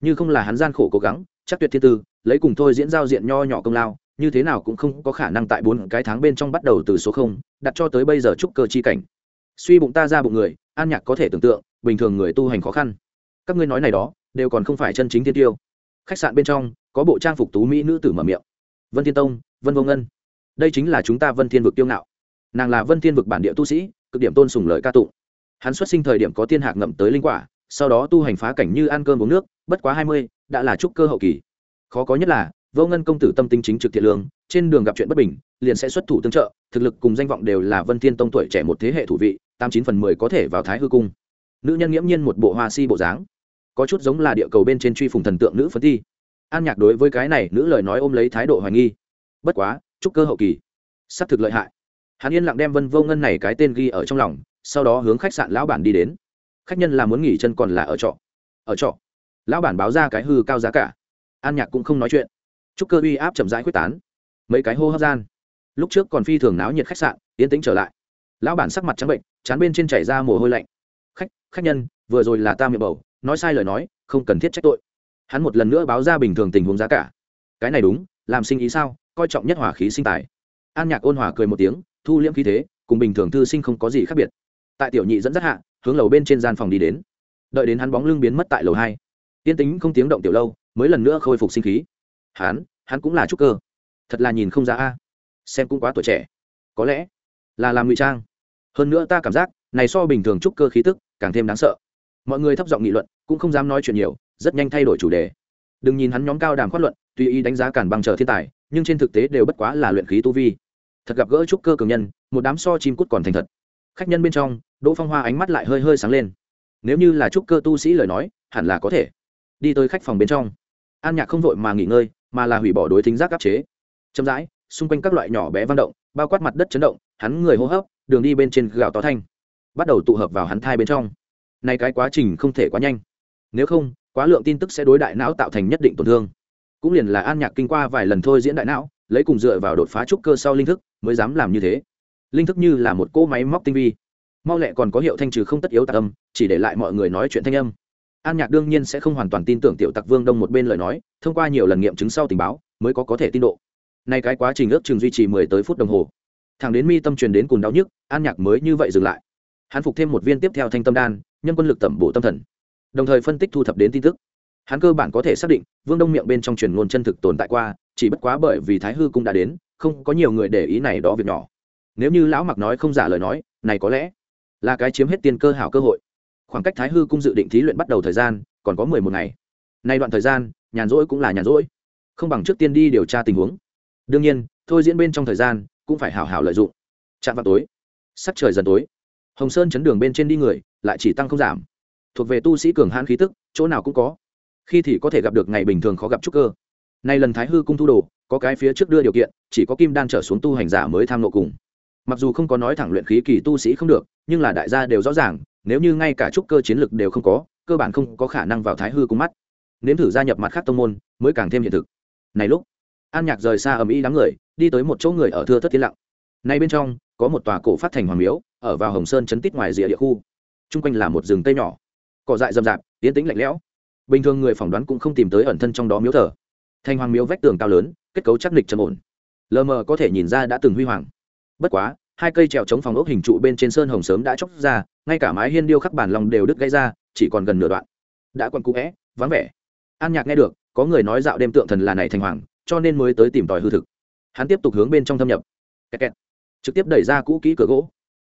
Như không là hắn gian khổ cố gắng, chắc tuyệt thiên tư, lấy cùng thôi diễn giao diện nho nhỏ công lao, như thế nào cũng không có khả năng tại bốn cái tháng bên trong bắt đầu từ số không, đặt cho tới bây giờ trúc cơ chi cảnh. Suy bụng ta ra bụng người, an nhạc có thể tưởng tượng, bình thường người tu hành khó khăn. Các ngươi nói này đó, đều còn không phải chân chính thiên tiêu. Khách sạn bên trong, có bộ trang phục tú mỹ nữ tử mở miệng. Vân thiên tông, vân vô ngân đây chính là chúng ta vân thiên vực tiêu ngạo. Nàng là vân thiên vực bản địa tu sĩ, cực điểm tôn sùng lời ca tụng. Hắn xuất sinh thời điểm có tiên hạc ngậm tới linh quả, sau đó tu hành phá cảnh như ăn cơm uống nước, bất quá hai mươi, đã là trúc cơ hậu kỳ. Khó có nhất là, vô ngân công tử tâm tinh chính trực thiện lương, trên đường gặp chuyện bất bình, liền sẽ xuất thủ tương trợ, thực lực cùng danh vọng đều là vân thiên tông tuổi trẻ một thế hệ thủ vị, tám chín phần mười có thể vào thái hư cung. Nữ nhân nghiễm nhiên một bộ hoa si bộ dáng, có chút giống là địa cầu bên trên truy phùng thần tượng nữ phấn thi an nhạc đối với cái này, nữ lời nói ôm lấy thái độ hoài nghi. Bất quá chúc cơ hậu kỳ. S ắ c thực lợi hại. Hắn yên lặng đem vân vô ngân này cái tên ghi ở trong lòng, sau đó hướng khách sạn lão bản đi đến. Khách nhân là muốn nghỉ chân còn là ở trọ? Ở trọ. Lão bản báo ra cái hư cao giá cả. An nhạc cũng không nói chuyện. Trúc cơ uy áp chậm rãi quyết tán. Mấy cái hô hấp gian. Lúc trước còn phi thường náo nhiệt khách sạn, yên tĩnh trở lại. Lão bản sắc mặt trắng bệnh, chán bên trên chảy ra mồ hôi lạnh. Khách khách nhân, vừa rồi là ta miệng bầu, nói sai lời nói, không cần thiết trách tội. Hắn một lần nữa báo ra bình thường tình huống giá cả. Cái này đúng làm sinh ý sao, coi trọng nhất hỏa khí sinh tài. An nhạc ôn hòa cười một tiếng, thu liễm khí thế, cùng bình thường thư sinh không có gì khác biệt. Tại tiểu nhị dẫn dắt hạ, hướng lầu bên trên gian phòng đi đến. Đợi đến hắn bóng lưng biến mất tại lầu hai, tiên tính không tiếng động tiểu lâu, mới lần nữa khôi phục sinh khí. Hắn hắn cũng là trúc cơ. Thật là nhìn không ra a. Xem cũng quá tuổi trẻ. Có lẽ là làm ngụy trang. Hơn nữa ta cảm giác, này so bình thường trúc cơ khí tức, càng thêm đáng sợ. Mọi người thấp giọng nghị luận, cũng không dám nói chuyện nhiều, rất nhanh thay đổi chủ đề. Đừng nhìn hắn nhóm cao đàm khoát luận tùy ý đánh giá cản bằng chờ thiên tài, nhưng trên thực tế đều bất quá là luyện khí tu vi. Thật gặp gỡ trúc cơ cường nhân, một đám so chim cút còn thành thật. Khách nhân bên trong, đỗ phong hoa ánh mắt lại hơi hơi sáng lên. Nếu như là trúc cơ tu sĩ lời nói, hẳn là có thể. Đi tới khách phòng bên trong. An nhạc không vội mà nghỉ ngơi, mà là hủy bỏ đối thính giác áp chế. Chậm rãi, xung quanh các loại nhỏ bé vang động, bao quát mặt đất chấn động, hắn người hô hấp, đường đi bên trên gạo to thanh. Bắt đầu tụ hợp vào hắn thai bên trong. Nay cái quá trình không thể quá nhanh. Nếu không, quá lượng tin tức sẽ đối đại não tạo thành nhất định tổn thương cũng liền là an nhạc kinh qua vài lần thôi diễn đại não, lấy cùng dựa vào đột phá trúc cơ sau linh thức mới dám làm như thế. Linh thức như là một cỗ máy móc tinh vi. Mau lẹ còn có hiệu thanh trừ không tất yếu tạc âm, chỉ để lại mọi người nói chuyện thanh âm. An nhạc đương nhiên sẽ không hoàn toàn tin tưởng tiểu tặc vương đông một bên lời nói, thông qua nhiều lần nghiệm chứng sau tình báo, mới có có thể tin độ. Nay cái quá trình ước chừng duy trì mười tới phút đồng hồ. Thằng đến mi tâm truyền đến cùng đau nhức, an nhạc mới như vậy dừng lại. Hắn phục thêm một viên tiếp theo thanh tâm đan, nhân quân lực tẩm bổ tâm thần. Đồng thời phân tích thu thập đến tin tức hắn cơ bản có thể xác định, vương đông miệng bên trong truyền ngôn chân thực tồn tại qua, chỉ bất quá bởi vì thái hư cũng đã đến, không có nhiều người để ý này đó việc nhỏ. Nếu như lão mặc nói không giả lời nói, này có lẽ là cái chiếm hết tiền cơ hảo cơ hội. Khoảng cách thái hư cung dự định thí luyện bắt đầu thời gian, còn có mười một ngày. Nay đoạn thời gian, nhàn rỗi cũng là nhàn rỗi. Không bằng trước tiên đi điều tra tình huống. Đương nhiên, thôi diễn bên trong thời gian cũng phải hảo hảo lợi dụng. Chạm vào tối. Sắc trời dần tối. Hồng sơn chấn đường bên trên đi người, lại chỉ tăng không giảm. Thuộc về tu sĩ cường hãn khí tức, chỗ nào cũng có khi thì có thể gặp được ngày bình thường khó gặp trúc cơ. Nay lần thái hư cung thu đồ, có cái phía trước đưa điều kiện, chỉ có kim đan trở xuống tu hành giả mới tham nộ cùng. Mặc dù không có nói thẳng luyện khí kỳ tu sĩ không được, nhưng là đại gia đều rõ ràng, nếu như ngay cả trúc cơ chiến lực đều không có, cơ bản không có khả năng vào thái hư cung mắt. Nếm thử gia nhập mặt khác tông môn, mới càng thêm hiện thực. Này lúc, an nhạc rời xa ầm ĩ đám người, đi tới một chỗ người ở thưa thất thiên lặng. Nay bên trong, có một tòa cổ phát thành hoàng miếu, ở vào hồng sơn chấn tít ngoài rìa địa khu. Chung quanh là một rừng tây nhỏ. Cỏ dại rậm rạp tiến tĩnh lạnh lẽo bình thường người phỏng đoán cũng không tìm tới ẩn thân trong đó miếu thờ. Thanh hoàng miếu vách tường cao lớn, kết cấu chắc nịch trầm ổn. Lờ mờ có thể nhìn ra đã từng huy hoàng. Bất quá, hai cây trèo chống phòng ốc hình trụ bên trên sơn hồng sớm đã chóc ra, ngay cả mái hiên điêu khắc bản lòng đều đứt gãy ra, chỉ còn gần nửa đoạn. Đã còn cũ vẽ vắng vẻ. An nhạc nghe được, có người nói dạo đêm tượng thần là này thành hoàng, cho nên mới tới tìm tòi hư thực. Hắn tiếp tục hướng bên trong thâm nhập. Kẹt kẹt. trực tiếp đẩy ra cũ kỹ cửa gỗ.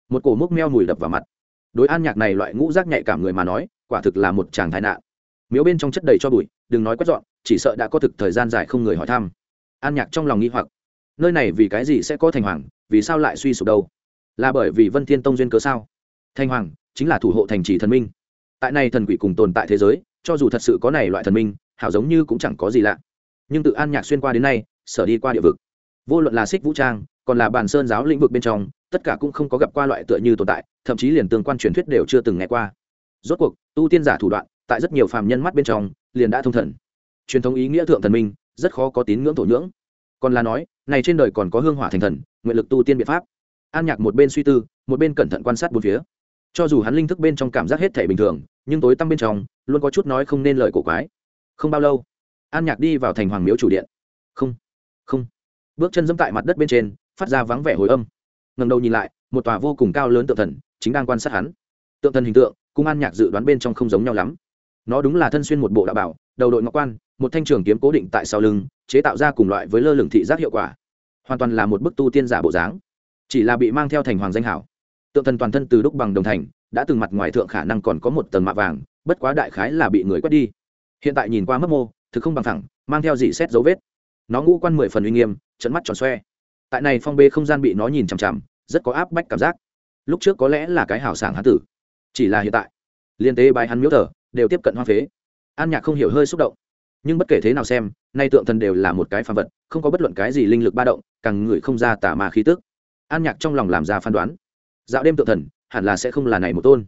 Một cổ múc meo mùi đập vào mặt. Đối an nhạc này loại ngũ rác nhạy cảm người mà nói, quả thực là một chàng thái nạn miếu bên trong chất đầy cho bụi, đừng nói quét dọn, chỉ sợ đã có thực thời gian dài không người hỏi thăm. An nhạc trong lòng nghi hoặc, nơi này vì cái gì sẽ có thành hoàng, vì sao lại suy sụp đâu? Là bởi vì vân thiên tông duyên cớ sao? Thanh hoàng chính là thủ hộ thành trì thần minh. Tại này thần quỷ cùng tồn tại thế giới, cho dù thật sự có này loại thần minh, hảo giống như cũng chẳng có gì lạ. Nhưng tự an nhạc xuyên qua đến nay, sở đi qua địa vực. Vô luận là xích vũ trang, còn là bàn sơn giáo lĩnh vực bên trong, tất cả cũng không có gặp qua loại tựa như tồn tại, thậm chí liền tương quan truyền thuyết đều chưa từng nghe qua. Rốt cuộc, tu tiên giả thủ đoạn tại rất nhiều phàm nhân mắt bên trong, liền đã thông thần. Truyền thống ý nghĩa thượng thần minh, rất khó có tín ngưỡng thổ nhưỡng. Còn là nói, này trên đời còn có hương hỏa thành thần, nguyện lực tu tiên biện pháp. An nhạc một bên suy tư, một bên cẩn thận quan sát bốn phía. Cho dù hắn linh thức bên trong cảm giác hết thể bình thường, nhưng tối tăm bên trong, luôn có chút nói không nên lời cổ quái. Không bao lâu, an nhạc đi vào thành hoàng miếu chủ điện. Không không. Bước chân dẫm tại mặt đất bên trên, phát ra vắng vẻ hồi âm. Ngầm đầu nhìn lại, một tòa vô cùng cao lớn tượng thần chính đang quan sát hắn. Tượng thần hình tượng cung an nhạc dự đoán bên trong không giống nhau lắm nó đúng là thân xuyên một bộ đạo bảo, đầu đội ngọc quan, một thanh trường kiếm cố định tại sau lưng, chế tạo ra cùng loại với lơ lửng thị giác hiệu quả. Hoàn toàn là một bức tu tiên giả bộ dáng, chỉ là bị mang theo thành hoàng danh hảo. Tượng thần toàn thân từ đúc bằng đồng thành, đã từng mặt ngoài thượng khả năng còn có một tầng mạ vàng, bất quá đại khái là bị người quét đi. Hiện tại nhìn qua mất mô, thực không bằng thẳng, mang theo dị xét dấu vết. Nó ngũ quan mười phần uy nghiêm, trận mắt tròn xoe. Tại này phong bê không gian bị nó nhìn chằm chằm, rất có áp bách cảm giác. Lúc trước có lẽ là cái hảo sảng hán tử, chỉ là hiện tại. Liên tế bài hắn miếu thờ đều tiếp cận hoa phế. An nhạc không hiểu hơi xúc động. Nhưng bất kể thế nào xem, nay tượng thần đều là một cái phàm vật, không có bất luận cái gì linh lực ba động, càng ngửi không ra tả mà khí tức. An nhạc trong lòng làm ra phán đoán. Dạo đêm tượng thần, hẳn là sẽ không là này một tôn.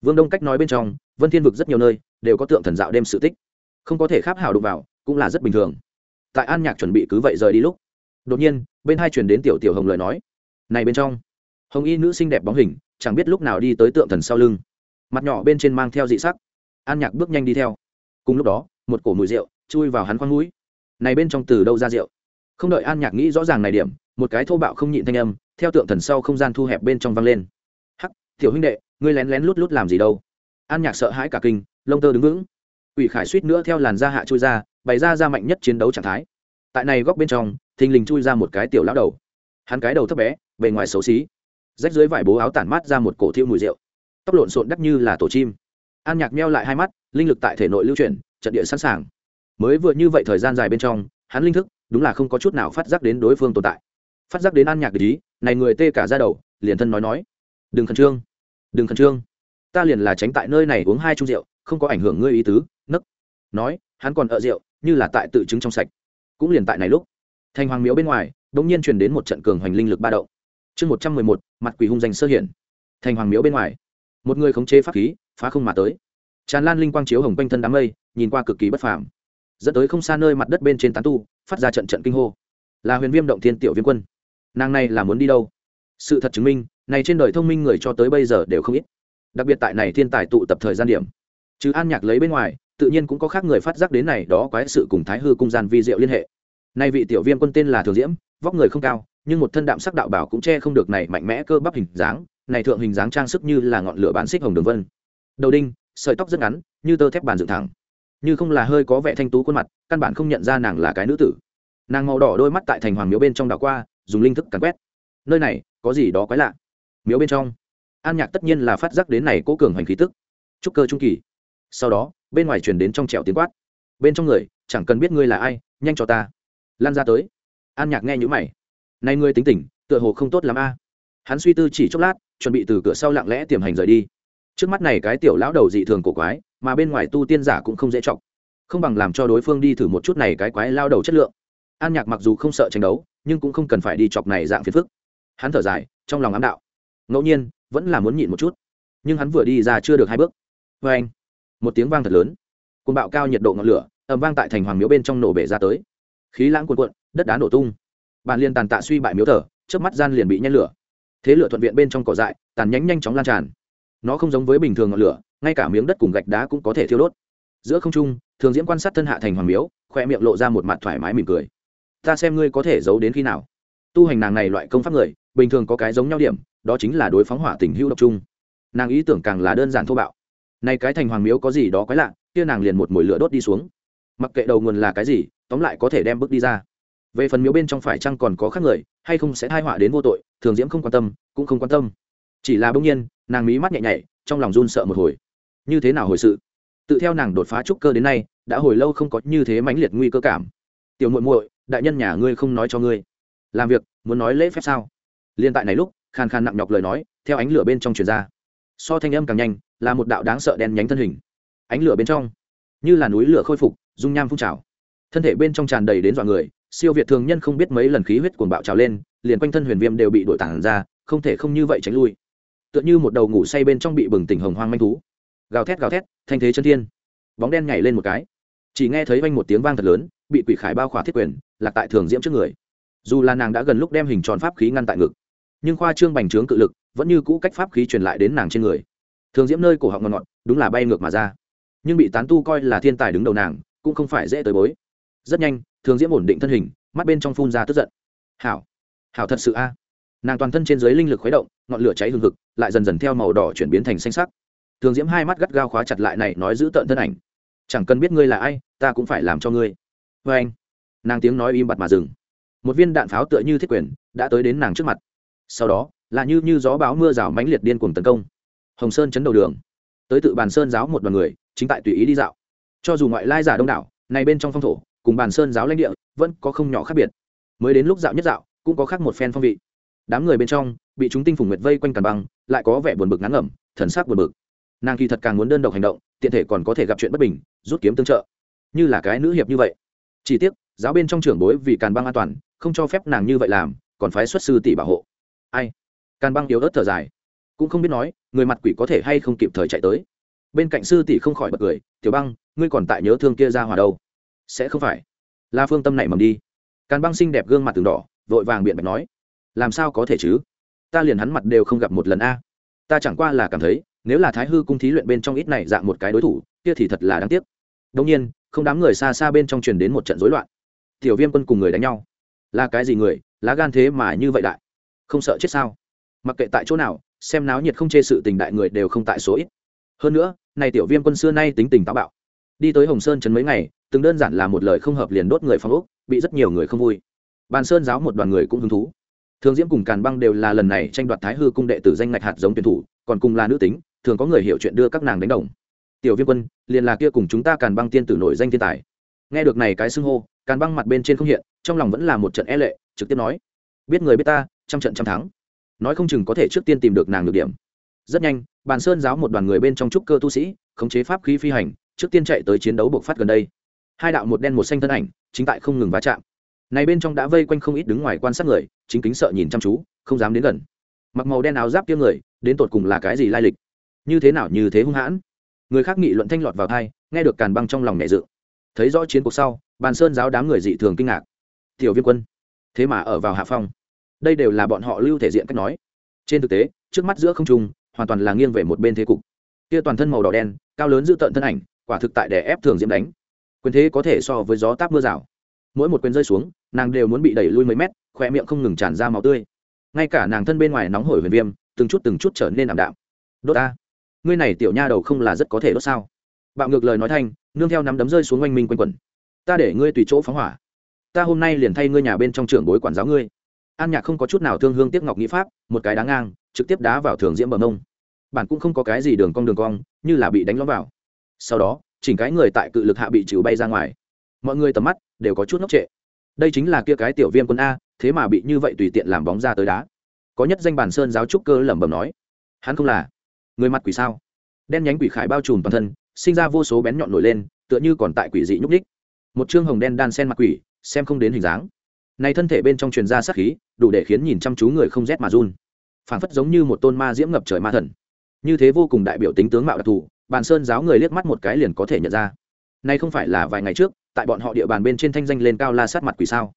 Vương đông cách nói bên trong, vân thiên vực rất nhiều nơi, đều có tượng thần dạo đêm sự tích. Không có thể kháp hảo đụng vào, cũng là rất bình thường. Tại an nhạc chuẩn bị cứ vậy rời đi lúc, đột nhiên, bên hai truyền đến tiểu tiểu hồng lời nói. Này bên trong, hồng y nữ xinh đẹp bóng hình, chẳng biết lúc nào đi tới tượng thần sau lưng. Mặt nhỏ bên trên mang theo dị sắc an nhạc bước nhanh đi theo. Cùng lúc đó, một cổ mùi rượu chui vào hắn khoang mũi. Này bên trong từ đâu ra rượu? Không đợi an nhạc nghĩ rõ ràng này điểm, một cái thô bạo không nhịn thanh âm, theo tượng thần sau không gian thu hẹp bên trong vang lên. Hắc, tiểu huynh đệ, ngươi lén lén lút lút làm gì đâu? An nhạc sợ hãi cả kinh, lông tơ đứng vững. Ủy khải suýt nữa theo làn da hạ chui ra, bày ra ra mạnh nhất chiến đấu trạng thái. Tại này góc bên trong, thình lình chui ra một cái tiểu lão đầu. Hắn cái đầu thấp bé, bề ngoài xấu xí, rách dưới vải bố áo tản mát ra một cổ thiêu mùi rượu. Tóc lộn xộn đắt như là tổ chim an nhạc meo lại hai mắt, linh lực tại thể nội lưu chuyển, trận địa sẵn sàng. Mới vừa như vậy thời gian dài bên trong, hắn linh thức, đúng là không có chút nào phát giác đến đối phương tồn tại. Phát giác đến an nhạc ý, này người tê cả ra đầu, liền thân nói nói. Đừng khẩn trương, đừng khẩn trương. Ta liền là tránh tại nơi này uống hai chung rượu, không có ảnh hưởng ngươi ý tứ, nấc. Nói, hắn còn ở rượu, như là tại tự chứng trong sạch. Cũng liền tại này lúc thành hoàng miếu bên ngoài, đột nhiên truyền đến một trận cường hoành linh lực ba động. Chương một trăm mười một, mặt quỷ hung danh sơ hiển. Thành hoàng miếu bên ngoài, một người khống chế pháp khí phá không mà tới. Tràn lan linh quang chiếu hồng quanh thân đám mây, nhìn qua cực kỳ bất phàm. Dẫn tới không xa nơi mặt đất bên trên tán tu, phát ra trận trận kinh hô. Là huyền viêm động thiên tiểu viêm quân. Nàng này là muốn đi đâu? Sự thật chứng minh, này trên đời thông minh người cho tới bây giờ đều không ít. Đặc biệt tại này thiên tài tụ tập thời gian điểm. Chứ an nhạc lấy bên ngoài, tự nhiên cũng có khác người phát giác đến này đó quái sự cùng thái hư cung gian vi diệu liên hệ. Nay vị tiểu viêm quân tên là thường diễm, vóc người không cao, nhưng một thân đạm sắc đạo bảo cũng che không được này mạnh mẽ cơ bắp hình dáng, này thượng hình dáng trang sức như là ngọn lửa bán xích hồng đường vân đầu đinh, sợi tóc rất ngắn, như tơ thép bàn dựng thẳng. Như không là hơi có vẻ thanh tú khuôn mặt, căn bản không nhận ra nàng là cái nữ tử. Nàng màu đỏ đôi mắt tại thành hoàng miếu bên trong đảo qua, dùng linh thức cắn quét. Nơi này, có gì đó quái lạ? Miếu bên trong. An nhạc tất nhiên là phát giác đến này cố cường hành khí tức. Trúc cơ trung kỳ. Sau đó, bên ngoài chuyển đến trong trẻo tiếng quát. Bên trong người, chẳng cần biết ngươi là ai, nhanh cho ta. Lan ra tới. An nhạc nghe nhữ mày. Nay ngươi tính tỉnh tựa hồ không tốt l ắ m a. Hắn suy tư chỉ chốc lát, chuẩn bị từ cửa sau lặng lẽ tiềm hành rời đi trước mắt này cái tiểu lão đầu dị thường cổ quái, mà bên ngoài tu tiên giả cũng không dễ chọc. Không bằng làm cho đối phương đi thử một chút này cái quái lao đầu chất lượng. An nhạc mặc dù không sợ tranh đấu, nhưng cũng không cần phải đi chọc này dạng phiền phức. Hắn thở dài, trong lòng ám đạo. Ngẫu nhiên, vẫn là muốn nhịn một chút. Nhưng hắn vừa đi ra chưa được hai bước. Vê anh, một tiếng vang thật lớn. Côn bạo cao nhiệt độ ngọn lửa, ầm vang tại thành hoàng miếu bên trong nổ bể ra tới. Khí lãng cuồn cuộn, đất đá nổ tung. Bàn liên tàn tạ suy bại miếu thờ trước mắt gian liền bị nhen lửa. Thế lửa thuận viện bên trong cỏ dại, tàn nhánh nhanh chóng lan tràn nó không giống với bình thường ngọn lửa, ngay cả miếng đất cùng gạch đá cũng có thể thiêu đốt. Giữa không trung, thường diễm quan sát thân hạ thành hoàng miếu, khoe miệng lộ ra một mặt thoải mái mỉm cười. Ta xem ngươi có thể giấu đến khi nào. Tu hành nàng này loại công pháp người, bình thường có cái giống nhau điểm, đó chính là đối phóng hỏa tình hưu độc trung nàng ý tưởng càng là đơn giản thô bạo. Nay cái thành hoàng miếu có gì đó quái lạ, kia nàng liền một mồi lửa đốt đi xuống. Mặc kệ đầu nguồn là cái gì, tóm lại có thể đem bước đi ra. Về phần miếu bên trong phải chăng còn có khác người, hay không sẽ thai họa đến vô tội, thường diễm không quan tâm, cũng không quan tâm. Chỉ là bỗng nhiên nàng mí mắt nhẹ nhảy, trong lòng run sợ một hồi. Như thế nào hồi sự? Tự theo nàng đột phá trúc cơ đến nay, đã hồi lâu không có như thế mãnh liệt nguy cơ cảm. Tiểu muội muội, đại nhân nhà ngươi không nói cho ngươi. Làm việc, muốn nói lễ phép sao? Liên tại này lúc, khàn khàn nặng nhọc lời nói, theo ánh lửa bên trong truyền ra. So thanh âm càng nhanh, là một đạo đáng sợ đen nhánh thân hình. Ánh lửa bên trong, như là núi lửa khôi phục, dung nham phun trào. Thân thể bên trong tràn đầy đến dọa người, siêu việt thường nhân không biết mấy lần khí huyết cuồng bạo trào lên, liền quanh thân huyền viêm đều bị đổi tản ra, không thể không như vậy tránh lui tựa như một đầu ngủ say bên trong bị bừng tỉnh hồng hoang manh thú. Gào thét gào thét, thanh thế chân thiên. Bóng đen nhảy lên một cái. Chỉ nghe thấy vanh một tiếng vang thật lớn, bị quỷ khải bao khỏa thiết quyền, lạc tại thường diễm trước người. Dù là nàng đã gần lúc đem hình tròn pháp khí ngăn tại ngực, nhưng khoa trương bành trướng cự lực vẫn như cũ cách pháp khí truyền lại đến nàng trên người. Thường diễm nơi cổ họng ngọn ngọt đúng là bay ngược mà ra. Nhưng bị tán tu coi là thiên tài đứng đầu nàng, cũng không phải dễ tới bối. Rất nhanh, thường diễm ổn định thân hình, mắt bên trong phun ra tức giận. Hảo hảo thật sự a. Nàng toàn thân trên dưới linh lực khuấy động ngọn lửa cháy hừng hực, lại dần dần theo màu đỏ chuyển biến thành xanh sắc. Thường diễm hai mắt gắt gao khóa chặt lại này nói giữ tợn thân ảnh. Chẳng cần biết ngươi là ai, ta cũng phải làm cho ngươi. Vê anh, nàng tiếng nói im bặt mà dừng. Một viên đạn pháo tựa như thiết quyền, đã tới đến nàng trước mặt. Sau đó, là như như gió báo mưa rào mãnh liệt điên cuồng tấn công. Hồng sơn chấn đầu đường. Tới tự bàn sơn giáo một đoàn người, chính tại tùy ý đi dạo. Cho dù ngoại lai giả đông đảo, này bên trong phong thổ, cùng bàn sơn giáo lãnh địa, vẫn có không nhỏ khác biệt. Mới đến lúc dạo nhất dạo, cũng có khác một phen phong vị đám người bên trong, bị chúng tinh phùng nguyệt vây quanh càn băng, lại có vẻ buồn bực ngắn ngẩm, thần sắc buồn bực. Nàng kỳ thật càng muốn đơn độc hành động, tiện thể còn có thể gặp chuyện bất bình, rút kiếm tương trợ. Như là cái nữ hiệp như vậy. Chỉ tiếc, giáo bên trong trưởng bối vì càn băng an toàn, không cho phép nàng như vậy làm, còn phái xuất sư tỷ bảo hộ. Ai? Càn băng yếu ớt thở dài. Cũng không biết nói, người mặt quỷ có thể hay không kịp thời chạy tới. Bên cạnh sư tỷ không khỏi bật cười, tiểu băng, ngươi còn tại nhớ thương kia ra hòa đâu? Sẽ không phải. La phương tâm này mầm đi. Càn băng xinh đẹp gương mặt từng đỏ, vội vàng biện bạch nói làm sao có thể chứ? Ta liền hắn mặt đều không gặp một lần a. Ta chẳng qua là cảm thấy, nếu là thái hư cung thí luyện bên trong ít này dạng một cái đối thủ, kia thì thật là đáng tiếc. Đông nhiên, không đám người xa xa bên trong truyền đến một trận rối loạn. Tiểu viêm quân cùng người đánh nhau. Là cái gì người? Lá gan thế mà như vậy đại? Không sợ chết sao? Mặc kệ tại chỗ nào, xem náo nhiệt không chê sự tình đại người đều không tại số ít. Hơn nữa, này tiểu viêm quân xưa nay tính tình táo bạo. Đi tới hồng sơn trấn mấy ngày, từng đơn giản là một lời không hợp liền đốt người phong úc bị rất nhiều người không vui. Bàn sơn giáo một đoàn người cũng hứng thú thường diễm cùng càn băng đều là lần này tranh đoạt thái hư cung đệ tử danh ngạch hạt giống tuyển thủ, còn cùng là nữ tính, thường có người hiểu chuyện đưa các nàng đánh đồng. Tiểu viêm quân, liền là kia cùng chúng ta càn băng tiên tử nổi danh thiên tài. Nghe được này cái xưng hô, càn băng mặt bên trên không hiện, trong lòng vẫn là một trận e lệ, trực tiếp nói, biết người biết ta, trăm trận trăm thắng. Nói không chừng có thể trước tiên tìm được nàng được điểm. Rất nhanh, bàn sơn giáo một đoàn người bên trong trúc cơ tu sĩ, khống chế pháp khí phi hành, trước tiên chạy tới chiến đấu bộc phát gần đây. Hai đạo một đen một xanh thân ảnh, chính tại không ngừng va chạm này bên trong đã vây quanh không ít đứng ngoài quan sát người, chính kính sợ nhìn chăm chú, không dám đến gần. Mặc màu đen áo giáp kia người, đến tột cùng là cái gì lai lịch? Như thế nào, như thế hung hãn? Người khác nghị luận thanh lọt vào thai nghe được càn băng trong lòng nhẹ dự. Thấy rõ chiến cuộc sau, bàn sơn giáo đám người dị thường kinh ngạc. Tiểu viên quân, thế mà ở vào hạ phong. Đây đều là bọn họ lưu thể diện cách nói. Trên thực tế, trước mắt giữa không trung, hoàn toàn là nghiêng về một bên thế cục. Kia toàn thân màu đỏ đen, cao lớn giữ tận thân ảnh, quả thực tại để ép thường diễm đánh. Quyền thế có thể so với gió táp mưa rào mỗi một quyền rơi xuống, nàng đều muốn bị đẩy lui mấy mét khoe miệng không ngừng tràn ra máu tươi. Ngay cả nàng thân bên ngoài nóng hổi huyền viêm, từng chút từng chút trở nên ảm đạm. Đốt ta? Ngươi này tiểu nha đầu không là rất có thể đốt sao? Bạo ngược lời nói thanh, nương theo nắm đấm rơi xuống oanh minh quanh quẩn. Ta để ngươi tùy chỗ phóng hỏa. Ta hôm nay liền thay ngươi nhà bên trong trưởng bối quản giáo ngươi. An nhạc không có chút nào thương hương tiếc ngọc nghĩ pháp, một cái đáng ngang, trực tiếp đá vào thường diễm bờ mông. Bản cũng không có cái gì đường cong đường cong, như là bị đánh lõm vào. Sau đó, chỉnh cái người tại cự lực hạ bị trừ bay ra ngoài mọi người tầm mắt đều có chút ngốc trệ. Đây chính là kia cái tiểu viêm quân a, thế mà bị như vậy tùy tiện làm bóng ra tới đá. Có nhất danh bản sơn giáo trúc cơ lẩm bẩm nói, hắn không là người mặt quỷ sao? Đen nhánh quỷ khải bao trùm toàn thân, sinh ra vô số bén nhọn nổi lên, tựa như còn tại quỷ dị nhúc ních một chương hồng đen đan sen mặt quỷ, xem không đến hình dáng. Này thân thể bên trong truyền ra sát khí, đủ để khiến nhìn chăm chú người không rét mà run. Phảng phất giống như một tôn ma diễm ngập trời ma thần. Như thế vô cùng đại biểu tính tướng mạo đặc thù bàn sơn giáo người liếc mắt một cái liền có thể nhận ra. Nay không phải là vài ngày trước tại bọn họ địa bàn bên trên thanh danh lên cao la sát mặt quỷ sao?